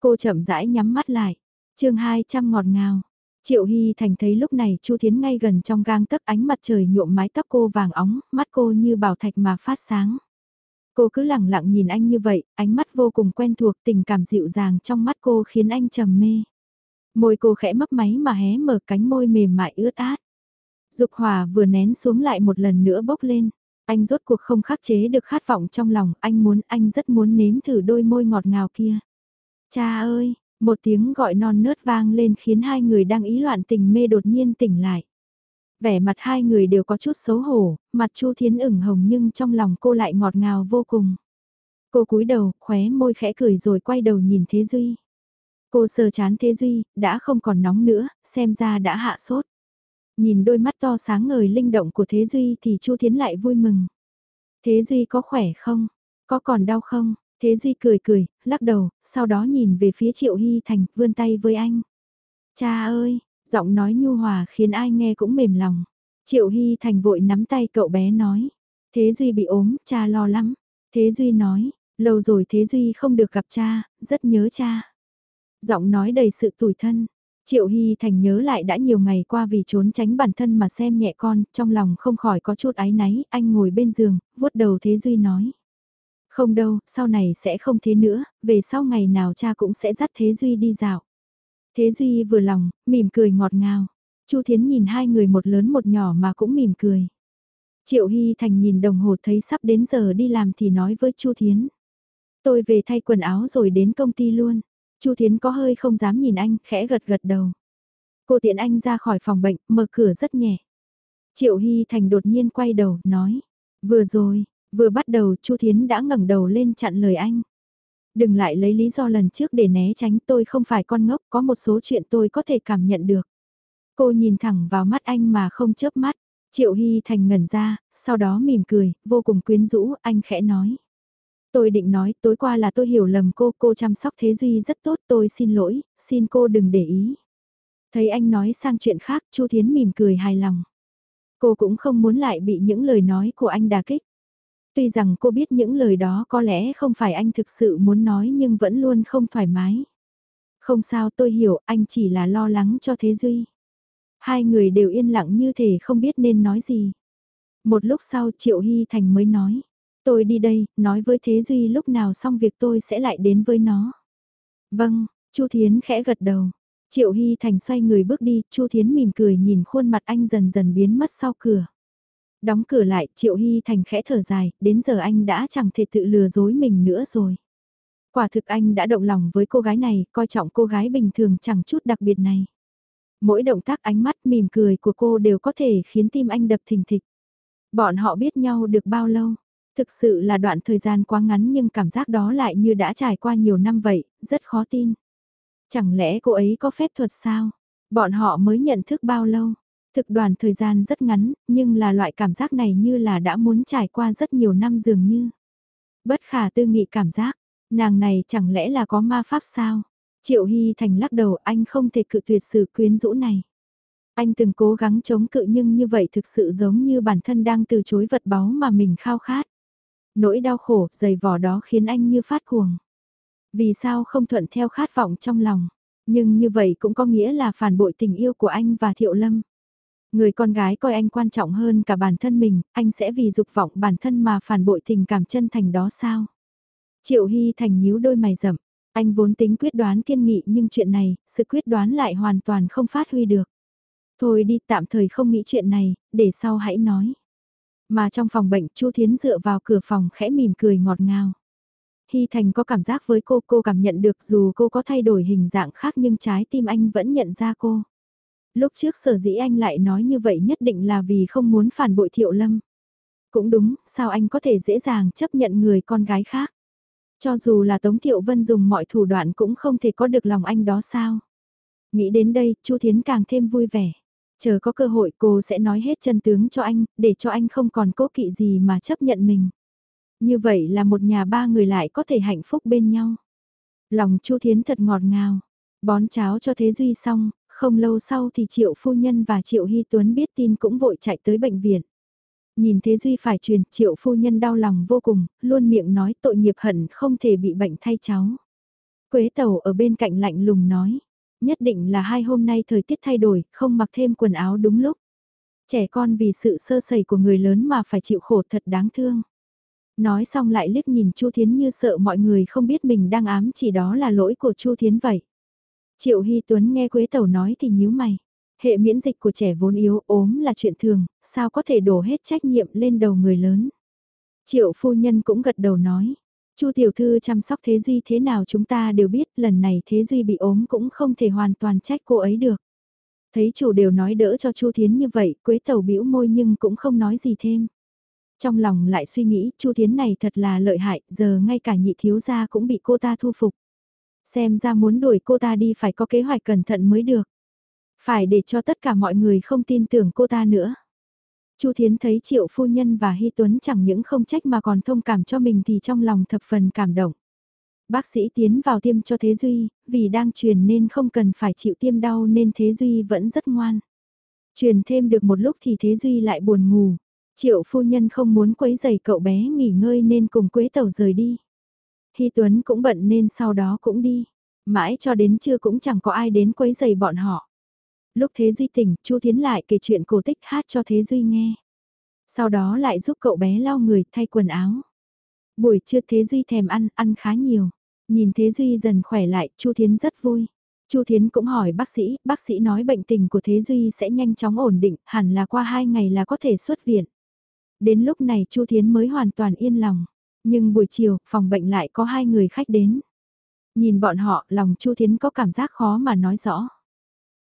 Cô chậm rãi nhắm mắt lại. chương 200 ngọt ngào. Triệu Hy Thành thấy lúc này Chu Thiến ngay gần trong gang tấc ánh mặt trời nhuộm mái tóc cô vàng óng, mắt cô như bảo thạch mà phát sáng. Cô cứ lẳng lặng nhìn anh như vậy, ánh mắt vô cùng quen thuộc, tình cảm dịu dàng trong mắt cô khiến anh trầm mê. Môi cô khẽ mấp máy mà hé mở cánh môi mềm mại ướt át. Dục hỏa vừa nén xuống lại một lần nữa bốc lên. Anh rốt cuộc không khắc chế được khát vọng trong lòng, anh muốn, anh rất muốn nếm thử đôi môi ngọt ngào kia. Cha ơi, một tiếng gọi non nớt vang lên khiến hai người đang ý loạn tình mê đột nhiên tỉnh lại. Vẻ mặt hai người đều có chút xấu hổ, mặt Chu Thiến ửng hồng nhưng trong lòng cô lại ngọt ngào vô cùng. Cô cúi đầu, khóe môi khẽ cười rồi quay đầu nhìn Thế Duy. Cô sờ chán Thế Duy, đã không còn nóng nữa, xem ra đã hạ sốt. Nhìn đôi mắt to sáng ngời linh động của Thế Duy thì Chu Thiến lại vui mừng. Thế Duy có khỏe không? Có còn đau không? Thế Duy cười cười, lắc đầu, sau đó nhìn về phía Triệu Hy Thành, vươn tay với anh. Cha ơi, giọng nói nhu hòa khiến ai nghe cũng mềm lòng. Triệu Hy Thành vội nắm tay cậu bé nói. Thế Duy bị ốm, cha lo lắm. Thế Duy nói, lâu rồi Thế Duy không được gặp cha, rất nhớ cha. Giọng nói đầy sự tủi thân. Triệu Hy Thành nhớ lại đã nhiều ngày qua vì trốn tránh bản thân mà xem nhẹ con, trong lòng không khỏi có chút áy náy, anh ngồi bên giường, vuốt đầu Thế Duy nói. Không đâu, sau này sẽ không thế nữa, về sau ngày nào cha cũng sẽ dắt Thế Duy đi dạo. Thế Duy vừa lòng, mỉm cười ngọt ngào. Chu Thiến nhìn hai người một lớn một nhỏ mà cũng mỉm cười. Triệu Hy Thành nhìn đồng hồ thấy sắp đến giờ đi làm thì nói với Chu Thiến. Tôi về thay quần áo rồi đến công ty luôn. Chu Thiến có hơi không dám nhìn anh, khẽ gật gật đầu. Cô tiện anh ra khỏi phòng bệnh, mở cửa rất nhẹ. Triệu Hy Thành đột nhiên quay đầu, nói. Vừa rồi, vừa bắt đầu Chu Thiến đã ngẩng đầu lên chặn lời anh. Đừng lại lấy lý do lần trước để né tránh tôi không phải con ngốc, có một số chuyện tôi có thể cảm nhận được. Cô nhìn thẳng vào mắt anh mà không chớp mắt. Triệu Hy Thành ngẩn ra, sau đó mỉm cười, vô cùng quyến rũ, anh khẽ nói. Tôi định nói, tối qua là tôi hiểu lầm cô, cô chăm sóc Thế Duy rất tốt, tôi xin lỗi, xin cô đừng để ý. Thấy anh nói sang chuyện khác, Chu Thiến mỉm cười hài lòng. Cô cũng không muốn lại bị những lời nói của anh đà kích. Tuy rằng cô biết những lời đó có lẽ không phải anh thực sự muốn nói nhưng vẫn luôn không thoải mái. Không sao tôi hiểu, anh chỉ là lo lắng cho Thế Duy. Hai người đều yên lặng như thể không biết nên nói gì. Một lúc sau Triệu Hy Thành mới nói. Tôi đi đây, nói với Thế Duy lúc nào xong việc tôi sẽ lại đến với nó. Vâng, Chu Thiến khẽ gật đầu. Triệu Hy Thành xoay người bước đi, Chu Thiến mỉm cười nhìn khuôn mặt anh dần dần biến mất sau cửa. Đóng cửa lại, Triệu Hy Thành khẽ thở dài, đến giờ anh đã chẳng thể tự lừa dối mình nữa rồi. Quả thực anh đã động lòng với cô gái này, coi trọng cô gái bình thường chẳng chút đặc biệt này. Mỗi động tác ánh mắt mỉm cười của cô đều có thể khiến tim anh đập thình thịch. Bọn họ biết nhau được bao lâu? Thực sự là đoạn thời gian quá ngắn nhưng cảm giác đó lại như đã trải qua nhiều năm vậy, rất khó tin. Chẳng lẽ cô ấy có phép thuật sao? Bọn họ mới nhận thức bao lâu? Thực đoàn thời gian rất ngắn, nhưng là loại cảm giác này như là đã muốn trải qua rất nhiều năm dường như. Bất khả tư nghị cảm giác, nàng này chẳng lẽ là có ma pháp sao? Triệu Hy Thành lắc đầu anh không thể cự tuyệt sự quyến rũ này. Anh từng cố gắng chống cự nhưng như vậy thực sự giống như bản thân đang từ chối vật báu mà mình khao khát. Nỗi đau khổ, dày vỏ đó khiến anh như phát cuồng. Vì sao không thuận theo khát vọng trong lòng? Nhưng như vậy cũng có nghĩa là phản bội tình yêu của anh và Thiệu Lâm. Người con gái coi anh quan trọng hơn cả bản thân mình, anh sẽ vì dục vọng bản thân mà phản bội tình cảm chân thành đó sao? Triệu Hy Thành nhíu đôi mày rậm, anh vốn tính quyết đoán kiên nghị nhưng chuyện này, sự quyết đoán lại hoàn toàn không phát huy được. Thôi đi tạm thời không nghĩ chuyện này, để sau hãy nói. Mà trong phòng bệnh Chu Thiến dựa vào cửa phòng khẽ mỉm cười ngọt ngào. Hy Thành có cảm giác với cô, cô cảm nhận được dù cô có thay đổi hình dạng khác nhưng trái tim anh vẫn nhận ra cô. Lúc trước sở dĩ anh lại nói như vậy nhất định là vì không muốn phản bội Thiệu Lâm. Cũng đúng, sao anh có thể dễ dàng chấp nhận người con gái khác. Cho dù là Tống Thiệu Vân dùng mọi thủ đoạn cũng không thể có được lòng anh đó sao. Nghĩ đến đây, Chu Thiến càng thêm vui vẻ. Chờ có cơ hội cô sẽ nói hết chân tướng cho anh, để cho anh không còn cố kỵ gì mà chấp nhận mình. Như vậy là một nhà ba người lại có thể hạnh phúc bên nhau. Lòng Chu Thiến thật ngọt ngào. Bón cháo cho Thế Duy xong, không lâu sau thì Triệu Phu Nhân và Triệu Hy Tuấn biết tin cũng vội chạy tới bệnh viện. Nhìn Thế Duy phải truyền, Triệu Phu Nhân đau lòng vô cùng, luôn miệng nói tội nghiệp hận không thể bị bệnh thay cháu. Quế Tàu ở bên cạnh lạnh lùng nói, nhất định là hai hôm nay thời tiết thay đổi, không mặc thêm quần áo đúng lúc. Trẻ con vì sự sơ sẩy của người lớn mà phải chịu khổ thật đáng thương. Nói xong lại liếc nhìn Chu Thiến như sợ mọi người không biết mình đang ám chỉ đó là lỗi của Chu Thiến vậy. Triệu Hy Tuấn nghe Quế Tẩu nói thì nhíu mày. Hệ miễn dịch của trẻ vốn yếu ốm là chuyện thường, sao có thể đổ hết trách nhiệm lên đầu người lớn. Triệu phu nhân cũng gật đầu nói, Chu tiểu thư chăm sóc Thế Duy thế nào chúng ta đều biết, lần này Thế Duy bị ốm cũng không thể hoàn toàn trách cô ấy được. Thấy chủ đều nói đỡ cho Chu Thiến như vậy, Quế Tẩu bĩu môi nhưng cũng không nói gì thêm. Trong lòng lại suy nghĩ, Chu Thiến này thật là lợi hại, giờ ngay cả nhị thiếu gia cũng bị cô ta thu phục. Xem ra muốn đuổi cô ta đi phải có kế hoạch cẩn thận mới được. Phải để cho tất cả mọi người không tin tưởng cô ta nữa. Chu Thiến thấy Triệu phu nhân và Hy Tuấn chẳng những không trách mà còn thông cảm cho mình thì trong lòng thập phần cảm động. Bác sĩ tiến vào tiêm cho Thế Duy, vì đang truyền nên không cần phải chịu tiêm đau nên Thế Duy vẫn rất ngoan. Truyền thêm được một lúc thì Thế Duy lại buồn ngủ. Triệu phu nhân không muốn quấy giày cậu bé nghỉ ngơi nên cùng Quế Tẩu rời đi. Hy Tuấn cũng bận nên sau đó cũng đi. Mãi cho đến trưa cũng chẳng có ai đến quấy giày bọn họ. Lúc Thế Duy tỉnh, Chu Thiến lại kể chuyện cổ tích hát cho Thế Duy nghe. Sau đó lại giúp cậu bé lau người, thay quần áo. Buổi trưa Thế Duy thèm ăn, ăn khá nhiều. Nhìn Thế Duy dần khỏe lại, Chu Thiến rất vui. Chu Thiến cũng hỏi bác sĩ, bác sĩ nói bệnh tình của Thế Duy sẽ nhanh chóng ổn định, hẳn là qua 2 ngày là có thể xuất viện. Đến lúc này Chu Thiến mới hoàn toàn yên lòng. Nhưng buổi chiều, phòng bệnh lại có hai người khách đến. Nhìn bọn họ, lòng Chu Thiến có cảm giác khó mà nói rõ.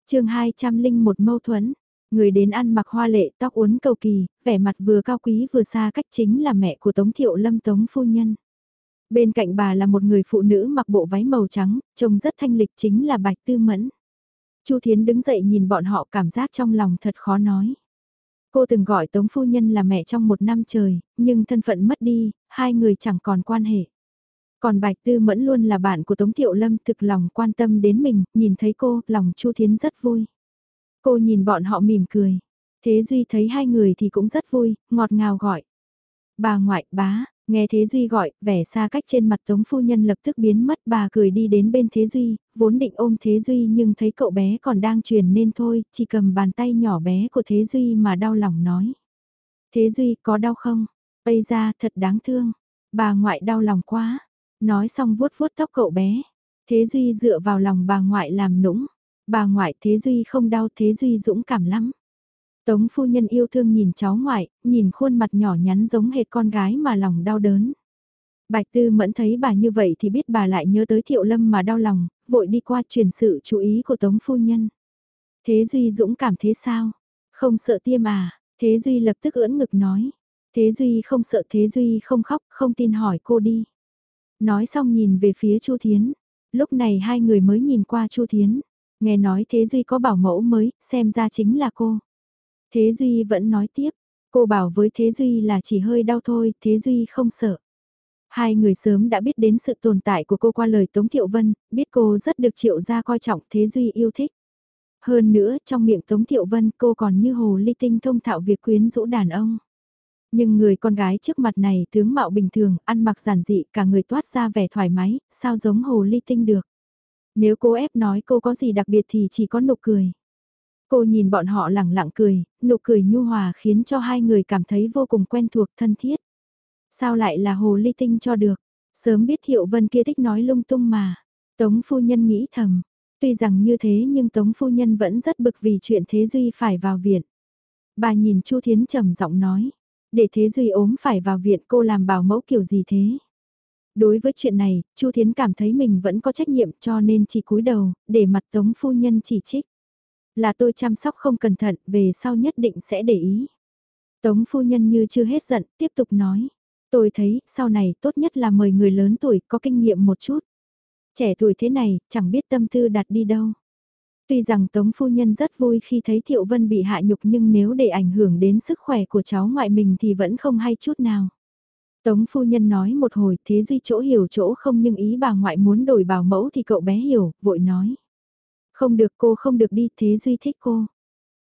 chương 201 mâu thuẫn, người đến ăn mặc hoa lệ, tóc uốn cầu kỳ, vẻ mặt vừa cao quý vừa xa cách chính là mẹ của Tống Thiệu Lâm Tống Phu Nhân. Bên cạnh bà là một người phụ nữ mặc bộ váy màu trắng, trông rất thanh lịch chính là Bạch Tư Mẫn. Chu Thiến đứng dậy nhìn bọn họ cảm giác trong lòng thật khó nói. Cô từng gọi Tống Phu Nhân là mẹ trong một năm trời, nhưng thân phận mất đi, hai người chẳng còn quan hệ. Còn Bạch Tư Mẫn luôn là bạn của Tống Thiệu Lâm thực lòng quan tâm đến mình, nhìn thấy cô, lòng Chu Thiến rất vui. Cô nhìn bọn họ mỉm cười. Thế Duy thấy hai người thì cũng rất vui, ngọt ngào gọi. Bà ngoại, bá, nghe Thế Duy gọi, vẻ xa cách trên mặt Tống Phu Nhân lập tức biến mất bà cười đi đến bên Thế Duy, vốn định ôm Thế Duy nhưng thấy cậu bé còn đang truyền nên thôi, chỉ cầm bàn tay nhỏ bé của Thế Duy mà đau lòng nói. Thế Duy có đau không? Bây ra thật đáng thương. Bà ngoại đau lòng quá. Nói xong vuốt vuốt tóc cậu bé. Thế Duy dựa vào lòng bà ngoại làm nũng. Bà ngoại Thế Duy không đau Thế Duy dũng cảm lắm. Tống phu nhân yêu thương nhìn cháu ngoại, nhìn khuôn mặt nhỏ nhắn giống hệt con gái mà lòng đau đớn. Bạch Tư Mẫn thấy bà như vậy thì biết bà lại nhớ tới Thiệu Lâm mà đau lòng, vội đi qua truyền sự chú ý của Tống phu nhân. Thế Duy dũng cảm thế sao? Không sợ tiêm à? Thế Duy lập tức ưỡn ngực nói. Thế Duy không sợ Thế Duy không khóc, không tin hỏi cô đi. Nói xong nhìn về phía Chu Thiến. Lúc này hai người mới nhìn qua Chu Thiến. Nghe nói Thế Duy có bảo mẫu mới, xem ra chính là cô. Thế Duy vẫn nói tiếp. Cô bảo với Thế Duy là chỉ hơi đau thôi, Thế Duy không sợ. Hai người sớm đã biết đến sự tồn tại của cô qua lời Tống Thiệu Vân, biết cô rất được Triệu gia coi trọng Thế Duy yêu thích. Hơn nữa, trong miệng Tống Thiệu Vân cô còn như hồ ly tinh thông thạo việc quyến rũ đàn ông. Nhưng người con gái trước mặt này tướng mạo bình thường, ăn mặc giản dị, cả người toát ra vẻ thoải mái, sao giống hồ ly tinh được. Nếu cô ép nói cô có gì đặc biệt thì chỉ có nụ cười. Cô nhìn bọn họ lẳng lặng cười, nụ cười nhu hòa khiến cho hai người cảm thấy vô cùng quen thuộc thân thiết. Sao lại là hồ ly tinh cho được, sớm biết Thiệu Vân kia thích nói lung tung mà. Tống phu nhân nghĩ thầm, tuy rằng như thế nhưng Tống phu nhân vẫn rất bực vì chuyện Thế Duy phải vào viện. Bà nhìn Chu Thiến trầm giọng nói, để Thế Duy ốm phải vào viện cô làm bảo mẫu kiểu gì thế? Đối với chuyện này, Chu Thiến cảm thấy mình vẫn có trách nhiệm cho nên chỉ cúi đầu, để mặt Tống phu nhân chỉ trích. Là tôi chăm sóc không cẩn thận, về sau nhất định sẽ để ý. Tống phu nhân như chưa hết giận, tiếp tục nói. Tôi thấy, sau này tốt nhất là mời người lớn tuổi, có kinh nghiệm một chút. Trẻ tuổi thế này, chẳng biết tâm tư đặt đi đâu. Tuy rằng Tống Phu Nhân rất vui khi thấy Thiệu Vân bị hạ nhục nhưng nếu để ảnh hưởng đến sức khỏe của cháu ngoại mình thì vẫn không hay chút nào. Tống Phu Nhân nói một hồi thế duy chỗ hiểu chỗ không nhưng ý bà ngoại muốn đổi bảo mẫu thì cậu bé hiểu, vội nói. Không được cô không được đi, thế duy thích cô.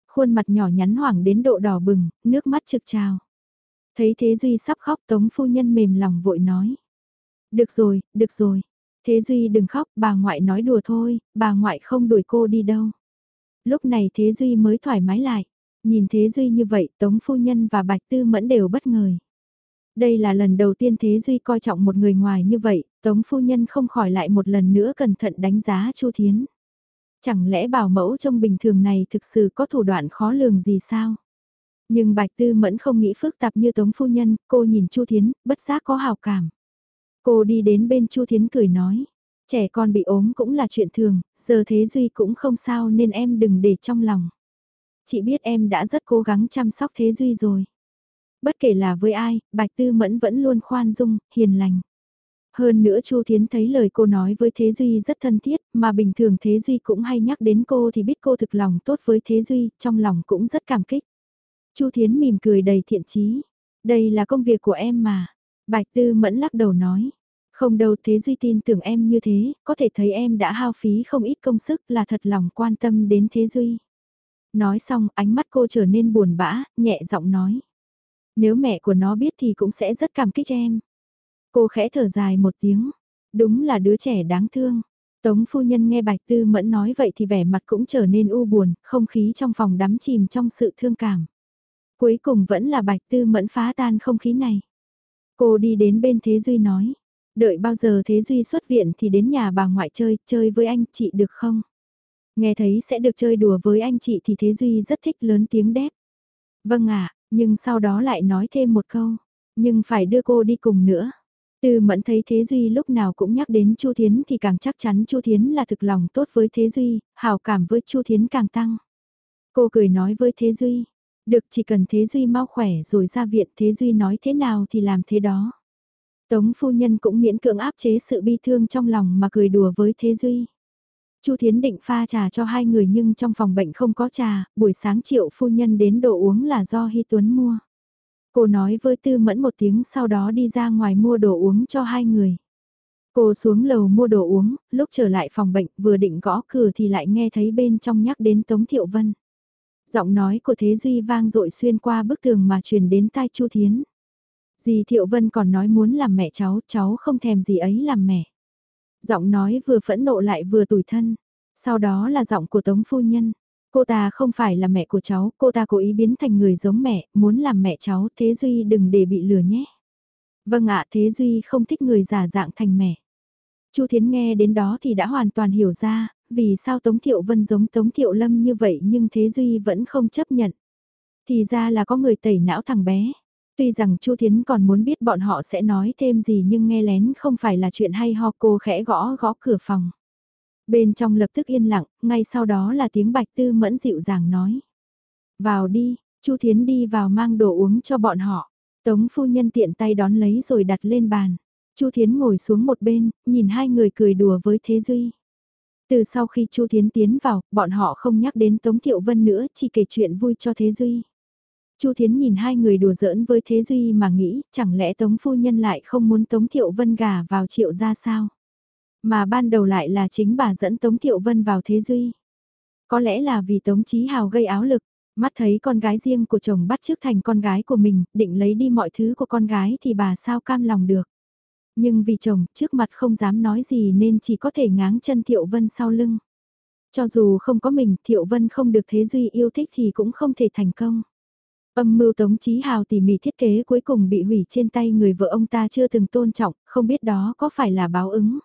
Khuôn mặt nhỏ nhắn hoảng đến độ đỏ bừng, nước mắt trực trào. Thấy thế duy sắp khóc Tống Phu Nhân mềm lòng vội nói. Được rồi, được rồi, Thế Duy đừng khóc, bà ngoại nói đùa thôi, bà ngoại không đuổi cô đi đâu. Lúc này Thế Duy mới thoải mái lại. Nhìn Thế Duy như vậy, Tống Phu Nhân và Bạch Tư Mẫn đều bất ngờ. Đây là lần đầu tiên Thế Duy coi trọng một người ngoài như vậy, Tống Phu Nhân không khỏi lại một lần nữa cẩn thận đánh giá Chu Thiến. Chẳng lẽ bảo mẫu trông bình thường này thực sự có thủ đoạn khó lường gì sao? Nhưng Bạch Tư Mẫn không nghĩ phức tạp như Tống Phu Nhân, cô nhìn Chu Thiến, bất giác có hào cảm. Cô đi đến bên Chu Thiến cười nói, trẻ con bị ốm cũng là chuyện thường, giờ thế Duy cũng không sao nên em đừng để trong lòng. Chị biết em đã rất cố gắng chăm sóc Thế Duy rồi. Bất kể là với ai, Bạch Tư Mẫn vẫn luôn khoan dung, hiền lành. Hơn nữa Chu Thiến thấy lời cô nói với Thế Duy rất thân thiết, mà bình thường Thế Duy cũng hay nhắc đến cô thì biết cô thực lòng tốt với Thế Duy, trong lòng cũng rất cảm kích. Chu Thiến mỉm cười đầy thiện chí. Đây là công việc của em mà. Bạch Tư Mẫn lắc đầu nói. Không đâu Thế Duy tin tưởng em như thế, có thể thấy em đã hao phí không ít công sức là thật lòng quan tâm đến Thế Duy. Nói xong ánh mắt cô trở nên buồn bã, nhẹ giọng nói. Nếu mẹ của nó biết thì cũng sẽ rất cảm kích em. Cô khẽ thở dài một tiếng. Đúng là đứa trẻ đáng thương. Tống phu nhân nghe Bạch Tư Mẫn nói vậy thì vẻ mặt cũng trở nên u buồn, không khí trong phòng đắm chìm trong sự thương cảm. Cuối cùng vẫn là Bạch Tư Mẫn phá tan không khí này. Cô đi đến bên Thế Duy nói, đợi bao giờ Thế Duy xuất viện thì đến nhà bà ngoại chơi, chơi với anh chị được không? Nghe thấy sẽ được chơi đùa với anh chị thì Thế Duy rất thích lớn tiếng đép. Vâng ạ, nhưng sau đó lại nói thêm một câu, nhưng phải đưa cô đi cùng nữa. Tư Mẫn thấy Thế Duy lúc nào cũng nhắc đến Chu Thiến thì càng chắc chắn Chu Thiến là thực lòng tốt với Thế Duy, hào cảm với Chu Thiến càng tăng. Cô cười nói với Thế Duy, được chỉ cần Thế Duy mau khỏe rồi ra viện Thế Duy nói thế nào thì làm thế đó. Tống phu nhân cũng miễn cưỡng áp chế sự bi thương trong lòng mà cười đùa với Thế Duy. Chu Thiến định pha trà cho hai người nhưng trong phòng bệnh không có trà, buổi sáng triệu phu nhân đến đồ uống là do Hy Tuấn mua. Cô nói với Tư Mẫn một tiếng sau đó đi ra ngoài mua đồ uống cho hai người. Cô xuống lầu mua đồ uống, lúc trở lại phòng bệnh vừa định gõ cửa thì lại nghe thấy bên trong nhắc đến Tống Thiệu Vân. Giọng nói của Thế Duy vang dội xuyên qua bức tường mà truyền đến tai Chu Thiến. Dì Thiệu Vân còn nói muốn làm mẹ cháu, cháu không thèm gì ấy làm mẹ. Giọng nói vừa phẫn nộ lại vừa tủi thân. Sau đó là giọng của Tống Phu Nhân. Cô ta không phải là mẹ của cháu, cô ta cố ý biến thành người giống mẹ, muốn làm mẹ cháu, Thế Duy đừng để bị lừa nhé. Vâng ạ, Thế Duy không thích người giả dạng thành mẹ. Chu Thiến nghe đến đó thì đã hoàn toàn hiểu ra, vì sao Tống Thiệu Vân giống Tống Thiệu Lâm như vậy nhưng Thế Duy vẫn không chấp nhận. Thì ra là có người tẩy não thằng bé. Tuy rằng Chu Thiến còn muốn biết bọn họ sẽ nói thêm gì nhưng nghe lén không phải là chuyện hay ho cô khẽ gõ gõ cửa phòng. Bên trong lập tức yên lặng, ngay sau đó là tiếng Bạch Tư Mẫn dịu dàng nói. Vào đi, Chu Thiến đi vào mang đồ uống cho bọn họ. Tống phu nhân tiện tay đón lấy rồi đặt lên bàn. Chu Thiến ngồi xuống một bên, nhìn hai người cười đùa với Thế Duy. Từ sau khi Chu Thiến tiến vào, bọn họ không nhắc đến Tống Thiệu Vân nữa, chỉ kể chuyện vui cho Thế Duy. Chu Thiến nhìn hai người đùa giỡn với Thế Duy mà nghĩ, chẳng lẽ Tống Phu Nhân lại không muốn Tống Thiệu Vân gả vào Triệu ra sao? Mà ban đầu lại là chính bà dẫn Tống Thiệu Vân vào Thế Duy. Có lẽ là vì Tống Chí Hào gây áo lực, mắt thấy con gái riêng của chồng bắt trước thành con gái của mình, định lấy đi mọi thứ của con gái thì bà sao cam lòng được. Nhưng vì chồng, trước mặt không dám nói gì nên chỉ có thể ngáng chân Thiệu Vân sau lưng. Cho dù không có mình, Thiệu Vân không được Thế Duy yêu thích thì cũng không thể thành công. Âm mưu Tống Chí Hào tỉ mỉ thiết kế cuối cùng bị hủy trên tay người vợ ông ta chưa từng tôn trọng, không biết đó có phải là báo ứng.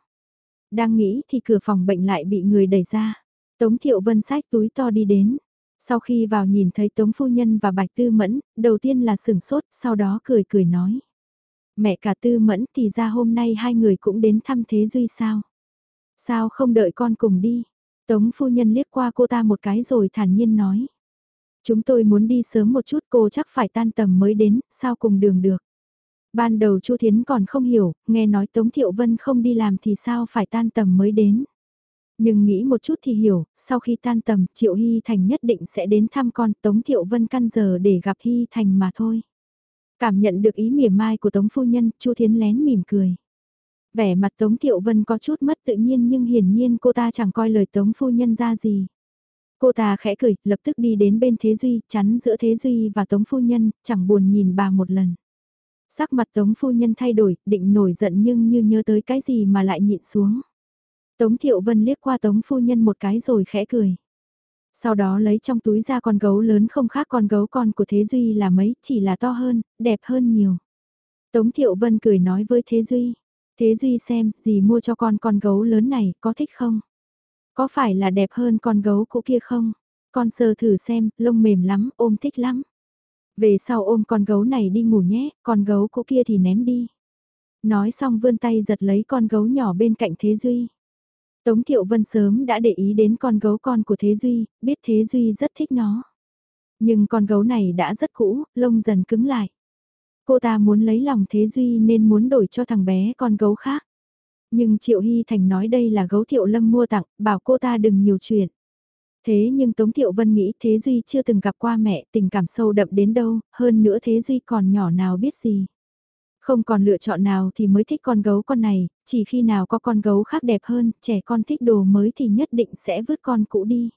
Đang nghĩ thì cửa phòng bệnh lại bị người đẩy ra. Tống Thiệu Vân sách túi to đi đến. Sau khi vào nhìn thấy Tống Phu Nhân và Bạch Tư Mẫn, đầu tiên là sửng sốt, sau đó cười cười nói. Mẹ cả Tư Mẫn thì ra hôm nay hai người cũng đến thăm Thế Duy sao? Sao không đợi con cùng đi? Tống Phu Nhân liếc qua cô ta một cái rồi thản nhiên nói. Chúng tôi muốn đi sớm một chút cô chắc phải tan tầm mới đến, sao cùng đường được. Ban đầu Chu Thiến còn không hiểu, nghe nói Tống Thiệu Vân không đi làm thì sao phải tan tầm mới đến. Nhưng nghĩ một chút thì hiểu, sau khi tan tầm, Triệu Hy Thành nhất định sẽ đến thăm con Tống Thiệu Vân căn giờ để gặp Hy Thành mà thôi. Cảm nhận được ý mỉa mai của Tống Phu Nhân, Chu Thiến lén mỉm cười. Vẻ mặt Tống Thiệu Vân có chút mất tự nhiên nhưng hiển nhiên cô ta chẳng coi lời Tống Phu Nhân ra gì. Cô ta khẽ cười, lập tức đi đến bên Thế Duy, chắn giữa Thế Duy và Tống Phu Nhân, chẳng buồn nhìn bà một lần. Sắc mặt Tống Phu Nhân thay đổi, định nổi giận nhưng như nhớ tới cái gì mà lại nhịn xuống. Tống Thiệu Vân liếc qua Tống Phu Nhân một cái rồi khẽ cười. Sau đó lấy trong túi ra con gấu lớn không khác con gấu con của Thế Duy là mấy, chỉ là to hơn, đẹp hơn nhiều. Tống Thiệu Vân cười nói với Thế Duy. Thế Duy xem, gì mua cho con con gấu lớn này, có thích không? Có phải là đẹp hơn con gấu cũ kia không? Con sờ thử xem, lông mềm lắm, ôm thích lắm. Về sau ôm con gấu này đi ngủ nhé, con gấu cũ kia thì ném đi. Nói xong vươn tay giật lấy con gấu nhỏ bên cạnh Thế Duy. Tống Thiệu Vân sớm đã để ý đến con gấu con của Thế Duy, biết Thế Duy rất thích nó. Nhưng con gấu này đã rất cũ, lông dần cứng lại. Cô ta muốn lấy lòng Thế Duy nên muốn đổi cho thằng bé con gấu khác. Nhưng Triệu Hy Thành nói đây là gấu Thiệu Lâm mua tặng, bảo cô ta đừng nhiều chuyện. Thế nhưng Tống Thiệu Vân nghĩ Thế Duy chưa từng gặp qua mẹ, tình cảm sâu đậm đến đâu, hơn nữa Thế Duy còn nhỏ nào biết gì. Không còn lựa chọn nào thì mới thích con gấu con này, chỉ khi nào có con gấu khác đẹp hơn, trẻ con thích đồ mới thì nhất định sẽ vứt con cũ đi.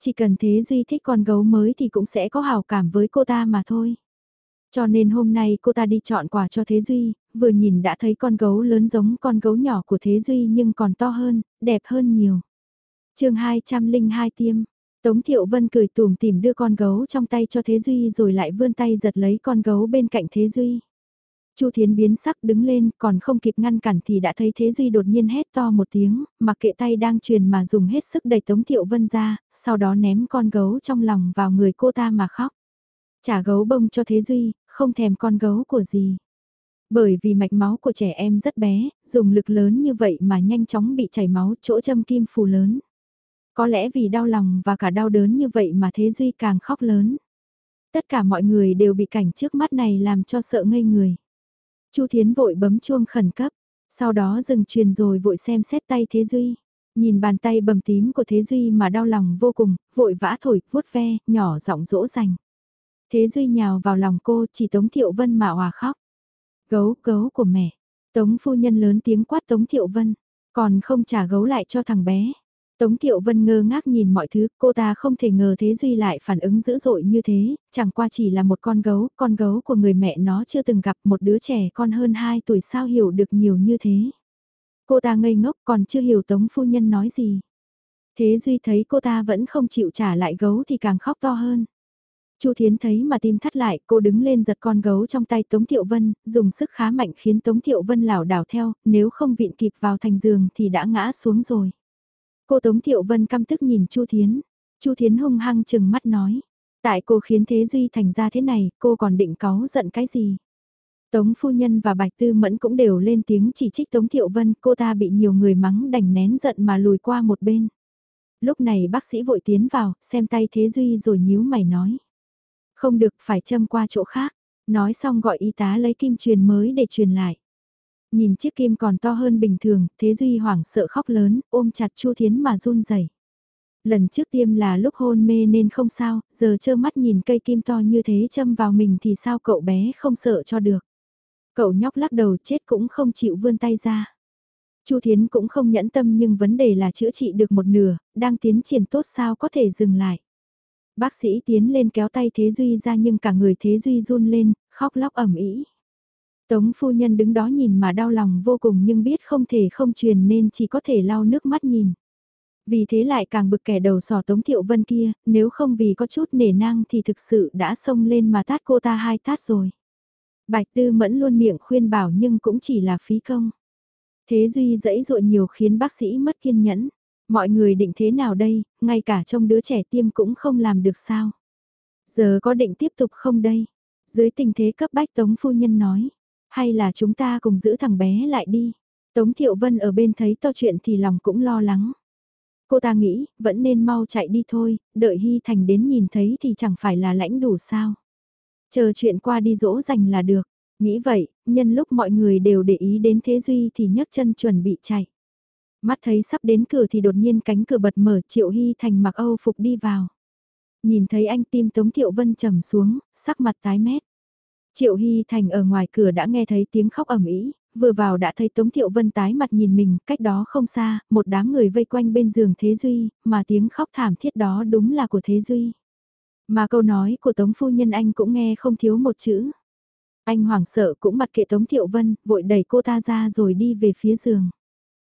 Chỉ cần Thế Duy thích con gấu mới thì cũng sẽ có hào cảm với cô ta mà thôi. Cho nên hôm nay cô ta đi chọn quà cho Thế Duy, vừa nhìn đã thấy con gấu lớn giống con gấu nhỏ của Thế Duy nhưng còn to hơn, đẹp hơn nhiều chương 202 tiêm, Tống Thiệu Vân cười tùm tìm đưa con gấu trong tay cho Thế Duy rồi lại vươn tay giật lấy con gấu bên cạnh Thế Duy. Chu Thiến biến sắc đứng lên, còn không kịp ngăn cản thì đã thấy Thế Duy đột nhiên hét to một tiếng, mặc kệ tay đang truyền mà dùng hết sức đẩy Tống Thiệu Vân ra, sau đó ném con gấu trong lòng vào người cô ta mà khóc. Trả gấu bông cho Thế Duy, không thèm con gấu của gì. Bởi vì mạch máu của trẻ em rất bé, dùng lực lớn như vậy mà nhanh chóng bị chảy máu chỗ châm kim phù lớn. Có lẽ vì đau lòng và cả đau đớn như vậy mà Thế Duy càng khóc lớn. Tất cả mọi người đều bị cảnh trước mắt này làm cho sợ ngây người. Chu Thiến vội bấm chuông khẩn cấp, sau đó dừng truyền rồi vội xem xét tay Thế Duy. Nhìn bàn tay bầm tím của Thế Duy mà đau lòng vô cùng, vội vã thổi, vuốt ve, nhỏ giọng dỗ dành. Thế Duy nhào vào lòng cô chỉ Tống Thiệu Vân mà hòa khóc. Gấu, gấu của mẹ. Tống phu nhân lớn tiếng quát Tống Thiệu Vân, còn không trả gấu lại cho thằng bé. Tống Thiệu Vân ngơ ngác nhìn mọi thứ, cô ta không thể ngờ Thế Duy lại phản ứng dữ dội như thế, chẳng qua chỉ là một con gấu, con gấu của người mẹ nó chưa từng gặp một đứa trẻ con hơn 2 tuổi sao hiểu được nhiều như thế. Cô ta ngây ngốc còn chưa hiểu Tống Phu Nhân nói gì. Thế Duy thấy cô ta vẫn không chịu trả lại gấu thì càng khóc to hơn. Chu Thiến thấy mà tim thắt lại, cô đứng lên giật con gấu trong tay Tống Thiệu Vân, dùng sức khá mạnh khiến Tống Thiệu Vân lảo đảo theo, nếu không vịn kịp vào thành giường thì đã ngã xuống rồi. Cô Tống Thiệu Vân căm tức nhìn Chu Thiến. Chu Thiến hung hăng chừng mắt nói. Tại cô khiến Thế Duy thành ra thế này, cô còn định cáu giận cái gì? Tống Phu Nhân và Bạch Tư Mẫn cũng đều lên tiếng chỉ trích Tống Thiệu Vân, cô ta bị nhiều người mắng đành nén giận mà lùi qua một bên. Lúc này bác sĩ vội tiến vào, xem tay Thế Duy rồi nhíu mày nói. Không được, phải châm qua chỗ khác. Nói xong gọi y tá lấy kim truyền mới để truyền lại. Nhìn chiếc kim còn to hơn bình thường, Thế Duy hoảng sợ khóc lớn, ôm chặt Chu Thiến mà run rẩy. Lần trước tiêm là lúc hôn mê nên không sao, giờ trơ mắt nhìn cây kim to như thế châm vào mình thì sao cậu bé không sợ cho được. Cậu nhóc lắc đầu chết cũng không chịu vươn tay ra. Chu Thiến cũng không nhẫn tâm nhưng vấn đề là chữa trị được một nửa, đang tiến triển tốt sao có thể dừng lại. Bác sĩ tiến lên kéo tay Thế Duy ra nhưng cả người Thế Duy run lên, khóc lóc ẩm ý. Tống phu nhân đứng đó nhìn mà đau lòng vô cùng nhưng biết không thể không truyền nên chỉ có thể lau nước mắt nhìn. Vì thế lại càng bực kẻ đầu sò Tống Thiệu Vân kia, nếu không vì có chút nể nang thì thực sự đã xông lên mà tát cô ta hai tát rồi. Bạch Tư Mẫn luôn miệng khuyên bảo nhưng cũng chỉ là phí công. Thế Duy dẫy dội nhiều khiến bác sĩ mất kiên nhẫn. Mọi người định thế nào đây, ngay cả trong đứa trẻ tiêm cũng không làm được sao. Giờ có định tiếp tục không đây? Dưới tình thế cấp bách Tống Phu Nhân nói. Hay là chúng ta cùng giữ thằng bé lại đi? Tống Thiệu Vân ở bên thấy to chuyện thì lòng cũng lo lắng. Cô ta nghĩ, vẫn nên mau chạy đi thôi, đợi Hy Thành đến nhìn thấy thì chẳng phải là lãnh đủ sao. Chờ chuyện qua đi dỗ dành là được. Nghĩ vậy, nhân lúc mọi người đều để ý đến Thế Duy thì nhấc chân chuẩn bị chạy. Mắt thấy sắp đến cửa thì đột nhiên cánh cửa bật mở Triệu Hy Thành mặc Âu phục đi vào. Nhìn thấy anh tim Tống Thiệu Vân trầm xuống, sắc mặt tái mét. Triệu Hy Thành ở ngoài cửa đã nghe thấy tiếng khóc ầm ĩ, vừa vào đã thấy Tống Thiệu Vân tái mặt nhìn mình, cách đó không xa, một đám người vây quanh bên giường Thế Duy, mà tiếng khóc thảm thiết đó đúng là của Thế Duy. Mà câu nói của Tống Phu Nhân anh cũng nghe không thiếu một chữ. Anh hoảng sợ cũng mặt kệ Tống Thiệu Vân, vội đẩy cô ta ra rồi đi về phía giường.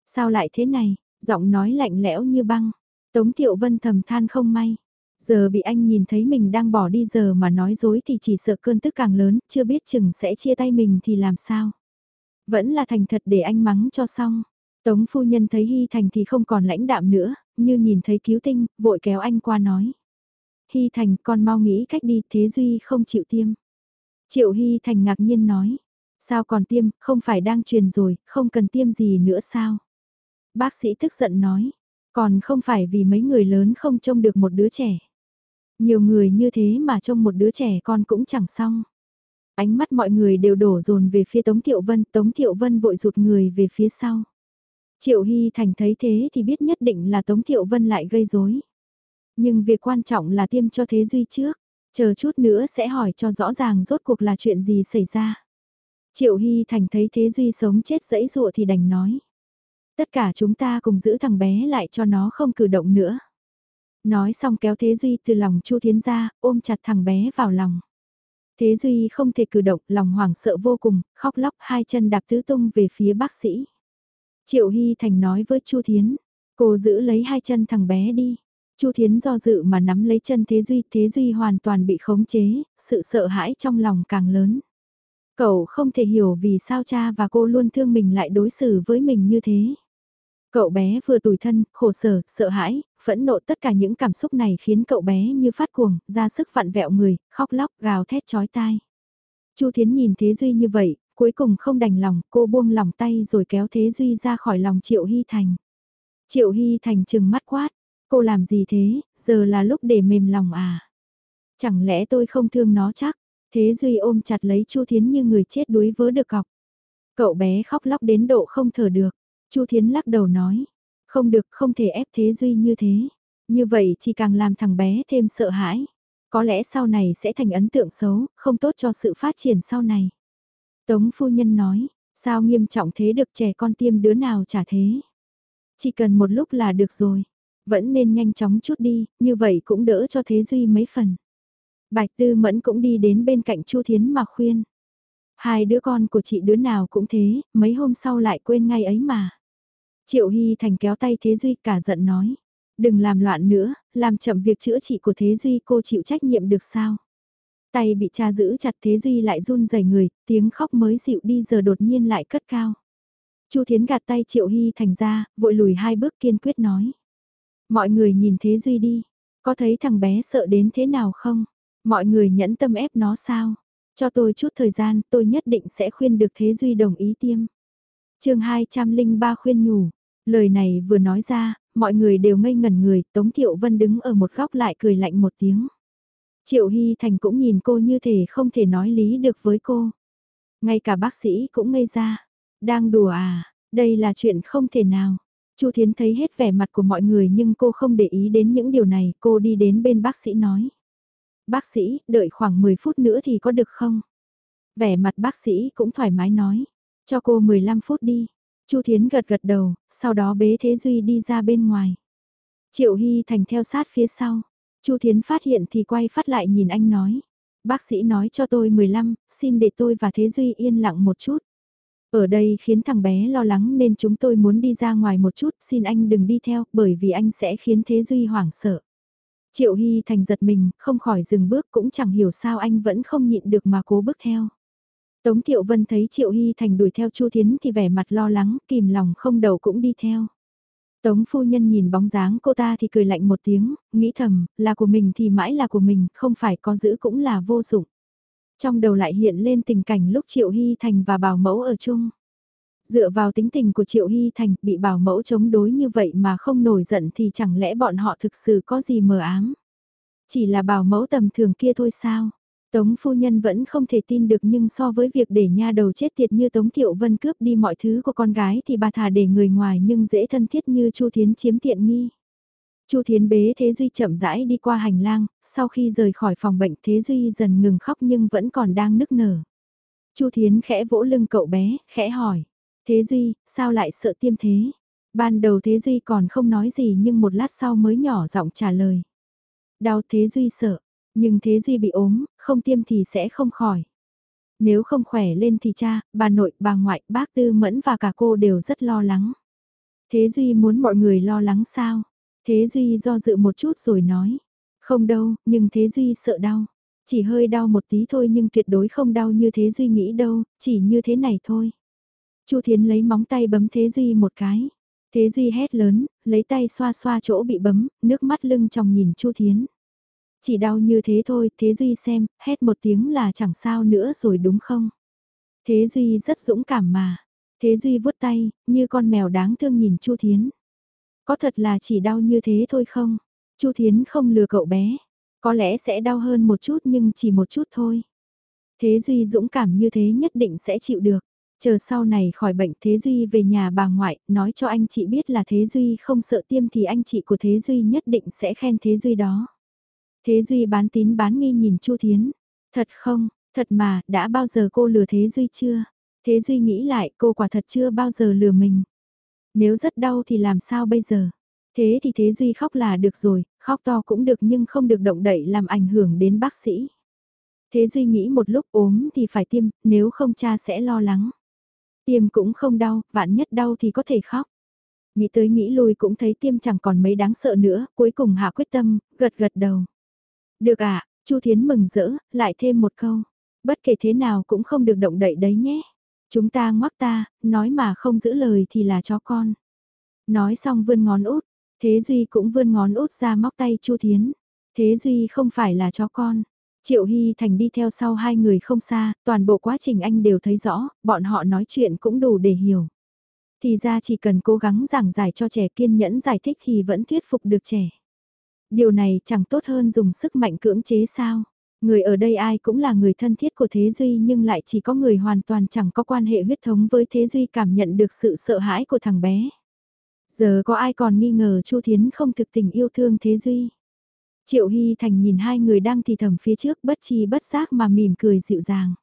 Sao lại thế này, giọng nói lạnh lẽo như băng. Tống Thiệu Vân thầm than không may. Giờ bị anh nhìn thấy mình đang bỏ đi giờ mà nói dối thì chỉ sợ cơn tức càng lớn, chưa biết chừng sẽ chia tay mình thì làm sao. Vẫn là thành thật để anh mắng cho xong. Tống phu nhân thấy Hy Thành thì không còn lãnh đạm nữa, như nhìn thấy cứu tinh, vội kéo anh qua nói. Hy Thành con mau nghĩ cách đi, thế Duy không chịu tiêm. Triệu Hy Thành ngạc nhiên nói. Sao còn tiêm, không phải đang truyền rồi, không cần tiêm gì nữa sao? Bác sĩ tức giận nói. Còn không phải vì mấy người lớn không trông được một đứa trẻ. Nhiều người như thế mà trông một đứa trẻ con cũng chẳng xong. Ánh mắt mọi người đều đổ dồn về phía Tống Thiệu Vân, Tống Thiệu Vân vội rụt người về phía sau. Triệu Hy Thành thấy thế thì biết nhất định là Tống Thiệu Vân lại gây rối. Nhưng việc quan trọng là tiêm cho Thế Duy trước, chờ chút nữa sẽ hỏi cho rõ ràng rốt cuộc là chuyện gì xảy ra. Triệu Hy Thành thấy Thế Duy sống chết dẫy dụa thì đành nói. Tất cả chúng ta cùng giữ thằng bé lại cho nó không cử động nữa. Nói xong kéo Thế Duy từ lòng Chu Thiến ra, ôm chặt thằng bé vào lòng. Thế Duy không thể cử động, lòng hoảng sợ vô cùng, khóc lóc hai chân đạp tứ tung về phía bác sĩ. Triệu Hy Thành nói với Chu Thiến, cô giữ lấy hai chân thằng bé đi. Chu Thiến do dự mà nắm lấy chân Thế Duy, Thế Duy hoàn toàn bị khống chế, sự sợ hãi trong lòng càng lớn. Cậu không thể hiểu vì sao cha và cô luôn thương mình lại đối xử với mình như thế. Cậu bé vừa tủi thân, khổ sở, sợ hãi, phẫn nộ tất cả những cảm xúc này khiến cậu bé như phát cuồng, ra sức vặn vẹo người, khóc lóc, gào thét chói tai. Chu Thiến nhìn Thế Duy như vậy, cuối cùng không đành lòng, cô buông lòng tay rồi kéo Thế Duy ra khỏi lòng Triệu Hy Thành. Triệu Hy Thành trừng mắt quát, cô làm gì thế, giờ là lúc để mềm lòng à? Chẳng lẽ tôi không thương nó chắc? Thế Duy ôm chặt lấy Chu Thiến như người chết đuối vớ được cọc. Cậu bé khóc lóc đến độ không thở được. Chu Thiến lắc đầu nói, không được không thể ép Thế Duy như thế. Như vậy chỉ càng làm thằng bé thêm sợ hãi. Có lẽ sau này sẽ thành ấn tượng xấu, không tốt cho sự phát triển sau này. Tống phu nhân nói, sao nghiêm trọng thế được trẻ con tiêm đứa nào chả thế. Chỉ cần một lúc là được rồi, vẫn nên nhanh chóng chút đi, như vậy cũng đỡ cho Thế Duy mấy phần. Bạch Tư Mẫn cũng đi đến bên cạnh Chu Thiến mà khuyên. Hai đứa con của chị đứa nào cũng thế, mấy hôm sau lại quên ngay ấy mà. Triệu Hy Thành kéo tay Thế Duy cả giận nói. Đừng làm loạn nữa, làm chậm việc chữa trị của Thế Duy cô chịu trách nhiệm được sao? Tay bị cha giữ chặt Thế Duy lại run rẩy người, tiếng khóc mới dịu đi giờ đột nhiên lại cất cao. Chu Thiến gạt tay Triệu Hy Thành ra, vội lùi hai bước kiên quyết nói. Mọi người nhìn Thế Duy đi, có thấy thằng bé sợ đến thế nào không? Mọi người nhẫn tâm ép nó sao? Cho tôi chút thời gian, tôi nhất định sẽ khuyên được Thế Duy đồng ý tiêm. chương 203 khuyên nhủ, lời này vừa nói ra, mọi người đều ngây ngẩn người, Tống Thiệu Vân đứng ở một góc lại cười lạnh một tiếng. Triệu Hy Thành cũng nhìn cô như thể không thể nói lý được với cô. Ngay cả bác sĩ cũng ngây ra. Đang đùa à, đây là chuyện không thể nào. Chu Thiến thấy hết vẻ mặt của mọi người nhưng cô không để ý đến những điều này, cô đi đến bên bác sĩ nói. Bác sĩ, đợi khoảng 10 phút nữa thì có được không? Vẻ mặt bác sĩ cũng thoải mái nói. Cho cô 15 phút đi. Chu Thiến gật gật đầu, sau đó bế Thế Duy đi ra bên ngoài. Triệu Hy Thành theo sát phía sau. Chu Thiến phát hiện thì quay phát lại nhìn anh nói. Bác sĩ nói cho tôi 15, xin để tôi và Thế Duy yên lặng một chút. Ở đây khiến thằng bé lo lắng nên chúng tôi muốn đi ra ngoài một chút, xin anh đừng đi theo, bởi vì anh sẽ khiến Thế Duy hoảng sợ. Triệu Hy Thành giật mình, không khỏi dừng bước cũng chẳng hiểu sao anh vẫn không nhịn được mà cố bước theo. Tống Thiệu Vân thấy Triệu Hy Thành đuổi theo Chu Thiến thì vẻ mặt lo lắng, kìm lòng không đầu cũng đi theo. Tống phu nhân nhìn bóng dáng cô ta thì cười lạnh một tiếng, nghĩ thầm, là của mình thì mãi là của mình, không phải có giữ cũng là vô dụng. Trong đầu lại hiện lên tình cảnh lúc Triệu Hy Thành và Bảo Mẫu ở chung. Dựa vào tính tình của Triệu Hy Thành bị Bảo Mẫu chống đối như vậy mà không nổi giận thì chẳng lẽ bọn họ thực sự có gì mờ ám. Chỉ là Bảo Mẫu tầm thường kia thôi sao? Tống phu nhân vẫn không thể tin được nhưng so với việc để nha đầu chết tiệt như Tống Thiệu Vân cướp đi mọi thứ của con gái thì bà thà để người ngoài nhưng dễ thân thiết như Chu Thiến chiếm tiện nghi. Chu Thiến bế Thế Duy chậm rãi đi qua hành lang, sau khi rời khỏi phòng bệnh Thế Duy dần ngừng khóc nhưng vẫn còn đang nức nở. Chu Thiến khẽ vỗ lưng cậu bé, khẽ hỏi, Thế Duy, sao lại sợ tiêm thế? Ban đầu Thế Duy còn không nói gì nhưng một lát sau mới nhỏ giọng trả lời. Đau Thế Duy sợ, nhưng Thế Duy bị ốm, không tiêm thì sẽ không khỏi. Nếu không khỏe lên thì cha, bà nội, bà ngoại, bác Tư Mẫn và cả cô đều rất lo lắng. Thế Duy muốn mọi người lo lắng sao? Thế Duy do dự một chút rồi nói. Không đâu, nhưng Thế Duy sợ đau. Chỉ hơi đau một tí thôi nhưng tuyệt đối không đau như Thế Duy nghĩ đâu, chỉ như thế này thôi. Chu Thiến lấy móng tay bấm Thế Duy một cái. Thế Duy hét lớn, lấy tay xoa xoa chỗ bị bấm, nước mắt lưng trong nhìn Chu Thiến. Chỉ đau như thế thôi, Thế Duy xem, hét một tiếng là chẳng sao nữa rồi đúng không? Thế Duy rất dũng cảm mà. Thế Duy vuốt tay, như con mèo đáng thương nhìn Chu Thiến. Có thật là chỉ đau như thế thôi không? Chu Thiến không lừa cậu bé. Có lẽ sẽ đau hơn một chút nhưng chỉ một chút thôi. Thế Duy dũng cảm như thế nhất định sẽ chịu được. Chờ sau này khỏi bệnh Thế Duy về nhà bà ngoại, nói cho anh chị biết là Thế Duy không sợ tiêm thì anh chị của Thế Duy nhất định sẽ khen Thế Duy đó. Thế Duy bán tín bán nghi nhìn Chu Thiến. Thật không, thật mà, đã bao giờ cô lừa Thế Duy chưa? Thế Duy nghĩ lại cô quả thật chưa bao giờ lừa mình. Nếu rất đau thì làm sao bây giờ? Thế thì Thế Duy khóc là được rồi, khóc to cũng được nhưng không được động đậy làm ảnh hưởng đến bác sĩ. Thế Duy nghĩ một lúc ốm thì phải tiêm, nếu không cha sẽ lo lắng. Tiêm cũng không đau, vạn nhất đau thì có thể khóc. Nghĩ tới nghĩ lui cũng thấy tiêm chẳng còn mấy đáng sợ nữa, cuối cùng hạ quyết tâm, gật gật đầu. Được ạ, à, Chu Thiến mừng rỡ, lại thêm một câu. Bất kể thế nào cũng không được động đậy đấy nhé. Chúng ta ngoắc ta, nói mà không giữ lời thì là chó con. Nói xong vươn ngón út, Thế Duy cũng vươn ngón út ra móc tay Chu Thiến. Thế Duy không phải là chó con. Triệu Hy Thành đi theo sau hai người không xa, toàn bộ quá trình anh đều thấy rõ, bọn họ nói chuyện cũng đủ để hiểu. Thì ra chỉ cần cố gắng giảng giải cho trẻ kiên nhẫn giải thích thì vẫn thuyết phục được trẻ. Điều này chẳng tốt hơn dùng sức mạnh cưỡng chế sao. Người ở đây ai cũng là người thân thiết của Thế Duy nhưng lại chỉ có người hoàn toàn chẳng có quan hệ huyết thống với Thế Duy cảm nhận được sự sợ hãi của thằng bé. Giờ có ai còn nghi ngờ Chu Thiến không thực tình yêu thương Thế Duy. Triệu Hy Thành nhìn hai người đang thì thầm phía trước bất chi bất giác mà mỉm cười dịu dàng.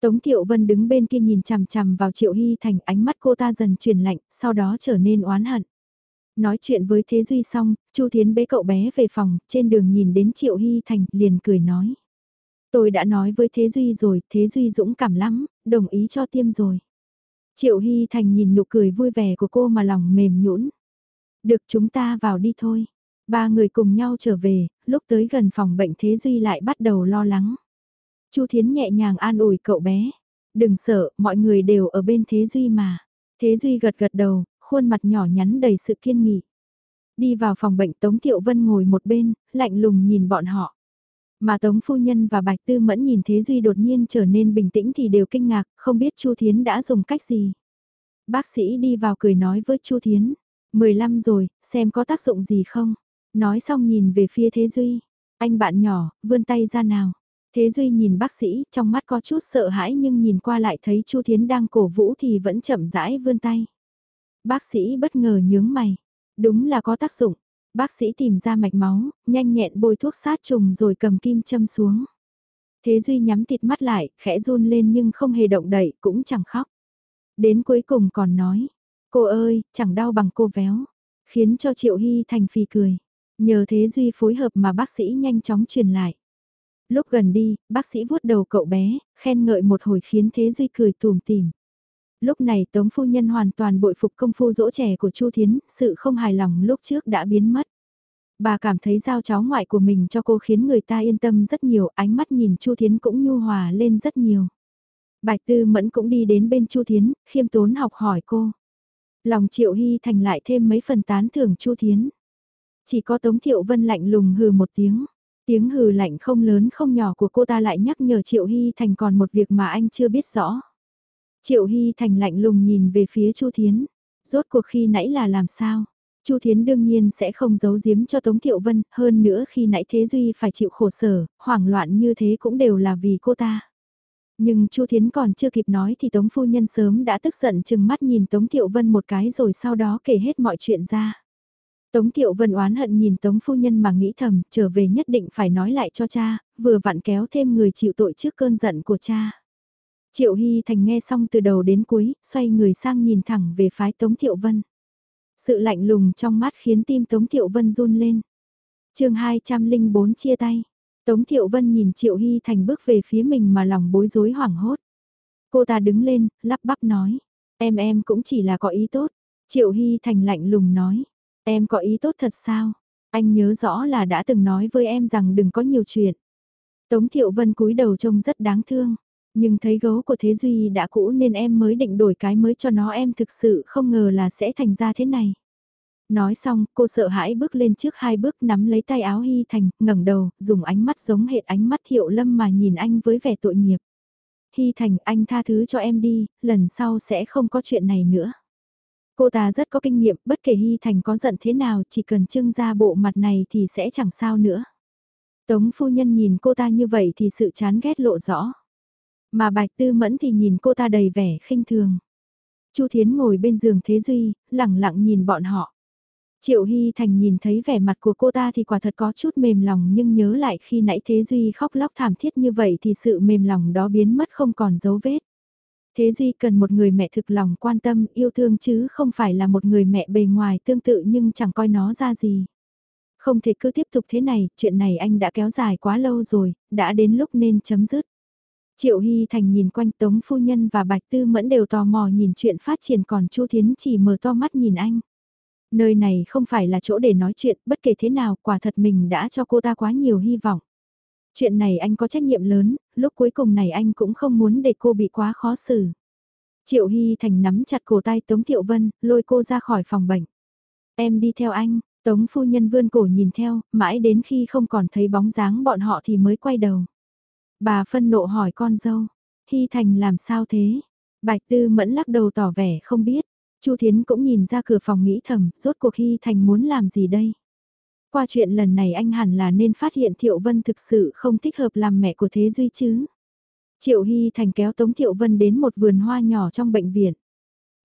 Tống Thiệu Vân đứng bên kia nhìn chằm chằm vào Triệu Hy Thành ánh mắt cô ta dần chuyển lạnh, sau đó trở nên oán hận. Nói chuyện với Thế Duy xong, Chu Thiến bế cậu bé về phòng, trên đường nhìn đến Triệu Hy Thành, liền cười nói. Tôi đã nói với Thế Duy rồi, Thế Duy dũng cảm lắm, đồng ý cho tiêm rồi. Triệu Hy Thành nhìn nụ cười vui vẻ của cô mà lòng mềm nhũn. Được chúng ta vào đi thôi. Ba người cùng nhau trở về, lúc tới gần phòng bệnh Thế Duy lại bắt đầu lo lắng. Chu Thiến nhẹ nhàng an ủi cậu bé. Đừng sợ, mọi người đều ở bên Thế Duy mà. Thế Duy gật gật đầu, khuôn mặt nhỏ nhắn đầy sự kiên nghị. Đi vào phòng bệnh Tống Thiệu Vân ngồi một bên, lạnh lùng nhìn bọn họ. Mà Tống Phu Nhân và Bạch Tư Mẫn nhìn Thế Duy đột nhiên trở nên bình tĩnh thì đều kinh ngạc, không biết Chu Thiến đã dùng cách gì. Bác sĩ đi vào cười nói với Chu Thiến, 15 rồi, xem có tác dụng gì không. Nói xong nhìn về phía Thế Duy, anh bạn nhỏ, vươn tay ra nào. Thế Duy nhìn bác sĩ, trong mắt có chút sợ hãi nhưng nhìn qua lại thấy Chu Thiến đang cổ vũ thì vẫn chậm rãi vươn tay. Bác sĩ bất ngờ nhướng mày. Đúng là có tác dụng. Bác sĩ tìm ra mạch máu, nhanh nhẹn bôi thuốc sát trùng rồi cầm kim châm xuống. Thế Duy nhắm thịt mắt lại, khẽ run lên nhưng không hề động đậy, cũng chẳng khóc. Đến cuối cùng còn nói, cô ơi, chẳng đau bằng cô véo. Khiến cho Triệu Hy thành phì cười. Nhờ Thế Duy phối hợp mà bác sĩ nhanh chóng truyền lại. Lúc gần đi, bác sĩ vuốt đầu cậu bé, khen ngợi một hồi khiến Thế Duy cười tùm tìm. Lúc này Tống Phu Nhân hoàn toàn bội phục công phu dỗ trẻ của Chu Thiến, sự không hài lòng lúc trước đã biến mất. Bà cảm thấy giao cháu ngoại của mình cho cô khiến người ta yên tâm rất nhiều, ánh mắt nhìn Chu Thiến cũng nhu hòa lên rất nhiều. Bạch Tư Mẫn cũng đi đến bên Chu Thiến, khiêm tốn học hỏi cô. Lòng Triệu Hy Thành lại thêm mấy phần tán thưởng Chu Thiến. Chỉ có Tống Thiệu Vân lạnh lùng hừ một tiếng. Tiếng hừ lạnh không lớn không nhỏ của cô ta lại nhắc nhở Triệu Hy Thành còn một việc mà anh chưa biết rõ. Triệu Hy Thành lạnh lùng nhìn về phía Chu Thiến. Rốt cuộc khi nãy là làm sao? Chu Thiến đương nhiên sẽ không giấu giếm cho Tống Thiệu Vân, hơn nữa khi nãy Thế Duy phải chịu khổ sở, hoảng loạn như thế cũng đều là vì cô ta. Nhưng Chu Thiến còn chưa kịp nói thì Tống Phu Nhân sớm đã tức giận chừng mắt nhìn Tống Thiệu Vân một cái rồi sau đó kể hết mọi chuyện ra. Tống Thiệu Vân oán hận nhìn Tống Phu Nhân mà nghĩ thầm, trở về nhất định phải nói lại cho cha, vừa vặn kéo thêm người chịu tội trước cơn giận của cha. Triệu Hy Thành nghe xong từ đầu đến cuối, xoay người sang nhìn thẳng về phái Tống Thiệu Vân. Sự lạnh lùng trong mắt khiến tim Tống Thiệu Vân run lên. chương 204 chia tay. Tống Thiệu Vân nhìn Triệu Hy Thành bước về phía mình mà lòng bối rối hoảng hốt. Cô ta đứng lên, lắp bắp nói. Em em cũng chỉ là có ý tốt. Triệu Hy Thành lạnh lùng nói. Em có ý tốt thật sao? Anh nhớ rõ là đã từng nói với em rằng đừng có nhiều chuyện. Tống Thiệu Vân cúi đầu trông rất đáng thương. Nhưng thấy gấu của Thế Duy đã cũ nên em mới định đổi cái mới cho nó em thực sự không ngờ là sẽ thành ra thế này. Nói xong, cô sợ hãi bước lên trước hai bước nắm lấy tay áo Hy Thành, ngẩng đầu, dùng ánh mắt giống hệt ánh mắt Thiệu Lâm mà nhìn anh với vẻ tội nghiệp. Hy Thành, anh tha thứ cho em đi, lần sau sẽ không có chuyện này nữa. Cô ta rất có kinh nghiệm, bất kể Hy Thành có giận thế nào, chỉ cần trưng ra bộ mặt này thì sẽ chẳng sao nữa. Tống phu nhân nhìn cô ta như vậy thì sự chán ghét lộ rõ. Mà Bạch Tư Mẫn thì nhìn cô ta đầy vẻ khinh thường. Chu Thiến ngồi bên giường Thế Duy, lặng lặng nhìn bọn họ. Triệu Hy Thành nhìn thấy vẻ mặt của cô ta thì quả thật có chút mềm lòng nhưng nhớ lại khi nãy Thế Duy khóc lóc thảm thiết như vậy thì sự mềm lòng đó biến mất không còn dấu vết. Thế Duy cần một người mẹ thực lòng quan tâm yêu thương chứ không phải là một người mẹ bề ngoài tương tự nhưng chẳng coi nó ra gì. Không thể cứ tiếp tục thế này, chuyện này anh đã kéo dài quá lâu rồi, đã đến lúc nên chấm dứt. Triệu Hy Thành nhìn quanh Tống Phu Nhân và Bạch Tư Mẫn đều tò mò nhìn chuyện phát triển còn Chu Thiến chỉ mở to mắt nhìn anh. Nơi này không phải là chỗ để nói chuyện, bất kể thế nào, quả thật mình đã cho cô ta quá nhiều hy vọng. Chuyện này anh có trách nhiệm lớn, lúc cuối cùng này anh cũng không muốn để cô bị quá khó xử. Triệu Hy Thành nắm chặt cổ tay Tống Thiệu Vân, lôi cô ra khỏi phòng bệnh. Em đi theo anh, Tống phu nhân vươn cổ nhìn theo, mãi đến khi không còn thấy bóng dáng bọn họ thì mới quay đầu. Bà phân nộ hỏi con dâu, Hy Thành làm sao thế? Bạch Tư Mẫn lắc đầu tỏ vẻ không biết. Chu Thiến cũng nhìn ra cửa phòng nghĩ thầm, rốt cuộc Hy Thành muốn làm gì đây? Qua chuyện lần này anh hẳn là nên phát hiện Thiệu Vân thực sự không thích hợp làm mẹ của Thế Duy chứ. Triệu Hy Thành kéo Tống Thiệu Vân đến một vườn hoa nhỏ trong bệnh viện.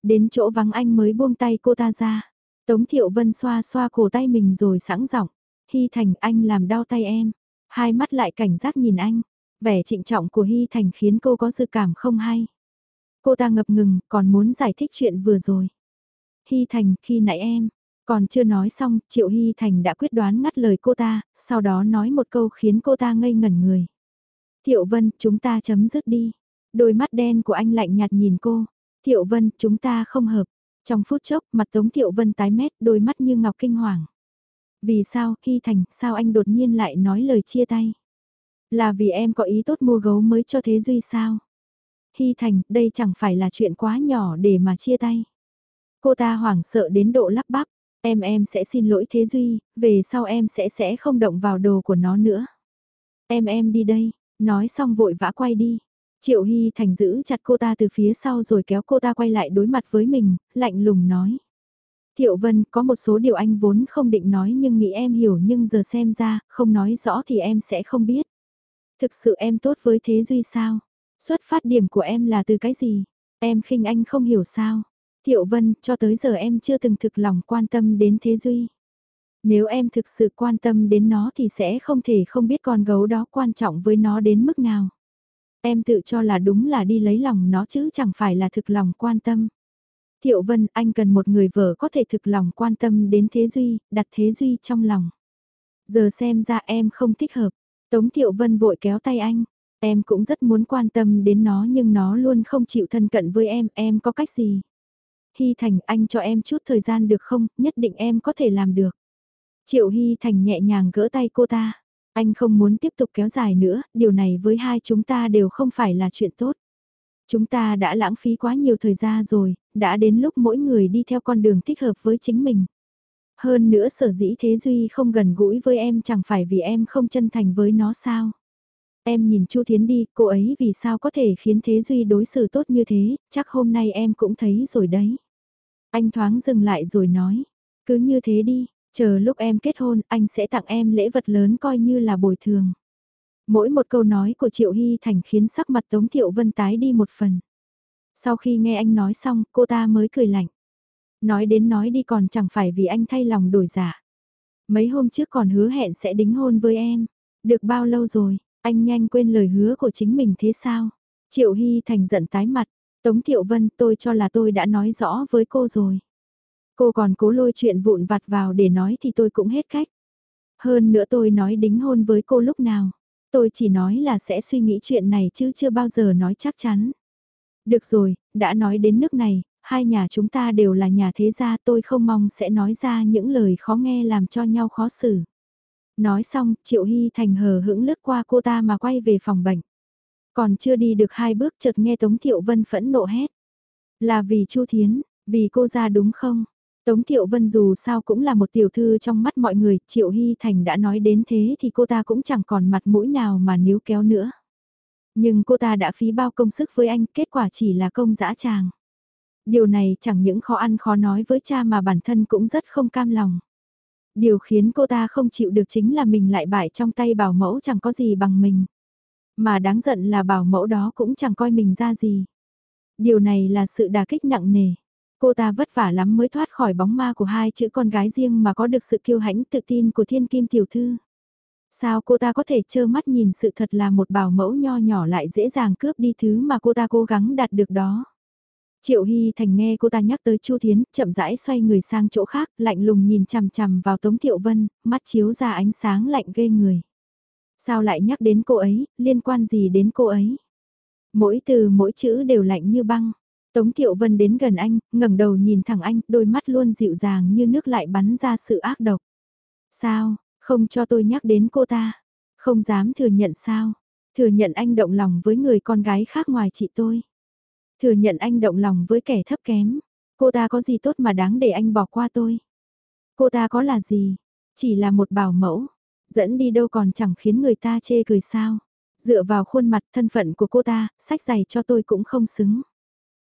Đến chỗ vắng anh mới buông tay cô ta ra. Tống Thiệu Vân xoa xoa cổ tay mình rồi sẵn giọng. Hy Thành anh làm đau tay em. Hai mắt lại cảnh giác nhìn anh. Vẻ trịnh trọng của Hy Thành khiến cô có dự cảm không hay. Cô ta ngập ngừng còn muốn giải thích chuyện vừa rồi. Hy Thành khi nãy em, còn chưa nói xong, Triệu Hy Thành đã quyết đoán ngắt lời cô ta, sau đó nói một câu khiến cô ta ngây ngẩn người. Thiệu Vân, chúng ta chấm dứt đi. Đôi mắt đen của anh lạnh nhạt nhìn cô. Thiệu Vân, chúng ta không hợp. Trong phút chốc, mặt Tống Thiệu Vân tái mét, đôi mắt như ngọc kinh hoàng. Vì sao, Hy Thành, sao anh đột nhiên lại nói lời chia tay? Là vì em có ý tốt mua gấu mới cho Thế Duy sao? Hy Thành, đây chẳng phải là chuyện quá nhỏ để mà chia tay. Cô ta hoảng sợ đến độ lắp bắp, em em sẽ xin lỗi Thế Duy, về sau em sẽ sẽ không động vào đồ của nó nữa. Em em đi đây, nói xong vội vã quay đi. Triệu Hy Thành giữ chặt cô ta từ phía sau rồi kéo cô ta quay lại đối mặt với mình, lạnh lùng nói. Thiệu Vân, có một số điều anh vốn không định nói nhưng nghĩ em hiểu nhưng giờ xem ra, không nói rõ thì em sẽ không biết. Thực sự em tốt với Thế Duy sao? Xuất phát điểm của em là từ cái gì? Em khinh anh không hiểu sao? Thiệu Vân, cho tới giờ em chưa từng thực lòng quan tâm đến Thế Duy. Nếu em thực sự quan tâm đến nó thì sẽ không thể không biết con gấu đó quan trọng với nó đến mức nào. Em tự cho là đúng là đi lấy lòng nó chứ chẳng phải là thực lòng quan tâm. Thiệu Vân, anh cần một người vợ có thể thực lòng quan tâm đến Thế Duy, đặt Thế Duy trong lòng. Giờ xem ra em không thích hợp. Tống Thiệu Vân vội kéo tay anh. Em cũng rất muốn quan tâm đến nó nhưng nó luôn không chịu thân cận với em, em có cách gì? Hy Thành anh cho em chút thời gian được không, nhất định em có thể làm được. Triệu Hy Thành nhẹ nhàng gỡ tay cô ta. Anh không muốn tiếp tục kéo dài nữa, điều này với hai chúng ta đều không phải là chuyện tốt. Chúng ta đã lãng phí quá nhiều thời gian rồi, đã đến lúc mỗi người đi theo con đường thích hợp với chính mình. Hơn nữa sở dĩ Thế Duy không gần gũi với em chẳng phải vì em không chân thành với nó sao. Em nhìn Chu Thiến đi, cô ấy vì sao có thể khiến Thế Duy đối xử tốt như thế, chắc hôm nay em cũng thấy rồi đấy. Anh thoáng dừng lại rồi nói, cứ như thế đi, chờ lúc em kết hôn anh sẽ tặng em lễ vật lớn coi như là bồi thường. Mỗi một câu nói của Triệu Hy Thành khiến sắc mặt Tống Thiệu Vân tái đi một phần. Sau khi nghe anh nói xong, cô ta mới cười lạnh. Nói đến nói đi còn chẳng phải vì anh thay lòng đổi giả. Dạ. Mấy hôm trước còn hứa hẹn sẽ đính hôn với em. Được bao lâu rồi, anh nhanh quên lời hứa của chính mình thế sao? Triệu Hy Thành giận tái mặt. Tống Thiệu Vân tôi cho là tôi đã nói rõ với cô rồi. Cô còn cố lôi chuyện vụn vặt vào để nói thì tôi cũng hết cách. Hơn nữa tôi nói đính hôn với cô lúc nào. Tôi chỉ nói là sẽ suy nghĩ chuyện này chứ chưa bao giờ nói chắc chắn. Được rồi, đã nói đến nước này, hai nhà chúng ta đều là nhà thế gia tôi không mong sẽ nói ra những lời khó nghe làm cho nhau khó xử. Nói xong, Triệu Hy Thành hờ hững lướt qua cô ta mà quay về phòng bệnh. Còn chưa đi được hai bước chợt nghe Tống Thiệu Vân phẫn nộ hét. Là vì Chu Thiến, vì cô ra đúng không? Tống Thiệu Vân dù sao cũng là một tiểu thư trong mắt mọi người, Triệu Hy Thành đã nói đến thế thì cô ta cũng chẳng còn mặt mũi nào mà níu kéo nữa. Nhưng cô ta đã phí bao công sức với anh, kết quả chỉ là công dã tràng. Điều này chẳng những khó ăn khó nói với cha mà bản thân cũng rất không cam lòng. Điều khiến cô ta không chịu được chính là mình lại bại trong tay bảo mẫu chẳng có gì bằng mình. Mà đáng giận là bảo mẫu đó cũng chẳng coi mình ra gì. Điều này là sự đà kích nặng nề. Cô ta vất vả lắm mới thoát khỏi bóng ma của hai chữ con gái riêng mà có được sự kiêu hãnh tự tin của thiên kim tiểu thư. Sao cô ta có thể trơ mắt nhìn sự thật là một bảo mẫu nho nhỏ lại dễ dàng cướp đi thứ mà cô ta cố gắng đạt được đó. Triệu Hy Thành nghe cô ta nhắc tới Chu Thiến, chậm rãi xoay người sang chỗ khác, lạnh lùng nhìn chằm chằm vào Tống Thiệu Vân, mắt chiếu ra ánh sáng lạnh ghê người. Sao lại nhắc đến cô ấy, liên quan gì đến cô ấy? Mỗi từ mỗi chữ đều lạnh như băng. Tống Thiệu Vân đến gần anh, ngẩng đầu nhìn thẳng anh, đôi mắt luôn dịu dàng như nước lại bắn ra sự ác độc. Sao, không cho tôi nhắc đến cô ta? Không dám thừa nhận sao? Thừa nhận anh động lòng với người con gái khác ngoài chị tôi. Thừa nhận anh động lòng với kẻ thấp kém. Cô ta có gì tốt mà đáng để anh bỏ qua tôi? Cô ta có là gì? Chỉ là một bảo mẫu. Dẫn đi đâu còn chẳng khiến người ta chê cười sao? Dựa vào khuôn mặt thân phận của cô ta, sách giày cho tôi cũng không xứng.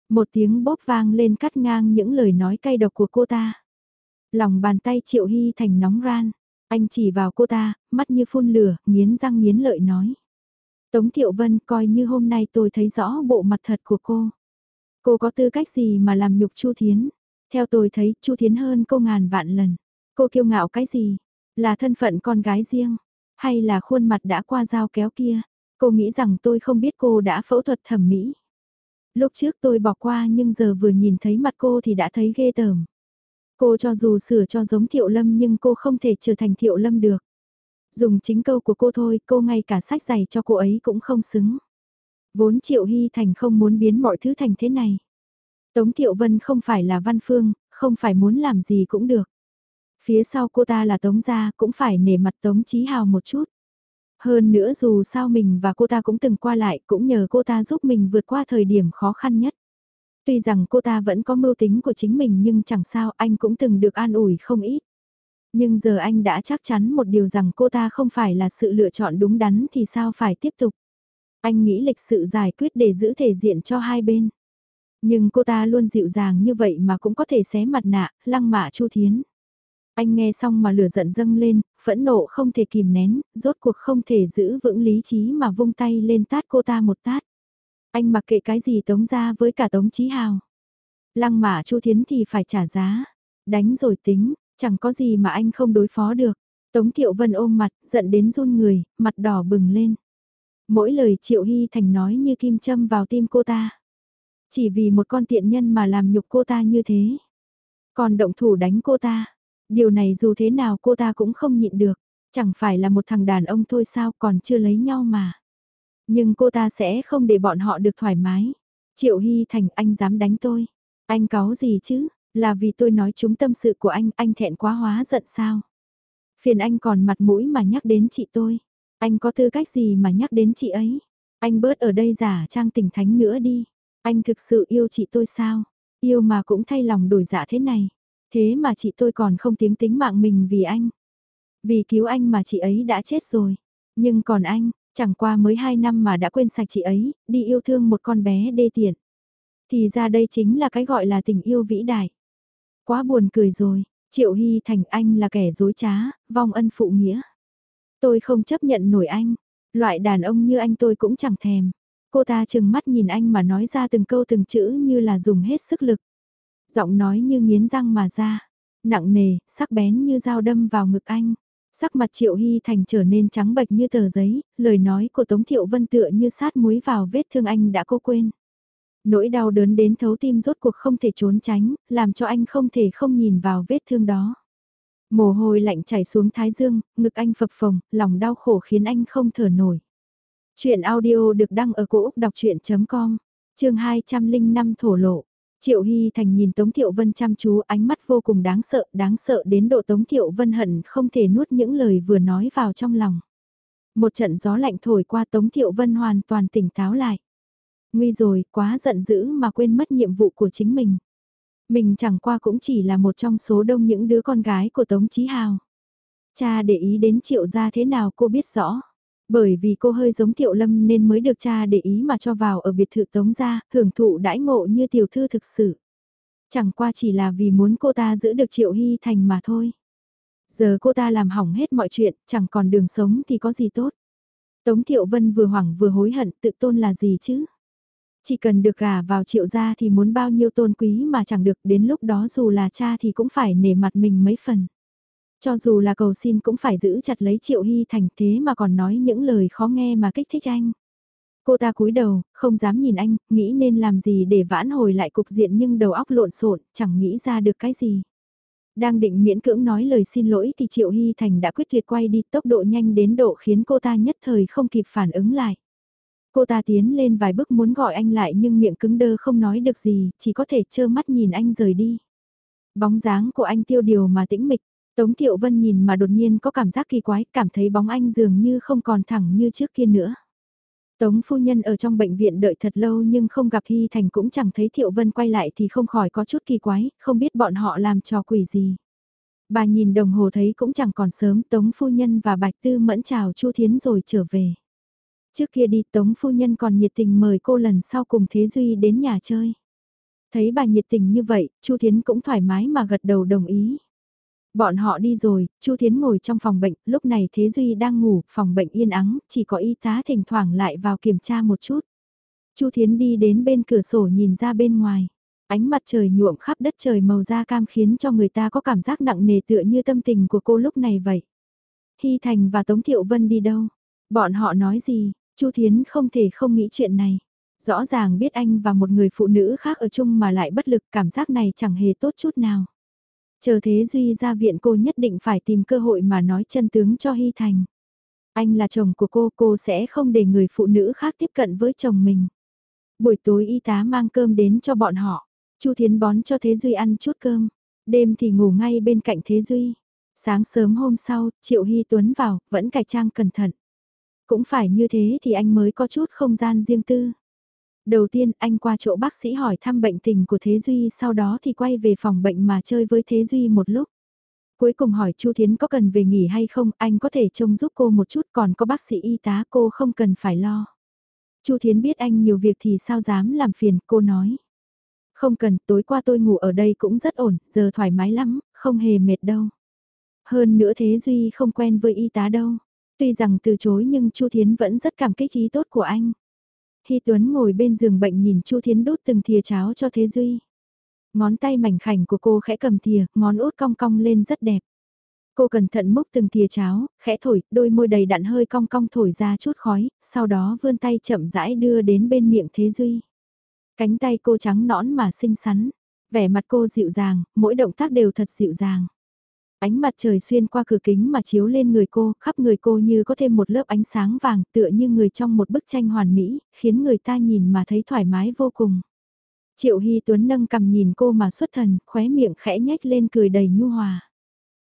Một tiếng bóp vang lên cắt ngang những lời nói cay độc của cô ta. Lòng bàn tay Triệu Hy Thành nóng ran. Anh chỉ vào cô ta, mắt như phun lửa, nghiến răng nghiến lợi nói. Tống Thiệu Vân coi như hôm nay tôi thấy rõ bộ mặt thật của cô. Cô có tư cách gì mà làm nhục Chu Thiến? Theo tôi thấy Chu Thiến hơn cô ngàn vạn lần. Cô kiêu ngạo cái gì? Là thân phận con gái riêng? Hay là khuôn mặt đã qua dao kéo kia? Cô nghĩ rằng tôi không biết cô đã phẫu thuật thẩm mỹ. Lúc trước tôi bỏ qua nhưng giờ vừa nhìn thấy mặt cô thì đã thấy ghê tởm. Cô cho dù sửa cho giống Thiệu Lâm nhưng cô không thể trở thành Thiệu Lâm được. Dùng chính câu của cô thôi, cô ngay cả sách giày cho cô ấy cũng không xứng. Vốn Triệu Hy Thành không muốn biến mọi thứ thành thế này. Tống Thiệu Vân không phải là văn phương, không phải muốn làm gì cũng được. Phía sau cô ta là Tống Gia cũng phải nể mặt Tống Chí Hào một chút. Hơn nữa dù sao mình và cô ta cũng từng qua lại cũng nhờ cô ta giúp mình vượt qua thời điểm khó khăn nhất. Tuy rằng cô ta vẫn có mưu tính của chính mình nhưng chẳng sao anh cũng từng được an ủi không ít. Nhưng giờ anh đã chắc chắn một điều rằng cô ta không phải là sự lựa chọn đúng đắn thì sao phải tiếp tục. Anh nghĩ lịch sự giải quyết để giữ thể diện cho hai bên. Nhưng cô ta luôn dịu dàng như vậy mà cũng có thể xé mặt nạ, lăng mạ Chu Thiến. Anh nghe xong mà lửa giận dâng lên, phẫn nộ không thể kìm nén, rốt cuộc không thể giữ vững lý trí mà vung tay lên tát cô ta một tát. Anh mặc kệ cái gì tống ra với cả tống chí hào. Lăng mạ Chu Thiến thì phải trả giá. Đánh rồi tính, chẳng có gì mà anh không đối phó được. Tống Thiệu Vân ôm mặt, giận đến run người, mặt đỏ bừng lên. Mỗi lời Triệu Hy Thành nói như kim châm vào tim cô ta. Chỉ vì một con tiện nhân mà làm nhục cô ta như thế. Còn động thủ đánh cô ta. Điều này dù thế nào cô ta cũng không nhịn được. Chẳng phải là một thằng đàn ông thôi sao còn chưa lấy nhau mà. Nhưng cô ta sẽ không để bọn họ được thoải mái. Triệu Hy Thành anh dám đánh tôi. Anh cáu gì chứ? Là vì tôi nói chúng tâm sự của anh, anh thẹn quá hóa giận sao? Phiền anh còn mặt mũi mà nhắc đến chị tôi. Anh có tư cách gì mà nhắc đến chị ấy? Anh bớt ở đây giả trang tình thánh nữa đi. Anh thực sự yêu chị tôi sao? Yêu mà cũng thay lòng đổi dạ thế này. Thế mà chị tôi còn không tiếng tính mạng mình vì anh. Vì cứu anh mà chị ấy đã chết rồi. Nhưng còn anh, chẳng qua mới 2 năm mà đã quên sạch chị ấy, đi yêu thương một con bé đê tiện. Thì ra đây chính là cái gọi là tình yêu vĩ đại. Quá buồn cười rồi, Triệu Hy Thành anh là kẻ dối trá, vong ân phụ nghĩa. Tôi không chấp nhận nổi anh, loại đàn ông như anh tôi cũng chẳng thèm. Cô ta chừng mắt nhìn anh mà nói ra từng câu từng chữ như là dùng hết sức lực. Giọng nói như nghiến răng mà ra, nặng nề, sắc bén như dao đâm vào ngực anh. Sắc mặt Triệu Hy Thành trở nên trắng bệch như tờ giấy, lời nói của Tống Thiệu Vân tựa như sát muối vào vết thương anh đã cô quên. Nỗi đau đớn đến thấu tim rốt cuộc không thể trốn tránh, làm cho anh không thể không nhìn vào vết thương đó. Mồ hôi lạnh chảy xuống thái dương, ngực anh phập phồng, lòng đau khổ khiến anh không thở nổi. Chuyện audio được đăng ở cổ Úc đọc chuyện.com, trường 205 thổ lộ. Triệu Hy Thành nhìn Tống Thiệu Vân chăm chú ánh mắt vô cùng đáng sợ, đáng sợ đến độ Tống Thiệu Vân hận không thể nuốt những lời vừa nói vào trong lòng. Một trận gió lạnh thổi qua Tống Thiệu Vân hoàn toàn tỉnh táo lại. Nguy rồi, quá giận dữ mà quên mất nhiệm vụ của chính mình. Mình chẳng qua cũng chỉ là một trong số đông những đứa con gái của Tống Chí Hào. Cha để ý đến triệu gia thế nào cô biết rõ. Bởi vì cô hơi giống Thiệu Lâm nên mới được cha để ý mà cho vào ở biệt thự Tống gia, hưởng thụ đãi ngộ như tiểu thư thực sự. Chẳng qua chỉ là vì muốn cô ta giữ được Triệu Hy Thành mà thôi. Giờ cô ta làm hỏng hết mọi chuyện, chẳng còn đường sống thì có gì tốt. Tống Thiệu Vân vừa hoảng vừa hối hận tự tôn là gì chứ? Chỉ cần được gả vào triệu gia thì muốn bao nhiêu tôn quý mà chẳng được đến lúc đó dù là cha thì cũng phải nể mặt mình mấy phần. Cho dù là cầu xin cũng phải giữ chặt lấy triệu hy thành thế mà còn nói những lời khó nghe mà kích thích anh. Cô ta cúi đầu, không dám nhìn anh, nghĩ nên làm gì để vãn hồi lại cục diện nhưng đầu óc lộn xộn, chẳng nghĩ ra được cái gì. Đang định miễn cưỡng nói lời xin lỗi thì Triệu Hy Thành đã quyết liệt quay đi tốc độ nhanh đến độ khiến cô ta nhất thời không kịp phản ứng lại. Cô ta tiến lên vài bước muốn gọi anh lại nhưng miệng cứng đơ không nói được gì, chỉ có thể trơ mắt nhìn anh rời đi. Bóng dáng của anh tiêu điều mà tĩnh mịch, Tống Thiệu Vân nhìn mà đột nhiên có cảm giác kỳ quái, cảm thấy bóng anh dường như không còn thẳng như trước kia nữa. Tống phu nhân ở trong bệnh viện đợi thật lâu nhưng không gặp Hy Thành cũng chẳng thấy Thiệu Vân quay lại thì không khỏi có chút kỳ quái, không biết bọn họ làm trò quỷ gì. Bà nhìn đồng hồ thấy cũng chẳng còn sớm Tống phu nhân và Bạch Tư mẫn chào Chu Thiến rồi trở về. Trước kia đi Tống phu nhân còn nhiệt tình mời cô lần sau cùng Thế Duy đến nhà chơi. Thấy bà nhiệt tình như vậy, Chu Thiến cũng thoải mái mà gật đầu đồng ý. Bọn họ đi rồi, Chu Thiến ngồi trong phòng bệnh, lúc này Thế Duy đang ngủ, phòng bệnh yên ắng, chỉ có y tá thỉnh thoảng lại vào kiểm tra một chút. Chu Thiến đi đến bên cửa sổ nhìn ra bên ngoài. Ánh mặt trời nhuộm khắp đất trời màu da cam khiến cho người ta có cảm giác nặng nề tựa như tâm tình của cô lúc này vậy. Hy Thành và Tống Thiệu Vân đi đâu? Bọn họ nói gì? Chu Thiến không thể không nghĩ chuyện này. Rõ ràng biết anh và một người phụ nữ khác ở chung mà lại bất lực cảm giác này chẳng hề tốt chút nào. Chờ thế Duy ra viện cô nhất định phải tìm cơ hội mà nói chân tướng cho Hy Thành. Anh là chồng của cô, cô sẽ không để người phụ nữ khác tiếp cận với chồng mình. Buổi tối y tá mang cơm đến cho bọn họ. Chu Thiến bón cho Thế Duy ăn chút cơm. Đêm thì ngủ ngay bên cạnh Thế Duy. Sáng sớm hôm sau, Triệu Hy Tuấn vào, vẫn cải trang cẩn thận. Cũng phải như thế thì anh mới có chút không gian riêng tư. Đầu tiên anh qua chỗ bác sĩ hỏi thăm bệnh tình của Thế Duy sau đó thì quay về phòng bệnh mà chơi với Thế Duy một lúc. Cuối cùng hỏi Chu Thiến có cần về nghỉ hay không, anh có thể trông giúp cô một chút còn có bác sĩ y tá cô không cần phải lo. Chu Thiến biết anh nhiều việc thì sao dám làm phiền, cô nói. Không cần, tối qua tôi ngủ ở đây cũng rất ổn, giờ thoải mái lắm, không hề mệt đâu. Hơn nữa Thế Duy không quen với y tá đâu. Tuy rằng từ chối nhưng Chu Thiến vẫn rất cảm kích ý tốt của anh. Hy Tuấn ngồi bên giường bệnh nhìn Chu Thiến đút từng thìa cháo cho Thế Duy. Ngón tay mảnh khảnh của cô khẽ cầm thìa, ngón út cong cong lên rất đẹp. Cô cẩn thận múc từng thìa cháo, khẽ thổi, đôi môi đầy đặn hơi cong cong thổi ra chút khói, sau đó vươn tay chậm rãi đưa đến bên miệng Thế Duy. Cánh tay cô trắng nõn mà xinh xắn, vẻ mặt cô dịu dàng, mỗi động tác đều thật dịu dàng. Ánh mặt trời xuyên qua cửa kính mà chiếu lên người cô, khắp người cô như có thêm một lớp ánh sáng vàng tựa như người trong một bức tranh hoàn mỹ, khiến người ta nhìn mà thấy thoải mái vô cùng. Triệu Hy Tuấn nâng cầm nhìn cô mà xuất thần, khóe miệng khẽ nhếch lên cười đầy nhu hòa.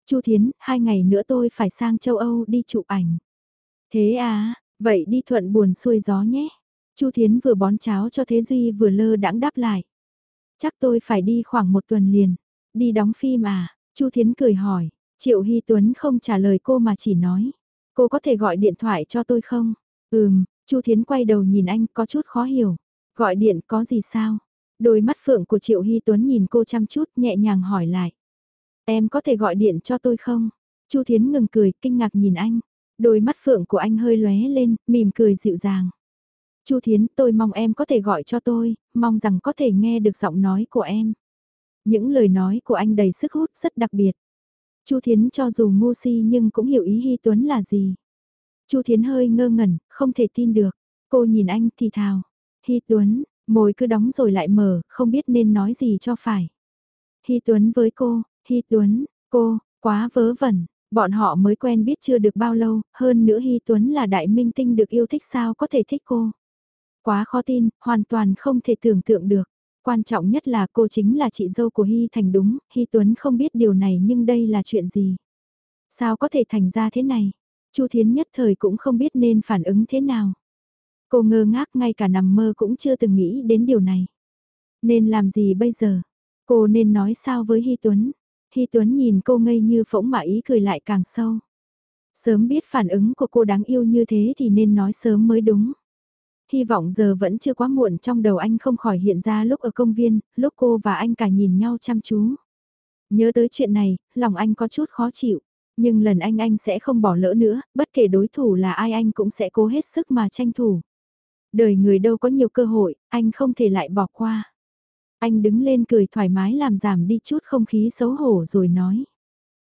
Chu Thiến, hai ngày nữa tôi phải sang châu Âu đi chụp ảnh. Thế à, vậy đi thuận buồn xuôi gió nhé. Chu Thiến vừa bón cháo cho Thế Duy vừa lơ đãng đáp lại. Chắc tôi phải đi khoảng một tuần liền. Đi đóng phim à, Chu Thiến cười hỏi, Triệu Hy Tuấn không trả lời cô mà chỉ nói, cô có thể gọi điện thoại cho tôi không? Ừm, Chu Thiến quay đầu nhìn anh có chút khó hiểu, gọi điện có gì sao? Đôi mắt phượng của Triệu Hy Tuấn nhìn cô chăm chút nhẹ nhàng hỏi lại. Em có thể gọi điện cho tôi không? Chu Thiến ngừng cười, kinh ngạc nhìn anh. Đôi mắt phượng của anh hơi lóe lên, mỉm cười dịu dàng. Chu Thiến, tôi mong em có thể gọi cho tôi, mong rằng có thể nghe được giọng nói của em. Những lời nói của anh đầy sức hút rất đặc biệt. Chu Thiến cho dù ngu si nhưng cũng hiểu ý Hy Tuấn là gì. Chu Thiến hơi ngơ ngẩn, không thể tin được. Cô nhìn anh thì thào. Hy Tuấn, môi cứ đóng rồi lại mở, không biết nên nói gì cho phải. Hy Tuấn với cô, Hy Tuấn, cô, quá vớ vẩn. Bọn họ mới quen biết chưa được bao lâu, hơn nữa Hy Tuấn là đại minh tinh được yêu thích sao có thể thích cô. Quá khó tin, hoàn toàn không thể tưởng tượng được. Quan trọng nhất là cô chính là chị dâu của Hy Thành đúng, Hy Tuấn không biết điều này nhưng đây là chuyện gì. Sao có thể thành ra thế này? Chu Thiến nhất thời cũng không biết nên phản ứng thế nào. Cô ngơ ngác ngay cả nằm mơ cũng chưa từng nghĩ đến điều này. Nên làm gì bây giờ? Cô nên nói sao với Hy Tuấn? Hy Tuấn nhìn cô ngây như phỗng mà ý cười lại càng sâu. Sớm biết phản ứng của cô đáng yêu như thế thì nên nói sớm mới đúng. Hy vọng giờ vẫn chưa quá muộn trong đầu anh không khỏi hiện ra lúc ở công viên, lúc cô và anh cả nhìn nhau chăm chú. Nhớ tới chuyện này, lòng anh có chút khó chịu. Nhưng lần anh anh sẽ không bỏ lỡ nữa, bất kể đối thủ là ai anh cũng sẽ cố hết sức mà tranh thủ. Đời người đâu có nhiều cơ hội, anh không thể lại bỏ qua. Anh đứng lên cười thoải mái làm giảm đi chút không khí xấu hổ rồi nói.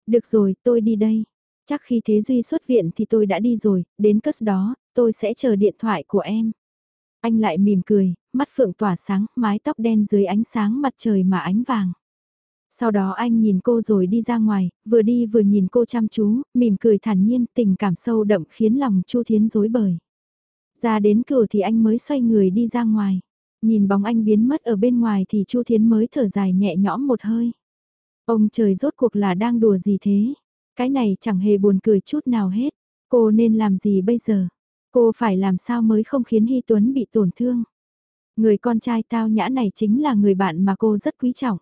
Được rồi, tôi đi đây. Chắc khi Thế Duy xuất viện thì tôi đã đi rồi, đến cất đó, tôi sẽ chờ điện thoại của em. Anh lại mỉm cười, mắt phượng tỏa sáng, mái tóc đen dưới ánh sáng mặt trời mà ánh vàng. Sau đó anh nhìn cô rồi đi ra ngoài, vừa đi vừa nhìn cô chăm chú, mỉm cười thản nhiên, tình cảm sâu đậm khiến lòng Chu Thiến rối bời. Ra đến cửa thì anh mới xoay người đi ra ngoài. Nhìn bóng anh biến mất ở bên ngoài thì Chu Thiến mới thở dài nhẹ nhõm một hơi. Ông trời rốt cuộc là đang đùa gì thế? Cái này chẳng hề buồn cười chút nào hết. Cô nên làm gì bây giờ? Cô phải làm sao mới không khiến Hy Tuấn bị tổn thương? Người con trai tao nhã này chính là người bạn mà cô rất quý trọng.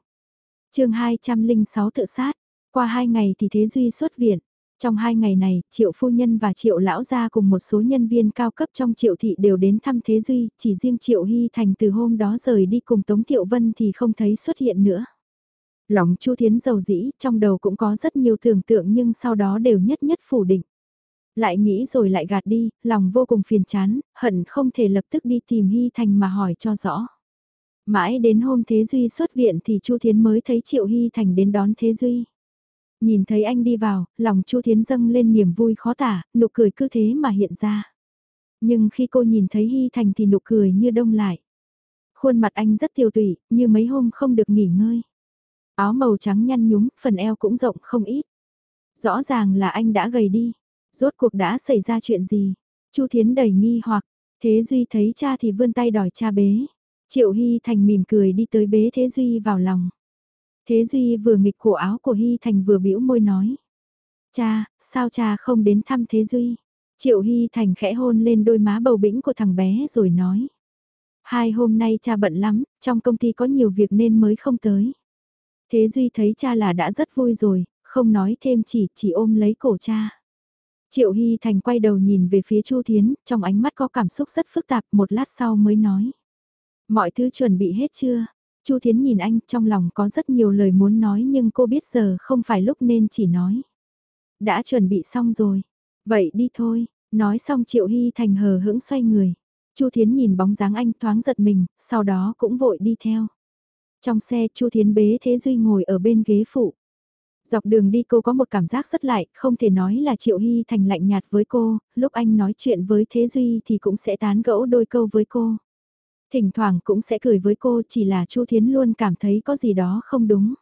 chương 206 tự sát. Qua hai ngày thì Thế Duy xuất viện. Trong hai ngày này, Triệu Phu Nhân và Triệu Lão Gia cùng một số nhân viên cao cấp trong Triệu Thị đều đến thăm Thế Duy, chỉ riêng Triệu Hy Thành từ hôm đó rời đi cùng Tống Thiệu Vân thì không thấy xuất hiện nữa. Lòng Chu Thiến giàu dĩ, trong đầu cũng có rất nhiều tưởng tượng nhưng sau đó đều nhất nhất phủ định. Lại nghĩ rồi lại gạt đi, lòng vô cùng phiền chán, hận không thể lập tức đi tìm Hy Thành mà hỏi cho rõ. Mãi đến hôm Thế Duy xuất viện thì Chu Thiến mới thấy Triệu Hy Thành đến đón Thế Duy. Nhìn thấy anh đi vào, lòng Chu Thiến dâng lên niềm vui khó tả, nụ cười cứ thế mà hiện ra. Nhưng khi cô nhìn thấy Hy Thành thì nụ cười như đông lại. Khuôn mặt anh rất tiêu tụy, như mấy hôm không được nghỉ ngơi. Áo màu trắng nhăn nhúm, phần eo cũng rộng không ít. Rõ ràng là anh đã gầy đi. Rốt cuộc đã xảy ra chuyện gì? Chu Thiến đầy nghi hoặc, Thế Duy thấy cha thì vươn tay đòi cha bế. Triệu Hy Thành mỉm cười đi tới bế Thế Duy vào lòng. Thế Duy vừa nghịch cổ áo của Hy Thành vừa bĩu môi nói. Cha, sao cha không đến thăm Thế Duy? Triệu Hy Thành khẽ hôn lên đôi má bầu bĩnh của thằng bé rồi nói. Hai hôm nay cha bận lắm, trong công ty có nhiều việc nên mới không tới. Thế Duy thấy cha là đã rất vui rồi, không nói thêm chỉ, chỉ ôm lấy cổ cha. Triệu Hy Thành quay đầu nhìn về phía Chu Thiến, trong ánh mắt có cảm xúc rất phức tạp, một lát sau mới nói. Mọi thứ chuẩn bị hết chưa? Chu Thiến nhìn anh, trong lòng có rất nhiều lời muốn nói nhưng cô biết giờ không phải lúc nên chỉ nói. Đã chuẩn bị xong rồi. Vậy đi thôi, nói xong Triệu Hy Thành hờ hững xoay người. Chu Thiến nhìn bóng dáng anh thoáng giật mình, sau đó cũng vội đi theo. Trong xe Chu Thiến bế Thế Duy ngồi ở bên ghế phụ. Dọc đường đi cô có một cảm giác rất lại, không thể nói là Triệu Hy Thành lạnh nhạt với cô, lúc anh nói chuyện với Thế Duy thì cũng sẽ tán gẫu đôi câu với cô. Thỉnh thoảng cũng sẽ cười với cô chỉ là Chu Thiến luôn cảm thấy có gì đó không đúng.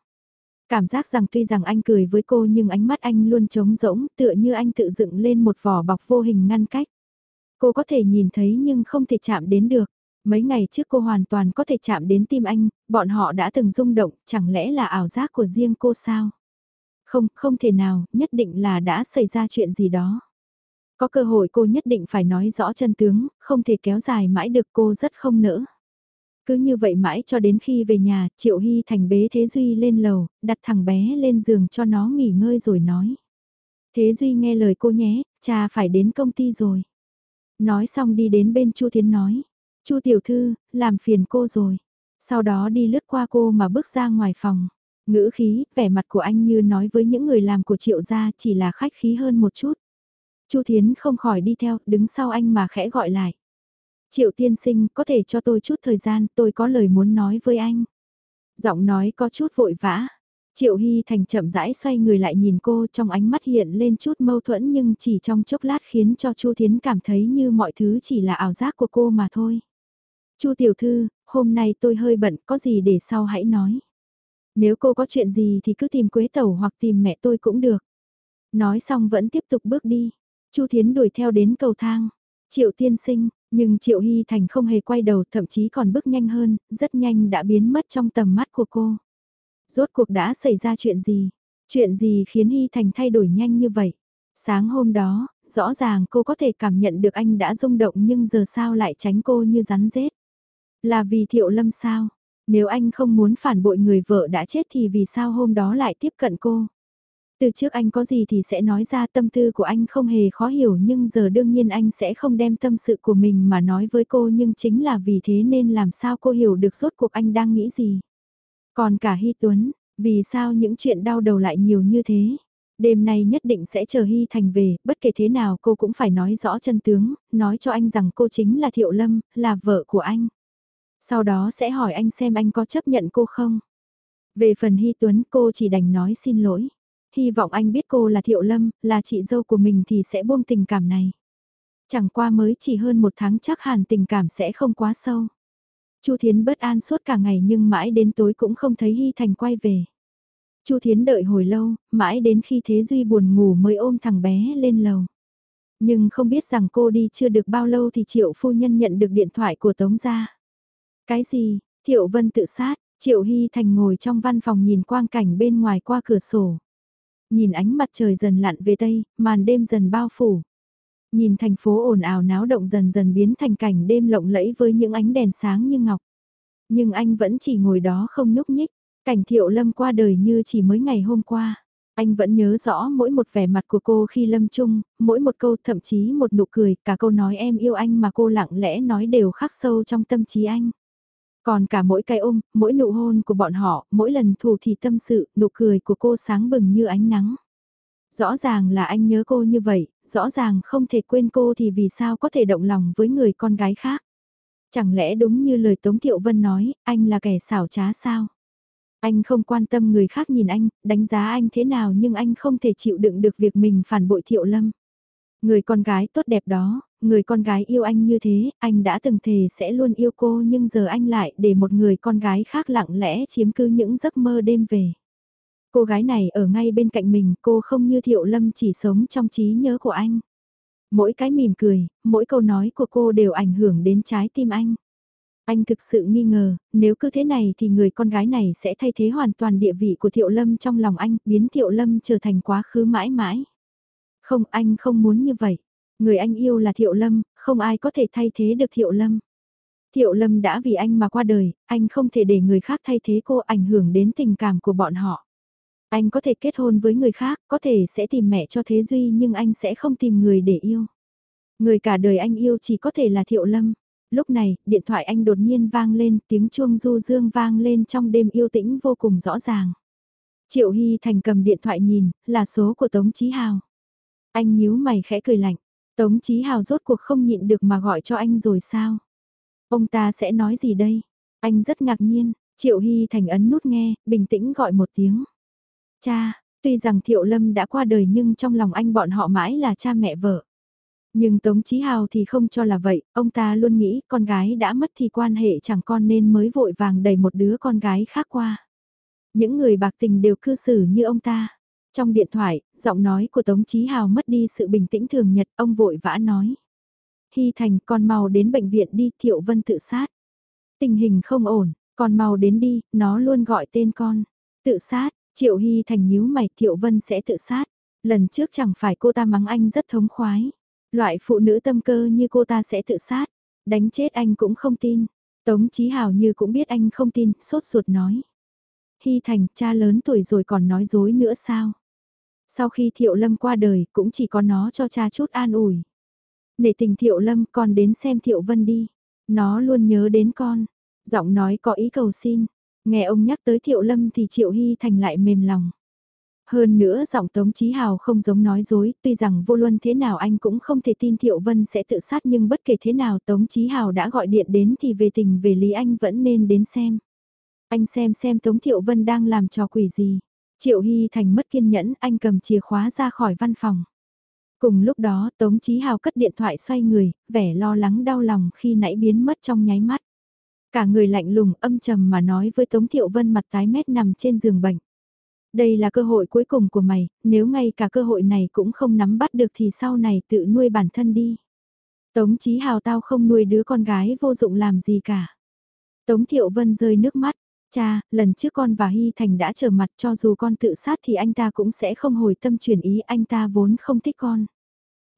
Cảm giác rằng tuy rằng anh cười với cô nhưng ánh mắt anh luôn trống rỗng tựa như anh tự dựng lên một vỏ bọc vô hình ngăn cách. Cô có thể nhìn thấy nhưng không thể chạm đến được. Mấy ngày trước cô hoàn toàn có thể chạm đến tim anh, bọn họ đã từng rung động, chẳng lẽ là ảo giác của riêng cô sao? Không, không thể nào, nhất định là đã xảy ra chuyện gì đó. Có cơ hội cô nhất định phải nói rõ chân tướng, không thể kéo dài mãi được cô rất không nỡ. Cứ như vậy mãi cho đến khi về nhà, Triệu Hy Thành bế Thế Duy lên lầu, đặt thằng bé lên giường cho nó nghỉ ngơi rồi nói. Thế Duy nghe lời cô nhé, cha phải đến công ty rồi. Nói xong đi đến bên Chu Thiến nói. Chu tiểu thư, làm phiền cô rồi. Sau đó đi lướt qua cô mà bước ra ngoài phòng. Ngữ khí, vẻ mặt của anh như nói với những người làm của triệu gia chỉ là khách khí hơn một chút. Chu Thiến không khỏi đi theo, đứng sau anh mà khẽ gọi lại. Triệu tiên sinh, có thể cho tôi chút thời gian, tôi có lời muốn nói với anh. Giọng nói có chút vội vã. Triệu Hy Thành chậm rãi xoay người lại nhìn cô trong ánh mắt hiện lên chút mâu thuẫn nhưng chỉ trong chốc lát khiến cho Chu Thiến cảm thấy như mọi thứ chỉ là ảo giác của cô mà thôi. Chu tiểu thư, hôm nay tôi hơi bận, có gì để sau hãy nói. Nếu cô có chuyện gì thì cứ tìm Quế Tẩu hoặc tìm mẹ tôi cũng được. Nói xong vẫn tiếp tục bước đi. Chu Thiến đuổi theo đến cầu thang. Triệu tiên sinh, nhưng Triệu Hy Thành không hề quay đầu thậm chí còn bước nhanh hơn, rất nhanh đã biến mất trong tầm mắt của cô. Rốt cuộc đã xảy ra chuyện gì? Chuyện gì khiến Hy Thành thay đổi nhanh như vậy? Sáng hôm đó, rõ ràng cô có thể cảm nhận được anh đã rung động nhưng giờ sao lại tránh cô như rắn rết. Là vì Thiệu Lâm sao? Nếu anh không muốn phản bội người vợ đã chết thì vì sao hôm đó lại tiếp cận cô? Từ trước anh có gì thì sẽ nói ra tâm tư của anh không hề khó hiểu nhưng giờ đương nhiên anh sẽ không đem tâm sự của mình mà nói với cô nhưng chính là vì thế nên làm sao cô hiểu được rốt cuộc anh đang nghĩ gì. Còn cả Hy Tuấn, vì sao những chuyện đau đầu lại nhiều như thế? Đêm nay nhất định sẽ chờ Hy Thành về, bất kể thế nào cô cũng phải nói rõ chân tướng, nói cho anh rằng cô chính là Thiệu Lâm, là vợ của anh. Sau đó sẽ hỏi anh xem anh có chấp nhận cô không? Về phần Hy Tuấn cô chỉ đành nói xin lỗi. Hy vọng anh biết cô là Thiệu Lâm, là chị dâu của mình thì sẽ buông tình cảm này. Chẳng qua mới chỉ hơn một tháng chắc hẳn tình cảm sẽ không quá sâu. Chu Thiến bất an suốt cả ngày nhưng mãi đến tối cũng không thấy Hy Thành quay về. Chu Thiến đợi hồi lâu, mãi đến khi Thế Duy buồn ngủ mới ôm thằng bé lên lầu. Nhưng không biết rằng cô đi chưa được bao lâu thì Triệu phu nhân nhận được điện thoại của Tống gia. Cái gì? Thiệu Vân tự sát, Triệu Hy Thành ngồi trong văn phòng nhìn quang cảnh bên ngoài qua cửa sổ. Nhìn ánh mặt trời dần lặn về tây, màn đêm dần bao phủ. Nhìn thành phố ồn ào náo động dần dần biến thành cảnh đêm lộng lẫy với những ánh đèn sáng như ngọc. Nhưng anh vẫn chỉ ngồi đó không nhúc nhích, cảnh thiệu lâm qua đời như chỉ mới ngày hôm qua. Anh vẫn nhớ rõ mỗi một vẻ mặt của cô khi lâm chung, mỗi một câu thậm chí một nụ cười, cả câu nói em yêu anh mà cô lặng lẽ nói đều khắc sâu trong tâm trí anh. Còn cả mỗi cái ôm, mỗi nụ hôn của bọn họ, mỗi lần thù thì tâm sự, nụ cười của cô sáng bừng như ánh nắng. Rõ ràng là anh nhớ cô như vậy, rõ ràng không thể quên cô thì vì sao có thể động lòng với người con gái khác. Chẳng lẽ đúng như lời Tống Thiệu Vân nói, anh là kẻ xảo trá sao? Anh không quan tâm người khác nhìn anh, đánh giá anh thế nào nhưng anh không thể chịu đựng được việc mình phản bội Thiệu Lâm. Người con gái tốt đẹp đó, người con gái yêu anh như thế, anh đã từng thề sẽ luôn yêu cô nhưng giờ anh lại để một người con gái khác lặng lẽ chiếm cứ những giấc mơ đêm về. Cô gái này ở ngay bên cạnh mình, cô không như Thiệu Lâm chỉ sống trong trí nhớ của anh. Mỗi cái mỉm cười, mỗi câu nói của cô đều ảnh hưởng đến trái tim anh. Anh thực sự nghi ngờ, nếu cứ thế này thì người con gái này sẽ thay thế hoàn toàn địa vị của Thiệu Lâm trong lòng anh, biến Thiệu Lâm trở thành quá khứ mãi mãi. Không, anh không muốn như vậy. Người anh yêu là Thiệu Lâm, không ai có thể thay thế được Thiệu Lâm. Thiệu Lâm đã vì anh mà qua đời, anh không thể để người khác thay thế cô ảnh hưởng đến tình cảm của bọn họ. Anh có thể kết hôn với người khác, có thể sẽ tìm mẹ cho Thế Duy nhưng anh sẽ không tìm người để yêu. Người cả đời anh yêu chỉ có thể là Thiệu Lâm. Lúc này, điện thoại anh đột nhiên vang lên, tiếng chuông du dương vang lên trong đêm yêu tĩnh vô cùng rõ ràng. Triệu Hy Thành cầm điện thoại nhìn, là số của Tống Chí Hào. Anh nhíu mày khẽ cười lạnh. Tống Chí Hào rốt cuộc không nhịn được mà gọi cho anh rồi sao? Ông ta sẽ nói gì đây? Anh rất ngạc nhiên, Triệu Hy Thành ấn nút nghe, bình tĩnh gọi một tiếng. Cha, tuy rằng Thiệu Lâm đã qua đời nhưng trong lòng anh bọn họ mãi là cha mẹ vợ. Nhưng Tống Chí Hào thì không cho là vậy, ông ta luôn nghĩ con gái đã mất thì quan hệ chẳng con nên mới vội vàng đẩy một đứa con gái khác qua. Những người bạc tình đều cư xử như ông ta. Trong điện thoại, giọng nói của Tống Chí Hào mất đi sự bình tĩnh thường nhật, ông vội vã nói. Hy Thành, con mau đến bệnh viện đi, Thiệu Vân tự sát. Tình hình không ổn, con mau đến đi, nó luôn gọi tên con. Tự sát, Triệu Hy Thành nhíu mày, Thiệu Vân sẽ tự sát. Lần trước chẳng phải cô ta mắng anh rất thống khoái. Loại phụ nữ tâm cơ như cô ta sẽ tự sát. Đánh chết anh cũng không tin. Tống Chí Hào như cũng biết anh không tin, sốt ruột nói. Hy Thành, cha lớn tuổi rồi còn nói dối nữa sao? Sau khi Thiệu Lâm qua đời cũng chỉ có nó cho cha chút an ủi. Nể tình Thiệu Lâm con đến xem Thiệu Vân đi. Nó luôn nhớ đến con. Giọng nói có ý cầu xin. Nghe ông nhắc tới Thiệu Lâm thì Triệu Hy Thành lại mềm lòng. Hơn nữa giọng Tống Chí Hào không giống nói dối, tuy rằng vô luân thế nào anh cũng không thể tin Thiệu Vân sẽ tự sát nhưng bất kể thế nào Tống Chí Hào đã gọi điện đến thì về tình về lý anh vẫn nên đến xem. Anh xem xem Tống Thiệu Vân đang làm trò quỷ gì. Triệu Hy Thành mất kiên nhẫn, anh cầm chìa khóa ra khỏi văn phòng. Cùng lúc đó, Tống Chí Hào cất điện thoại xoay người, vẻ lo lắng đau lòng khi nãy biến mất trong nháy mắt. Cả người lạnh lùng âm trầm mà nói với Tống Thiệu Vân mặt tái mét nằm trên giường bệnh. Đây là cơ hội cuối cùng của mày, nếu ngay cả cơ hội này cũng không nắm bắt được thì sau này tự nuôi bản thân đi. Tống Chí Hào tao không nuôi đứa con gái vô dụng làm gì cả. Tống Thiệu Vân rơi nước mắt, Cha, lần trước con và Hy Thành đã trở mặt cho dù con tự sát thì anh ta cũng sẽ không hồi tâm chuyển ý anh ta vốn không thích con.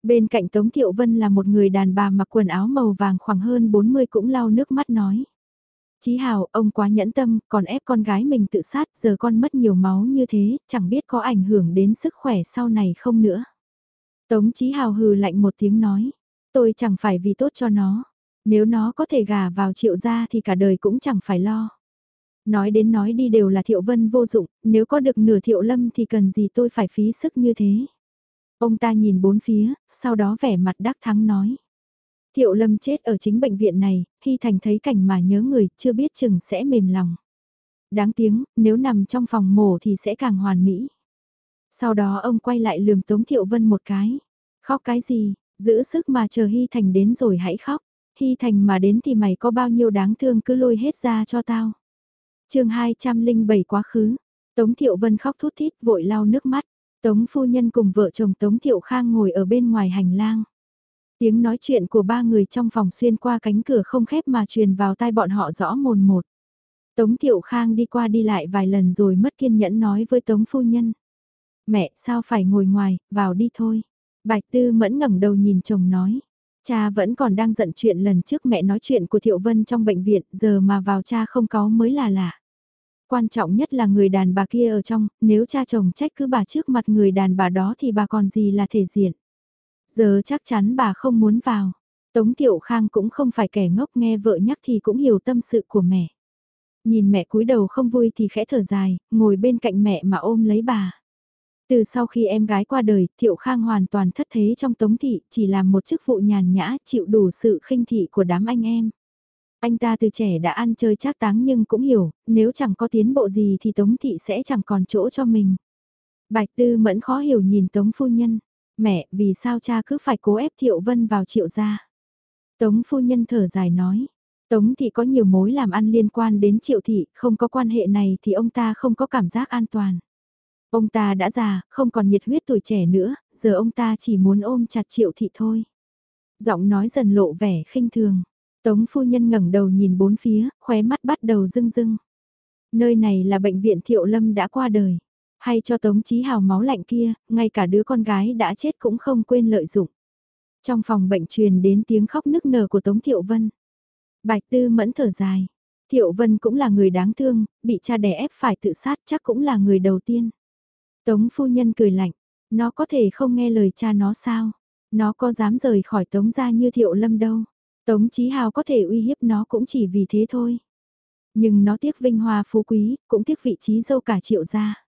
Bên cạnh Tống Thiệu Vân là một người đàn bà mặc quần áo màu vàng khoảng hơn 40 cũng lau nước mắt nói. Chí Hào, ông quá nhẫn tâm, còn ép con gái mình tự sát, giờ con mất nhiều máu như thế, chẳng biết có ảnh hưởng đến sức khỏe sau này không nữa. Tống Chí Hào hừ lạnh một tiếng nói, tôi chẳng phải vì tốt cho nó, nếu nó có thể gả vào triệu gia thì cả đời cũng chẳng phải lo. Nói đến nói đi đều là thiệu vân vô dụng, nếu có được nửa thiệu lâm thì cần gì tôi phải phí sức như thế. Ông ta nhìn bốn phía, sau đó vẻ mặt đắc thắng nói. Thiệu lâm chết ở chính bệnh viện này, Hy Thành thấy cảnh mà nhớ người, chưa biết chừng sẽ mềm lòng. Đáng tiếng, nếu nằm trong phòng mổ thì sẽ càng hoàn mỹ. Sau đó ông quay lại lườm Tống Thiệu Vân một cái. Khóc cái gì, giữ sức mà chờ Hy Thành đến rồi hãy khóc. Hy Thành mà đến thì mày có bao nhiêu đáng thương cứ lôi hết ra cho tao chương 207 quá khứ, Tống Thiệu Vân khóc thút thít vội lau nước mắt. Tống phu nhân cùng vợ chồng Tống Thiệu Khang ngồi ở bên ngoài hành lang. Tiếng nói chuyện của ba người trong phòng xuyên qua cánh cửa không khép mà truyền vào tai bọn họ rõ mồn một. Tống Thiệu Khang đi qua đi lại vài lần rồi mất kiên nhẫn nói với Tống phu nhân. Mẹ sao phải ngồi ngoài, vào đi thôi. Bạch Tư mẫn ngẩng đầu nhìn chồng nói. Cha vẫn còn đang giận chuyện lần trước mẹ nói chuyện của Thiệu Vân trong bệnh viện, giờ mà vào cha không có mới là lạ. Quan trọng nhất là người đàn bà kia ở trong, nếu cha chồng trách cứ bà trước mặt người đàn bà đó thì bà còn gì là thể diện. Giờ chắc chắn bà không muốn vào. Tống Thiệu Khang cũng không phải kẻ ngốc nghe vợ nhắc thì cũng hiểu tâm sự của mẹ. Nhìn mẹ cúi đầu không vui thì khẽ thở dài, ngồi bên cạnh mẹ mà ôm lấy bà. Từ sau khi em gái qua đời, Thiệu Khang hoàn toàn thất thế trong tống thị, chỉ làm một chức vụ nhàn nhã chịu đủ sự khinh thị của đám anh em. Anh ta từ trẻ đã ăn chơi chắc táng nhưng cũng hiểu, nếu chẳng có tiến bộ gì thì tống thị sẽ chẳng còn chỗ cho mình. Bạch Tư mẫn khó hiểu nhìn tống phu nhân. Mẹ, vì sao cha cứ phải cố ép Thiệu Vân vào triệu gia? Tống phu nhân thở dài nói. Tống thị có nhiều mối làm ăn liên quan đến triệu thị, không có quan hệ này thì ông ta không có cảm giác an toàn. Ông ta đã già, không còn nhiệt huyết tuổi trẻ nữa, giờ ông ta chỉ muốn ôm chặt triệu thị thôi. Giọng nói dần lộ vẻ khinh thường. Tống phu nhân ngẩng đầu nhìn bốn phía, khóe mắt bắt đầu rưng rưng. Nơi này là bệnh viện Thiệu Lâm đã qua đời. Hay cho Tống Chí Hào máu lạnh kia, ngay cả đứa con gái đã chết cũng không quên lợi dụng. Trong phòng bệnh truyền đến tiếng khóc nức nở của Tống Thiệu Vân. Bạch Tư mẫn thở dài. Thiệu Vân cũng là người đáng thương, bị cha đè ép phải tự sát chắc cũng là người đầu tiên. Tống phu nhân cười lạnh, nó có thể không nghe lời cha nó sao? Nó có dám rời khỏi Tống gia như Thiệu Lâm đâu. Tống Chí Hào có thể uy hiếp nó cũng chỉ vì thế thôi. Nhưng nó tiếc vinh hoa phú quý, cũng tiếc vị trí dâu cả Triệu gia.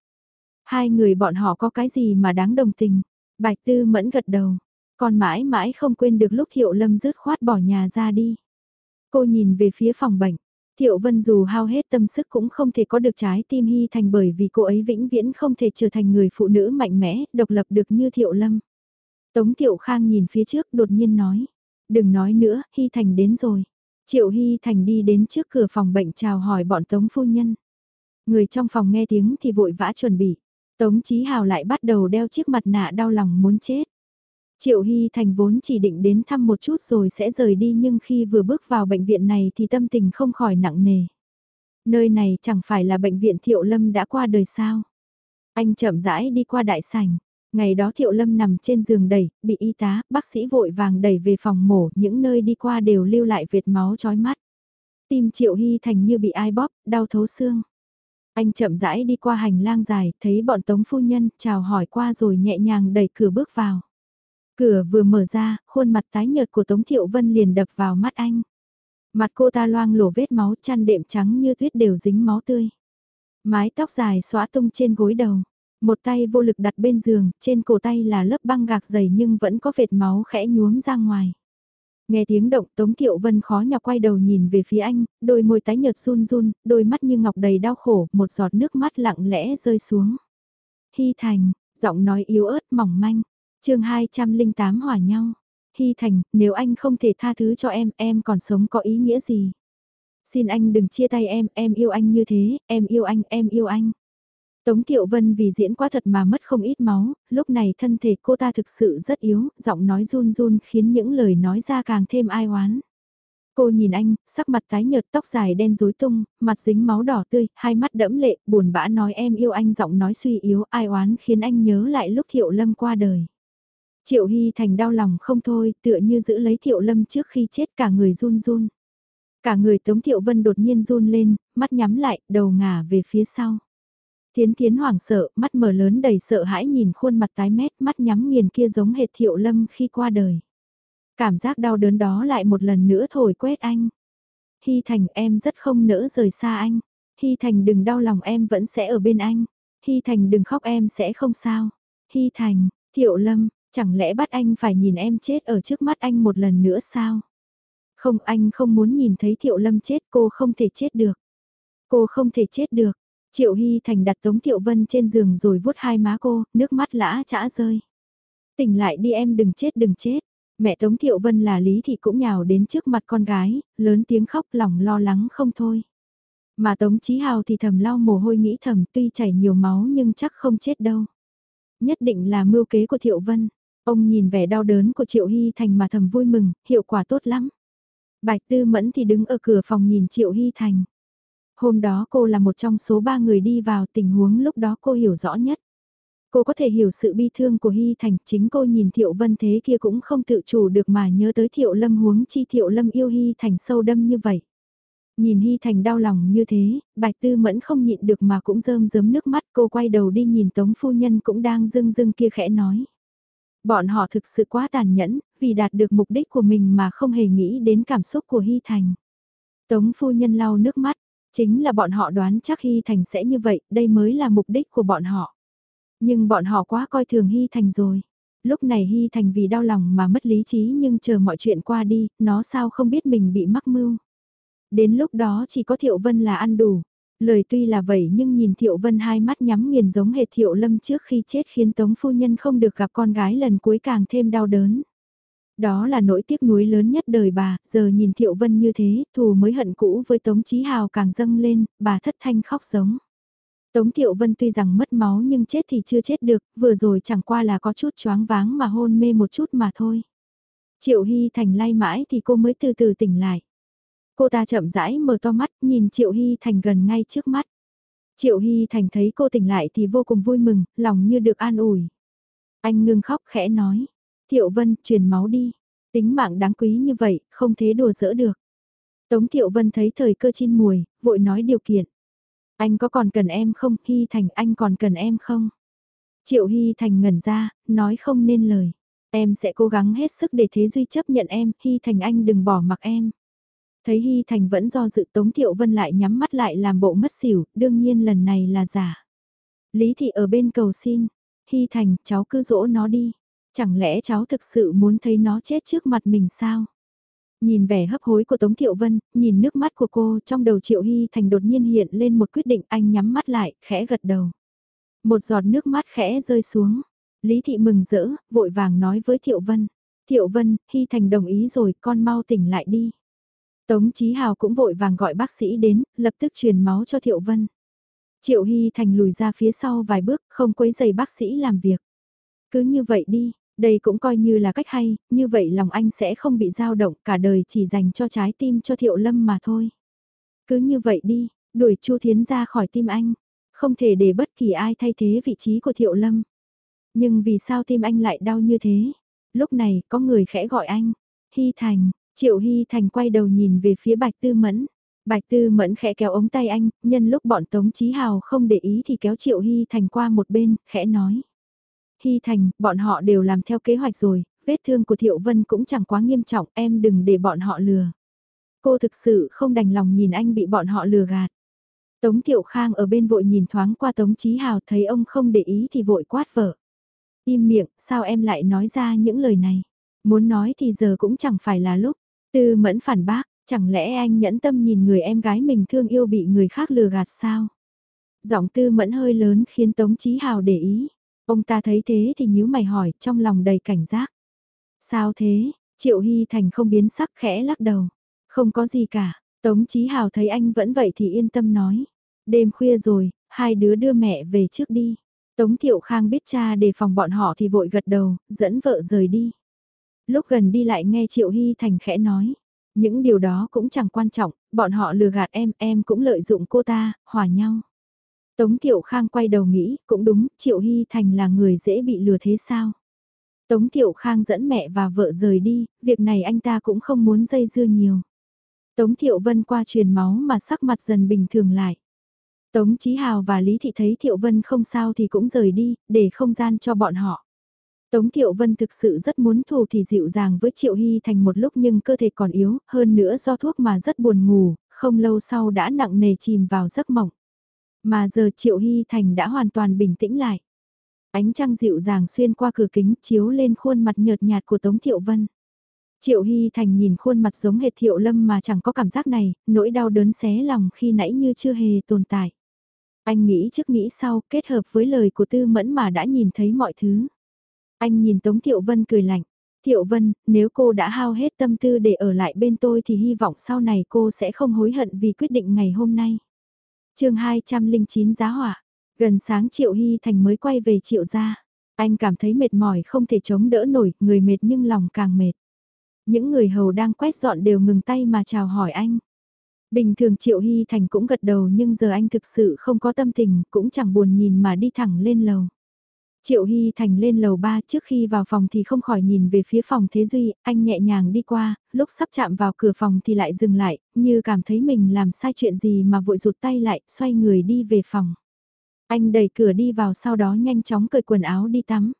Hai người bọn họ có cái gì mà đáng đồng tình. Bạch Tư mẫn gật đầu. Còn mãi mãi không quên được lúc Thiệu Lâm rứt khoát bỏ nhà ra đi. Cô nhìn về phía phòng bệnh. Thiệu Vân dù hao hết tâm sức cũng không thể có được trái tim Hy Thành bởi vì cô ấy vĩnh viễn không thể trở thành người phụ nữ mạnh mẽ, độc lập được như Thiệu Lâm. Tống Thiệu Khang nhìn phía trước đột nhiên nói. Đừng nói nữa, Hy Thành đến rồi. Triệu Hy Thành đi đến trước cửa phòng bệnh chào hỏi bọn Tống phu nhân. Người trong phòng nghe tiếng thì vội vã chuẩn bị. Tống Chí Hào lại bắt đầu đeo chiếc mặt nạ đau lòng muốn chết. Triệu Hy Thành vốn chỉ định đến thăm một chút rồi sẽ rời đi nhưng khi vừa bước vào bệnh viện này thì tâm tình không khỏi nặng nề. Nơi này chẳng phải là bệnh viện Thiệu Lâm đã qua đời sao. Anh chậm rãi đi qua đại sảnh. Ngày đó Thiệu Lâm nằm trên giường đẩy, bị y tá, bác sĩ vội vàng đẩy về phòng mổ, những nơi đi qua đều lưu lại vệt máu chói mắt. Tim Triệu Hy Thành như bị ai bóp, đau thấu xương. Anh chậm rãi đi qua hành lang dài, thấy bọn tống phu nhân, chào hỏi qua rồi nhẹ nhàng đẩy cửa bước vào. Cửa vừa mở ra, khuôn mặt tái nhợt của Tống Thiệu Vân liền đập vào mắt anh. Mặt cô ta loang lổ vết máu chăn đệm trắng như tuyết đều dính máu tươi. Mái tóc dài xóa tung trên gối đầu. Một tay vô lực đặt bên giường, trên cổ tay là lớp băng gạc dày nhưng vẫn có vệt máu khẽ nhuốm ra ngoài. Nghe tiếng động Tống Thiệu Vân khó nhọc quay đầu nhìn về phía anh, đôi môi tái nhợt run run, đôi mắt như ngọc đầy đau khổ, một giọt nước mắt lặng lẽ rơi xuống. Hy Thành, giọng nói yếu ớt mỏng manh, chương 208 hòa nhau. Hy Thành, nếu anh không thể tha thứ cho em, em còn sống có ý nghĩa gì? Xin anh đừng chia tay em, em yêu anh như thế, em yêu anh, em yêu anh. Tống Thiệu Vân vì diễn quá thật mà mất không ít máu, lúc này thân thể cô ta thực sự rất yếu, giọng nói run run khiến những lời nói ra càng thêm ai oán. Cô nhìn anh, sắc mặt tái nhợt tóc dài đen rối tung, mặt dính máu đỏ tươi, hai mắt đẫm lệ, buồn bã nói em yêu anh giọng nói suy yếu ai oán khiến anh nhớ lại lúc Thiệu Lâm qua đời. Triệu Hy Thành đau lòng không thôi, tựa như giữ lấy Thiệu Lâm trước khi chết cả người run run. Cả người Tống Thiệu Vân đột nhiên run lên, mắt nhắm lại, đầu ngả về phía sau. Thiến Thiến hoảng sợ, mắt mở lớn đầy sợ hãi nhìn khuôn mặt tái mét, mắt nhắm nghiền kia giống hệt Thiệu Lâm khi qua đời. Cảm giác đau đớn đó lại một lần nữa thổi quét anh. Hy Thành em rất không nỡ rời xa anh. Hy Thành đừng đau lòng em vẫn sẽ ở bên anh. Hy Thành đừng khóc em sẽ không sao. Hy Thành, Thiệu Lâm, chẳng lẽ bắt anh phải nhìn em chết ở trước mắt anh một lần nữa sao? Không anh không muốn nhìn thấy Thiệu Lâm chết cô không thể chết được. Cô không thể chết được. Triệu Hy Thành đặt Tống Thiệu Vân trên giường rồi vuốt hai má cô, nước mắt lã chã rơi. Tỉnh lại đi em đừng chết đừng chết. Mẹ Tống Thiệu Vân là Lý Thị cũng nhào đến trước mặt con gái, lớn tiếng khóc lòng lo lắng không thôi. Mà Tống Chí Hào thì thầm lau mồ hôi nghĩ thầm tuy chảy nhiều máu nhưng chắc không chết đâu. Nhất định là mưu kế của Thiệu Vân. Ông nhìn vẻ đau đớn của Triệu Hy Thành mà thầm vui mừng, hiệu quả tốt lắm. Bạch Tư Mẫn thì đứng ở cửa phòng nhìn Triệu Hy Thành. Hôm đó cô là một trong số ba người đi vào tình huống lúc đó cô hiểu rõ nhất. Cô có thể hiểu sự bi thương của Hy Thành, chính cô nhìn Thiệu Vân thế kia cũng không tự chủ được mà nhớ tới Thiệu Lâm huống chi Thiệu Lâm yêu Hy Thành sâu đâm như vậy. Nhìn Hy Thành đau lòng như thế, Bạch Tư Mẫn không nhịn được mà cũng rơm rớm nước mắt cô quay đầu đi nhìn Tống Phu Nhân cũng đang dưng dưng kia khẽ nói. Bọn họ thực sự quá tàn nhẫn, vì đạt được mục đích của mình mà không hề nghĩ đến cảm xúc của Hy Thành. Tống Phu Nhân lau nước mắt, chính là bọn họ đoán chắc Hy Thành sẽ như vậy, đây mới là mục đích của bọn họ. Nhưng bọn họ quá coi thường Hy Thành rồi. Lúc này Hy Thành vì đau lòng mà mất lý trí nhưng chờ mọi chuyện qua đi, nó sao không biết mình bị mắc mưu. Đến lúc đó chỉ có Thiệu Vân là ăn đủ. Lời tuy là vậy nhưng nhìn Thiệu Vân hai mắt nhắm nghiền giống hệt Thiệu Lâm trước khi chết khiến Tống Phu Nhân không được gặp con gái lần cuối càng thêm đau đớn. Đó là nỗi tiếc nuối lớn nhất đời bà, giờ nhìn Thiệu Vân như thế, thù mới hận cũ với Tống Chí Hào càng dâng lên, bà thất thanh khóc giống. Tống Thiệu Vân tuy rằng mất máu nhưng chết thì chưa chết được, vừa rồi chẳng qua là có chút choáng váng mà hôn mê một chút mà thôi. Triệu Hy Thành lay mãi thì cô mới từ từ tỉnh lại. Cô ta chậm rãi mở to mắt nhìn Triệu Hy Thành gần ngay trước mắt. Triệu Hy Thành thấy cô tỉnh lại thì vô cùng vui mừng, lòng như được an ủi. Anh ngưng khóc khẽ nói. Thiệu Vân, truyền máu đi. Tính mạng đáng quý như vậy, không thế đùa dỡ được. Tống Thiệu Vân thấy thời cơ chín mùi, vội nói điều kiện. Anh có còn cần em không? Hy Thành anh còn cần em không? Triệu Hy Thành ngẩn ra, nói không nên lời. Em sẽ cố gắng hết sức để Thế Duy chấp nhận em, Hy Thành anh đừng bỏ mặc em. Thấy Hy Thành vẫn do dự Tống Thiệu Vân lại nhắm mắt lại làm bộ mất xỉu, đương nhiên lần này là giả. Lý Thị ở bên cầu xin, Hy Thành, cháu cứ dỗ nó đi. Chẳng lẽ cháu thực sự muốn thấy nó chết trước mặt mình sao? Nhìn vẻ hấp hối của Tống Thiệu Vân, nhìn nước mắt của cô trong đầu Triệu Hy Thành đột nhiên hiện lên một quyết định anh nhắm mắt lại, khẽ gật đầu. Một giọt nước mắt khẽ rơi xuống. Lý Thị mừng rỡ, vội vàng nói với Thiệu Vân. Thiệu Vân, Hy Thành đồng ý rồi, con mau tỉnh lại đi. Tống Chí Hào cũng vội vàng gọi bác sĩ đến, lập tức truyền máu cho Thiệu Vân. Triệu Hy Thành lùi ra phía sau vài bước, không quấy giày bác sĩ làm việc. Cứ như vậy đi, đây cũng coi như là cách hay, như vậy lòng anh sẽ không bị dao động cả đời chỉ dành cho trái tim cho Thiệu Lâm mà thôi. Cứ như vậy đi, đuổi Chu Thiến ra khỏi tim anh, không thể để bất kỳ ai thay thế vị trí của Thiệu Lâm. Nhưng vì sao tim anh lại đau như thế? Lúc này có người khẽ gọi anh, Hy Thành, Triệu Hy Thành quay đầu nhìn về phía Bạch Tư Mẫn. Bạch Tư Mẫn khẽ kéo ống tay anh, nhân lúc bọn Tống Chí Hào không để ý thì kéo Triệu Hy Thành qua một bên, khẽ nói. Hy Thành, bọn họ đều làm theo kế hoạch rồi, vết thương của Thiệu Vân cũng chẳng quá nghiêm trọng, em đừng để bọn họ lừa. Cô thực sự không đành lòng nhìn anh bị bọn họ lừa gạt. Tống Thiệu Khang ở bên vội nhìn thoáng qua Tống Chí Hào thấy ông không để ý thì vội quát vợ. Im miệng, sao em lại nói ra những lời này? Muốn nói thì giờ cũng chẳng phải là lúc. Tư mẫn phản bác, chẳng lẽ anh nhẫn tâm nhìn người em gái mình thương yêu bị người khác lừa gạt sao? Giọng tư mẫn hơi lớn khiến Tống Chí Hào để ý. Ông ta thấy thế thì nhíu mày hỏi trong lòng đầy cảnh giác. Sao thế? Triệu Hy Thành không biến sắc khẽ lắc đầu. Không có gì cả. Tống Chí Hào thấy anh vẫn vậy thì yên tâm nói. Đêm khuya rồi, hai đứa đưa mẹ về trước đi. Tống Thiệu Khang biết cha đề phòng bọn họ thì vội gật đầu, dẫn vợ rời đi. Lúc gần đi lại nghe Triệu Hy Thành khẽ nói. Những điều đó cũng chẳng quan trọng, bọn họ lừa gạt em, em cũng lợi dụng cô ta, hòa nhau. Tống Thiệu Khang quay đầu nghĩ, cũng đúng, Triệu Hy Thành là người dễ bị lừa thế sao? Tống Thiệu Khang dẫn mẹ và vợ rời đi, việc này anh ta cũng không muốn dây dưa nhiều. Tống Thiệu Vân qua truyền máu mà sắc mặt dần bình thường lại. Tống Chí Hào và Lý Thị thấy Thiệu Vân không sao thì cũng rời đi, để không gian cho bọn họ. Tống Thiệu Vân thực sự rất muốn thù thì dịu dàng với Triệu Hy Thành một lúc nhưng cơ thể còn yếu, hơn nữa do thuốc mà rất buồn ngủ, không lâu sau đã nặng nề chìm vào giấc mộng. Mà giờ Triệu Hy Thành đã hoàn toàn bình tĩnh lại. Ánh trăng dịu dàng xuyên qua cửa kính chiếu lên khuôn mặt nhợt nhạt của Tống Thiệu Vân. Triệu Hy Thành nhìn khuôn mặt giống hệt Thiệu Lâm mà chẳng có cảm giác này, nỗi đau đớn xé lòng khi nãy như chưa hề tồn tại. Anh nghĩ trước nghĩ sau, kết hợp với lời của Tư Mẫn mà đã nhìn thấy mọi thứ. Anh nhìn Tống Thiệu Vân cười lạnh. Thiệu Vân, nếu cô đã hao hết tâm tư để ở lại bên tôi thì hy vọng sau này cô sẽ không hối hận vì quyết định ngày hôm nay. chương 209 giá hỏa. Gần sáng Triệu Hy Thành mới quay về Triệu gia. Anh cảm thấy mệt mỏi không thể chống đỡ nổi, người mệt nhưng lòng càng mệt. Những người hầu đang quét dọn đều ngừng tay mà chào hỏi anh. Bình thường Triệu Hy Thành cũng gật đầu nhưng giờ anh thực sự không có tâm tình, cũng chẳng buồn nhìn mà đi thẳng lên lầu. Triệu Hy Thành lên lầu 3 trước khi vào phòng thì không khỏi nhìn về phía phòng Thế Duy, anh nhẹ nhàng đi qua, lúc sắp chạm vào cửa phòng thì lại dừng lại, như cảm thấy mình làm sai chuyện gì mà vội rụt tay lại, xoay người đi về phòng. Anh đẩy cửa đi vào sau đó nhanh chóng cởi quần áo đi tắm.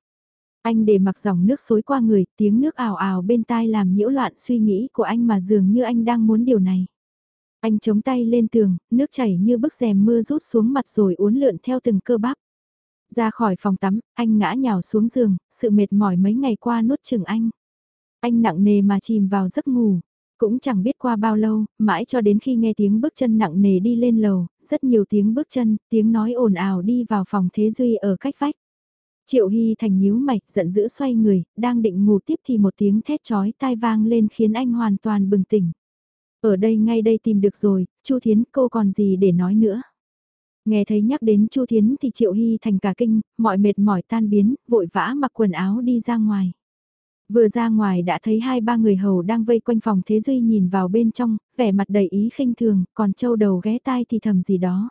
Anh để mặc dòng nước xối qua người, tiếng nước ảo ảo bên tai làm nhiễu loạn suy nghĩ của anh mà dường như anh đang muốn điều này. Anh chống tay lên tường, nước chảy như bức rèm mưa rút xuống mặt rồi uốn lượn theo từng cơ bắp. Ra khỏi phòng tắm, anh ngã nhào xuống giường, sự mệt mỏi mấy ngày qua nuốt chừng anh. Anh nặng nề mà chìm vào giấc ngủ. Cũng chẳng biết qua bao lâu, mãi cho đến khi nghe tiếng bước chân nặng nề đi lên lầu, rất nhiều tiếng bước chân, tiếng nói ồn ào đi vào phòng Thế Duy ở cách vách. Triệu Hy Thành nhíu mạch, giận dữ xoay người, đang định ngủ tiếp thì một tiếng thét chói tai vang lên khiến anh hoàn toàn bừng tỉnh. Ở đây ngay đây tìm được rồi, Chu Thiến cô còn gì để nói nữa. Nghe thấy nhắc đến Chu Thiến thì Triệu Hy thành cả kinh, mọi mệt mỏi tan biến, vội vã mặc quần áo đi ra ngoài. Vừa ra ngoài đã thấy hai ba người hầu đang vây quanh phòng Thế Duy nhìn vào bên trong, vẻ mặt đầy ý khinh thường, còn châu đầu ghé tai thì thầm gì đó.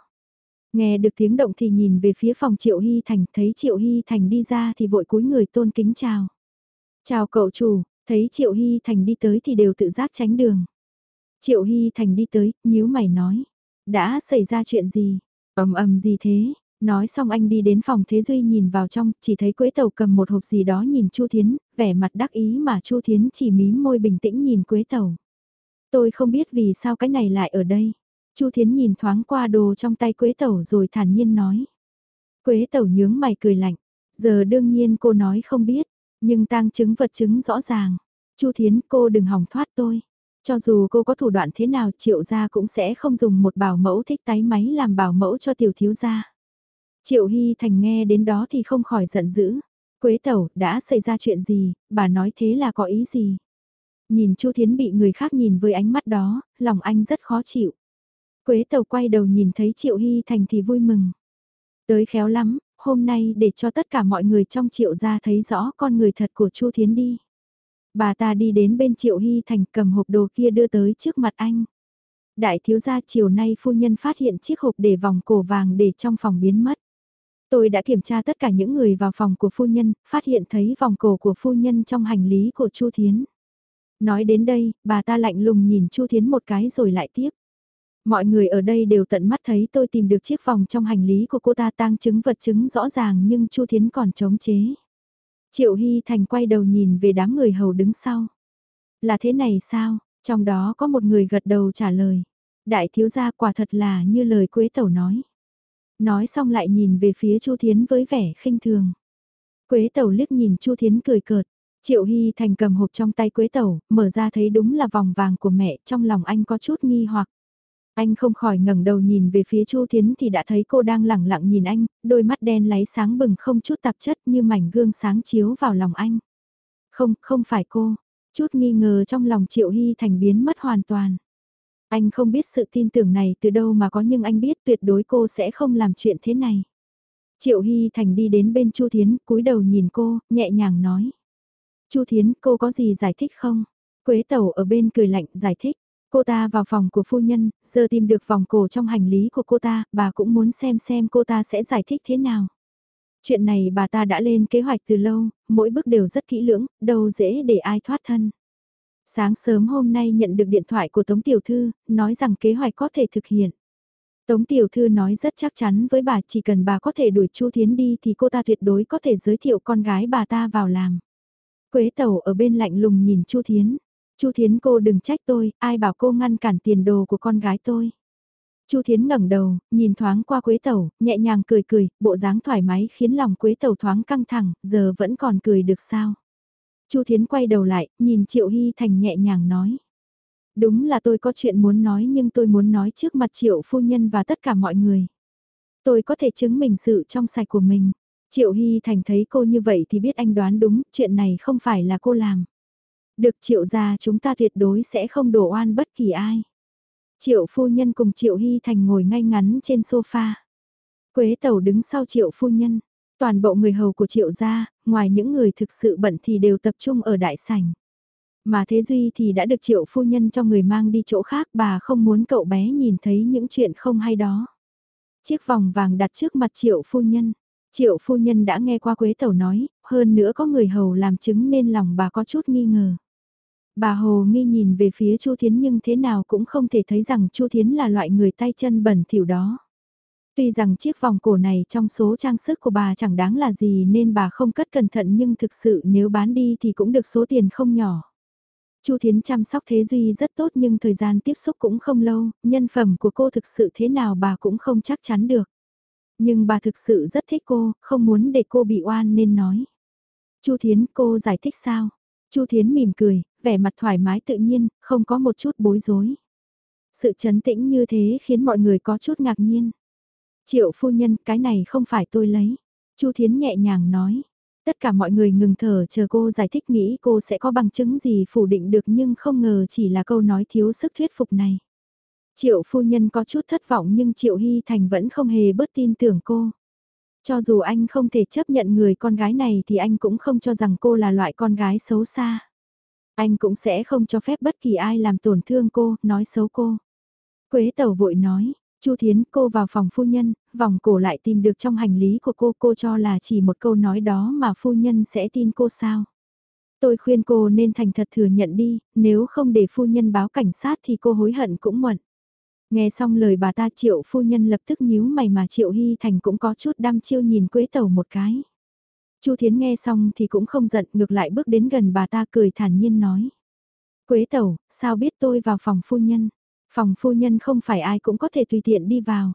Nghe được tiếng động thì nhìn về phía phòng Triệu Hy Thành, thấy Triệu Hy Thành đi ra thì vội cúi người tôn kính chào. Chào cậu chủ, thấy Triệu Hy Thành đi tới thì đều tự giác tránh đường. Triệu Hy Thành đi tới, nhíu mày nói. Đã xảy ra chuyện gì? Ầm ầm gì thế? Nói xong anh đi đến phòng Thế Duy nhìn vào trong, chỉ thấy Quế Tàu cầm một hộp gì đó nhìn Chu Thiến, vẻ mặt đắc ý mà Chu Thiến chỉ mím môi bình tĩnh nhìn Quế Tàu. Tôi không biết vì sao cái này lại ở đây. Chu Thiến nhìn thoáng qua đồ trong tay Quế Tàu rồi thản nhiên nói. Quế Tàu nhướng mày cười lạnh, giờ đương nhiên cô nói không biết, nhưng tang chứng vật chứng rõ ràng. Chu Thiến cô đừng hỏng thoát tôi. Cho dù cô có thủ đoạn thế nào triệu gia cũng sẽ không dùng một bảo mẫu thích tái máy làm bảo mẫu cho tiểu thiếu gia. Triệu Hy Thành nghe đến đó thì không khỏi giận dữ. Quế tẩu, đã xảy ra chuyện gì, bà nói thế là có ý gì? Nhìn Chu Thiến bị người khác nhìn với ánh mắt đó, lòng anh rất khó chịu. Quế tẩu quay đầu nhìn thấy Triệu Hy Thành thì vui mừng. Tới khéo lắm, hôm nay để cho tất cả mọi người trong Triệu gia thấy rõ con người thật của Chu Thiến đi. Bà ta đi đến bên Triệu Hy Thành cầm hộp đồ kia đưa tới trước mặt anh. Đại thiếu gia chiều nay phu nhân phát hiện chiếc hộp để vòng cổ vàng để trong phòng biến mất. Tôi đã kiểm tra tất cả những người vào phòng của phu nhân, phát hiện thấy vòng cổ của phu nhân trong hành lý của Chu Thiến. Nói đến đây, bà ta lạnh lùng nhìn Chu Thiến một cái rồi lại tiếp. Mọi người ở đây đều tận mắt thấy tôi tìm được chiếc vòng trong hành lý của cô ta tang chứng vật chứng rõ ràng nhưng Chu Thiến còn chống chế. Triệu Hy Thành quay đầu nhìn về đám người hầu đứng sau. Là thế này sao? Trong đó có một người gật đầu trả lời. Đại thiếu gia quả thật là như lời Quế Tẩu nói. Nói xong lại nhìn về phía Chu Thiến với vẻ khinh thường. Quế Tẩu liếc nhìn Chu Thiến cười cợt. Triệu Hy Thành cầm hộp trong tay Quế Tẩu, mở ra thấy đúng là vòng vàng của mẹ, trong lòng anh có chút nghi hoặc. Anh không khỏi ngẩng đầu nhìn về phía Chu Thiến thì đã thấy cô đang lẳng lặng nhìn anh, đôi mắt đen láy sáng bừng không chút tạp chất như mảnh gương sáng chiếu vào lòng anh. Không, không phải cô. Chút nghi ngờ trong lòng Triệu Hy Thành biến mất hoàn toàn. Anh không biết sự tin tưởng này từ đâu mà có nhưng anh biết tuyệt đối cô sẽ không làm chuyện thế này. Triệu Hy Thành đi đến bên Chu Thiến, cúi đầu nhìn cô, nhẹ nhàng nói. Chu Thiến, cô có gì giải thích không? Quế Tẩu ở bên cười lạnh giải thích. Cô ta vào phòng của phu nhân, giờ tìm được vòng cổ trong hành lý của cô ta, bà cũng muốn xem xem cô ta sẽ giải thích thế nào. Chuyện này bà ta đã lên kế hoạch từ lâu, mỗi bước đều rất kỹ lưỡng, đâu dễ để ai thoát thân. Sáng sớm hôm nay nhận được điện thoại của Tống Tiểu Thư, nói rằng kế hoạch có thể thực hiện. Tống Tiểu Thư nói rất chắc chắn với bà chỉ cần bà có thể đuổi Chu Thiến đi thì cô ta tuyệt đối có thể giới thiệu con gái bà ta vào làm. Quế Tẩu ở bên lạnh lùng nhìn Chu Thiến. Chu Thiến cô đừng trách tôi, ai bảo cô ngăn cản tiền đồ của con gái tôi. Chu Thiến ngẩng đầu, nhìn thoáng qua Quế Tẩu, nhẹ nhàng cười cười, bộ dáng thoải mái khiến lòng Quế Tẩu thoáng căng thẳng, giờ vẫn còn cười được sao? Chu Thiến quay đầu lại, nhìn Triệu Hy Thành nhẹ nhàng nói. Đúng là tôi có chuyện muốn nói nhưng tôi muốn nói trước mặt Triệu Phu Nhân và tất cả mọi người. Tôi có thể chứng minh sự trong sạch của mình. Triệu Hy Thành thấy cô như vậy thì biết anh đoán đúng, chuyện này không phải là cô làm. Được Triệu gia chúng ta tuyệt đối sẽ không đổ oan bất kỳ ai. Triệu Phu Nhân cùng Triệu Hy Thành ngồi ngay ngắn trên sofa. Quế Tẩu đứng sau Triệu Phu Nhân. Toàn bộ người hầu của Triệu gia, ngoài những người thực sự bận thì đều tập trung ở đại sảnh. Mà Thế Duy thì đã được Triệu Phu Nhân cho người mang đi chỗ khác bà không muốn cậu bé nhìn thấy những chuyện không hay đó. Chiếc vòng vàng đặt trước mặt Triệu Phu Nhân. Triệu Phu Nhân đã nghe qua Quế Tẩu nói, hơn nữa có người hầu làm chứng nên lòng bà có chút nghi ngờ. Bà Hồ nghi nhìn về phía Chu Thiến nhưng thế nào cũng không thể thấy rằng Chu Thiến là loại người tay chân bẩn thỉu đó. Tuy rằng chiếc vòng cổ này trong số trang sức của bà chẳng đáng là gì nên bà không cất cẩn thận nhưng thực sự nếu bán đi thì cũng được số tiền không nhỏ. Chu Thiến chăm sóc Thế Duy rất tốt nhưng thời gian tiếp xúc cũng không lâu, nhân phẩm của cô thực sự thế nào bà cũng không chắc chắn được. Nhưng bà thực sự rất thích cô, không muốn để cô bị oan nên nói. Chu Thiến cô giải thích sao? Chu Thiến mỉm cười, vẻ mặt thoải mái tự nhiên, không có một chút bối rối. Sự chấn tĩnh như thế khiến mọi người có chút ngạc nhiên. Triệu phu nhân, cái này không phải tôi lấy. Chu Thiến nhẹ nhàng nói. Tất cả mọi người ngừng thở chờ cô giải thích nghĩ cô sẽ có bằng chứng gì phủ định được nhưng không ngờ chỉ là câu nói thiếu sức thuyết phục này. Triệu phu nhân có chút thất vọng nhưng Triệu Hy Thành vẫn không hề bớt tin tưởng cô. Cho dù anh không thể chấp nhận người con gái này thì anh cũng không cho rằng cô là loại con gái xấu xa. Anh cũng sẽ không cho phép bất kỳ ai làm tổn thương cô, nói xấu cô. Quế tẩu vội nói, Chu Thiến cô vào phòng phu nhân, vòng cổ lại tìm được trong hành lý của cô, cô cho là chỉ một câu nói đó mà phu nhân sẽ tin cô sao. Tôi khuyên cô nên thành thật thừa nhận đi, nếu không để phu nhân báo cảnh sát thì cô hối hận cũng muộn. Nghe xong lời bà ta triệu phu nhân lập tức nhíu mày mà triệu hy thành cũng có chút đăm chiêu nhìn quế tẩu một cái. Chu Thiến nghe xong thì cũng không giận ngược lại bước đến gần bà ta cười thản nhiên nói. Quế tẩu, sao biết tôi vào phòng phu nhân? Phòng phu nhân không phải ai cũng có thể tùy tiện đi vào.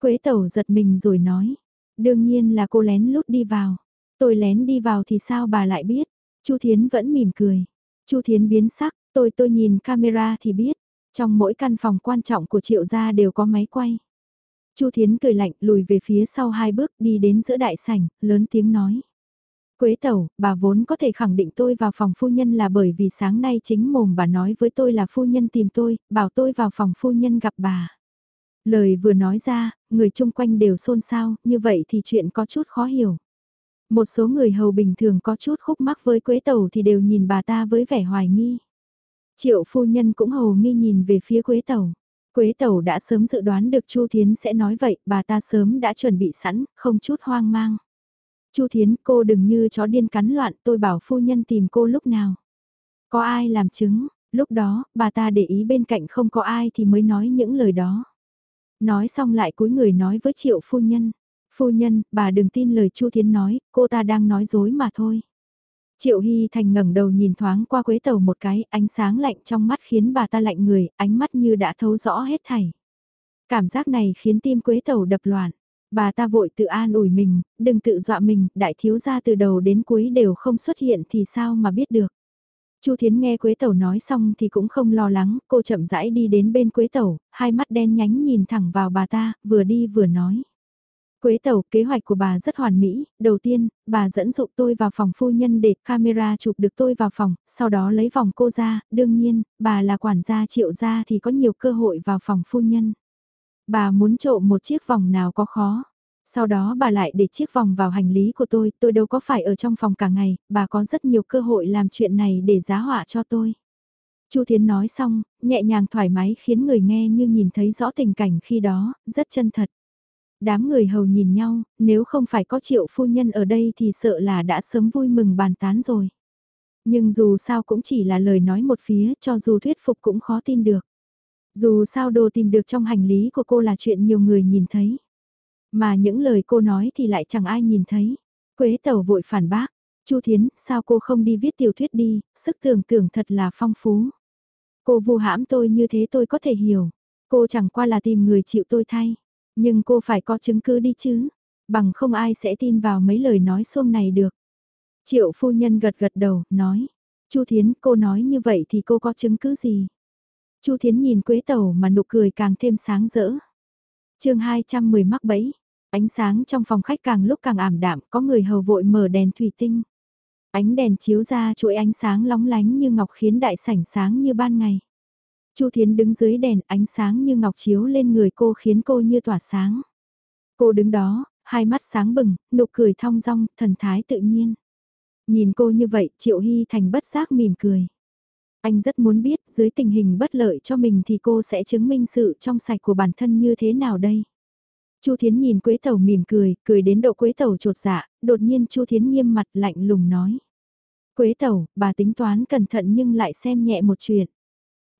Quế tẩu giật mình rồi nói. Đương nhiên là cô lén lút đi vào. Tôi lén đi vào thì sao bà lại biết? Chu Thiến vẫn mỉm cười. Chu Thiến biến sắc, tôi tôi nhìn camera thì biết. Trong mỗi căn phòng quan trọng của triệu gia đều có máy quay. Chu Thiến cười lạnh lùi về phía sau hai bước đi đến giữa đại sảnh, lớn tiếng nói. Quế tẩu, bà vốn có thể khẳng định tôi vào phòng phu nhân là bởi vì sáng nay chính mồm bà nói với tôi là phu nhân tìm tôi, bảo tôi vào phòng phu nhân gặp bà. Lời vừa nói ra, người chung quanh đều xôn xao, như vậy thì chuyện có chút khó hiểu. Một số người hầu bình thường có chút khúc mắc với quế tẩu thì đều nhìn bà ta với vẻ hoài nghi. Triệu phu nhân cũng hầu nghi nhìn về phía quế tẩu. Quế tẩu đã sớm dự đoán được Chu Thiến sẽ nói vậy, bà ta sớm đã chuẩn bị sẵn, không chút hoang mang. Chu Thiến, cô đừng như chó điên cắn loạn, tôi bảo phu nhân tìm cô lúc nào. Có ai làm chứng, lúc đó, bà ta để ý bên cạnh không có ai thì mới nói những lời đó. Nói xong lại cúi người nói với triệu phu nhân. Phu nhân, bà đừng tin lời Chu Thiến nói, cô ta đang nói dối mà thôi. Triệu Hy Thành ngẩng đầu nhìn thoáng qua quế tàu một cái, ánh sáng lạnh trong mắt khiến bà ta lạnh người, ánh mắt như đã thấu rõ hết thảy. Cảm giác này khiến tim quế tàu đập loạn. Bà ta vội tự an ủi mình, đừng tự dọa mình, đại thiếu gia từ đầu đến cuối đều không xuất hiện thì sao mà biết được. Chu Thiến nghe Quế Tẩu nói xong thì cũng không lo lắng, cô chậm rãi đi đến bên Quế Tẩu, hai mắt đen nhánh nhìn thẳng vào bà ta, vừa đi vừa nói. Quế tàu kế hoạch của bà rất hoàn mỹ, đầu tiên, bà dẫn dụ tôi vào phòng phu nhân để camera chụp được tôi vào phòng, sau đó lấy vòng cô ra, đương nhiên, bà là quản gia triệu gia thì có nhiều cơ hội vào phòng phu nhân. Bà muốn trộm một chiếc vòng nào có khó. Sau đó bà lại để chiếc vòng vào hành lý của tôi, tôi đâu có phải ở trong phòng cả ngày, bà có rất nhiều cơ hội làm chuyện này để giá họa cho tôi. Chu Thiến nói xong, nhẹ nhàng thoải mái khiến người nghe như nhìn thấy rõ tình cảnh khi đó, rất chân thật. Đám người hầu nhìn nhau, nếu không phải có triệu phu nhân ở đây thì sợ là đã sớm vui mừng bàn tán rồi. Nhưng dù sao cũng chỉ là lời nói một phía cho dù thuyết phục cũng khó tin được. Dù sao đồ tìm được trong hành lý của cô là chuyện nhiều người nhìn thấy. Mà những lời cô nói thì lại chẳng ai nhìn thấy. Quế tẩu vội phản bác. Chu Thiến, sao cô không đi viết tiểu thuyết đi, sức tưởng tưởng thật là phong phú. Cô vu hãm tôi như thế tôi có thể hiểu. Cô chẳng qua là tìm người chịu tôi thay. Nhưng cô phải có chứng cứ đi chứ. Bằng không ai sẽ tin vào mấy lời nói xuông này được. Triệu phu nhân gật gật đầu, nói. Chu Thiến, cô nói như vậy thì cô có chứng cứ gì? Chu Thiến nhìn Quế Tẩu mà nụ cười càng thêm sáng rỡ. chương 210 mắc bẫy, ánh sáng trong phòng khách càng lúc càng ảm đạm, có người hầu vội mở đèn thủy tinh. Ánh đèn chiếu ra chuỗi ánh sáng lóng lánh như ngọc khiến đại sảnh sáng như ban ngày. Chu Thiến đứng dưới đèn ánh sáng như ngọc chiếu lên người cô khiến cô như tỏa sáng. Cô đứng đó, hai mắt sáng bừng, nụ cười thong dong, thần thái tự nhiên. Nhìn cô như vậy, Triệu Hy Thành bất giác mỉm cười. Anh rất muốn biết dưới tình hình bất lợi cho mình thì cô sẽ chứng minh sự trong sạch của bản thân như thế nào đây. Chu Thiến nhìn Quế Tẩu mỉm cười, cười đến độ Quế Tẩu trột dạ, đột nhiên Chu Thiến nghiêm mặt lạnh lùng nói. Quế Tẩu, bà tính toán cẩn thận nhưng lại xem nhẹ một chuyện.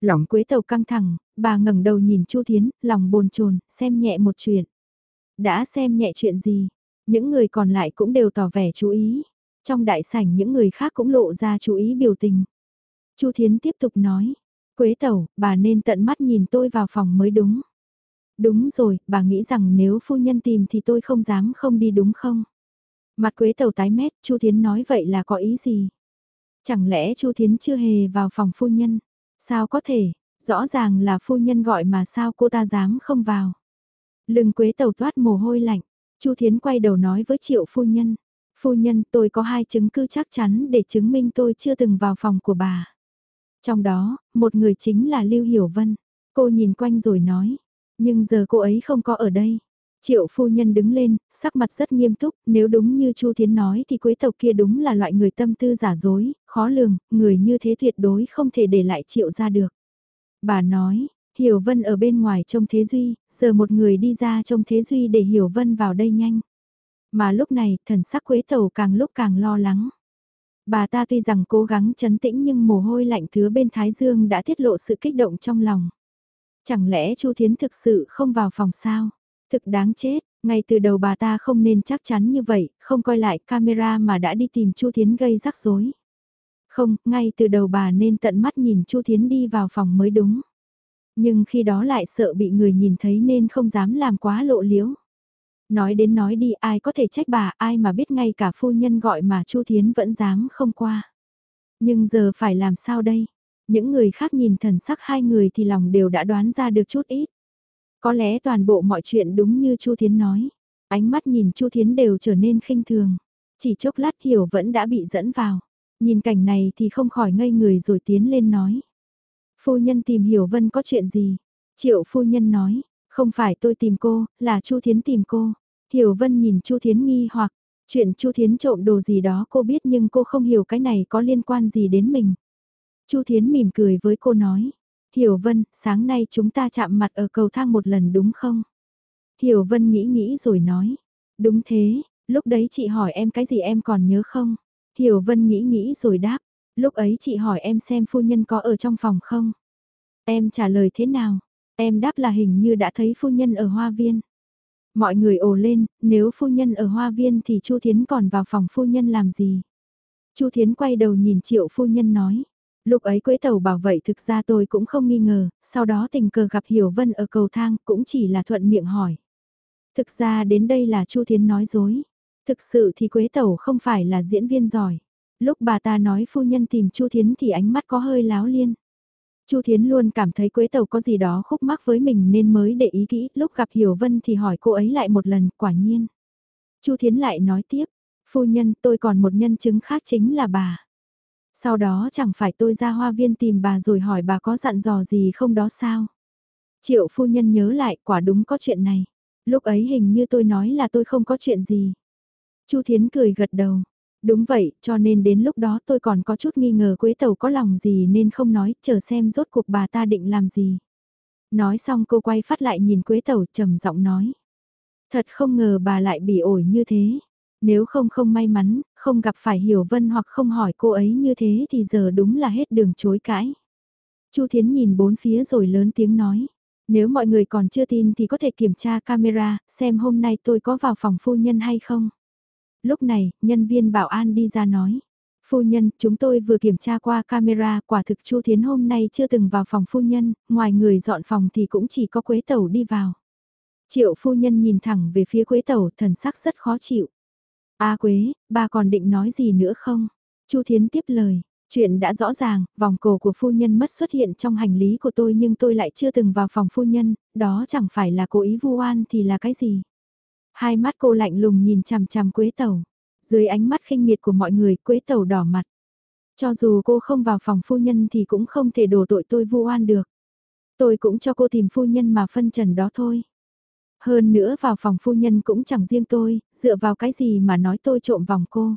Lòng Quế tàu căng thẳng, bà ngẩng đầu nhìn Chu Thiến, lòng bồn chồn, xem nhẹ một chuyện. Đã xem nhẹ chuyện gì? Những người còn lại cũng đều tỏ vẻ chú ý. Trong đại sảnh những người khác cũng lộ ra chú ý biểu tình. Chu Thiến tiếp tục nói, Quế Tẩu, bà nên tận mắt nhìn tôi vào phòng mới đúng. Đúng rồi, bà nghĩ rằng nếu phu nhân tìm thì tôi không dám không đi đúng không? Mặt Quế Tẩu tái mét, Chu Thiến nói vậy là có ý gì? Chẳng lẽ Chu Thiến chưa hề vào phòng phu nhân? Sao có thể, rõ ràng là phu nhân gọi mà sao cô ta dám không vào? Lưng Quế tàu toát mồ hôi lạnh, Chu Thiến quay đầu nói với Triệu phu nhân. Phu nhân tôi có hai chứng cứ chắc chắn để chứng minh tôi chưa từng vào phòng của bà. Trong đó, một người chính là Lưu Hiểu Vân. Cô nhìn quanh rồi nói, nhưng giờ cô ấy không có ở đây. Triệu phu nhân đứng lên, sắc mặt rất nghiêm túc, nếu đúng như Chu Thiến nói thì quế tộc kia đúng là loại người tâm tư giả dối, khó lường, người như thế tuyệt đối không thể để lại triệu ra được. Bà nói, Hiểu Vân ở bên ngoài trông Thế Duy, giờ một người đi ra trông Thế Duy để Hiểu Vân vào đây nhanh. Mà lúc này, thần sắc quế tàu càng lúc càng lo lắng. Bà ta tuy rằng cố gắng chấn tĩnh nhưng mồ hôi lạnh thứ bên Thái Dương đã tiết lộ sự kích động trong lòng. Chẳng lẽ Chu Thiến thực sự không vào phòng sao? Thực đáng chết, ngay từ đầu bà ta không nên chắc chắn như vậy, không coi lại camera mà đã đi tìm Chu Thiến gây rắc rối. Không, ngay từ đầu bà nên tận mắt nhìn Chu Thiến đi vào phòng mới đúng. Nhưng khi đó lại sợ bị người nhìn thấy nên không dám làm quá lộ liễu. Nói đến nói đi ai có thể trách bà ai mà biết ngay cả phu nhân gọi mà Chu Thiến vẫn dám không qua. Nhưng giờ phải làm sao đây? Những người khác nhìn thần sắc hai người thì lòng đều đã đoán ra được chút ít. Có lẽ toàn bộ mọi chuyện đúng như Chu Thiến nói. Ánh mắt nhìn Chu Thiến đều trở nên khinh thường. Chỉ chốc lát hiểu vẫn đã bị dẫn vào. Nhìn cảnh này thì không khỏi ngây người rồi tiến lên nói. Phu nhân tìm hiểu vân có chuyện gì? Triệu phu nhân nói, không phải tôi tìm cô, là Chu Thiến tìm cô. Hiểu Vân nhìn Chu Thiến nghi hoặc, chuyện Chu Thiến trộm đồ gì đó cô biết nhưng cô không hiểu cái này có liên quan gì đến mình. Chu Thiến mỉm cười với cô nói, Hiểu Vân, sáng nay chúng ta chạm mặt ở cầu thang một lần đúng không? Hiểu Vân nghĩ nghĩ rồi nói, đúng thế, lúc đấy chị hỏi em cái gì em còn nhớ không? Hiểu Vân nghĩ nghĩ rồi đáp, lúc ấy chị hỏi em xem phu nhân có ở trong phòng không? Em trả lời thế nào? Em đáp là hình như đã thấy phu nhân ở hoa viên. Mọi người ồ lên, nếu phu nhân ở hoa viên thì Chu Thiến còn vào phòng phu nhân làm gì? Chu Thiến quay đầu nhìn triệu phu nhân nói. Lúc ấy quế tàu bảo vậy thực ra tôi cũng không nghi ngờ, sau đó tình cờ gặp Hiểu Vân ở cầu thang cũng chỉ là thuận miệng hỏi. Thực ra đến đây là Chu Thiến nói dối. Thực sự thì quế tàu không phải là diễn viên giỏi. Lúc bà ta nói phu nhân tìm Chu Thiến thì ánh mắt có hơi láo liên. Chu Thiến luôn cảm thấy Quế Tàu có gì đó khúc mắc với mình nên mới để ý kỹ, lúc gặp Hiểu Vân thì hỏi cô ấy lại một lần, quả nhiên. Chu Thiến lại nói tiếp, phu nhân tôi còn một nhân chứng khác chính là bà. Sau đó chẳng phải tôi ra hoa viên tìm bà rồi hỏi bà có dặn dò gì không đó sao? Triệu phu nhân nhớ lại quả đúng có chuyện này. Lúc ấy hình như tôi nói là tôi không có chuyện gì. Chu Thiến cười gật đầu. Đúng vậy, cho nên đến lúc đó tôi còn có chút nghi ngờ Quế Tàu có lòng gì nên không nói, chờ xem rốt cuộc bà ta định làm gì. Nói xong cô quay phát lại nhìn Quế Tàu trầm giọng nói. Thật không ngờ bà lại bị ổi như thế. Nếu không không may mắn, không gặp phải Hiểu Vân hoặc không hỏi cô ấy như thế thì giờ đúng là hết đường chối cãi. Chu Thiến nhìn bốn phía rồi lớn tiếng nói. Nếu mọi người còn chưa tin thì có thể kiểm tra camera, xem hôm nay tôi có vào phòng phu nhân hay không. Lúc này, nhân viên bảo an đi ra nói. Phu nhân, chúng tôi vừa kiểm tra qua camera, quả thực Chu Thiến hôm nay chưa từng vào phòng phu nhân, ngoài người dọn phòng thì cũng chỉ có Quế Tẩu đi vào. Triệu phu nhân nhìn thẳng về phía Quế Tẩu, thần sắc rất khó chịu. A Quế, bà còn định nói gì nữa không? Chu Thiến tiếp lời. Chuyện đã rõ ràng, vòng cổ của phu nhân mất xuất hiện trong hành lý của tôi nhưng tôi lại chưa từng vào phòng phu nhân, đó chẳng phải là cố ý vu oan thì là cái gì. Hai mắt cô lạnh lùng nhìn chằm chằm Quế Tẩu. Dưới ánh mắt khinh miệt của mọi người, Quế Tẩu đỏ mặt. Cho dù cô không vào phòng phu nhân thì cũng không thể đổ tội tôi vu oan được. Tôi cũng cho cô tìm phu nhân mà phân trần đó thôi. Hơn nữa vào phòng phu nhân cũng chẳng riêng tôi, dựa vào cái gì mà nói tôi trộm vòng cô.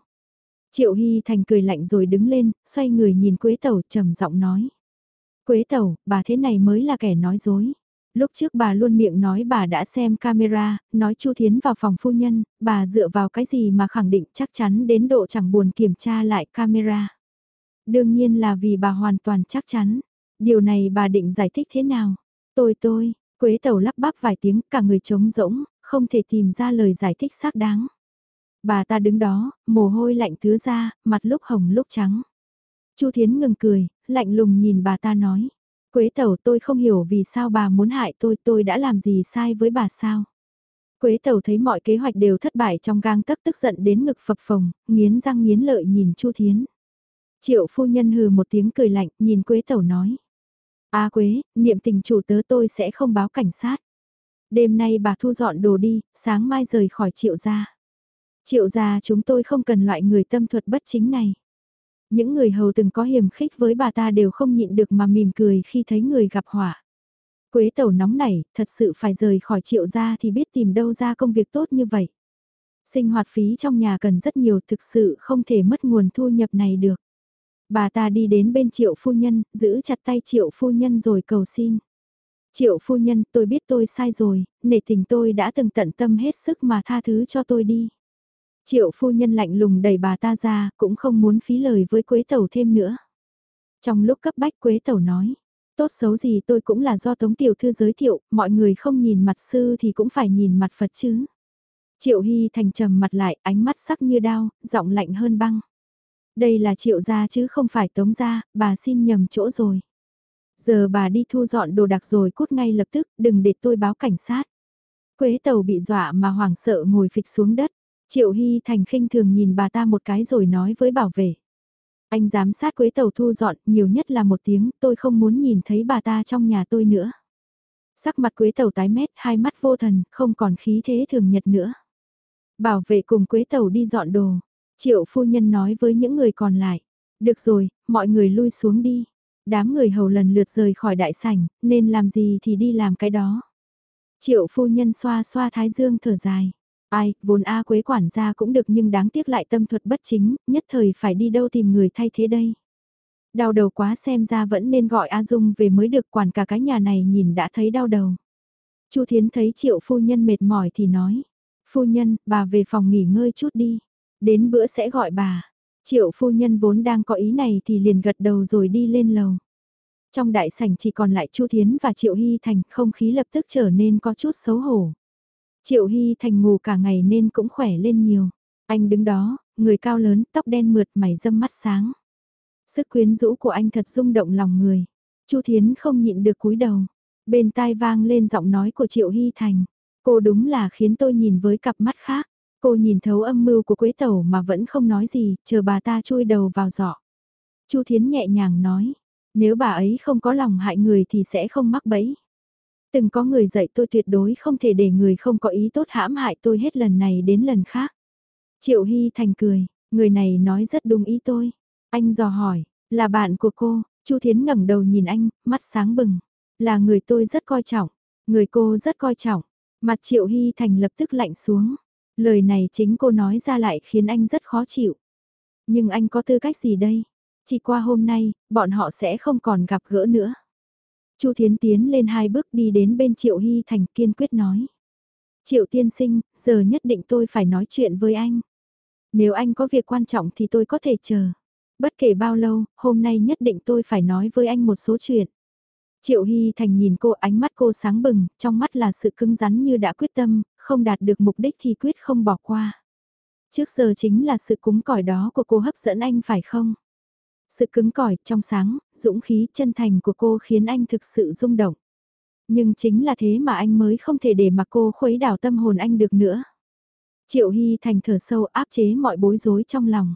Triệu Hy Thành cười lạnh rồi đứng lên, xoay người nhìn Quế Tẩu trầm giọng nói. Quế Tẩu, bà thế này mới là kẻ nói dối. Lúc trước bà luôn miệng nói bà đã xem camera, nói Chu Thiến vào phòng phu nhân, bà dựa vào cái gì mà khẳng định chắc chắn đến độ chẳng buồn kiểm tra lại camera. Đương nhiên là vì bà hoàn toàn chắc chắn. Điều này bà định giải thích thế nào? Tôi tôi, Quế tàu lắp bắp vài tiếng cả người trống rỗng, không thể tìm ra lời giải thích xác đáng. Bà ta đứng đó, mồ hôi lạnh tứa ra, mặt lúc hồng lúc trắng. Chu Thiến ngừng cười, lạnh lùng nhìn bà ta nói. Quế tẩu tôi không hiểu vì sao bà muốn hại tôi, tôi đã làm gì sai với bà sao. Quế tẩu thấy mọi kế hoạch đều thất bại trong gang tấc tức giận đến ngực phập phồng, nghiến răng nghiến lợi nhìn Chu Thiến. Triệu phu nhân hừ một tiếng cười lạnh, nhìn Quế tẩu nói. A Quế, niệm tình chủ tớ tôi sẽ không báo cảnh sát. Đêm nay bà thu dọn đồ đi, sáng mai rời khỏi triệu gia. Triệu gia chúng tôi không cần loại người tâm thuật bất chính này. Những người hầu từng có hiểm khích với bà ta đều không nhịn được mà mỉm cười khi thấy người gặp họa. Quế tẩu nóng nảy, thật sự phải rời khỏi triệu gia thì biết tìm đâu ra công việc tốt như vậy. Sinh hoạt phí trong nhà cần rất nhiều thực sự không thể mất nguồn thu nhập này được. Bà ta đi đến bên triệu phu nhân, giữ chặt tay triệu phu nhân rồi cầu xin. Triệu phu nhân, tôi biết tôi sai rồi, nể tình tôi đã từng tận tâm hết sức mà tha thứ cho tôi đi. Triệu phu nhân lạnh lùng đẩy bà ta ra, cũng không muốn phí lời với Quế Tẩu thêm nữa. Trong lúc cấp bách Quế Tẩu nói, tốt xấu gì tôi cũng là do Tống Tiểu Thư giới thiệu, mọi người không nhìn mặt sư thì cũng phải nhìn mặt Phật chứ. Triệu Hy thành trầm mặt lại, ánh mắt sắc như đao, giọng lạnh hơn băng. Đây là triệu gia chứ không phải tống gia, bà xin nhầm chỗ rồi. Giờ bà đi thu dọn đồ đạc rồi cút ngay lập tức, đừng để tôi báo cảnh sát. Quế tàu bị dọa mà hoảng sợ ngồi phịch xuống đất. Triệu Hy Thành khinh thường nhìn bà ta một cái rồi nói với bảo vệ. Anh giám sát quế tàu thu dọn nhiều nhất là một tiếng, tôi không muốn nhìn thấy bà ta trong nhà tôi nữa. Sắc mặt quế tàu tái mét, hai mắt vô thần, không còn khí thế thường nhật nữa. Bảo vệ cùng quế tàu đi dọn đồ. Triệu phu nhân nói với những người còn lại. Được rồi, mọi người lui xuống đi. Đám người hầu lần lượt rời khỏi đại sảnh, nên làm gì thì đi làm cái đó. Triệu phu nhân xoa xoa thái dương thở dài. Ai, vốn A Quế quản gia cũng được nhưng đáng tiếc lại tâm thuật bất chính, nhất thời phải đi đâu tìm người thay thế đây. Đau đầu quá xem ra vẫn nên gọi A Dung về mới được quản cả cái nhà này nhìn đã thấy đau đầu. Chu Thiến thấy triệu phu nhân mệt mỏi thì nói. Phu nhân, bà về phòng nghỉ ngơi chút đi. Đến bữa sẽ gọi bà. Triệu phu nhân vốn đang có ý này thì liền gật đầu rồi đi lên lầu. Trong đại sảnh chỉ còn lại Chu Thiến và Triệu Hy Thành, không khí lập tức trở nên có chút xấu hổ. Triệu Hy Thành ngủ cả ngày nên cũng khỏe lên nhiều. Anh đứng đó, người cao lớn, tóc đen mượt mày dâm mắt sáng. Sức quyến rũ của anh thật rung động lòng người. Chu Thiến không nhịn được cúi đầu. Bên tai vang lên giọng nói của Triệu Hy Thành. Cô đúng là khiến tôi nhìn với cặp mắt khác. Cô nhìn thấu âm mưu của Quế Tẩu mà vẫn không nói gì, chờ bà ta chui đầu vào giỏ. Chu Thiến nhẹ nhàng nói, nếu bà ấy không có lòng hại người thì sẽ không mắc bẫy. Từng có người dạy tôi tuyệt đối không thể để người không có ý tốt hãm hại tôi hết lần này đến lần khác. Triệu Hy Thành cười, người này nói rất đúng ý tôi. Anh dò hỏi, là bạn của cô, Chu Thiến ngẩng đầu nhìn anh, mắt sáng bừng. Là người tôi rất coi trọng, người cô rất coi trọng. Mặt Triệu Hy Thành lập tức lạnh xuống. Lời này chính cô nói ra lại khiến anh rất khó chịu. Nhưng anh có tư cách gì đây? Chỉ qua hôm nay, bọn họ sẽ không còn gặp gỡ nữa. Chu Thiến tiến lên hai bước đi đến bên Triệu Hy Thành kiên quyết nói. Triệu tiên sinh, giờ nhất định tôi phải nói chuyện với anh. Nếu anh có việc quan trọng thì tôi có thể chờ. Bất kể bao lâu, hôm nay nhất định tôi phải nói với anh một số chuyện. Triệu Hy Thành nhìn cô ánh mắt cô sáng bừng, trong mắt là sự cứng rắn như đã quyết tâm, không đạt được mục đích thì quyết không bỏ qua. Trước giờ chính là sự cúng cỏi đó của cô hấp dẫn anh phải không? Sự cứng cỏi, trong sáng, dũng khí, chân thành của cô khiến anh thực sự rung động. Nhưng chính là thế mà anh mới không thể để mặc cô khuấy đảo tâm hồn anh được nữa. Triệu Hy Thành thở sâu áp chế mọi bối rối trong lòng.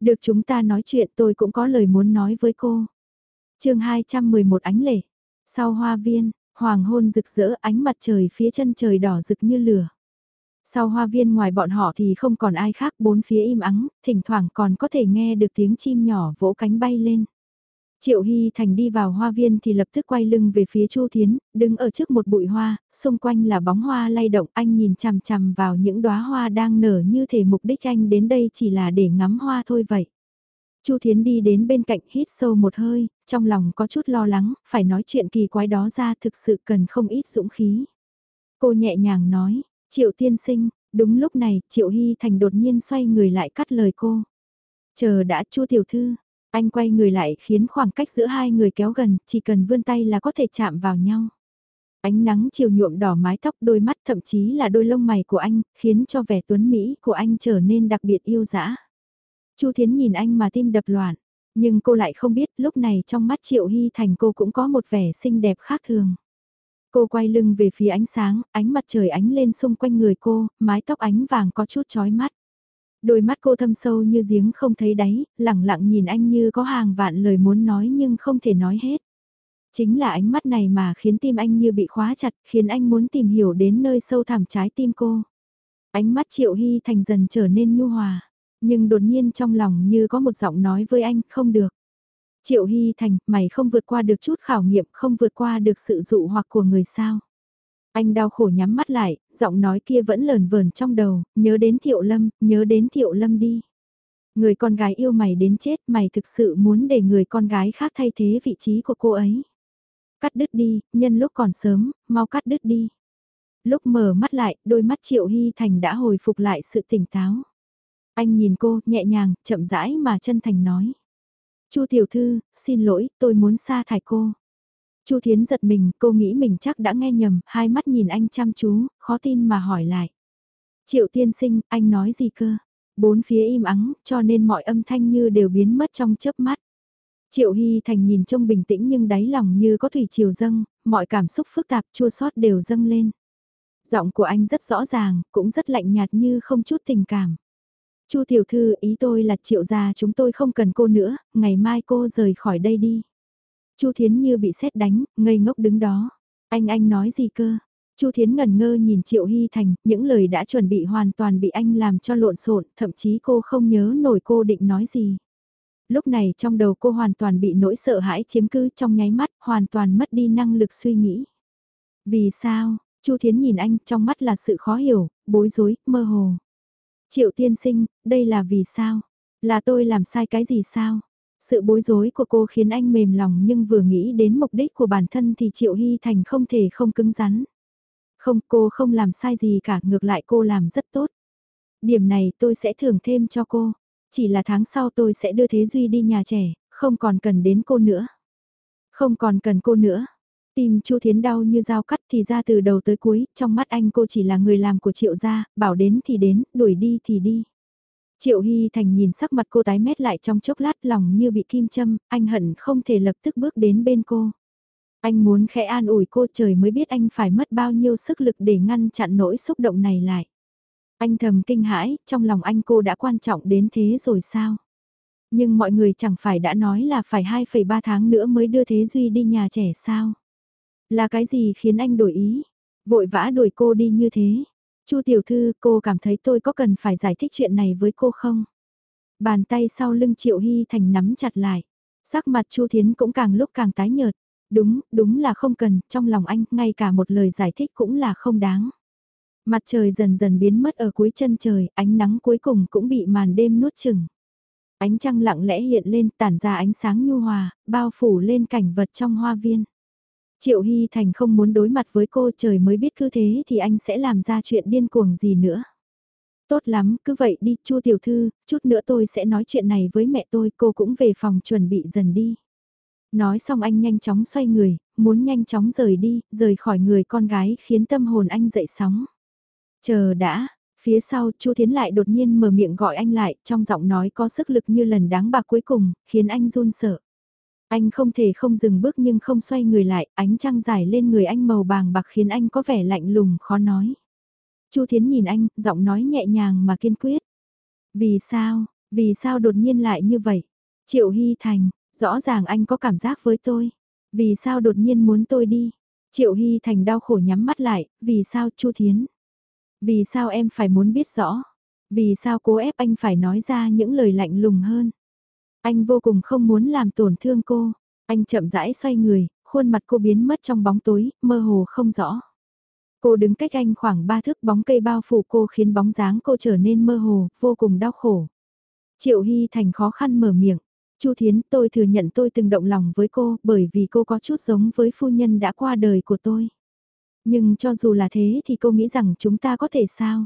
Được chúng ta nói chuyện tôi cũng có lời muốn nói với cô. chương 211 ánh lệ. Sau hoa viên, hoàng hôn rực rỡ ánh mặt trời phía chân trời đỏ rực như lửa. Sau hoa viên ngoài bọn họ thì không còn ai khác bốn phía im ắng, thỉnh thoảng còn có thể nghe được tiếng chim nhỏ vỗ cánh bay lên. Triệu Hy Thành đi vào hoa viên thì lập tức quay lưng về phía Chu Thiến, đứng ở trước một bụi hoa, xung quanh là bóng hoa lay động, anh nhìn chằm chằm vào những đóa hoa đang nở như thể mục đích anh đến đây chỉ là để ngắm hoa thôi vậy. Chu Thiến đi đến bên cạnh hít sâu một hơi, trong lòng có chút lo lắng, phải nói chuyện kỳ quái đó ra thực sự cần không ít dũng khí. Cô nhẹ nhàng nói, Triệu tiên sinh, đúng lúc này Triệu Hy Thành đột nhiên xoay người lại cắt lời cô. Chờ đã Chu tiểu thư, anh quay người lại khiến khoảng cách giữa hai người kéo gần, chỉ cần vươn tay là có thể chạm vào nhau. Ánh nắng chiều nhuộm đỏ mái tóc đôi mắt thậm chí là đôi lông mày của anh, khiến cho vẻ tuấn Mỹ của anh trở nên đặc biệt yêu dã. Chu Thiến nhìn anh mà tim đập loạn, nhưng cô lại không biết lúc này trong mắt Triệu Hy Thành cô cũng có một vẻ xinh đẹp khác thường. Cô quay lưng về phía ánh sáng, ánh mặt trời ánh lên xung quanh người cô, mái tóc ánh vàng có chút chói mắt. Đôi mắt cô thâm sâu như giếng không thấy đáy, lẳng lặng nhìn anh như có hàng vạn lời muốn nói nhưng không thể nói hết. Chính là ánh mắt này mà khiến tim anh như bị khóa chặt, khiến anh muốn tìm hiểu đến nơi sâu thẳm trái tim cô. Ánh mắt Triệu Hy Thành dần trở nên nhu hòa, nhưng đột nhiên trong lòng như có một giọng nói với anh, không được. Triệu Hy Thành, mày không vượt qua được chút khảo nghiệm, không vượt qua được sự dụ hoặc của người sao. Anh đau khổ nhắm mắt lại, giọng nói kia vẫn lờn vờn trong đầu, nhớ đến Thiệu Lâm, nhớ đến Thiệu Lâm đi. Người con gái yêu mày đến chết, mày thực sự muốn để người con gái khác thay thế vị trí của cô ấy. Cắt đứt đi, nhân lúc còn sớm, mau cắt đứt đi. Lúc mở mắt lại, đôi mắt Triệu Hy Thành đã hồi phục lại sự tỉnh táo. Anh nhìn cô, nhẹ nhàng, chậm rãi mà chân thành nói. Chu tiểu thư, xin lỗi, tôi muốn sa thải cô. Chu Thiến giật mình, cô nghĩ mình chắc đã nghe nhầm, hai mắt nhìn anh chăm chú, khó tin mà hỏi lại. Triệu tiên sinh, anh nói gì cơ? Bốn phía im ắng, cho nên mọi âm thanh như đều biến mất trong chớp mắt. Triệu Hy Thành nhìn trông bình tĩnh nhưng đáy lòng như có thủy triều dâng, mọi cảm xúc phức tạp chua xót đều dâng lên. Giọng của anh rất rõ ràng, cũng rất lạnh nhạt như không chút tình cảm. Chu tiểu thư, ý tôi là triệu gia chúng tôi không cần cô nữa, ngày mai cô rời khỏi đây đi. Chu Thiến như bị sét đánh, ngây ngốc đứng đó. Anh anh nói gì cơ? Chu Thiến ngần ngơ nhìn Triệu Hy Thành, những lời đã chuẩn bị hoàn toàn bị anh làm cho lộn xộn, thậm chí cô không nhớ nổi cô định nói gì. Lúc này trong đầu cô hoàn toàn bị nỗi sợ hãi chiếm cứ trong nháy mắt, hoàn toàn mất đi năng lực suy nghĩ. Vì sao? Chu Thiến nhìn anh, trong mắt là sự khó hiểu, bối rối, mơ hồ. Triệu tiên sinh, đây là vì sao? Là tôi làm sai cái gì sao? Sự bối rối của cô khiến anh mềm lòng nhưng vừa nghĩ đến mục đích của bản thân thì Triệu Hy Thành không thể không cứng rắn. Không, cô không làm sai gì cả, ngược lại cô làm rất tốt. Điểm này tôi sẽ thưởng thêm cho cô. Chỉ là tháng sau tôi sẽ đưa Thế Duy đi nhà trẻ, không còn cần đến cô nữa. Không còn cần cô nữa. Tim Chu Thiến đau như dao cắt thì ra từ đầu tới cuối, trong mắt anh cô chỉ là người làm của Triệu gia, bảo đến thì đến, đuổi đi thì đi. Triệu Hy Thành nhìn sắc mặt cô tái mét lại trong chốc lát lòng như bị kim châm, anh hận không thể lập tức bước đến bên cô. Anh muốn khẽ an ủi cô trời mới biết anh phải mất bao nhiêu sức lực để ngăn chặn nỗi xúc động này lại. Anh thầm kinh hãi, trong lòng anh cô đã quan trọng đến thế rồi sao? Nhưng mọi người chẳng phải đã nói là phải 2,3 tháng nữa mới đưa Thế Duy đi nhà trẻ sao? Là cái gì khiến anh đổi ý? Vội vã đuổi cô đi như thế? Chu tiểu thư, cô cảm thấy tôi có cần phải giải thích chuyện này với cô không? Bàn tay sau lưng Triệu Hy Thành nắm chặt lại. Sắc mặt Chu Thiến cũng càng lúc càng tái nhợt. Đúng, đúng là không cần, trong lòng anh, ngay cả một lời giải thích cũng là không đáng. Mặt trời dần dần biến mất ở cuối chân trời, ánh nắng cuối cùng cũng bị màn đêm nuốt chừng. Ánh trăng lặng lẽ hiện lên, tản ra ánh sáng nhu hòa, bao phủ lên cảnh vật trong hoa viên. Triệu Hy Thành không muốn đối mặt với cô trời mới biết cứ thế thì anh sẽ làm ra chuyện điên cuồng gì nữa. Tốt lắm, cứ vậy đi, Chu tiểu thư, chút nữa tôi sẽ nói chuyện này với mẹ tôi, cô cũng về phòng chuẩn bị dần đi. Nói xong anh nhanh chóng xoay người, muốn nhanh chóng rời đi, rời khỏi người con gái khiến tâm hồn anh dậy sóng. Chờ đã, phía sau Chu Thiến lại đột nhiên mở miệng gọi anh lại, trong giọng nói có sức lực như lần đáng bạc cuối cùng, khiến anh run sợ. Anh không thể không dừng bước nhưng không xoay người lại, ánh trăng dài lên người anh màu bàng bạc khiến anh có vẻ lạnh lùng khó nói. Chu Thiến nhìn anh, giọng nói nhẹ nhàng mà kiên quyết. Vì sao, vì sao đột nhiên lại như vậy? Triệu Hy Thành, rõ ràng anh có cảm giác với tôi. Vì sao đột nhiên muốn tôi đi? Triệu Hy Thành đau khổ nhắm mắt lại, vì sao Chu Thiến? Vì sao em phải muốn biết rõ? Vì sao cố ép anh phải nói ra những lời lạnh lùng hơn? Anh vô cùng không muốn làm tổn thương cô. Anh chậm rãi xoay người, khuôn mặt cô biến mất trong bóng tối, mơ hồ không rõ. Cô đứng cách anh khoảng ba thước bóng cây bao phủ cô khiến bóng dáng cô trở nên mơ hồ, vô cùng đau khổ. Triệu Hy Thành khó khăn mở miệng. Chu Thiến, tôi thừa nhận tôi từng động lòng với cô bởi vì cô có chút giống với phu nhân đã qua đời của tôi. Nhưng cho dù là thế thì cô nghĩ rằng chúng ta có thể sao?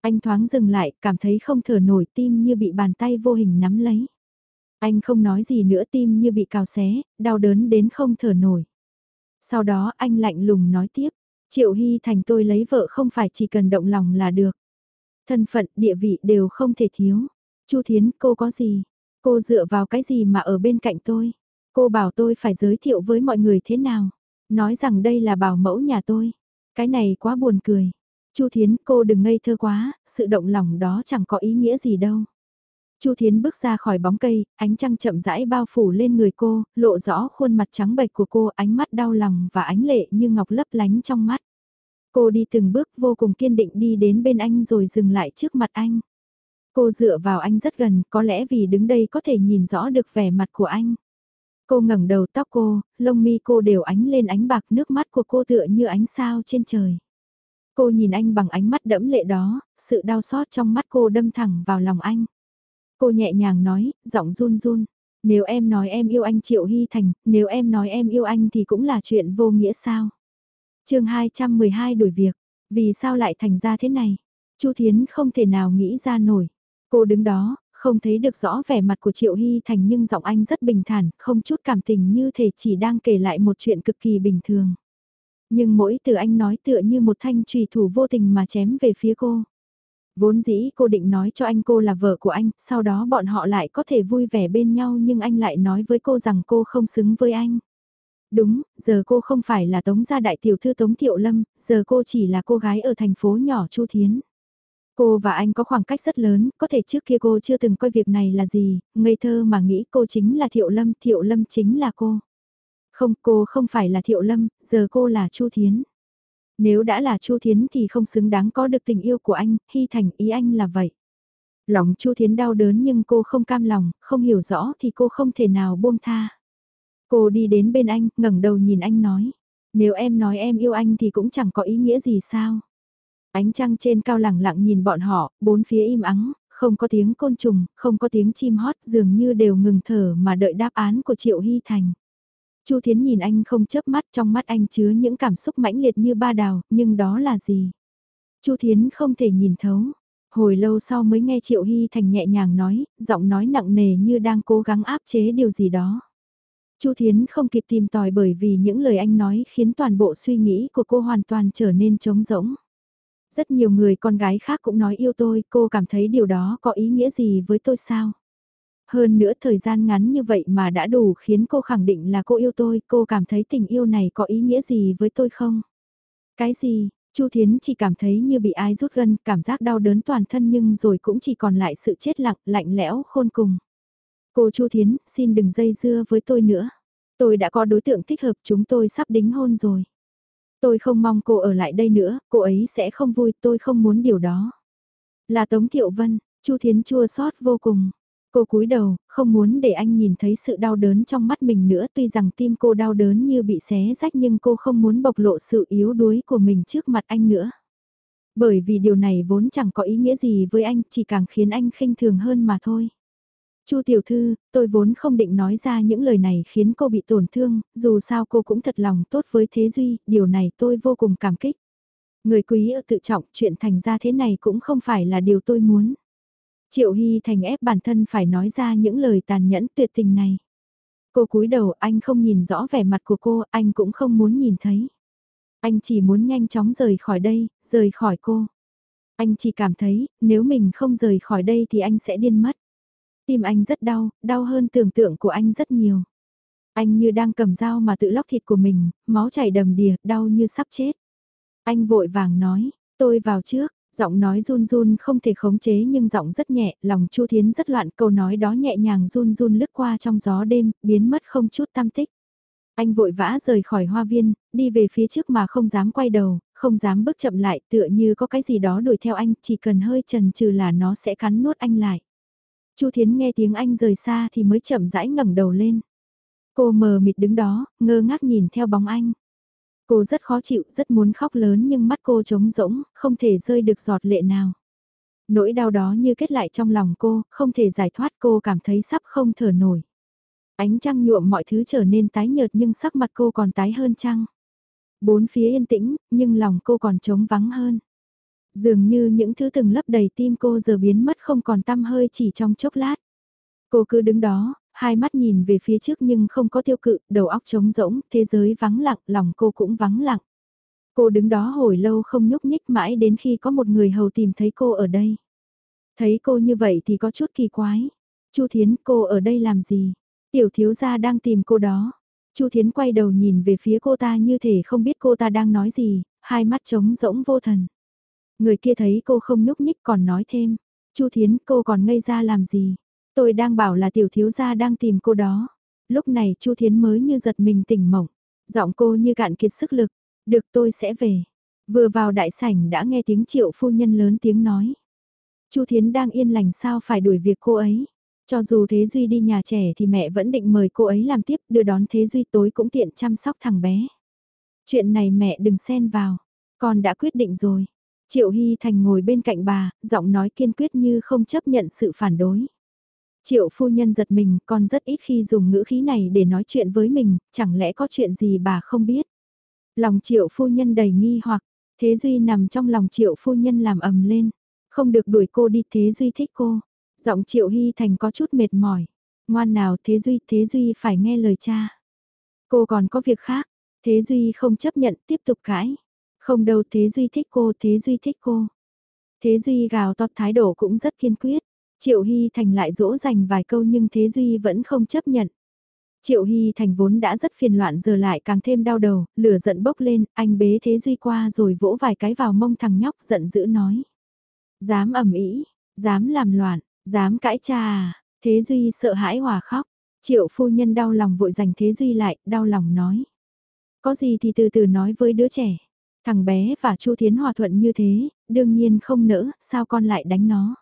Anh thoáng dừng lại, cảm thấy không thở nổi tim như bị bàn tay vô hình nắm lấy. Anh không nói gì nữa tim như bị cào xé, đau đớn đến không thở nổi. Sau đó anh lạnh lùng nói tiếp, Triệu Hy Thành tôi lấy vợ không phải chỉ cần động lòng là được. Thân phận, địa vị đều không thể thiếu. Chu Thiến, cô có gì? Cô dựa vào cái gì mà ở bên cạnh tôi? Cô bảo tôi phải giới thiệu với mọi người thế nào? Nói rằng đây là bảo mẫu nhà tôi. Cái này quá buồn cười. Chu Thiến, cô đừng ngây thơ quá, sự động lòng đó chẳng có ý nghĩa gì đâu. Chu Thiến bước ra khỏi bóng cây, ánh trăng chậm rãi bao phủ lên người cô, lộ rõ khuôn mặt trắng bệch của cô, ánh mắt đau lòng và ánh lệ như ngọc lấp lánh trong mắt. Cô đi từng bước vô cùng kiên định đi đến bên anh rồi dừng lại trước mặt anh. Cô dựa vào anh rất gần, có lẽ vì đứng đây có thể nhìn rõ được vẻ mặt của anh. Cô ngẩng đầu tóc cô, lông mi cô đều ánh lên ánh bạc nước mắt của cô tựa như ánh sao trên trời. Cô nhìn anh bằng ánh mắt đẫm lệ đó, sự đau xót trong mắt cô đâm thẳng vào lòng anh. Cô nhẹ nhàng nói, giọng run run. Nếu em nói em yêu anh Triệu Hy Thành, nếu em nói em yêu anh thì cũng là chuyện vô nghĩa sao? chương 212 đổi việc, vì sao lại thành ra thế này? Chu Thiến không thể nào nghĩ ra nổi. Cô đứng đó, không thấy được rõ vẻ mặt của Triệu Hy Thành nhưng giọng anh rất bình thản, không chút cảm tình như thể chỉ đang kể lại một chuyện cực kỳ bình thường. Nhưng mỗi từ anh nói tựa như một thanh trùy thủ vô tình mà chém về phía cô. Vốn dĩ cô định nói cho anh cô là vợ của anh, sau đó bọn họ lại có thể vui vẻ bên nhau nhưng anh lại nói với cô rằng cô không xứng với anh. Đúng, giờ cô không phải là tống gia đại tiểu thư tống thiệu lâm, giờ cô chỉ là cô gái ở thành phố nhỏ Chu Thiến. Cô và anh có khoảng cách rất lớn, có thể trước kia cô chưa từng coi việc này là gì, ngây thơ mà nghĩ cô chính là Thiệu Lâm, Thiệu Lâm chính là cô. Không, cô không phải là Thiệu Lâm, giờ cô là Chu Thiến. Nếu đã là Chu Thiến thì không xứng đáng có được tình yêu của anh, hy thành ý anh là vậy. Lòng Chu Thiến đau đớn nhưng cô không cam lòng, không hiểu rõ thì cô không thể nào buông tha. Cô đi đến bên anh, ngẩng đầu nhìn anh nói. Nếu em nói em yêu anh thì cũng chẳng có ý nghĩa gì sao. Ánh trăng trên cao lẳng lặng nhìn bọn họ, bốn phía im ắng, không có tiếng côn trùng, không có tiếng chim hót dường như đều ngừng thở mà đợi đáp án của Triệu Hy Thành. Chu Thiến nhìn anh không chớp mắt trong mắt anh chứa những cảm xúc mãnh liệt như ba đào, nhưng đó là gì? Chu Thiến không thể nhìn thấu. Hồi lâu sau mới nghe Triệu Hy Thành nhẹ nhàng nói, giọng nói nặng nề như đang cố gắng áp chế điều gì đó. Chu Thiến không kịp tìm tòi bởi vì những lời anh nói khiến toàn bộ suy nghĩ của cô hoàn toàn trở nên trống rỗng. Rất nhiều người con gái khác cũng nói yêu tôi, cô cảm thấy điều đó có ý nghĩa gì với tôi sao? Hơn nữa thời gian ngắn như vậy mà đã đủ khiến cô khẳng định là cô yêu tôi, cô cảm thấy tình yêu này có ý nghĩa gì với tôi không? Cái gì? Chu Thiến chỉ cảm thấy như bị ai rút gân, cảm giác đau đớn toàn thân nhưng rồi cũng chỉ còn lại sự chết lặng, lạnh lẽo khôn cùng. Cô Chu Thiến, xin đừng dây dưa với tôi nữa. Tôi đã có đối tượng thích hợp chúng tôi sắp đính hôn rồi. Tôi không mong cô ở lại đây nữa, cô ấy sẽ không vui, tôi không muốn điều đó. Là Tống Thiệu Vân, Chu Thiến chua xót vô cùng. Cô cúi đầu, không muốn để anh nhìn thấy sự đau đớn trong mắt mình nữa tuy rằng tim cô đau đớn như bị xé rách nhưng cô không muốn bộc lộ sự yếu đuối của mình trước mặt anh nữa. Bởi vì điều này vốn chẳng có ý nghĩa gì với anh, chỉ càng khiến anh khinh thường hơn mà thôi. Chu tiểu thư, tôi vốn không định nói ra những lời này khiến cô bị tổn thương, dù sao cô cũng thật lòng tốt với Thế Duy, điều này tôi vô cùng cảm kích. Người quý ở tự trọng, chuyện thành ra thế này cũng không phải là điều tôi muốn. Triệu Hy Thành ép bản thân phải nói ra những lời tàn nhẫn tuyệt tình này. Cô cúi đầu anh không nhìn rõ vẻ mặt của cô, anh cũng không muốn nhìn thấy. Anh chỉ muốn nhanh chóng rời khỏi đây, rời khỏi cô. Anh chỉ cảm thấy, nếu mình không rời khỏi đây thì anh sẽ điên mất. Tim anh rất đau, đau hơn tưởng tượng của anh rất nhiều. Anh như đang cầm dao mà tự lóc thịt của mình, máu chảy đầm đìa, đau như sắp chết. Anh vội vàng nói, tôi vào trước, giọng nói run run không thể khống chế nhưng giọng rất nhẹ, lòng Chu Thiến rất loạn, câu nói đó nhẹ nhàng run run lướt qua trong gió đêm, biến mất không chút tam tích. Anh vội vã rời khỏi hoa viên, đi về phía trước mà không dám quay đầu, không dám bước chậm lại tựa như có cái gì đó đuổi theo anh, chỉ cần hơi chần chừ là nó sẽ cắn nuốt anh lại. Chu Thiến nghe tiếng anh rời xa thì mới chậm rãi ngẩng đầu lên. Cô mờ mịt đứng đó, ngơ ngác nhìn theo bóng anh. Cô rất khó chịu, rất muốn khóc lớn nhưng mắt cô trống rỗng, không thể rơi được giọt lệ nào. Nỗi đau đó như kết lại trong lòng cô, không thể giải thoát cô cảm thấy sắp không thở nổi. Ánh trăng nhuộm mọi thứ trở nên tái nhợt nhưng sắc mặt cô còn tái hơn trăng. Bốn phía yên tĩnh, nhưng lòng cô còn trống vắng hơn. Dường như những thứ từng lấp đầy tim cô giờ biến mất không còn tăm hơi chỉ trong chốc lát. Cô cứ đứng đó, hai mắt nhìn về phía trước nhưng không có tiêu cự, đầu óc trống rỗng, thế giới vắng lặng, lòng cô cũng vắng lặng. Cô đứng đó hồi lâu không nhúc nhích mãi đến khi có một người hầu tìm thấy cô ở đây. Thấy cô như vậy thì có chút kỳ quái. Chu Thiến, cô ở đây làm gì? Tiểu thiếu gia đang tìm cô đó. Chu Thiến quay đầu nhìn về phía cô ta như thể không biết cô ta đang nói gì, hai mắt trống rỗng vô thần. Người kia thấy cô không nhúc nhích còn nói thêm. Chu Thiến, cô còn ngây ra làm gì? Tôi đang bảo là tiểu thiếu gia đang tìm cô đó. Lúc này Chu Thiến mới như giật mình tỉnh mộng. Giọng cô như cạn kiệt sức lực. Được tôi sẽ về. Vừa vào đại sảnh đã nghe tiếng triệu phu nhân lớn tiếng nói. Chu Thiến đang yên lành sao phải đuổi việc cô ấy. Cho dù Thế Duy đi nhà trẻ thì mẹ vẫn định mời cô ấy làm tiếp đưa đón Thế Duy tối cũng tiện chăm sóc thằng bé. Chuyện này mẹ đừng xen vào. Con đã quyết định rồi. Triệu Hy Thành ngồi bên cạnh bà, giọng nói kiên quyết như không chấp nhận sự phản đối. Triệu phu nhân giật mình, con rất ít khi dùng ngữ khí này để nói chuyện với mình, chẳng lẽ có chuyện gì bà không biết. Lòng triệu phu nhân đầy nghi hoặc, Thế Duy nằm trong lòng triệu phu nhân làm ầm lên. Không được đuổi cô đi Thế Duy thích cô. Giọng triệu hy thành có chút mệt mỏi. Ngoan nào Thế Duy, Thế Duy phải nghe lời cha. Cô còn có việc khác. Thế Duy không chấp nhận tiếp tục cãi. Không đâu Thế Duy thích cô, Thế Duy thích cô. Thế Duy gào to thái độ cũng rất kiên quyết. Triệu Hy Thành lại dỗ dành vài câu nhưng Thế Duy vẫn không chấp nhận. Triệu Hy Thành vốn đã rất phiền loạn giờ lại càng thêm đau đầu, lửa giận bốc lên, anh bế Thế Duy qua rồi vỗ vài cái vào mông thằng nhóc giận dữ nói. Dám ẩm ý, dám làm loạn, dám cãi cha à, Thế Duy sợ hãi hòa khóc. Triệu phu nhân đau lòng vội dành Thế Duy lại, đau lòng nói. Có gì thì từ từ nói với đứa trẻ. Thằng bé và Chu Thiến hòa thuận như thế, đương nhiên không nỡ, sao con lại đánh nó.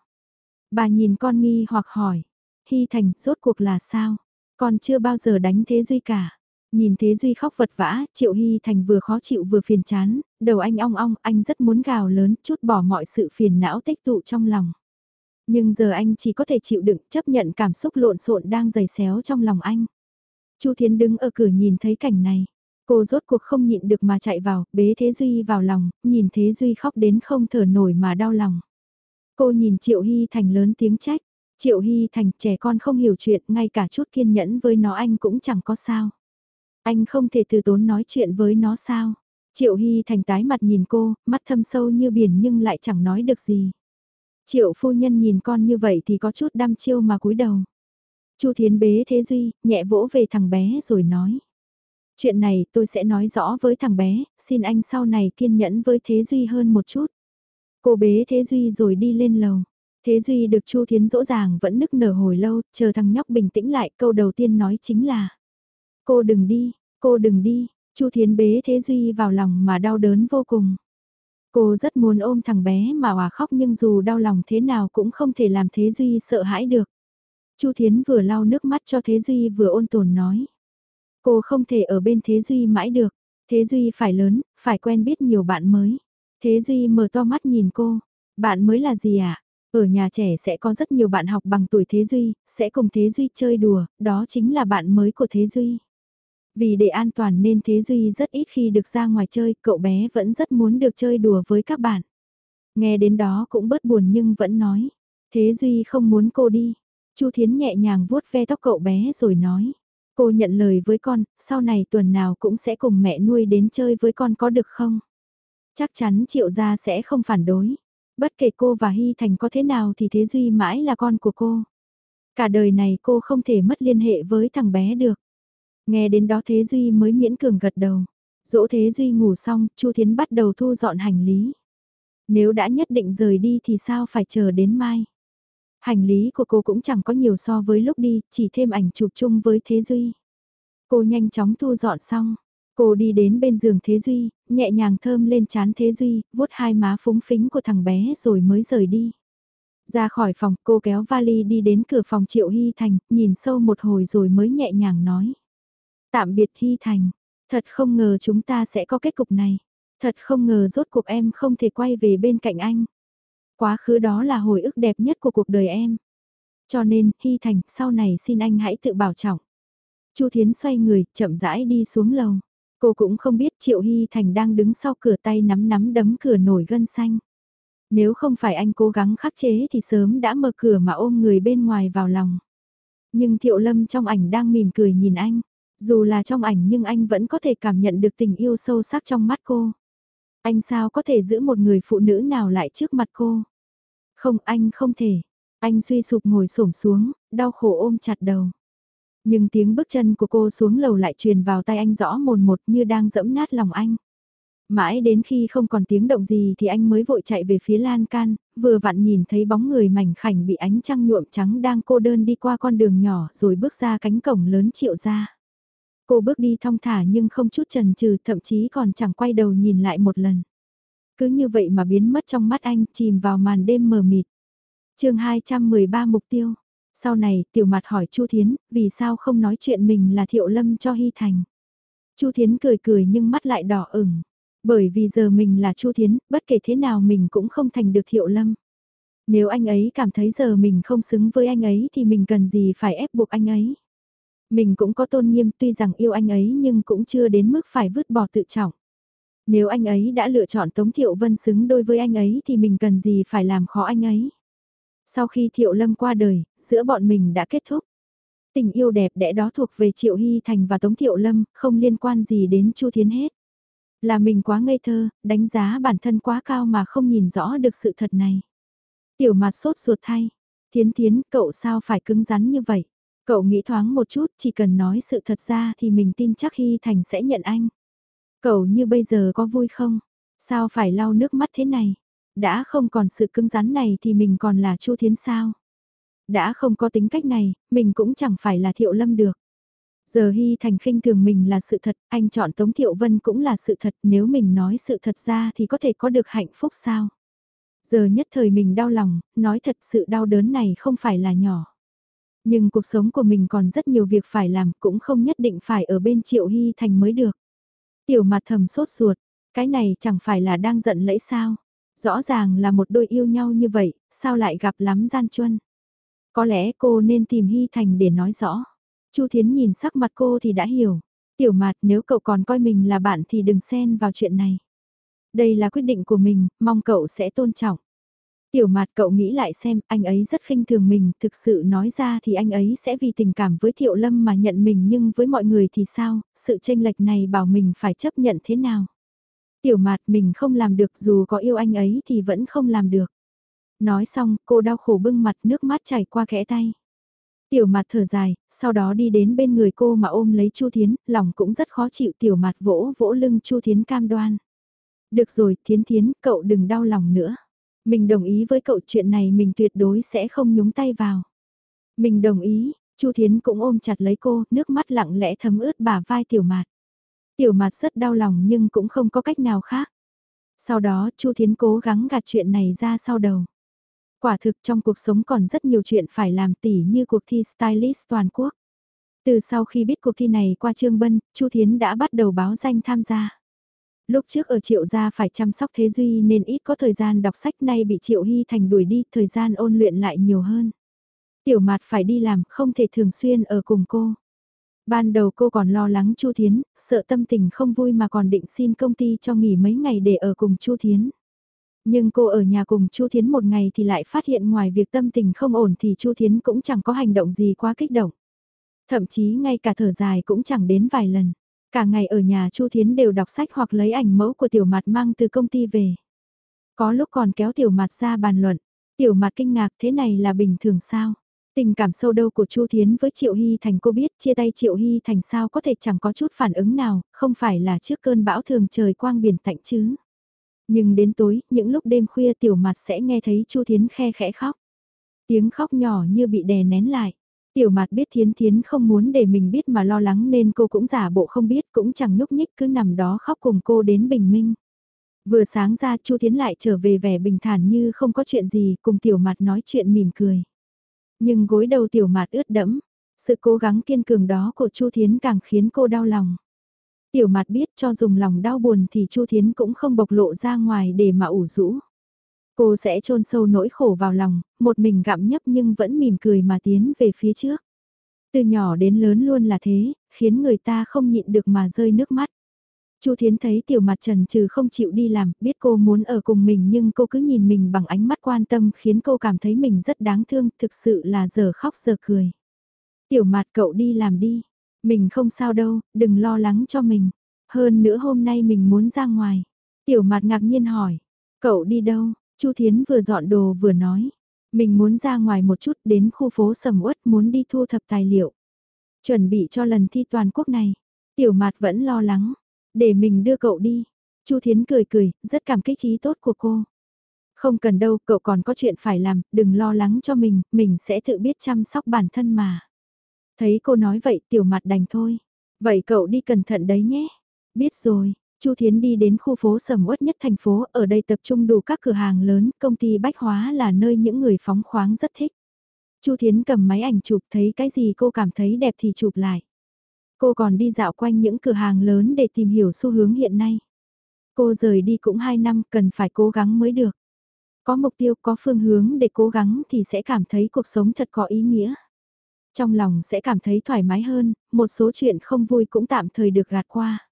Bà nhìn con nghi hoặc hỏi, Hy Thành, rốt cuộc là sao? Con chưa bao giờ đánh Thế Duy cả. Nhìn Thế Duy khóc vật vã, Triệu Hy Thành vừa khó chịu vừa phiền chán, đầu anh ong ong, anh rất muốn gào lớn, chút bỏ mọi sự phiền não tích tụ trong lòng. Nhưng giờ anh chỉ có thể chịu đựng, chấp nhận cảm xúc lộn xộn đang dày xéo trong lòng anh. Chu Thiến đứng ở cửa nhìn thấy cảnh này. Cô rốt cuộc không nhịn được mà chạy vào, bế Thế Duy vào lòng, nhìn Thế Duy khóc đến không thở nổi mà đau lòng. Cô nhìn Triệu Hy Thành lớn tiếng trách. Triệu Hy Thành trẻ con không hiểu chuyện, ngay cả chút kiên nhẫn với nó anh cũng chẳng có sao. Anh không thể từ tốn nói chuyện với nó sao. Triệu Hy Thành tái mặt nhìn cô, mắt thâm sâu như biển nhưng lại chẳng nói được gì. Triệu phu nhân nhìn con như vậy thì có chút đăm chiêu mà cúi đầu. Chu Thiến bế Thế Duy, nhẹ vỗ về thằng bé rồi nói. Chuyện này tôi sẽ nói rõ với thằng bé, xin anh sau này kiên nhẫn với Thế Duy hơn một chút. Cô bế Thế Duy rồi đi lên lầu. Thế Duy được Chu Thiến dỗ dàng vẫn nức nở hồi lâu, chờ thằng nhóc bình tĩnh lại, câu đầu tiên nói chính là Cô đừng đi, cô đừng đi, Chu Thiến bế Thế Duy vào lòng mà đau đớn vô cùng. Cô rất muốn ôm thằng bé mà hòa khóc nhưng dù đau lòng thế nào cũng không thể làm Thế Duy sợ hãi được. Chu Thiến vừa lau nước mắt cho Thế Duy vừa ôn tồn nói. Cô không thể ở bên Thế Duy mãi được, Thế Duy phải lớn, phải quen biết nhiều bạn mới. Thế Duy mở to mắt nhìn cô, bạn mới là gì ạ? À? Ở nhà trẻ sẽ có rất nhiều bạn học bằng tuổi Thế Duy, sẽ cùng Thế Duy chơi đùa, đó chính là bạn mới của Thế Duy. Vì để an toàn nên Thế Duy rất ít khi được ra ngoài chơi, cậu bé vẫn rất muốn được chơi đùa với các bạn. Nghe đến đó cũng bớt buồn nhưng vẫn nói. Thế Duy không muốn cô đi. Chu Thiến nhẹ nhàng vuốt ve tóc cậu bé rồi nói. Cô nhận lời với con, sau này tuần nào cũng sẽ cùng mẹ nuôi đến chơi với con có được không? Chắc chắn Triệu Gia sẽ không phản đối. Bất kể cô và Hy Thành có thế nào thì Thế Duy mãi là con của cô. Cả đời này cô không thể mất liên hệ với thằng bé được. Nghe đến đó Thế Duy mới miễn cường gật đầu. Dỗ Thế Duy ngủ xong, Chu Thiến bắt đầu thu dọn hành lý. Nếu đã nhất định rời đi thì sao phải chờ đến mai? Hành lý của cô cũng chẳng có nhiều so với lúc đi, chỉ thêm ảnh chụp chung với Thế Duy. Cô nhanh chóng thu dọn xong. Cô đi đến bên giường Thế Duy, nhẹ nhàng thơm lên chán Thế Duy, vuốt hai má phúng phính của thằng bé rồi mới rời đi. Ra khỏi phòng, cô kéo vali đi đến cửa phòng Triệu Hy Thành, nhìn sâu một hồi rồi mới nhẹ nhàng nói. Tạm biệt Hy Thành, thật không ngờ chúng ta sẽ có kết cục này. Thật không ngờ rốt cuộc em không thể quay về bên cạnh anh. Quá khứ đó là hồi ức đẹp nhất của cuộc đời em. Cho nên, Hy Thành, sau này xin anh hãy tự bảo trọng. Chu Thiến xoay người, chậm rãi đi xuống lầu. Cô cũng không biết Triệu Hy Thành đang đứng sau cửa tay nắm nắm đấm cửa nổi gân xanh. Nếu không phải anh cố gắng khắc chế thì sớm đã mở cửa mà ôm người bên ngoài vào lòng. Nhưng Thiệu Lâm trong ảnh đang mỉm cười nhìn anh. Dù là trong ảnh nhưng anh vẫn có thể cảm nhận được tình yêu sâu sắc trong mắt cô. Anh sao có thể giữ một người phụ nữ nào lại trước mặt cô? Không, anh không thể. Anh suy sụp ngồi xổm xuống, đau khổ ôm chặt đầu. Nhưng tiếng bước chân của cô xuống lầu lại truyền vào tay anh rõ mồn một như đang dẫm nát lòng anh. Mãi đến khi không còn tiếng động gì thì anh mới vội chạy về phía lan can, vừa vặn nhìn thấy bóng người mảnh khảnh bị ánh trăng nhuộm trắng đang cô đơn đi qua con đường nhỏ rồi bước ra cánh cổng lớn triệu ra. Cô bước đi thong thả nhưng không chút chần chừ thậm chí còn chẳng quay đầu nhìn lại một lần. Cứ như vậy mà biến mất trong mắt anh chìm vào màn đêm mờ mịt. chương 213 mục tiêu. Sau này tiểu mặt hỏi Chu Thiến vì sao không nói chuyện mình là Thiệu Lâm cho Hy Thành. Chu Thiến cười cười nhưng mắt lại đỏ ửng. Bởi vì giờ mình là Chu Thiến, bất kể thế nào mình cũng không thành được Thiệu Lâm. Nếu anh ấy cảm thấy giờ mình không xứng với anh ấy thì mình cần gì phải ép buộc anh ấy. Mình cũng có tôn nghiêm tuy rằng yêu anh ấy nhưng cũng chưa đến mức phải vứt bỏ tự trọng. Nếu anh ấy đã lựa chọn Tống Thiệu Vân xứng đôi với anh ấy thì mình cần gì phải làm khó anh ấy. Sau khi Thiệu Lâm qua đời, giữa bọn mình đã kết thúc. Tình yêu đẹp đẽ đó thuộc về Triệu Hy Thành và Tống Thiệu Lâm, không liên quan gì đến Chu Thiến hết. Là mình quá ngây thơ, đánh giá bản thân quá cao mà không nhìn rõ được sự thật này. Tiểu mặt sốt ruột thay. Thiến Thiến, cậu sao phải cứng rắn như vậy? Cậu nghĩ thoáng một chút, chỉ cần nói sự thật ra thì mình tin chắc Hy Thành sẽ nhận anh. Cậu như bây giờ có vui không? Sao phải lau nước mắt thế này? Đã không còn sự cứng rắn này thì mình còn là Chu Thiến sao? Đã không có tính cách này, mình cũng chẳng phải là Thiệu Lâm được. Giờ Hy Thành khinh thường mình là sự thật, anh chọn Tống Thiệu Vân cũng là sự thật, nếu mình nói sự thật ra thì có thể có được hạnh phúc sao? Giờ nhất thời mình đau lòng, nói thật sự đau đớn này không phải là nhỏ. Nhưng cuộc sống của mình còn rất nhiều việc phải làm cũng không nhất định phải ở bên Triệu Hy Thành mới được. Tiểu mặt thầm sốt ruột, cái này chẳng phải là đang giận lẫy sao. Rõ ràng là một đôi yêu nhau như vậy, sao lại gặp lắm gian chuân. Có lẽ cô nên tìm Hy Thành để nói rõ. Chu Thiến nhìn sắc mặt cô thì đã hiểu. Tiểu mạt nếu cậu còn coi mình là bạn thì đừng xen vào chuyện này. Đây là quyết định của mình, mong cậu sẽ tôn trọng. Tiểu mạt cậu nghĩ lại xem, anh ấy rất khinh thường mình, thực sự nói ra thì anh ấy sẽ vì tình cảm với Thiệu Lâm mà nhận mình nhưng với mọi người thì sao, sự tranh lệch này bảo mình phải chấp nhận thế nào. Tiểu mạt mình không làm được dù có yêu anh ấy thì vẫn không làm được. Nói xong, cô đau khổ bưng mặt nước mắt chảy qua kẽ tay. Tiểu mặt thở dài, sau đó đi đến bên người cô mà ôm lấy Chu Thiến, lòng cũng rất khó chịu tiểu mặt vỗ vỗ lưng Chu Thiến cam đoan. Được rồi, Thiến Thiến, cậu đừng đau lòng nữa. Mình đồng ý với cậu chuyện này mình tuyệt đối sẽ không nhúng tay vào. Mình đồng ý, Chu Thiến cũng ôm chặt lấy cô, nước mắt lặng lẽ thấm ướt bả vai tiểu mạt. Tiểu mặt rất đau lòng nhưng cũng không có cách nào khác. Sau đó Chu Thiến cố gắng gạt chuyện này ra sau đầu. Quả thực trong cuộc sống còn rất nhiều chuyện phải làm tỉ như cuộc thi stylist toàn quốc. Từ sau khi biết cuộc thi này qua Trương Bân, Chu Thiến đã bắt đầu báo danh tham gia. Lúc trước ở Triệu gia phải chăm sóc Thế Duy nên ít có thời gian đọc sách nay bị Triệu Hy Thành đuổi đi, thời gian ôn luyện lại nhiều hơn. Tiểu Mạt phải đi làm, không thể thường xuyên ở cùng cô. Ban đầu cô còn lo lắng Chu Thiến, sợ tâm tình không vui mà còn định xin công ty cho nghỉ mấy ngày để ở cùng Chu Thiến. Nhưng cô ở nhà cùng Chu Thiến một ngày thì lại phát hiện ngoài việc tâm tình không ổn thì Chu Thiến cũng chẳng có hành động gì quá kích động. Thậm chí ngay cả thở dài cũng chẳng đến vài lần. Cả ngày ở nhà Chu Thiến đều đọc sách hoặc lấy ảnh mẫu của tiểu mặt mang từ công ty về. Có lúc còn kéo tiểu mặt ra bàn luận. Tiểu mặt kinh ngạc thế này là bình thường sao? Tình cảm sâu đâu của Chu Thiến với Triệu Hy Thành cô biết chia tay Triệu Hy Thành sao có thể chẳng có chút phản ứng nào, không phải là trước cơn bão thường trời quang biển tạnh chứ. Nhưng đến tối, những lúc đêm khuya tiểu mặt sẽ nghe thấy Chu Thiến khe khẽ khóc. Tiếng khóc nhỏ như bị đè nén lại. Tiểu mặt biết Thiến Thiến không muốn để mình biết mà lo lắng nên cô cũng giả bộ không biết cũng chẳng nhúc nhích cứ nằm đó khóc cùng cô đến bình minh. Vừa sáng ra Chu Thiến lại trở về vẻ bình thản như không có chuyện gì cùng tiểu mặt nói chuyện mỉm cười. Nhưng gối đầu tiểu mặt ướt đẫm, sự cố gắng kiên cường đó của Chu Thiến càng khiến cô đau lòng. Tiểu mặt biết cho dùng lòng đau buồn thì Chu Thiến cũng không bộc lộ ra ngoài để mà ủ rũ. Cô sẽ chôn sâu nỗi khổ vào lòng, một mình gặm nhấp nhưng vẫn mỉm cười mà tiến về phía trước. Từ nhỏ đến lớn luôn là thế, khiến người ta không nhịn được mà rơi nước mắt. Chu Thiến thấy tiểu mặt trần trừ không chịu đi làm, biết cô muốn ở cùng mình nhưng cô cứ nhìn mình bằng ánh mắt quan tâm khiến cô cảm thấy mình rất đáng thương, thực sự là giờ khóc giờ cười. Tiểu mặt cậu đi làm đi, mình không sao đâu, đừng lo lắng cho mình. Hơn nữa hôm nay mình muốn ra ngoài. Tiểu mặt ngạc nhiên hỏi, cậu đi đâu? Chu Thiến vừa dọn đồ vừa nói, mình muốn ra ngoài một chút đến khu phố sầm uất muốn đi thu thập tài liệu. Chuẩn bị cho lần thi toàn quốc này. Tiểu mặt vẫn lo lắng, để mình đưa cậu đi. Chu Thiến cười cười, rất cảm kích ý tốt của cô. Không cần đâu, cậu còn có chuyện phải làm, đừng lo lắng cho mình, mình sẽ tự biết chăm sóc bản thân mà. Thấy cô nói vậy tiểu mặt đành thôi. Vậy cậu đi cẩn thận đấy nhé. Biết rồi, Chu Thiến đi đến khu phố sầm uất nhất thành phố, ở đây tập trung đủ các cửa hàng lớn, công ty bách hóa là nơi những người phóng khoáng rất thích. Chu Thiến cầm máy ảnh chụp thấy cái gì cô cảm thấy đẹp thì chụp lại. Cô còn đi dạo quanh những cửa hàng lớn để tìm hiểu xu hướng hiện nay. Cô rời đi cũng 2 năm, cần phải cố gắng mới được. Có mục tiêu, có phương hướng để cố gắng thì sẽ cảm thấy cuộc sống thật có ý nghĩa. Trong lòng sẽ cảm thấy thoải mái hơn, một số chuyện không vui cũng tạm thời được gạt qua.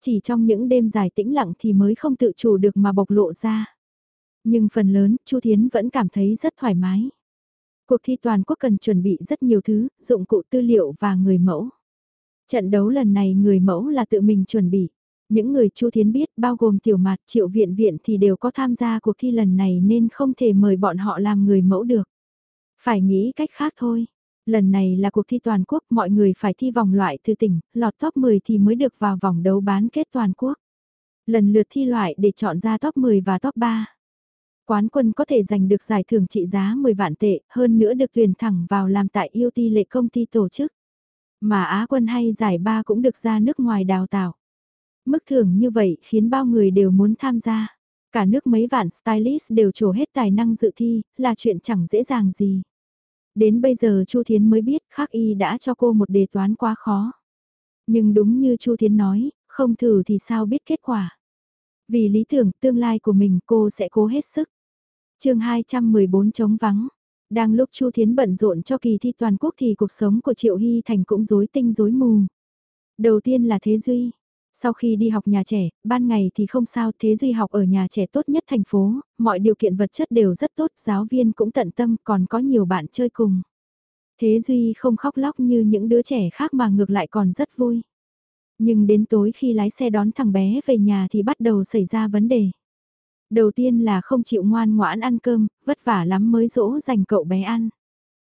Chỉ trong những đêm dài tĩnh lặng thì mới không tự chủ được mà bộc lộ ra. Nhưng phần lớn, Chu Thiến vẫn cảm thấy rất thoải mái. Cuộc thi toàn quốc cần chuẩn bị rất nhiều thứ, dụng cụ tư liệu và người mẫu. Trận đấu lần này người mẫu là tự mình chuẩn bị. Những người Chu Thiến biết bao gồm tiểu mạt triệu viện viện thì đều có tham gia cuộc thi lần này nên không thể mời bọn họ làm người mẫu được. Phải nghĩ cách khác thôi. Lần này là cuộc thi toàn quốc, mọi người phải thi vòng loại từ tỉnh, lọt top 10 thì mới được vào vòng đấu bán kết toàn quốc. Lần lượt thi loại để chọn ra top 10 và top 3. Quán quân có thể giành được giải thưởng trị giá 10 vạn tệ, hơn nữa được tuyển thẳng vào làm tại yêu ti lệ công ty tổ chức. Mà Á quân hay giải ba cũng được ra nước ngoài đào tạo. Mức thưởng như vậy khiến bao người đều muốn tham gia. Cả nước mấy vạn stylist đều trổ hết tài năng dự thi, là chuyện chẳng dễ dàng gì. Đến bây giờ Chu Thiến mới biết Khắc Y đã cho cô một đề toán quá khó. Nhưng đúng như Chu Thiến nói, không thử thì sao biết kết quả. Vì lý tưởng tương lai của mình cô sẽ cố hết sức. chương 214 chống vắng. Đang lúc Chu Thiến bận rộn cho kỳ thi toàn quốc thì cuộc sống của Triệu Hy Thành cũng rối tinh rối mù. Đầu tiên là Thế Duy. Sau khi đi học nhà trẻ, ban ngày thì không sao, Thế Duy học ở nhà trẻ tốt nhất thành phố, mọi điều kiện vật chất đều rất tốt, giáo viên cũng tận tâm, còn có nhiều bạn chơi cùng. Thế Duy không khóc lóc như những đứa trẻ khác mà ngược lại còn rất vui. Nhưng đến tối khi lái xe đón thằng bé về nhà thì bắt đầu xảy ra vấn đề. Đầu tiên là không chịu ngoan ngoãn ăn cơm, vất vả lắm mới dỗ dành cậu bé ăn.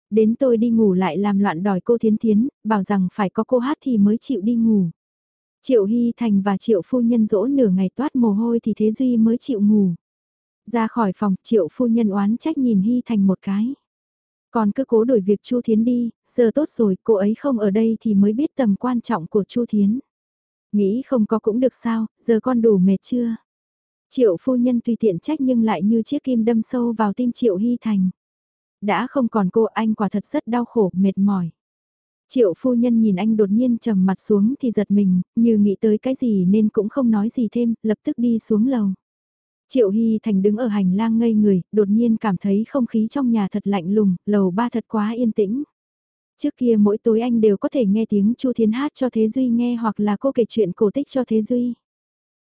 Đến tôi đi ngủ lại làm loạn đòi cô Thiến Thiến, bảo rằng phải có cô hát thì mới chịu đi ngủ. Triệu Hy Thành và Triệu Phu Nhân dỗ nửa ngày toát mồ hôi thì Thế Duy mới chịu ngủ. Ra khỏi phòng, Triệu Phu Nhân oán trách nhìn Hy Thành một cái. Còn cứ cố đổi việc Chu Thiến đi, giờ tốt rồi, cô ấy không ở đây thì mới biết tầm quan trọng của Chu Thiến. Nghĩ không có cũng được sao, giờ con đủ mệt chưa? Triệu phu nhân tùy tiện trách nhưng lại như chiếc kim đâm sâu vào tim Triệu Hy Thành. Đã không còn cô anh quả thật rất đau khổ, mệt mỏi. Triệu phu nhân nhìn anh đột nhiên trầm mặt xuống thì giật mình, như nghĩ tới cái gì nên cũng không nói gì thêm, lập tức đi xuống lầu. Triệu Hy Thành đứng ở hành lang ngây người, đột nhiên cảm thấy không khí trong nhà thật lạnh lùng, lầu ba thật quá yên tĩnh. Trước kia mỗi tối anh đều có thể nghe tiếng Chu Thiến hát cho Thế Duy nghe hoặc là cô kể chuyện cổ tích cho Thế Duy.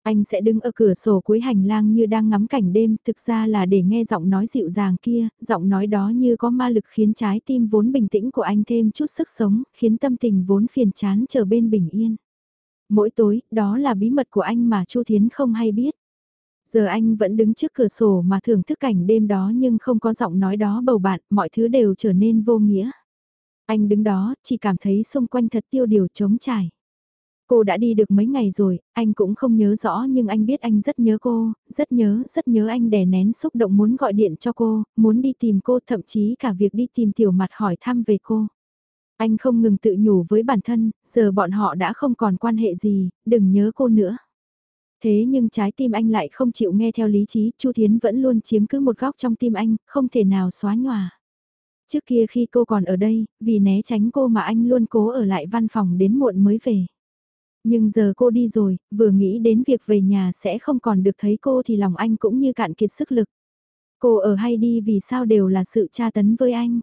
Anh sẽ đứng ở cửa sổ cuối hành lang như đang ngắm cảnh đêm, thực ra là để nghe giọng nói dịu dàng kia, giọng nói đó như có ma lực khiến trái tim vốn bình tĩnh của anh thêm chút sức sống, khiến tâm tình vốn phiền chán trở bên bình yên. Mỗi tối, đó là bí mật của anh mà Chu Thiến không hay biết. Giờ anh vẫn đứng trước cửa sổ mà thưởng thức cảnh đêm đó nhưng không có giọng nói đó bầu bạn, mọi thứ đều trở nên vô nghĩa. Anh đứng đó, chỉ cảm thấy xung quanh thật tiêu điều trống trải. Cô đã đi được mấy ngày rồi, anh cũng không nhớ rõ nhưng anh biết anh rất nhớ cô, rất nhớ, rất nhớ anh đè nén xúc động muốn gọi điện cho cô, muốn đi tìm cô thậm chí cả việc đi tìm tiểu mặt hỏi thăm về cô. Anh không ngừng tự nhủ với bản thân, giờ bọn họ đã không còn quan hệ gì, đừng nhớ cô nữa. Thế nhưng trái tim anh lại không chịu nghe theo lý trí, Chu Thiến vẫn luôn chiếm cứ một góc trong tim anh, không thể nào xóa nhòa. Trước kia khi cô còn ở đây, vì né tránh cô mà anh luôn cố ở lại văn phòng đến muộn mới về. Nhưng giờ cô đi rồi, vừa nghĩ đến việc về nhà sẽ không còn được thấy cô thì lòng anh cũng như cạn kiệt sức lực. Cô ở hay đi vì sao đều là sự tra tấn với anh.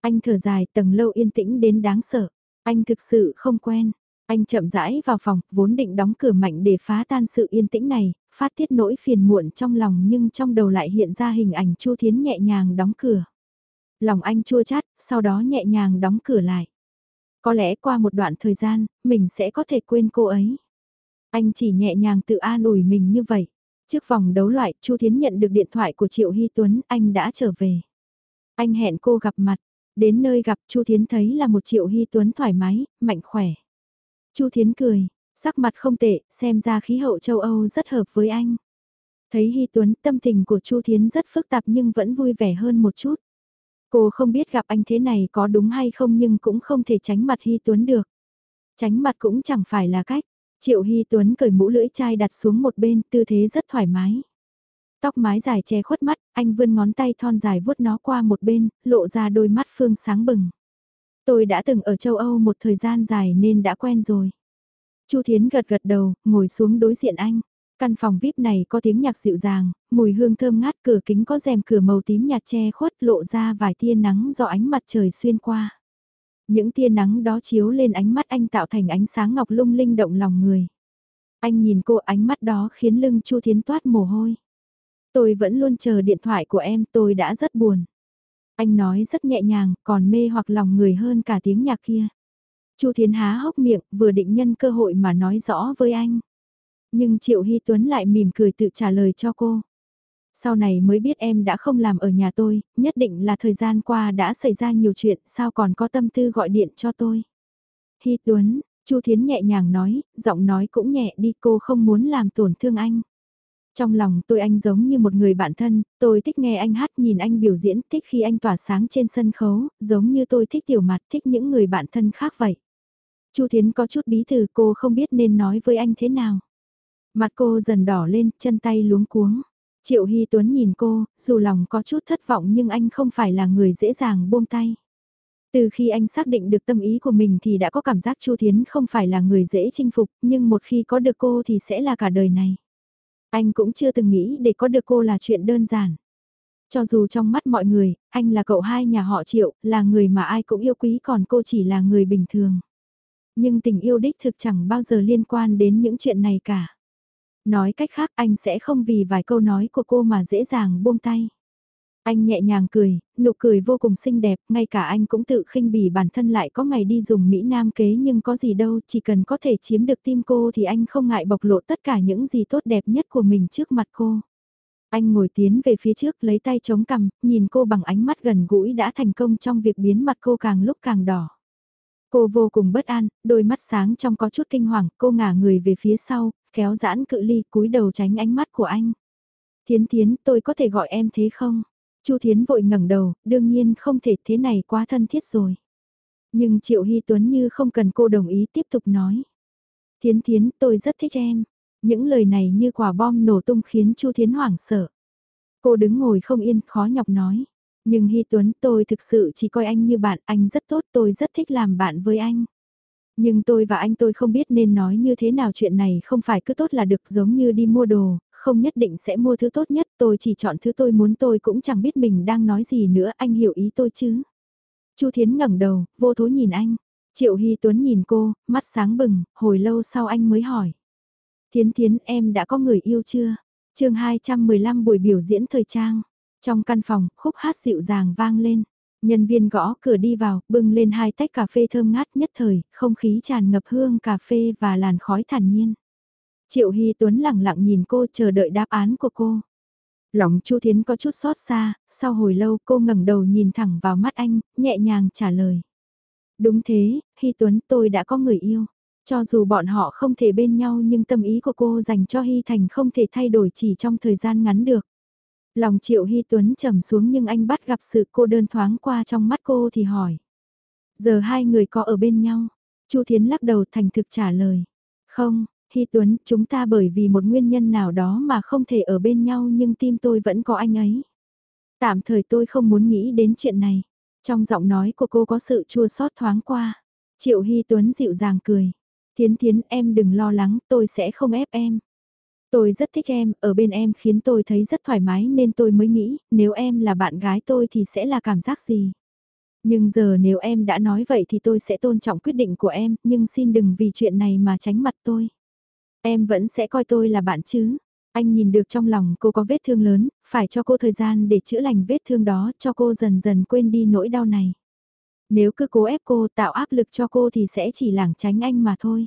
Anh thở dài tầng lâu yên tĩnh đến đáng sợ. Anh thực sự không quen. Anh chậm rãi vào phòng, vốn định đóng cửa mạnh để phá tan sự yên tĩnh này, phát tiết nỗi phiền muộn trong lòng nhưng trong đầu lại hiện ra hình ảnh Chu Thiến nhẹ nhàng đóng cửa. Lòng anh chua chát, sau đó nhẹ nhàng đóng cửa lại. Có lẽ qua một đoạn thời gian, mình sẽ có thể quên cô ấy. Anh chỉ nhẹ nhàng tự an ủi mình như vậy. Trước vòng đấu loại, Chu Thiến nhận được điện thoại của Triệu Hy Tuấn, anh đã trở về. Anh hẹn cô gặp mặt, đến nơi gặp Chu Thiến thấy là một Triệu Hy Tuấn thoải mái, mạnh khỏe. Chu Thiến cười, sắc mặt không tệ, xem ra khí hậu châu Âu rất hợp với anh. Thấy Hy Tuấn, tâm tình của Chu Thiến rất phức tạp nhưng vẫn vui vẻ hơn một chút. Cô không biết gặp anh thế này có đúng hay không nhưng cũng không thể tránh mặt Hy Tuấn được. Tránh mặt cũng chẳng phải là cách. Triệu Hy Tuấn cởi mũ lưỡi chai đặt xuống một bên, tư thế rất thoải mái. Tóc mái dài che khuất mắt, anh vươn ngón tay thon dài vuốt nó qua một bên, lộ ra đôi mắt phương sáng bừng. Tôi đã từng ở châu Âu một thời gian dài nên đã quen rồi. Chu Thiến gật gật đầu, ngồi xuống đối diện anh. Căn phòng VIP này có tiếng nhạc dịu dàng, mùi hương thơm ngát cửa kính có rèm cửa màu tím nhạt che khuất lộ ra vài tia nắng do ánh mặt trời xuyên qua. Những tia nắng đó chiếu lên ánh mắt anh tạo thành ánh sáng ngọc lung linh động lòng người. Anh nhìn cô ánh mắt đó khiến lưng Chu Thiến toát mồ hôi. Tôi vẫn luôn chờ điện thoại của em tôi đã rất buồn. Anh nói rất nhẹ nhàng, còn mê hoặc lòng người hơn cả tiếng nhạc kia. Chu Thiến há hốc miệng, vừa định nhân cơ hội mà nói rõ với anh. Nhưng Triệu Hy Tuấn lại mỉm cười tự trả lời cho cô. Sau này mới biết em đã không làm ở nhà tôi, nhất định là thời gian qua đã xảy ra nhiều chuyện, sao còn có tâm tư gọi điện cho tôi. Hy Tuấn, Chu Thiến nhẹ nhàng nói, giọng nói cũng nhẹ đi cô không muốn làm tổn thương anh. Trong lòng tôi anh giống như một người bạn thân, tôi thích nghe anh hát nhìn anh biểu diễn, thích khi anh tỏa sáng trên sân khấu, giống như tôi thích tiểu mặt, thích những người bạn thân khác vậy. Chu Thiến có chút bí thư cô không biết nên nói với anh thế nào. Mặt cô dần đỏ lên, chân tay luống cuống. Triệu Hy Tuấn nhìn cô, dù lòng có chút thất vọng nhưng anh không phải là người dễ dàng buông tay. Từ khi anh xác định được tâm ý của mình thì đã có cảm giác Chu Thiến không phải là người dễ chinh phục, nhưng một khi có được cô thì sẽ là cả đời này. Anh cũng chưa từng nghĩ để có được cô là chuyện đơn giản. Cho dù trong mắt mọi người, anh là cậu hai nhà họ Triệu, là người mà ai cũng yêu quý còn cô chỉ là người bình thường. Nhưng tình yêu đích thực chẳng bao giờ liên quan đến những chuyện này cả. Nói cách khác anh sẽ không vì vài câu nói của cô mà dễ dàng buông tay. Anh nhẹ nhàng cười, nụ cười vô cùng xinh đẹp, ngay cả anh cũng tự khinh bỉ bản thân lại có ngày đi dùng Mỹ Nam kế nhưng có gì đâu, chỉ cần có thể chiếm được tim cô thì anh không ngại bộc lộ tất cả những gì tốt đẹp nhất của mình trước mặt cô. Anh ngồi tiến về phía trước lấy tay chống cằm, nhìn cô bằng ánh mắt gần gũi đã thành công trong việc biến mặt cô càng lúc càng đỏ. Cô vô cùng bất an, đôi mắt sáng trong có chút kinh hoàng, cô ngả người về phía sau, kéo giãn cự ly cúi đầu tránh ánh mắt của anh. Thiến Thiến, tôi có thể gọi em thế không? Chu Thiến vội ngẩng đầu, đương nhiên không thể thế này quá thân thiết rồi. Nhưng Triệu Hy Tuấn như không cần cô đồng ý tiếp tục nói. Thiến Thiến, tôi rất thích em. Những lời này như quả bom nổ tung khiến Chu Thiến hoảng sợ. Cô đứng ngồi không yên, khó nhọc nói. Nhưng Hy Tuấn tôi thực sự chỉ coi anh như bạn, anh rất tốt, tôi rất thích làm bạn với anh. Nhưng tôi và anh tôi không biết nên nói như thế nào chuyện này không phải cứ tốt là được giống như đi mua đồ, không nhất định sẽ mua thứ tốt nhất, tôi chỉ chọn thứ tôi muốn tôi cũng chẳng biết mình đang nói gì nữa, anh hiểu ý tôi chứ. Chu Thiến ngẩng đầu, vô thố nhìn anh. Triệu Hy Tuấn nhìn cô, mắt sáng bừng, hồi lâu sau anh mới hỏi. Thiến Thiến em đã có người yêu chưa? chương 215 buổi biểu diễn thời trang. Trong căn phòng, khúc hát dịu dàng vang lên. Nhân viên gõ cửa đi vào, bưng lên hai tách cà phê thơm ngát nhất thời, không khí tràn ngập hương cà phê và làn khói thản nhiên. Triệu Hy Tuấn lặng lặng nhìn cô chờ đợi đáp án của cô. Lòng Chu Thiến có chút xót xa, sau hồi lâu cô ngẩng đầu nhìn thẳng vào mắt anh, nhẹ nhàng trả lời. Đúng thế, Hy Tuấn tôi đã có người yêu. Cho dù bọn họ không thể bên nhau nhưng tâm ý của cô dành cho Hy Thành không thể thay đổi chỉ trong thời gian ngắn được. Lòng Triệu Hy Tuấn trầm xuống nhưng anh bắt gặp sự cô đơn thoáng qua trong mắt cô thì hỏi. Giờ hai người có ở bên nhau? Chu Thiến lắc đầu thành thực trả lời. Không, Hy Tuấn, chúng ta bởi vì một nguyên nhân nào đó mà không thể ở bên nhau nhưng tim tôi vẫn có anh ấy. Tạm thời tôi không muốn nghĩ đến chuyện này. Trong giọng nói của cô có sự chua xót thoáng qua. Triệu Hy Tuấn dịu dàng cười. Thiến Thiến em đừng lo lắng, tôi sẽ không ép em. Tôi rất thích em, ở bên em khiến tôi thấy rất thoải mái nên tôi mới nghĩ, nếu em là bạn gái tôi thì sẽ là cảm giác gì. Nhưng giờ nếu em đã nói vậy thì tôi sẽ tôn trọng quyết định của em, nhưng xin đừng vì chuyện này mà tránh mặt tôi. Em vẫn sẽ coi tôi là bạn chứ. Anh nhìn được trong lòng cô có vết thương lớn, phải cho cô thời gian để chữa lành vết thương đó cho cô dần dần quên đi nỗi đau này. Nếu cứ cố ép cô tạo áp lực cho cô thì sẽ chỉ lảng tránh anh mà thôi.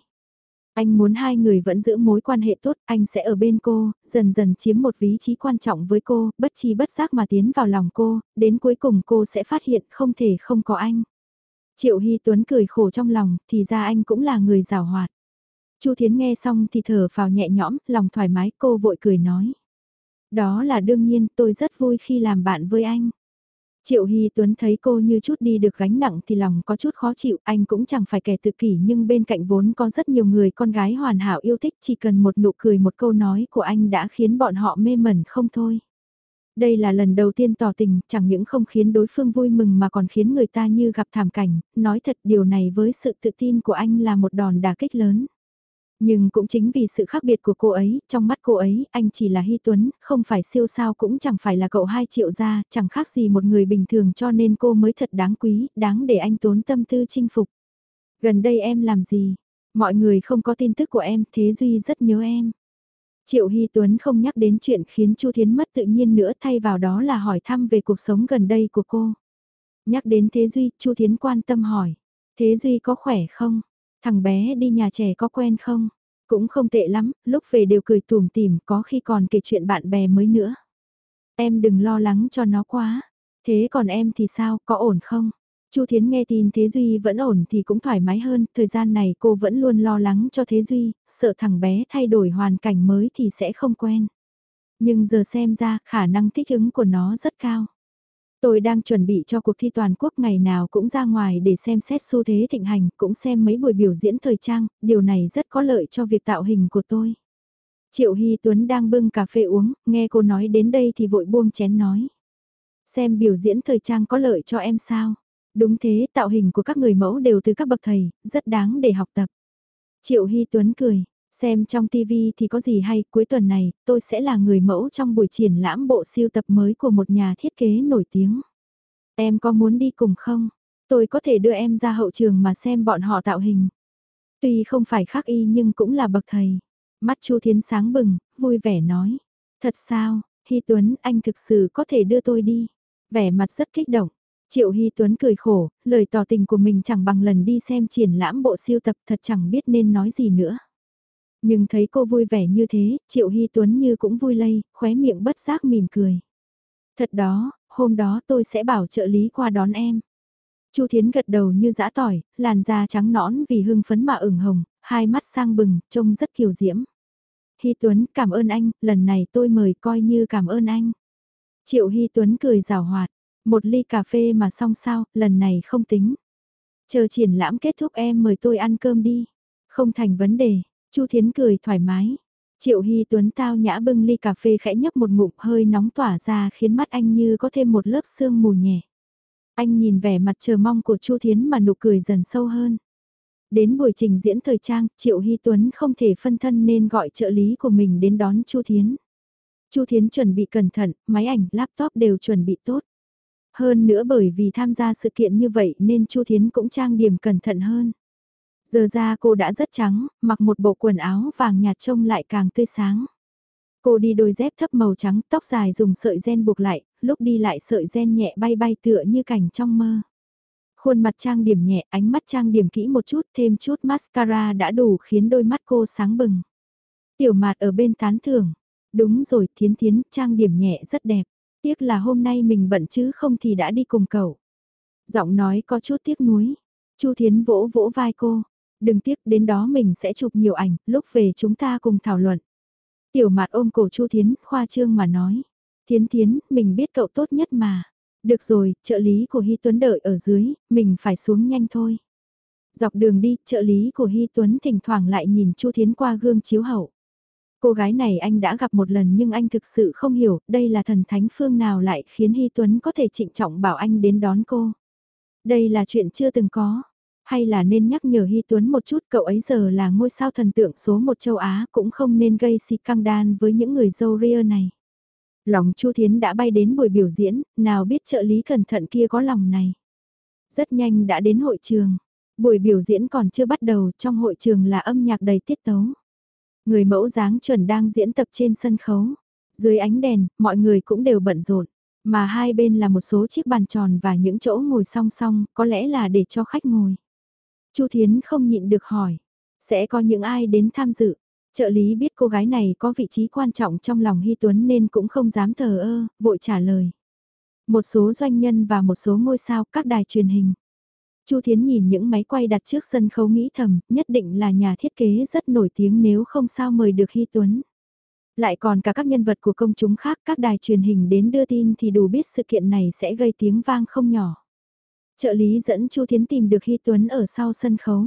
Anh muốn hai người vẫn giữ mối quan hệ tốt, anh sẽ ở bên cô, dần dần chiếm một vị trí quan trọng với cô, bất chi bất giác mà tiến vào lòng cô, đến cuối cùng cô sẽ phát hiện không thể không có anh. Triệu Hy Tuấn cười khổ trong lòng, thì ra anh cũng là người rào hoạt. Chu Thiến nghe xong thì thở vào nhẹ nhõm, lòng thoải mái cô vội cười nói. Đó là đương nhiên, tôi rất vui khi làm bạn với anh. Triệu Hy Tuấn thấy cô như chút đi được gánh nặng thì lòng có chút khó chịu, anh cũng chẳng phải kẻ tự kỷ nhưng bên cạnh vốn có rất nhiều người con gái hoàn hảo yêu thích chỉ cần một nụ cười một câu nói của anh đã khiến bọn họ mê mẩn không thôi. Đây là lần đầu tiên tỏ tình, chẳng những không khiến đối phương vui mừng mà còn khiến người ta như gặp thảm cảnh, nói thật điều này với sự tự tin của anh là một đòn đả kích lớn. Nhưng cũng chính vì sự khác biệt của cô ấy, trong mắt cô ấy, anh chỉ là Hy Tuấn, không phải siêu sao cũng chẳng phải là cậu hai triệu gia, chẳng khác gì một người bình thường cho nên cô mới thật đáng quý, đáng để anh tốn tâm tư chinh phục. Gần đây em làm gì? Mọi người không có tin tức của em, Thế Duy rất nhớ em. Triệu Hy Tuấn không nhắc đến chuyện khiến Chu Thiến mất tự nhiên nữa thay vào đó là hỏi thăm về cuộc sống gần đây của cô. Nhắc đến Thế Duy, Chu Thiến quan tâm hỏi. Thế Duy có khỏe không? Thằng bé đi nhà trẻ có quen không? Cũng không tệ lắm, lúc về đều cười tùm tỉm, có khi còn kể chuyện bạn bè mới nữa. Em đừng lo lắng cho nó quá. Thế còn em thì sao, có ổn không? Chu Thiến nghe tin Thế Duy vẫn ổn thì cũng thoải mái hơn, thời gian này cô vẫn luôn lo lắng cho Thế Duy, sợ thằng bé thay đổi hoàn cảnh mới thì sẽ không quen. Nhưng giờ xem ra khả năng thích ứng của nó rất cao. Tôi đang chuẩn bị cho cuộc thi toàn quốc ngày nào cũng ra ngoài để xem xét xu thế thịnh hành, cũng xem mấy buổi biểu diễn thời trang, điều này rất có lợi cho việc tạo hình của tôi. Triệu Hy Tuấn đang bưng cà phê uống, nghe cô nói đến đây thì vội buông chén nói. Xem biểu diễn thời trang có lợi cho em sao? Đúng thế, tạo hình của các người mẫu đều từ các bậc thầy, rất đáng để học tập. Triệu Hy Tuấn cười, Xem trong TV thì có gì hay, cuối tuần này, tôi sẽ là người mẫu trong buổi triển lãm bộ siêu tập mới của một nhà thiết kế nổi tiếng. Em có muốn đi cùng không? Tôi có thể đưa em ra hậu trường mà xem bọn họ tạo hình. Tuy không phải khác y nhưng cũng là bậc thầy. Mắt Chu Thiến sáng bừng, vui vẻ nói. Thật sao, Hy Tuấn, anh thực sự có thể đưa tôi đi. Vẻ mặt rất kích động. Triệu Hy Tuấn cười khổ, lời tỏ tình của mình chẳng bằng lần đi xem triển lãm bộ siêu tập thật chẳng biết nên nói gì nữa. Nhưng thấy cô vui vẻ như thế, Triệu Hy Tuấn như cũng vui lây, khóe miệng bất giác mỉm cười. Thật đó, hôm đó tôi sẽ bảo trợ lý qua đón em. Chu Thiến gật đầu như dã tỏi, làn da trắng nõn vì hưng phấn mà ửng hồng, hai mắt sang bừng, trông rất kiều diễm. Hy Tuấn, cảm ơn anh, lần này tôi mời coi như cảm ơn anh. Triệu Hy Tuấn cười rào hoạt, một ly cà phê mà xong sao, lần này không tính. Chờ triển lãm kết thúc em mời tôi ăn cơm đi. Không thành vấn đề, Chu Thiến cười thoải mái. Triệu Hy Tuấn tao nhã bưng ly cà phê khẽ nhấp một ngụm hơi nóng tỏa ra khiến mắt anh như có thêm một lớp sương mù nhẹ. Anh nhìn vẻ mặt chờ mong của Chu Thiến mà nụ cười dần sâu hơn. Đến buổi trình diễn thời trang, Triệu Hy Tuấn không thể phân thân nên gọi trợ lý của mình đến đón Chu Thiến. Chu Thiến chuẩn bị cẩn thận, máy ảnh, laptop đều chuẩn bị tốt. Hơn nữa bởi vì tham gia sự kiện như vậy nên Chu Thiến cũng trang điểm cẩn thận hơn. Giờ ra cô đã rất trắng, mặc một bộ quần áo vàng nhạt trông lại càng tươi sáng. Cô đi đôi dép thấp màu trắng, tóc dài dùng sợi ren buộc lại, lúc đi lại sợi ren nhẹ bay bay tựa như cảnh trong mơ. Khuôn mặt trang điểm nhẹ, ánh mắt trang điểm kỹ một chút, thêm chút mascara đã đủ khiến đôi mắt cô sáng bừng. Tiểu mạt ở bên tán thưởng. Đúng rồi, thiến thiến, trang điểm nhẹ rất đẹp. Tiếc là hôm nay mình bận chứ không thì đã đi cùng cậu. Giọng nói có chút tiếc nuối. Chu Thiến vỗ vỗ vai cô. Đừng tiếc đến đó mình sẽ chụp nhiều ảnh, lúc về chúng ta cùng thảo luận. Tiểu mạt ôm cổ Chu Thiến, khoa trương mà nói. Thiến Thiến, mình biết cậu tốt nhất mà. Được rồi, trợ lý của Hy Tuấn đợi ở dưới, mình phải xuống nhanh thôi. Dọc đường đi, trợ lý của Hy Tuấn thỉnh thoảng lại nhìn Chu Thiến qua gương chiếu hậu. Cô gái này anh đã gặp một lần nhưng anh thực sự không hiểu đây là thần thánh phương nào lại khiến Hy Tuấn có thể trịnh trọng bảo anh đến đón cô. Đây là chuyện chưa từng có. Hay là nên nhắc nhở Hy Tuấn một chút cậu ấy giờ là ngôi sao thần tượng số một châu Á cũng không nên gây si căng đan với những người dâu ria này. Lòng Chu Thiến đã bay đến buổi biểu diễn, nào biết trợ lý cẩn thận kia có lòng này. Rất nhanh đã đến hội trường. Buổi biểu diễn còn chưa bắt đầu, trong hội trường là âm nhạc đầy tiết tấu. Người mẫu dáng chuẩn đang diễn tập trên sân khấu. Dưới ánh đèn, mọi người cũng đều bận rộn. Mà hai bên là một số chiếc bàn tròn và những chỗ ngồi song song, có lẽ là để cho khách ngồi. Chu Thiến không nhịn được hỏi, sẽ có những ai đến tham dự. Trợ lý biết cô gái này có vị trí quan trọng trong lòng Hy Tuấn nên cũng không dám thờ ơ, vội trả lời. Một số doanh nhân và một số ngôi sao các đài truyền hình. Chu Thiến nhìn những máy quay đặt trước sân khấu nghĩ thầm, nhất định là nhà thiết kế rất nổi tiếng nếu không sao mời được Hy Tuấn. Lại còn cả các nhân vật của công chúng khác các đài truyền hình đến đưa tin thì đủ biết sự kiện này sẽ gây tiếng vang không nhỏ. Trợ lý dẫn Chu Thiến tìm được Hy Tuấn ở sau sân khấu.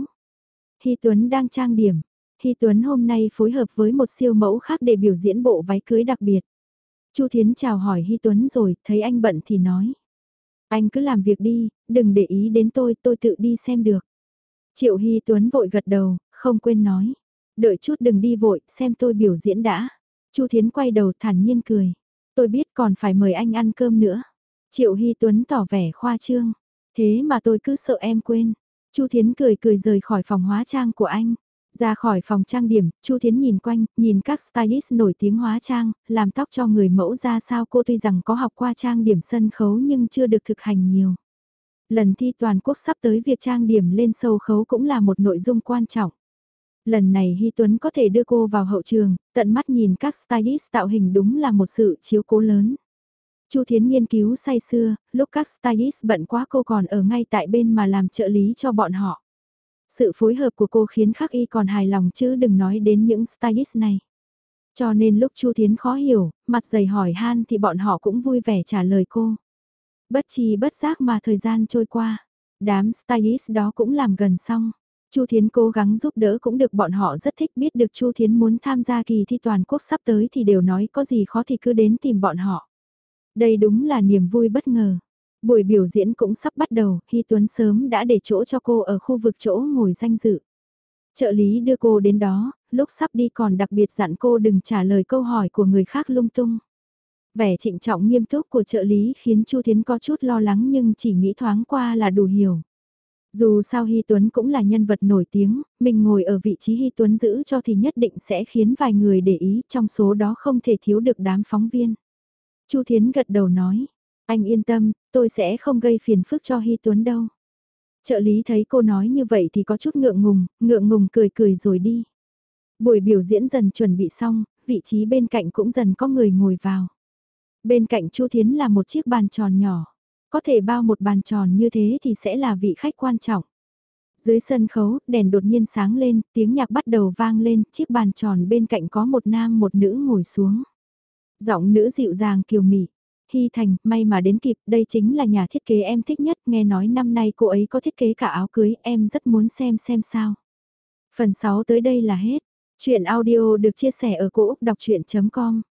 Hy Tuấn đang trang điểm. Hy Tuấn hôm nay phối hợp với một siêu mẫu khác để biểu diễn bộ váy cưới đặc biệt. Chu Thiến chào hỏi Hy Tuấn rồi, thấy anh bận thì nói. Anh cứ làm việc đi, đừng để ý đến tôi, tôi tự đi xem được. Triệu Hy Tuấn vội gật đầu, không quên nói. Đợi chút đừng đi vội, xem tôi biểu diễn đã. Chu Thiến quay đầu thản nhiên cười. Tôi biết còn phải mời anh ăn cơm nữa. Triệu Hy Tuấn tỏ vẻ khoa trương. Thế mà tôi cứ sợ em quên. Chu Thiến cười cười rời khỏi phòng hóa trang của anh. Ra khỏi phòng trang điểm, Chu Thiến nhìn quanh, nhìn các stylist nổi tiếng hóa trang, làm tóc cho người mẫu ra sao cô tuy rằng có học qua trang điểm sân khấu nhưng chưa được thực hành nhiều. Lần thi toàn quốc sắp tới việc trang điểm lên sâu khấu cũng là một nội dung quan trọng. Lần này Hy Tuấn có thể đưa cô vào hậu trường, tận mắt nhìn các stylist tạo hình đúng là một sự chiếu cố lớn. Chu Thiến nghiên cứu say xưa, lúc các stylist bận quá cô còn ở ngay tại bên mà làm trợ lý cho bọn họ. Sự phối hợp của cô khiến khắc y còn hài lòng chứ đừng nói đến những stylist này. Cho nên lúc Chu Thiến khó hiểu, mặt dày hỏi han thì bọn họ cũng vui vẻ trả lời cô. Bất chi bất giác mà thời gian trôi qua, đám stylist đó cũng làm gần xong. Chu Thiến cố gắng giúp đỡ cũng được bọn họ rất thích biết được Chu Thiến muốn tham gia kỳ thi toàn quốc sắp tới thì đều nói có gì khó thì cứ đến tìm bọn họ. Đây đúng là niềm vui bất ngờ. Buổi biểu diễn cũng sắp bắt đầu, Hy Tuấn sớm đã để chỗ cho cô ở khu vực chỗ ngồi danh dự. Trợ lý đưa cô đến đó, lúc sắp đi còn đặc biệt dặn cô đừng trả lời câu hỏi của người khác lung tung. Vẻ trịnh trọng nghiêm túc của trợ lý khiến Chu Thiến có chút lo lắng nhưng chỉ nghĩ thoáng qua là đủ hiểu. Dù sao Hy Tuấn cũng là nhân vật nổi tiếng, mình ngồi ở vị trí Hy Tuấn giữ cho thì nhất định sẽ khiến vài người để ý trong số đó không thể thiếu được đám phóng viên. Chu Thiến gật đầu nói, anh yên tâm, tôi sẽ không gây phiền phức cho Hy Tuấn đâu. Trợ lý thấy cô nói như vậy thì có chút ngượng ngùng, ngượng ngùng cười cười rồi đi. Buổi biểu diễn dần chuẩn bị xong, vị trí bên cạnh cũng dần có người ngồi vào. Bên cạnh Chu Thiến là một chiếc bàn tròn nhỏ. Có thể bao một bàn tròn như thế thì sẽ là vị khách quan trọng. Dưới sân khấu, đèn đột nhiên sáng lên, tiếng nhạc bắt đầu vang lên, chiếc bàn tròn bên cạnh có một nam một nữ ngồi xuống. Giọng nữ dịu dàng kiều mị. Hy Thành, may mà đến kịp, đây chính là nhà thiết kế em thích nhất, nghe nói năm nay cô ấy có thiết kế cả áo cưới, em rất muốn xem xem sao. Phần 6 tới đây là hết. Chuyện audio được chia sẻ ở cỗ đọc chuyện.com